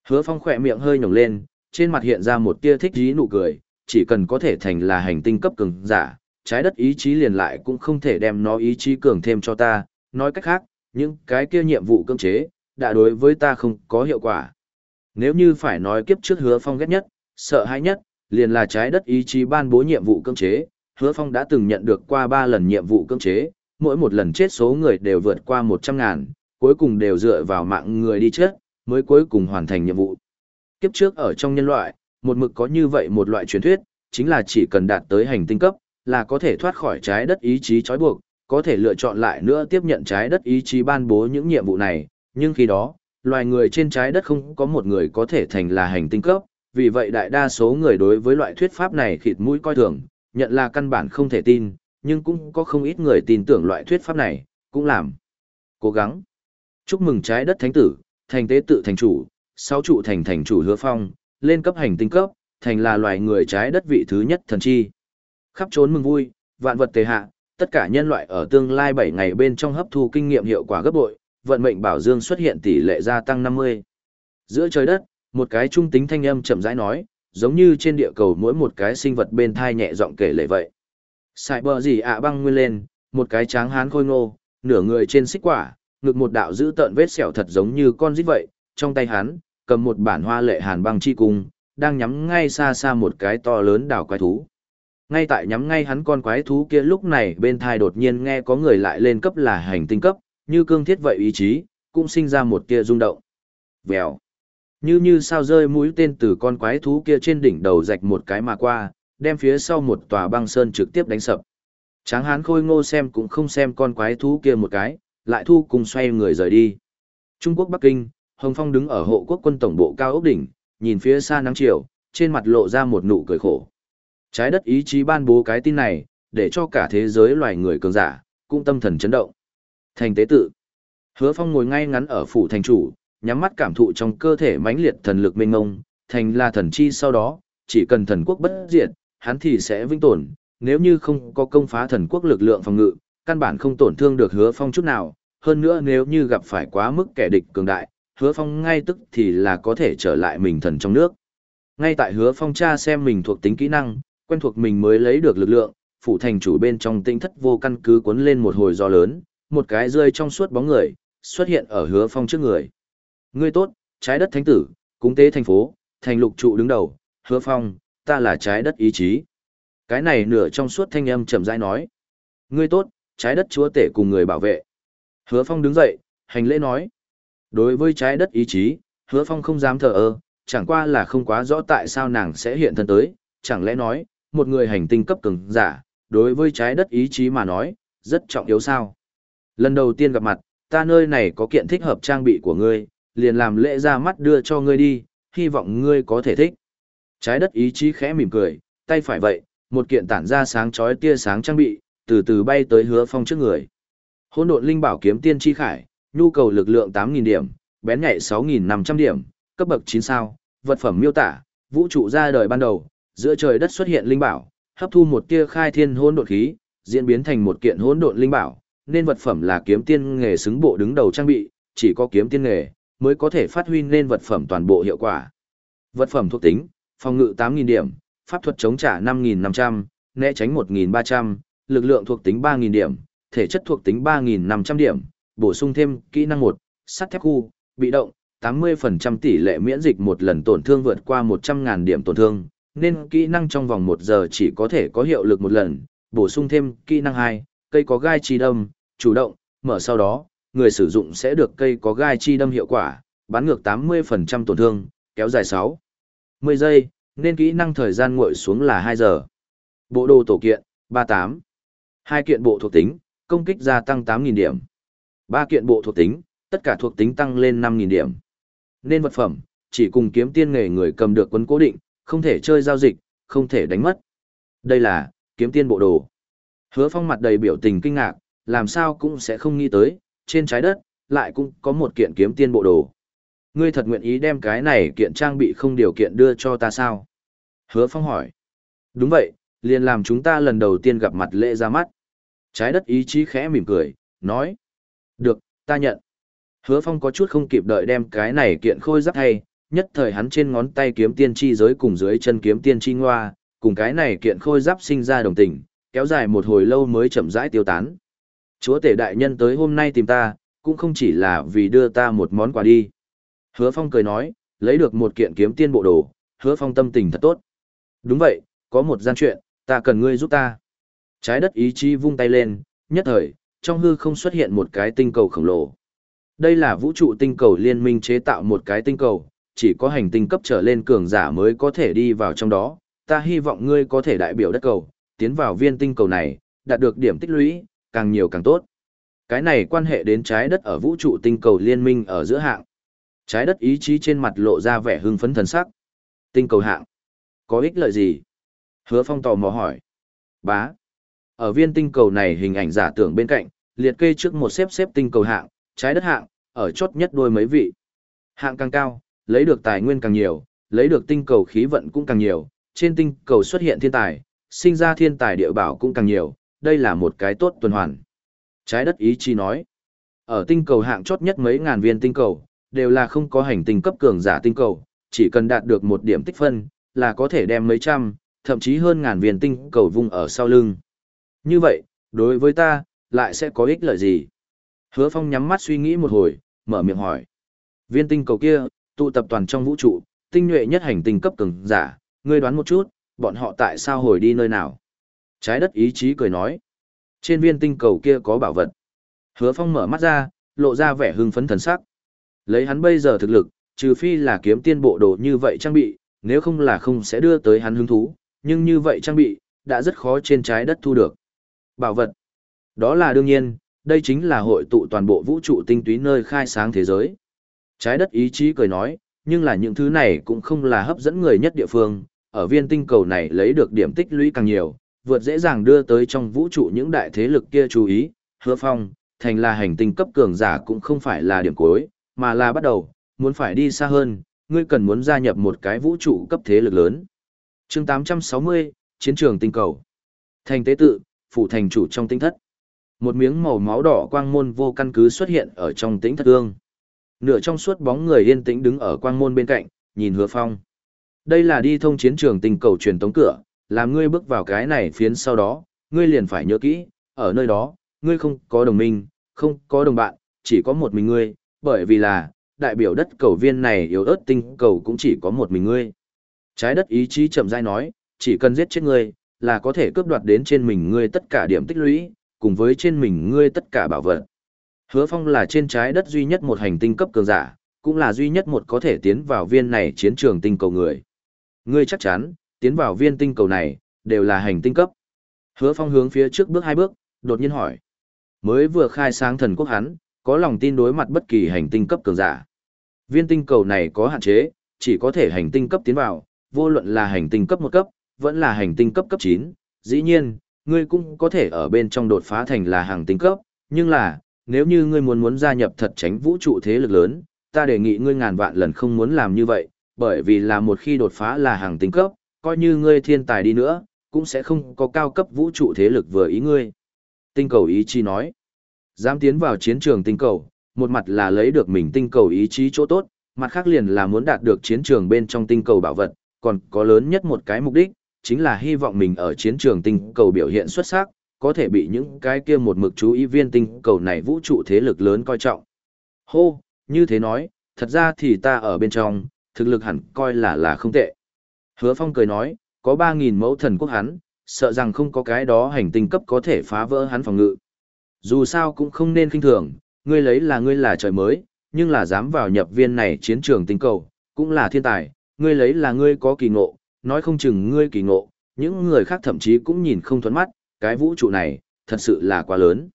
Hứa phong khỏe miệng hơi nhổng lên, trên mặt hiện ra một tia thích dí nụ cười, chỉ cần có thể thành là hành tinh cấp cường giả, trái đất ý chí liền lại cũng không thể đem nó ý chí cường thêm cho ta, nói cách khác, những cái kia nhiệm vụ cưỡng chế, đã đối với ta không có hiệu quả. Nếu như phải nói kiếp trước hứa phong ghét nhất, sợ hãi nhất, liền là trái đất ý chí ban bố nhiệm vụ cưỡng chế, hứa phong đã từng nhận được qua ba lần nhiệm vụ cưỡng chế, mỗi một lần chết số người đều vượt qua một trăm ngàn, cuối cùng đều dựa vào mạng người đi chết, mới cuối cùng hoàn thành nhiệm vụ. Kiếp trước ở trong nhân loại, một mực có như vậy một loại truyền thuyết, chính là chỉ cần đạt tới hành tinh cấp, là có thể thoát khỏi trái đất ý chí trói buộc, có thể lựa chọn lại nữa tiếp nhận trái đất ý chí ban bố những nhiệm vụ này, nhưng khi đó, loài người trên trái đất không có một người có thể thành là hành tinh cấp, vì vậy đại đa số người đối với loại thuyết pháp này khịt mũi coi thường, nhận là căn bản không thể tin, nhưng cũng có không ít người tin tưởng loại thuyết pháp này, cũng làm. Cố gắng. Chúc mừng trái đất thánh tử, thành tế tự thành chủ, sáu trụ thành thành chủ hứa phong, lên cấp hành tinh cấp, thành là loài người trái đất vị thứ nhất thần chi. Khắp trốn mừng vui, vạn vật tề hạ, tất cả nhân loại ở tương lai 7 ngày bên trong hấp thu kinh nghiệm hiệu quả gấp bội, vận mệnh bảo dương xuất hiện tỷ lệ gia tăng 50. Giữa trời đất, một cái trung tính thanh âm chậm rãi nói, giống như trên địa cầu mỗi một cái sinh vật bên thai nhẹ giọng kể lệ vậy. Sải bờ gì ạ băng nguyên lên, một cái tráng hán khôi ngô, nửa người trên xích quả, ngực một đạo giữ tợn vết sẹo thật giống như con rít vậy, trong tay hắn, cầm một bản hoa lệ hàn băng chi cung, đang nhắm ngay xa xa một cái to lớn đảo quái thú. Ngay tại nhắm ngay hắn con quái thú kia lúc này bên thai đột nhiên nghe có người lại lên cấp là hành tinh cấp, như cương thiết vậy ý chí, cũng sinh ra một tia rung động. Vèo. Như như sao rơi mũi tên từ con quái thú kia trên đỉnh đầu rạch một cái mà qua, đem phía sau một tòa băng sơn trực tiếp đánh sập. Tráng hán khôi ngô xem cũng không xem con quái thú kia một cái, lại thu cùng xoay người rời đi. Trung Quốc Bắc Kinh, Hồng Phong đứng ở hộ quốc quân tổng bộ cao ốc đỉnh, nhìn phía xa nắng chiều, trên mặt lộ ra một nụ cười khổ. Trái đất ý chí ban bố cái tin này, để cho cả thế giới loài người cường giả, cũng tâm thần chấn động. Thành tế tự. Hứa Phong ngồi ngay ngắn ở phủ thành chủ, nhắm mắt cảm thụ trong cơ thể mãnh liệt thần lực mênh ngông, thành là thần chi sau đó, chỉ cần thần quốc bất diệt, hắn thì sẽ vinh tồn, nếu như không có công phá thần quốc lực lượng phòng ngự, căn bản không tổn thương được hứa phong chút nào, hơn nữa nếu như gặp phải quá mức kẻ địch cường đại, hứa phong ngay tức thì là có thể trở lại mình thần trong nước. Ngay tại hứa phong cha xem mình thuộc tính kỹ năng, quen thuộc mình mới lấy được lực lượng, phủ thành chủ bên trong tinh thất vô căn cứ cuốn lên một hồi gió lớn, một cái rơi trong suốt bóng người, xuất hiện ở hứa phong trước người. Ngươi tốt, trái đất thánh tử, cúng tế thành phố, thành lục trụ đứng đầu, hứa phong, ta là trái đất ý chí. Cái này nửa trong suốt thanh âm chậm rãi nói. Ngươi tốt, trái đất chúa tể cùng người bảo vệ. Hứa phong đứng dậy, hành lễ nói. Đối với trái đất ý chí, hứa phong không dám thờ ơ, chẳng qua là không quá rõ tại sao nàng sẽ hiện thân tới, chẳng lẽ nói, một người hành tinh cấp cường giả, đối với trái đất ý chí mà nói, rất trọng yếu sao. Lần đầu tiên gặp mặt, ta nơi này có kiện thích hợp trang bị của ngươi, liền làm lễ ra mắt đưa cho ngươi đi, hy vọng ngươi có thể thích. Trái đất ý chí khẽ mỉm cười, tay phải vậy, một kiện tản ra sáng chói tia sáng trang bị, từ từ bay tới hứa phong trước người. Hỗn độn linh bảo kiếm tiên chi khải, nhu cầu lực lượng 8.000 điểm, bén nhạy 6.500 điểm, cấp bậc 9 sao, vật phẩm miêu tả, vũ trụ ra đời ban đầu, giữa trời đất xuất hiện linh bảo, hấp thu một tia khai thiên hỗn độn khí, diễn biến thành một kiện hỗn độn linh bảo, nên vật phẩm là kiếm tiên nghề xứng bộ đứng đầu trang bị, chỉ có kiếm tiên nghề mới có thể phát huy nên vật phẩm toàn bộ hiệu quả. Vật phẩm thuộc tính, phòng ngự 8.000 điểm, pháp thuật chống trả 5.500, né tránh 1.300, lực lượng thuộc tính 3.000 điểm, thể chất thuộc tính 3.500 điểm, bổ sung thêm kỹ năng 1, sắt thép khu, bị động, 80% tỷ lệ miễn dịch một lần tổn thương vượt qua 100.000 điểm tổn thương, nên kỹ năng trong vòng 1 giờ chỉ có thể có hiệu lực một lần, bổ sung thêm kỹ năng 2, cây có gai chi đâm, chủ động, mở sau đó, người sử dụng sẽ được cây có gai chi đâm hiệu quả, bắn ngược 80% tổn thương, kéo dài 6. 10 giây, nên kỹ năng thời gian nguội xuống là 2 giờ. Bộ đồ tổ kiện, 38. Hai kiện bộ thuộc tính, công kích gia tăng 8.000 điểm. Ba kiện bộ thuộc tính, tất cả thuộc tính tăng lên 5.000 điểm. Nên vật phẩm, chỉ cùng kiếm tiên nghề người cầm được quấn cố định, không thể chơi giao dịch, không thể đánh mất. Đây là, kiếm tiên bộ đồ. Hứa phong mặt đầy biểu tình kinh ngạc, làm sao cũng sẽ không nghĩ tới, trên trái đất, lại cũng có một kiện kiếm tiên bộ đồ. Ngươi thật nguyện ý đem cái này kiện trang bị không điều kiện đưa cho ta sao? Hứa phong hỏi. Đúng vậy, liền làm chúng ta lần đầu tiên gặp mặt lễ ra mắt. Trái đất ý chí khẽ mỉm cười, nói. Được, ta nhận. Hứa phong có chút không kịp đợi đem cái này kiện khôi giáp thay. nhất thời hắn trên ngón tay kiếm tiên chi giới cùng dưới chân kiếm tiên chi ngoa, cùng cái này kiện khôi giáp sinh ra đồng tình, kéo dài một hồi lâu mới chậm rãi tiêu tán. Chúa tể đại nhân tới hôm nay tìm ta, cũng không chỉ là vì đưa ta một món quà đi. Hứa Phong cười nói, lấy được một kiện kiếm tiên bộ đồ, Hứa Phong tâm tình thật tốt. Đúng vậy, có một gian chuyện, ta cần ngươi giúp ta. Trái đất ý chí vung tay lên, nhất thời, trong hư không xuất hiện một cái tinh cầu khổng lồ. Đây là vũ trụ tinh cầu liên minh chế tạo một cái tinh cầu, chỉ có hành tinh cấp trở lên cường giả mới có thể đi vào trong đó. Ta hy vọng ngươi có thể đại biểu đất cầu, tiến vào viên tinh cầu này, đạt được điểm tích lũy, càng nhiều càng tốt. Cái này quan hệ đến trái đất ở vũ trụ tinh cầu liên minh ở giữa hạng. Trái đất ý chí trên mặt lộ ra vẻ hưng phấn thần sắc. Tinh cầu hạng. Có ích lợi gì? Hứa phong tò mò hỏi. Bá. Ở viên tinh cầu này hình ảnh giả tưởng bên cạnh, liệt kê trước một xếp xếp tinh cầu hạng, trái đất hạng, ở chốt nhất đôi mấy vị. Hạng càng cao, lấy được tài nguyên càng nhiều, lấy được tinh cầu khí vận cũng càng nhiều, trên tinh cầu xuất hiện thiên tài, sinh ra thiên tài địa bảo cũng càng nhiều, đây là một cái tốt tuần hoàn. Trái đất ý chí nói. Ở tinh cầu hạng chót nhất mấy ngàn viên tinh cầu, đều là không có hành tinh cấp cường giả tinh cầu, chỉ cần đạt được một điểm tích phân, là có thể đem mấy trăm, thậm chí hơn ngàn viên tinh cầu vung ở sau lưng. Như vậy, đối với ta, lại sẽ có ích lợi gì? Hứa Phong nhắm mắt suy nghĩ một hồi, mở miệng hỏi. Viên tinh cầu kia, tụ tập toàn trong vũ trụ, tinh nhuệ nhất hành tinh cấp cường giả, ngươi đoán một chút, bọn họ tại sao hồi đi nơi nào? Trái đất ý chí cười nói. Trên viên tinh cầu kia có bảo vật. Hứa Phong mở mắt ra, lộ ra vẻ hưng phấn thần sắc. Lấy hắn bây giờ thực lực, trừ phi là kiếm tiên bộ đồ như vậy trang bị, nếu không là không sẽ đưa tới hắn hứng thú, nhưng như vậy trang bị, đã rất khó trên trái đất thu được. Bảo vật. Đó là đương nhiên, đây chính là hội tụ toàn bộ vũ trụ tinh túy nơi khai sáng thế giới. Trái đất ý chí cười nói, nhưng là những thứ này cũng không là hấp dẫn người nhất địa phương, ở viên tinh cầu này lấy được điểm tích lũy càng nhiều, vượt dễ dàng đưa tới trong vũ trụ những đại thế lực kia chú ý, hứa phong, thành là hành tinh cấp cường giả cũng không phải là điểm cuối, mà là bắt đầu, muốn phải đi xa hơn, ngươi cần muốn gia nhập một cái vũ trụ cấp thế lực lớn. chương 860, Chiến trường tinh cầu. Thành tế tự, phủ thành chủ trong tinh thất. Một miếng màu máu đỏ quang môn vô căn cứ xuất hiện ở trong tĩnh thất ương. Nửa trong suốt bóng người yên tĩnh đứng ở quang môn bên cạnh, nhìn hứa phong. Đây là đi thông chiến trường tình cầu truyền tống cửa, làm ngươi bước vào cái này phiến sau đó, ngươi liền phải nhớ kỹ, ở nơi đó, ngươi không có đồng minh, không có đồng bạn, chỉ có một mình ngươi, bởi vì là, đại biểu đất cầu viên này yếu ớt tinh cầu cũng chỉ có một mình ngươi. Trái đất ý chí chậm rãi nói, chỉ cần giết chết ngươi, là có thể cướp đoạt đến trên mình ngươi tất cả điểm tích lũy, cùng với trên mình ngươi tất cả bảo vật. Hứa Phong là trên trái đất duy nhất một hành tinh cấp cường giả, cũng là duy nhất một có thể tiến vào viên này chiến trường tinh cầu người. Ngươi chắc chắn, tiến vào viên tinh cầu này, đều là hành tinh cấp. Hứa Phong hướng phía trước bước hai bước, đột nhiên hỏi. Mới vừa khai sáng thần quốc hắn, có lòng tin đối mặt bất kỳ hành tinh cấp cường giả. Viên tinh cầu này có hạn chế, chỉ có thể hành tinh cấp tiến vào, vô luận là hành tinh cấp một cấp, vẫn là hành tinh cấp cấp 9. Dĩ nhiên, ngươi cũng có thể ở bên trong đột phá thành là hàng tinh cấp, nhưng là, nếu như ngươi muốn muốn gia nhập thật tránh vũ trụ thế lực lớn, ta đề nghị ngươi ngàn vạn lần không muốn làm như vậy, bởi vì là một khi đột phá là hàng tinh cấp, coi như ngươi thiên tài đi nữa, cũng sẽ không có cao cấp vũ trụ thế lực vừa ý ngươi. Tinh cầu ý chí nói, dám tiến vào chiến trường tinh cầu, một mặt là lấy được mình tinh cầu ý chí chỗ tốt, mặt khác liền là muốn đạt được chiến trường bên trong tinh cầu bảo vật, còn có lớn nhất một cái mục đích, chính là hy vọng mình ở chiến trường tinh cầu biểu hiện xuất sắc, có thể bị những cái kia một mực chú ý viên tinh cầu này vũ trụ thế lực lớn coi trọng. Hô, như thế nói, thật ra thì ta ở bên trong, thực lực hẳn coi là là không tệ. Hứa Phong cười nói, có 3.000 mẫu thần quốc hắn, sợ rằng không có cái đó hành tinh cấp có thể phá vỡ hắn phòng ngự. Dù sao cũng không nên kinh thường, ngươi lấy là ngươi là trời mới, nhưng là dám vào nhập viên này chiến trường tinh cầu, cũng là thiên tài, ngươi lấy là ngươi có kỳ ngộ, nói không chừng ngươi kỳ ngộ, những người khác thậm chí cũng nhìn không thuẫn mắt, cái vũ trụ này, thật sự là quá lớn.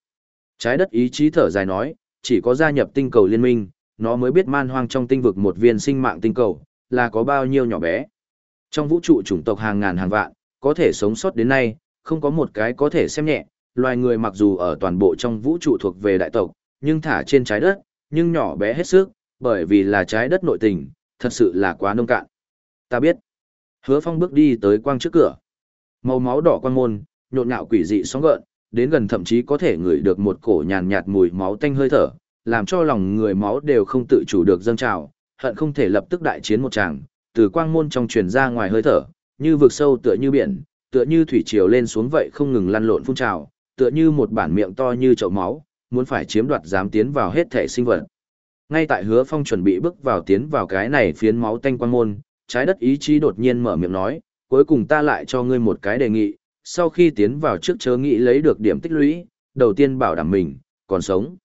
Trái đất ý chí thở dài nói, chỉ có gia nhập tinh cầu liên minh, nó mới biết man hoang trong tinh vực một viên sinh mạng tinh cầu, là có bao nhiêu nhỏ bé. Trong vũ trụ chủng tộc hàng ngàn hàng vạn, có thể sống sót đến nay, không có một cái có thể xem nhẹ, loài người mặc dù ở toàn bộ trong vũ trụ thuộc về đại tộc, nhưng thả trên trái đất, nhưng nhỏ bé hết sức, bởi vì là trái đất nội tình, thật sự là quá nông cạn. Ta biết. Hứa Phong bước đi tới quang trước cửa. Màu máu đỏ quang môn, nhộn nhạo quỷ dị sóng gợn, đến gần thậm chí có thể ngửi được một cổ nhàn nhạt mùi máu tanh hơi thở, làm cho lòng người máu đều không tự chủ được dâng trào, hận không thể lập tức đại chiến một tràng, từ quang môn trong truyền ra ngoài hơi thở, như vực sâu tựa như biển, tựa như thủy triều lên xuống vậy không ngừng lăn lộn phun trào, tựa như một bản miệng to như chậu máu, muốn phải chiếm đoạt dám tiến vào hết thể sinh vật. Ngay tại Hứa Phong chuẩn bị bước vào tiến vào cái này phiến máu tanh quang môn, trái đất ý chí đột nhiên mở miệng nói, cuối cùng ta lại cho ngươi một cái đề nghị, sau khi tiến vào trước chớ nghĩ lấy được điểm tích lũy, đầu tiên bảo đảm mình, còn sống.